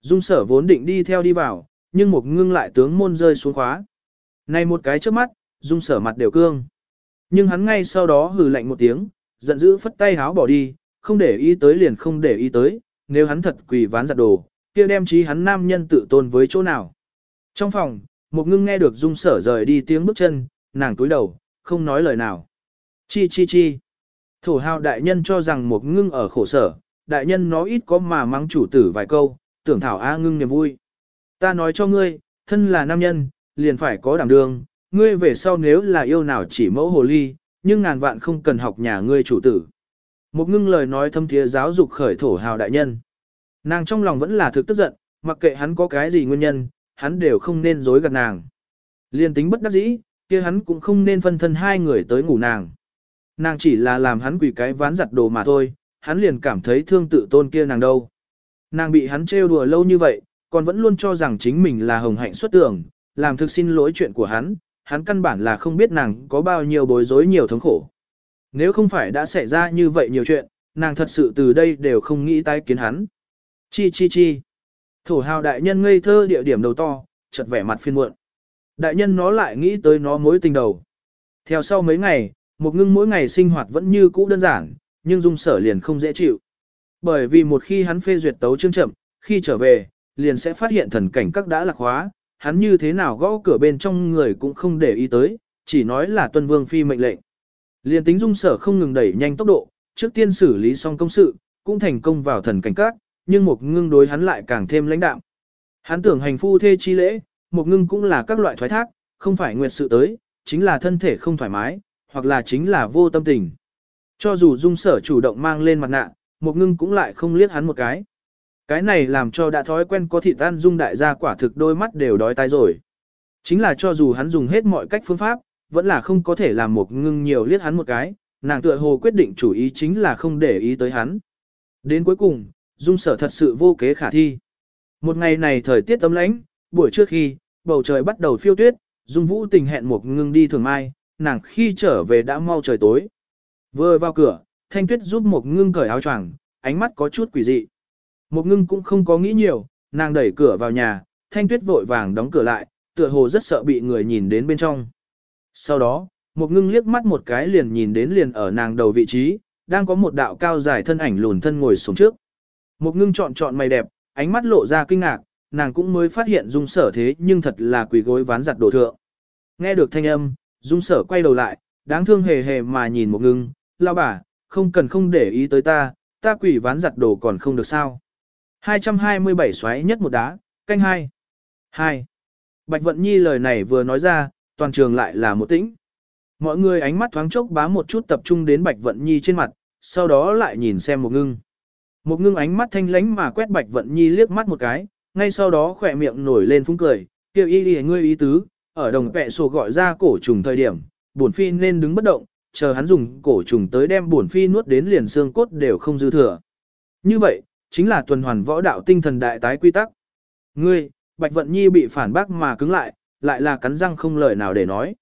Dung sở vốn định đi theo đi vào, nhưng một ngưng lại tướng môn rơi xuống khóa. Này một cái trước mắt, dung sở mặt đều cương. Nhưng hắn ngay sau đó hừ lạnh một tiếng, giận dữ phất tay háo bỏ đi, không để ý tới liền không để ý tới, nếu hắn thật quỳ ván giặt đồ, kia đem trí hắn nam nhân tự tôn với chỗ nào. Trong phòng, một ngưng nghe được dung sở rời đi tiếng bước chân, nàng túi đầu, không nói lời nào. Chi chi chi. Thổ hào đại nhân cho rằng một ngưng ở khổ sở, đại nhân nó ít có mà mắng chủ tử vài câu, tưởng thảo A ngưng niềm vui. Ta nói cho ngươi, thân là nam nhân, liền phải có đảm đương, ngươi về sau nếu là yêu nào chỉ mẫu hồ ly, nhưng ngàn vạn không cần học nhà ngươi chủ tử. Một ngưng lời nói thâm thiế giáo dục khởi thổ hào đại nhân. Nàng trong lòng vẫn là thực tức giận, mặc kệ hắn có cái gì nguyên nhân, hắn đều không nên dối gạt nàng. Liên tính bất đắc dĩ, kia hắn cũng không nên phân thân hai người tới ngủ nàng. Nàng chỉ là làm hắn quỷ cái ván giặt đồ mà thôi, hắn liền cảm thấy thương tự tôn kia nàng đâu. Nàng bị hắn trêu đùa lâu như vậy, còn vẫn luôn cho rằng chính mình là hồng hạnh xuất tưởng, làm thực xin lỗi chuyện của hắn, hắn căn bản là không biết nàng có bao nhiêu bối rối nhiều thống khổ. Nếu không phải đã xảy ra như vậy nhiều chuyện, nàng thật sự từ đây đều không nghĩ tái kiến hắn. Chi chi chi. Thổ hào đại nhân ngây thơ địa điểm đầu to, chật vẻ mặt phiên muộn. Đại nhân nó lại nghĩ tới nó mối tình đầu. Theo sau mấy ngày, một ngưng mỗi ngày sinh hoạt vẫn như cũ đơn giản, nhưng dung sở liền không dễ chịu. Bởi vì một khi hắn phê duyệt tấu chương chậm, khi trở về, liền sẽ phát hiện thần cảnh các đã lạc hóa, hắn như thế nào gõ cửa bên trong người cũng không để ý tới, chỉ nói là tuân vương phi mệnh lệnh. Liền tính dung sở không ngừng đẩy nhanh tốc độ, trước tiên xử lý xong công sự, cũng thành công vào thần cảnh các, nhưng một ngưng đối hắn lại càng thêm lãnh đạm. Hắn tưởng hành phu thê chi lễ, một ngưng cũng là các loại thoái thác, không phải nguyệt sự tới, chính là thân thể không thoải mái, hoặc là chính là vô tâm tình. Cho dù dung sở chủ động mang lên mặt nạ, một ngưng cũng lại không liếc hắn một cái. Cái này làm cho đã thói quen có thị tan dung đại gia quả thực đôi mắt đều đói tai rồi. Chính là cho dù hắn dùng hết mọi cách phương pháp, vẫn là không có thể làm một ngưng nhiều liếc hắn một cái, nàng tựa hồ quyết định chủ ý chính là không để ý tới hắn. Đến cuối cùng, dung sở thật sự vô kế khả thi. Một ngày này thời tiết ấm lãnh, buổi trước khi, bầu trời bắt đầu phiêu tuyết, dung vũ tình hẹn một ngưng đi thường mai, nàng khi trở về đã mau trời tối. Vừa vào cửa, thanh tuyết giúp một ngưng cởi áo choàng, ánh mắt có chút quỷ dị. Một ngưng cũng không có nghĩ nhiều, nàng đẩy cửa vào nhà, thanh tuyết vội vàng đóng cửa lại, tựa hồ rất sợ bị người nhìn đến bên trong. Sau đó, một ngưng liếc mắt một cái liền nhìn đến liền ở nàng đầu vị trí, đang có một đạo cao dài thân ảnh lùn thân ngồi xuống trước. Một ngưng chọn chọn mày đẹp, ánh mắt lộ ra kinh ngạc, nàng cũng mới phát hiện dung sở thế nhưng thật là quỷ gối ván giặt đồ thượng. Nghe được thanh âm, dung sở quay đầu lại, đáng thương hề hề mà nhìn một ngưng, lao bà, không cần không để ý tới ta, ta quỷ ván giặt đồ còn không được sao. 227 xoáy nhất một đá, canh hai. Hai. Bạch Vận Nhi lời này vừa nói ra, toàn trường lại là một tĩnh. Mọi người ánh mắt thoáng chốc bám một chút tập trung đến Bạch Vận Nhi trên mặt, sau đó lại nhìn xem một ngưng. Một ngưng ánh mắt thanh lánh mà quét Bạch Vận Nhi liếc mắt một cái, ngay sau đó khỏe miệng nổi lên phúng cười, kêu y y ngươi ý tứ, ở đồng vẹ sổ gọi ra cổ trùng thời điểm, bổn phi nên đứng bất động, chờ hắn dùng cổ trùng tới đem bổn phi nuốt đến liền xương cốt đều không dư thừa. Như vậy, chính là tuần hoàn võ đạo tinh thần đại tái quy tắc. Ngươi, Bạch Vận Nhi bị phản bác mà cứng lại, lại là cắn răng không lời nào để nói.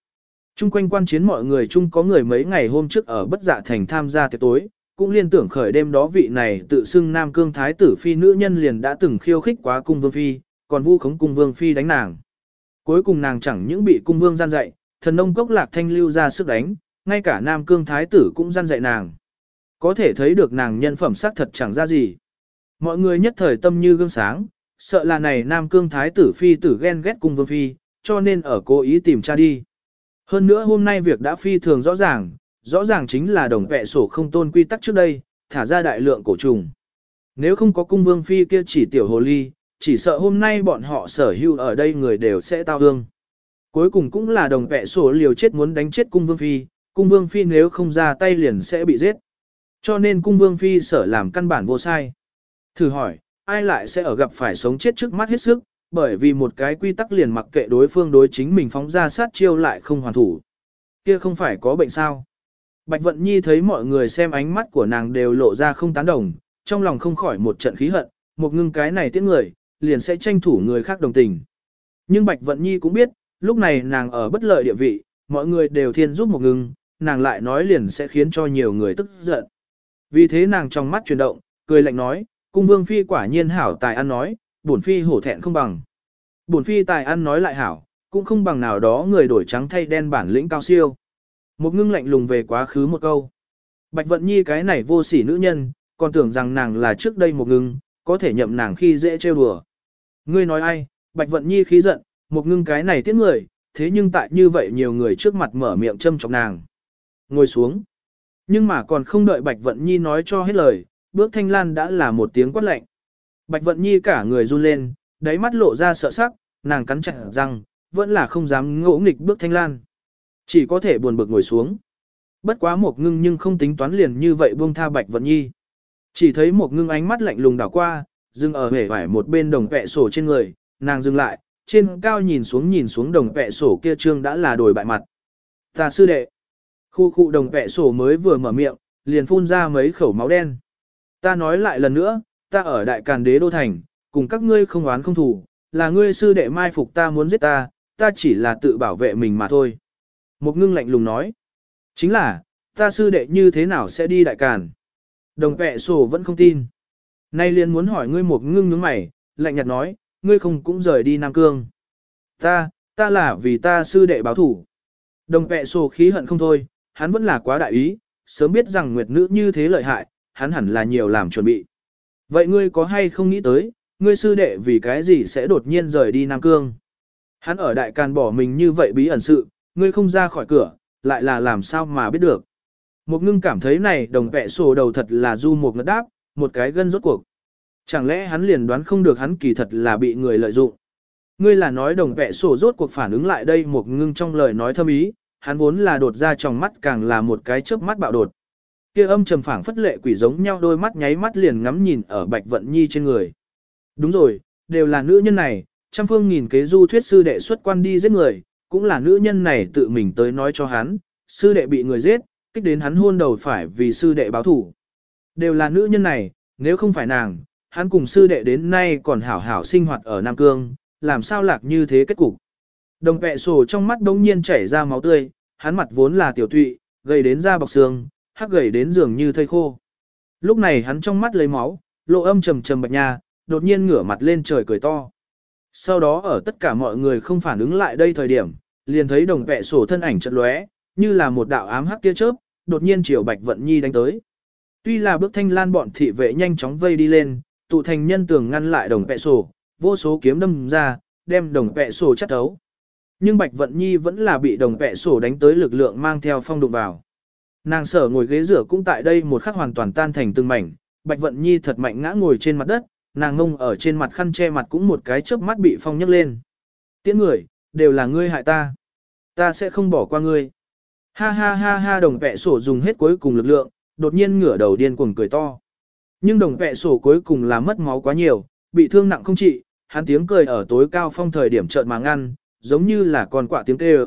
Trung quanh quan chiến mọi người chung có người mấy ngày hôm trước ở bất dạ thành tham gia tiệc tối, cũng liên tưởng khởi đêm đó vị này tự xưng Nam Cương Thái tử phi nữ nhân liền đã từng khiêu khích quá cung vương phi, còn vu khống cung vương phi đánh nàng. Cuối cùng nàng chẳng những bị cung vương gian dạy, thần nông cốc lạc thanh lưu ra sức đánh, ngay cả Nam Cương Thái tử cũng gian dạy nàng. Có thể thấy được nàng nhân phẩm sắc thật chẳng ra gì. Mọi người nhất thời tâm như gương sáng, sợ là này Nam Cương Thái tử phi tử ghen ghét cung vương phi, cho nên ở cố ý tìm cha đi. Hơn nữa hôm nay việc đã phi thường rõ ràng, rõ ràng chính là đồng vẹ sổ không tôn quy tắc trước đây, thả ra đại lượng cổ trùng. Nếu không có cung vương phi kia chỉ tiểu hồ ly, chỉ sợ hôm nay bọn họ sở hữu ở đây người đều sẽ tao hương. Cuối cùng cũng là đồng vẹ sổ liều chết muốn đánh chết cung vương phi, cung vương phi nếu không ra tay liền sẽ bị giết. Cho nên cung vương phi sở làm căn bản vô sai. Thử hỏi, ai lại sẽ ở gặp phải sống chết trước mắt hết sức, bởi vì một cái quy tắc liền mặc kệ đối phương đối chính mình phóng ra sát chiêu lại không hoàn thủ. Kia không phải có bệnh sao? Bạch Vận Nhi thấy mọi người xem ánh mắt của nàng đều lộ ra không tán đồng, trong lòng không khỏi một trận khí hận, một ngưng cái này tiết người, liền sẽ tranh thủ người khác đồng tình. Nhưng Bạch Vận Nhi cũng biết, lúc này nàng ở bất lợi địa vị, mọi người đều thiên giúp một ngưng, nàng lại nói liền sẽ khiến cho nhiều người tức giận. Vì thế nàng trong mắt chuyển động, cười lạnh nói, cung vương phi quả nhiên hảo tài ăn nói, bổn phi hổ thẹn không bằng. Bổn phi tài ăn nói lại hảo, cũng không bằng nào đó người đổi trắng thay đen bản lĩnh cao siêu. Một ngưng lạnh lùng về quá khứ một câu. Bạch vận nhi cái này vô sỉ nữ nhân, còn tưởng rằng nàng là trước đây một ngưng, có thể nhậm nàng khi dễ trêu đùa. Ngươi nói ai, bạch vận nhi khí giận, một ngưng cái này tiếc người, thế nhưng tại như vậy nhiều người trước mặt mở miệng châm chọc nàng. Ngồi xuống. Nhưng mà còn không đợi bạch vận nhi nói cho hết lời, bước thanh lan đã là một tiếng quát lạnh. Bạch vận nhi cả người run lên, đáy mắt lộ ra sợ sắc, nàng cắn chặt răng, vẫn là không dám ngỗ nghịch bước thanh lan. Chỉ có thể buồn bực ngồi xuống. Bất quá một ngưng nhưng không tính toán liền như vậy buông tha bạch vận nhi. Chỉ thấy một ngưng ánh mắt lạnh lùng đảo qua, dừng ở hể vải một bên đồng vẹ sổ trên người, nàng dừng lại, trên cao nhìn xuống nhìn xuống đồng vẹ sổ kia trương đã là đổi bại mặt. Ta sư đệ. Khu khu đồng vẹ sổ mới vừa mở miệng, liền phun ra mấy khẩu máu đen. Ta nói lại lần nữa, ta ở đại càn đế đô thành, cùng các ngươi không oán không thù, là ngươi sư đệ mai phục ta muốn giết ta, ta chỉ là tự bảo vệ mình mà thôi. Một ngưng lạnh lùng nói. Chính là, ta sư đệ như thế nào sẽ đi đại càn? Đồng vẹ sổ vẫn không tin. Nay liền muốn hỏi ngươi một ngưng nhướng mày, lạnh nhạt nói, ngươi không cũng rời đi Nam Cương. Ta, ta là vì ta sư đệ báo thủ. Đồng vẹ sổ khí hận không thôi, hắn vẫn là quá đại ý, sớm biết rằng nguyệt nữ như thế lợi hại, hắn hẳn là nhiều làm chuẩn bị. Vậy ngươi có hay không nghĩ tới, ngươi sư đệ vì cái gì sẽ đột nhiên rời đi Nam Cương? Hắn ở đại càn bỏ mình như vậy bí ẩn sự, ngươi không ra khỏi cửa, lại là làm sao mà biết được. Một ngưng cảm thấy này đồng vẹ sổ đầu thật là du một ngất đáp, một cái gân rốt cuộc. Chẳng lẽ hắn liền đoán không được hắn kỳ thật là bị người lợi dụng. Ngươi là nói đồng vẹ sổ rốt cuộc phản ứng lại đây một ngưng trong lời nói thâm ý, hắn vốn là đột ra trong mắt càng là một cái chớp mắt bạo đột. Kia âm trầm phảng phất lệ quỷ giống nhau đôi mắt nháy mắt liền ngắm nhìn ở Bạch Vận Nhi trên người. Đúng rồi, đều là nữ nhân này, trăm phương nghìn kế du thuyết sư đệ xuất quan đi giết người, cũng là nữ nhân này tự mình tới nói cho hắn, sư đệ bị người giết, kích đến hắn hôn đầu phải vì sư đệ báo thủ. Đều là nữ nhân này, nếu không phải nàng, hắn cùng sư đệ đến nay còn hảo hảo sinh hoạt ở Nam Cương, làm sao lạc như thế kết cục. Đồng vẹ sổ trong mắt đống nhiên chảy ra máu tươi, hắn mặt vốn là tiểu tụy, gầy đến da bọc xương, hắc gầy đến giường như thây khô. Lúc này hắn trong mắt lấy máu, lộ âm trầm trầm bạch nha, đột nhiên ngửa mặt lên trời cười to. Sau đó ở tất cả mọi người không phản ứng lại đây thời điểm, liền thấy đồng vẹ sổ thân ảnh chợt lóe, như là một đạo ám hắc tia chớp, đột nhiên chiều Bạch Vận Nhi đánh tới. Tuy là bước thanh lan bọn thị vệ nhanh chóng vây đi lên, tụ thành nhân tường ngăn lại đồng vẹ sổ, vô số kiếm đâm ra, đem đồng vẹ sổ chắt thấu. Nhưng Bạch Vận Nhi vẫn là bị đồng vẹ sổ đánh tới lực lượng mang theo phong đụng vào. Nàng sở ngồi ghế rửa cũng tại đây một khắc hoàn toàn tan thành từng mảnh, Bạch Vận Nhi thật mạnh ngã ngồi trên mặt đất, nàng ngông ở trên mặt khăn che mặt cũng một cái chớp mắt bị phong nhấc lên. Tiễn người, đều là ngươi hại ta. Ta sẽ không bỏ qua ngươi. Ha ha ha ha đồng vẹ sổ dùng hết cuối cùng lực lượng, đột nhiên ngửa đầu điên cuồng cười to. Nhưng đồng vẹ sổ cuối cùng là mất máu quá nhiều, bị thương nặng không trị, hắn tiếng cười ở tối cao phong thời điểm trợn mà ngăn, giống như là con quả tiếng kêu.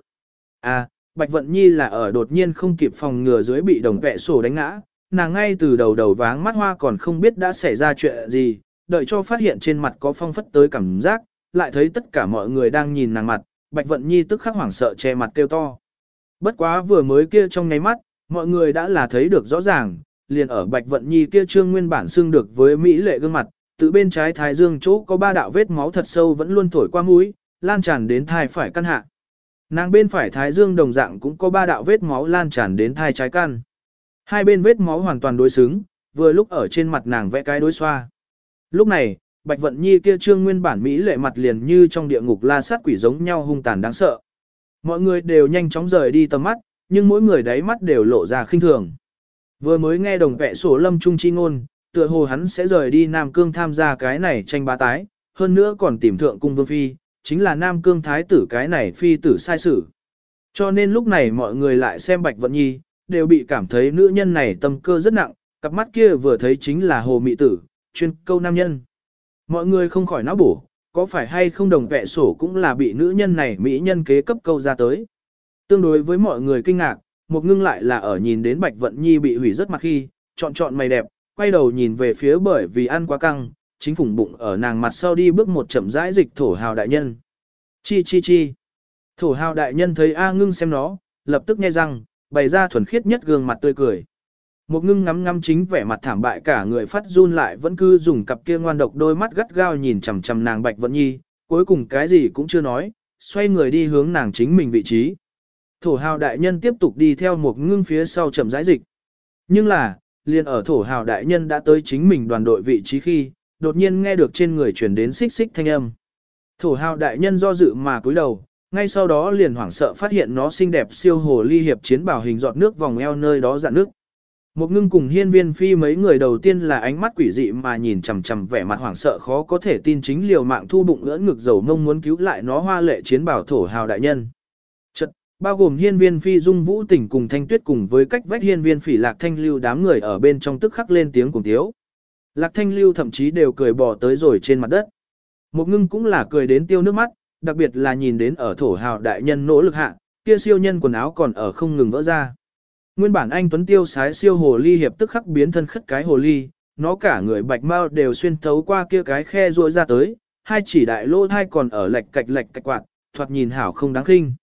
À, Bạch Vận Nhi là ở đột nhiên không kịp phòng ngừa dưới bị đồng vẹ sổ đánh ngã, nàng ngay từ đầu đầu váng mắt hoa còn không biết đã xảy ra chuyện gì, đợi cho phát hiện trên mặt có phong phất tới cảm giác, lại thấy tất cả mọi người đang nhìn nàng mặt, Bạch Vận Nhi tức khắc hoảng sợ che mặt kêu to. Bất quá vừa mới kia trong nháy mắt, mọi người đã là thấy được rõ ràng, liền ở Bạch Vận Nhi kia trương nguyên bản xương được với mỹ lệ gương mặt, tự bên trái thái dương chỗ có ba đạo vết máu thật sâu vẫn luôn thổi qua mũi, lan tràn đến thai phải căn hạ. Nàng bên phải thái dương đồng dạng cũng có ba đạo vết máu lan tràn đến thai trái căn. Hai bên vết máu hoàn toàn đối xứng, vừa lúc ở trên mặt nàng vẽ cái đối xoa. Lúc này, Bạch Vận Nhi kia trương nguyên bản mỹ lệ mặt liền như trong địa ngục la sát quỷ giống nhau hung tàn đáng sợ. Mọi người đều nhanh chóng rời đi tầm mắt, nhưng mỗi người đáy mắt đều lộ ra khinh thường. Vừa mới nghe đồng vẹ sổ lâm trung chi ngôn, tựa hồ hắn sẽ rời đi Nam Cương tham gia cái này tranh bá tái, hơn nữa còn tìm thượng cung vương phi, chính là Nam Cương thái tử cái này phi tử sai sử. Cho nên lúc này mọi người lại xem Bạch Vận Nhi, đều bị cảm thấy nữ nhân này tâm cơ rất nặng, cặp mắt kia vừa thấy chính là hồ mị tử, chuyên câu nam nhân. Mọi người không khỏi não bổ, có phải hay không đồng vẹ sổ cũng là bị nữ nhân này mỹ nhân kế cấp câu ra tới. Tương đối với mọi người kinh ngạc, một ngưng lại là ở nhìn đến Bạch Vận Nhi bị hủy rất mặt khi, chọn chọn mày đẹp, quay đầu nhìn về phía bởi vì ăn quá căng, chính phủng bụng ở nàng mặt sau đi bước một chậm rãi dịch thổ hào đại nhân. Chi chi chi. Thổ hào đại nhân thấy A ngưng xem nó, lập tức nghe răng, bày ra thuần khiết nhất gương mặt tươi cười. Một ngưng ngắm ngắm chính vẻ mặt thảm bại cả người phát run lại vẫn cứ dùng cặp kia ngoan độc đôi mắt gắt gao nhìn chằm chằm nàng Bạch Vận Nhi, cuối cùng cái gì cũng chưa nói, xoay người đi hướng nàng chính mình vị trí. Thổ hào đại nhân tiếp tục đi theo một ngưng phía sau chậm rãi dịch. Nhưng là, liền ở thổ hào đại nhân đã tới chính mình đoàn đội vị trí khi, đột nhiên nghe được trên người chuyển đến xích xích thanh âm. Thổ hào đại nhân do dự mà cúi đầu, ngay sau đó liền hoảng sợ phát hiện nó xinh đẹp siêu hồ ly hiệp chiến bảo hình giọt nước vòng eo nơi đó dạn nước. Một ngưng cùng hiên viên phi mấy người đầu tiên là ánh mắt quỷ dị mà nhìn chằm chằm vẻ mặt hoảng sợ khó có thể tin chính liều mạng thu bụng ưỡn ngực dầu mông muốn cứu lại nó hoa lệ chiến bảo thổ hào đại nhân. Bao gồm hiên viên phi dung vũ tỉnh cùng thanh tuyết cùng với cách vách hiên viên phỉ lạc thanh lưu đám người ở bên trong tức khắc lên tiếng cùng tiếu. Lạc thanh lưu thậm chí đều cười bỏ tới rồi trên mặt đất. Một ngưng cũng là cười đến tiêu nước mắt, đặc biệt là nhìn đến ở thổ hào đại nhân nỗ lực hạ, kia siêu nhân quần áo còn ở không ngừng vỡ ra. Nguyên bản anh Tuấn Tiêu sái siêu hồ ly hiệp tức khắc biến thân khất cái hồ ly, nó cả người bạch mau đều xuyên thấu qua kia cái khe ruôi ra tới, hai chỉ đại lô thai còn ở lệch cạch lệch cạch quạt, thoạt nhìn hảo không đáng khinh.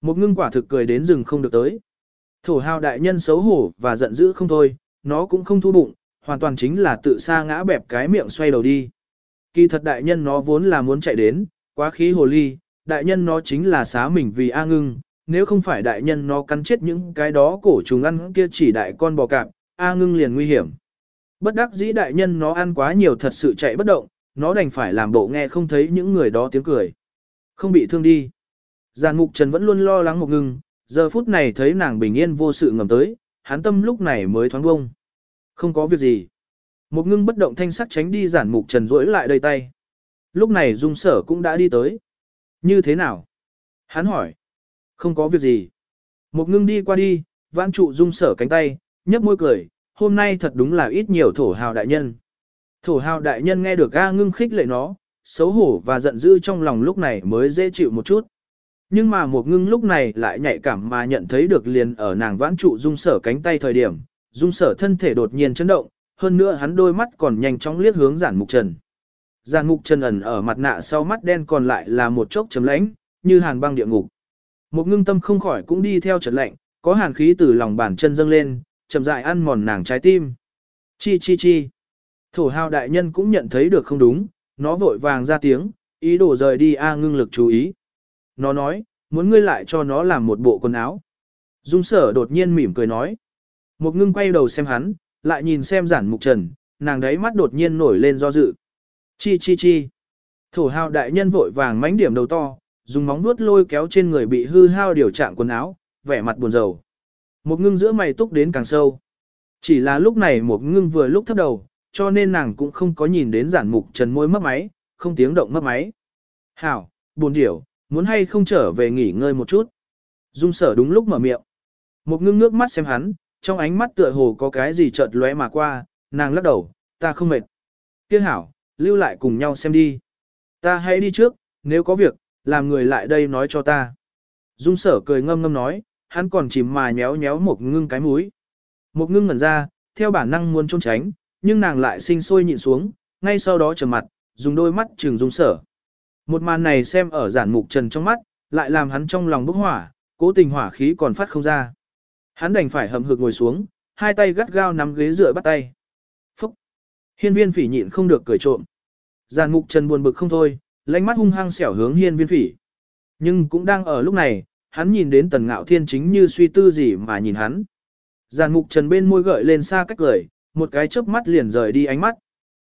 Một ngưng quả thực cười đến rừng không được tới. Thổ hào đại nhân xấu hổ và giận dữ không thôi, nó cũng không thu bụng, hoàn toàn chính là tự sa ngã bẹp cái miệng xoay đầu đi. Kỳ thật đại nhân nó vốn là muốn chạy đến, quá khí hồ ly, đại nhân nó chính là xá mình vì A ngưng, nếu không phải đại nhân nó cắn chết những cái đó cổ trùng ăn kia chỉ đại con bò cạp, A ngưng liền nguy hiểm. Bất đắc dĩ đại nhân nó ăn quá nhiều thật sự chạy bất động, nó đành phải làm bộ nghe không thấy những người đó tiếng cười. Không bị thương đi. Giàn mục trần vẫn luôn lo lắng một ngưng, giờ phút này thấy nàng bình yên vô sự ngầm tới, hắn tâm lúc này mới thoáng bông. Không có việc gì. Một ngưng bất động thanh sắc tránh đi giản mục trần rỗi lại đầy tay. Lúc này dung sở cũng đã đi tới. Như thế nào? Hắn hỏi. Không có việc gì. Một ngưng đi qua đi, vãn trụ dung sở cánh tay, nhấp môi cười, hôm nay thật đúng là ít nhiều thổ hào đại nhân. Thổ hào đại nhân nghe được A ngưng khích lệ nó, xấu hổ và giận dữ trong lòng lúc này mới dễ chịu một chút. Nhưng mà một ngưng lúc này lại nhạy cảm mà nhận thấy được liền ở nàng vãn trụ dung sở cánh tay thời điểm, dung sở thân thể đột nhiên chấn động, hơn nữa hắn đôi mắt còn nhanh chóng liếc hướng giản mục trần. Giản mục trần ẩn ở mặt nạ sau mắt đen còn lại là một chốc chấm lãnh, như hàn băng địa ngục. Một ngưng tâm không khỏi cũng đi theo trật lạnh, có hàn khí từ lòng bàn chân dâng lên, chậm rãi ăn mòn nàng trái tim. Chi chi chi. Thổ hào đại nhân cũng nhận thấy được không đúng, nó vội vàng ra tiếng, ý đồ rời đi A ngưng lực chú ý. Nó nói, muốn ngươi lại cho nó làm một bộ quần áo. Dung sở đột nhiên mỉm cười nói. Một ngưng quay đầu xem hắn, lại nhìn xem giản mục trần, nàng đấy mắt đột nhiên nổi lên do dự. Chi chi chi. Thổ hào đại nhân vội vàng mánh điểm đầu to, dùng móng vuốt lôi kéo trên người bị hư hao điều trạng quần áo, vẻ mặt buồn rầu. Một ngưng giữa mày túc đến càng sâu. Chỉ là lúc này một ngưng vừa lúc thấp đầu, cho nên nàng cũng không có nhìn đến giản mục trần môi mất máy, không tiếng động mất máy. Hảo, buồn điểu, muốn hay không trở về nghỉ ngơi một chút. Dung sở đúng lúc mở miệng. Một ngưng ngước mắt xem hắn, trong ánh mắt tựa hồ có cái gì chợt lóe mà qua, nàng lắc đầu, ta không mệt. Tiếc hảo, lưu lại cùng nhau xem đi. Ta hãy đi trước, nếu có việc, làm người lại đây nói cho ta. Dung sở cười ngâm ngâm nói, hắn còn chìm mà nhéo nhéo một ngưng cái mũi. Một ngưng ngẩn ra, theo bản năng muốn trốn tránh, nhưng nàng lại sinh sôi nhịn xuống, ngay sau đó trầm mặt, dùng đôi mắt trừng dung sở. Một màn này xem ở giản mục trần trong mắt, lại làm hắn trong lòng bốc hỏa, cố tình hỏa khí còn phát không ra. Hắn đành phải hậm hực ngồi xuống, hai tay gắt gao nắm ghế dựa bắt tay. Phúc! Hiên viên phỉ nhịn không được cười trộm. Giản mục trần buồn bực không thôi, lánh mắt hung hăng xẻo hướng hiên viên phỉ. Nhưng cũng đang ở lúc này, hắn nhìn đến tần ngạo thiên chính như suy tư gì mà nhìn hắn. Giàn mục trần bên môi gợi lên xa cách cười, một cái chớp mắt liền rời đi ánh mắt.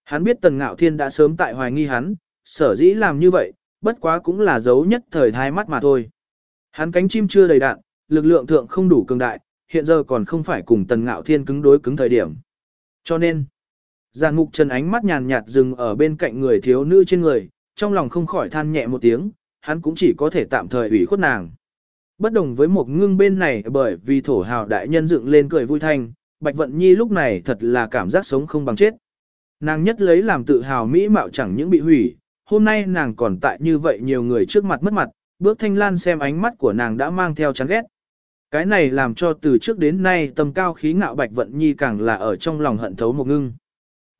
Hắn biết tần ngạo thiên đã sớm tại hoài nghi hắn, sở dĩ làm như vậy, bất quá cũng là dấu nhất thời thái mắt mà thôi. Hắn cánh chim chưa đầy đạn, lực lượng thượng không đủ cường đại, hiện giờ còn không phải cùng tần ngạo thiên cứng đối cứng thời điểm. Cho nên, giàn mục trần ánh mắt nhàn nhạt dừng ở bên cạnh người thiếu nữ trên người, trong lòng không khỏi than nhẹ một tiếng, hắn cũng chỉ có thể tạm thời ủy khuất nàng. Bất đồng với một ngưng bên này bởi vì thổ hào đại nhân dựng lên cười vui thanh, Bạch Vận Nhi lúc này thật là cảm giác sống không bằng chết. Nàng nhất lấy làm tự hào mỹ mạo chẳng những bị hủy, hôm nay nàng còn tại như vậy nhiều người trước mặt mất mặt, bước thanh lan xem ánh mắt của nàng đã mang theo chán ghét. Cái này làm cho từ trước đến nay tầm cao khí ngạo Bạch Vận Nhi càng là ở trong lòng hận thấu một ngưng.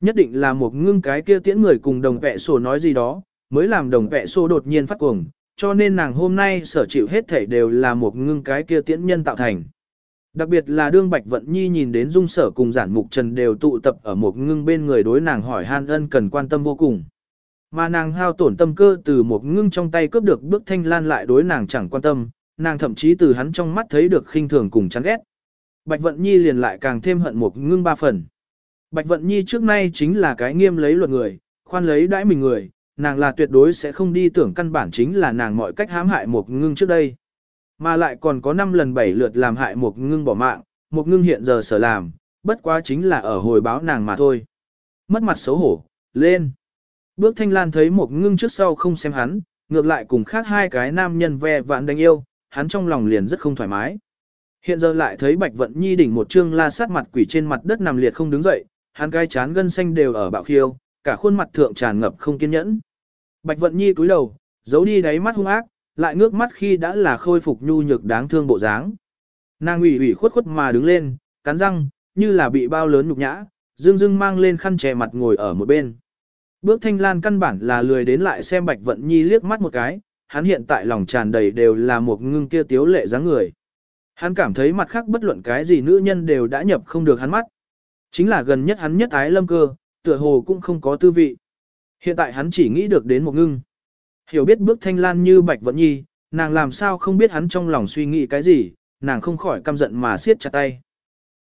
Nhất định là một ngưng cái kia tiễn người cùng đồng vẹ sổ nói gì đó, mới làm đồng vẹ sổ đột nhiên phát cuồng, cho nên nàng hôm nay sở chịu hết thể đều là một ngưng cái kia tiễn nhân tạo thành. Đặc biệt là đương Bạch Vận Nhi nhìn đến dung sở cùng giản mục trần đều tụ tập ở một ngưng bên người đối nàng hỏi han ân cần quan tâm vô cùng. Mà nàng hao tổn tâm cơ từ một ngưng trong tay cướp được bước thanh lan lại đối nàng chẳng quan tâm, nàng thậm chí từ hắn trong mắt thấy được khinh thường cùng chán ghét. Bạch Vận Nhi liền lại càng thêm hận một ngưng ba phần. Bạch Vận Nhi trước nay chính là cái nghiêm lấy luật người, khoan lấy đãi mình người, nàng là tuyệt đối sẽ không đi tưởng căn bản chính là nàng mọi cách hãm hại một ngưng trước đây. Mà lại còn có 5 lần 7 lượt làm hại một ngưng bỏ mạng, một ngưng hiện giờ sở làm, bất quá chính là ở hồi báo nàng mà thôi. Mất mặt xấu hổ, lên. Bước thanh lan thấy một ngưng trước sau không xem hắn, ngược lại cùng khác hai cái nam nhân ve vạn đánh yêu, hắn trong lòng liền rất không thoải mái. Hiện giờ lại thấy Bạch Vận Nhi đỉnh một trương la sát mặt quỷ trên mặt đất nằm liệt không đứng dậy, hắn cái chán gân xanh đều ở bạo khiêu, cả khuôn mặt thượng tràn ngập không kiên nhẫn. Bạch Vận Nhi cúi đầu, giấu đi đáy mắt hung ác, lại ngước mắt khi đã là khôi phục nhu nhược đáng thương bộ dáng. Nàng ủy ủy khuất khuất mà đứng lên, cắn răng, như là bị bao lớn nhục nhã, dương dương mang lên khăn che mặt ngồi ở một bên. Bước thanh lan căn bản là lười đến lại xem Bạch Vận Nhi liếc mắt một cái, hắn hiện tại lòng tràn đầy đều là một ngưng kia tiếu lệ dáng người. Hắn cảm thấy mặt khác bất luận cái gì nữ nhân đều đã nhập không được hắn mắt. Chính là gần nhất hắn nhất ái lâm cơ, tựa hồ cũng không có tư vị. Hiện tại hắn chỉ nghĩ được đến một ngưng. Hiểu biết bước thanh lan như Bạch Vận Nhi, nàng làm sao không biết hắn trong lòng suy nghĩ cái gì, nàng không khỏi căm giận mà siết chặt tay.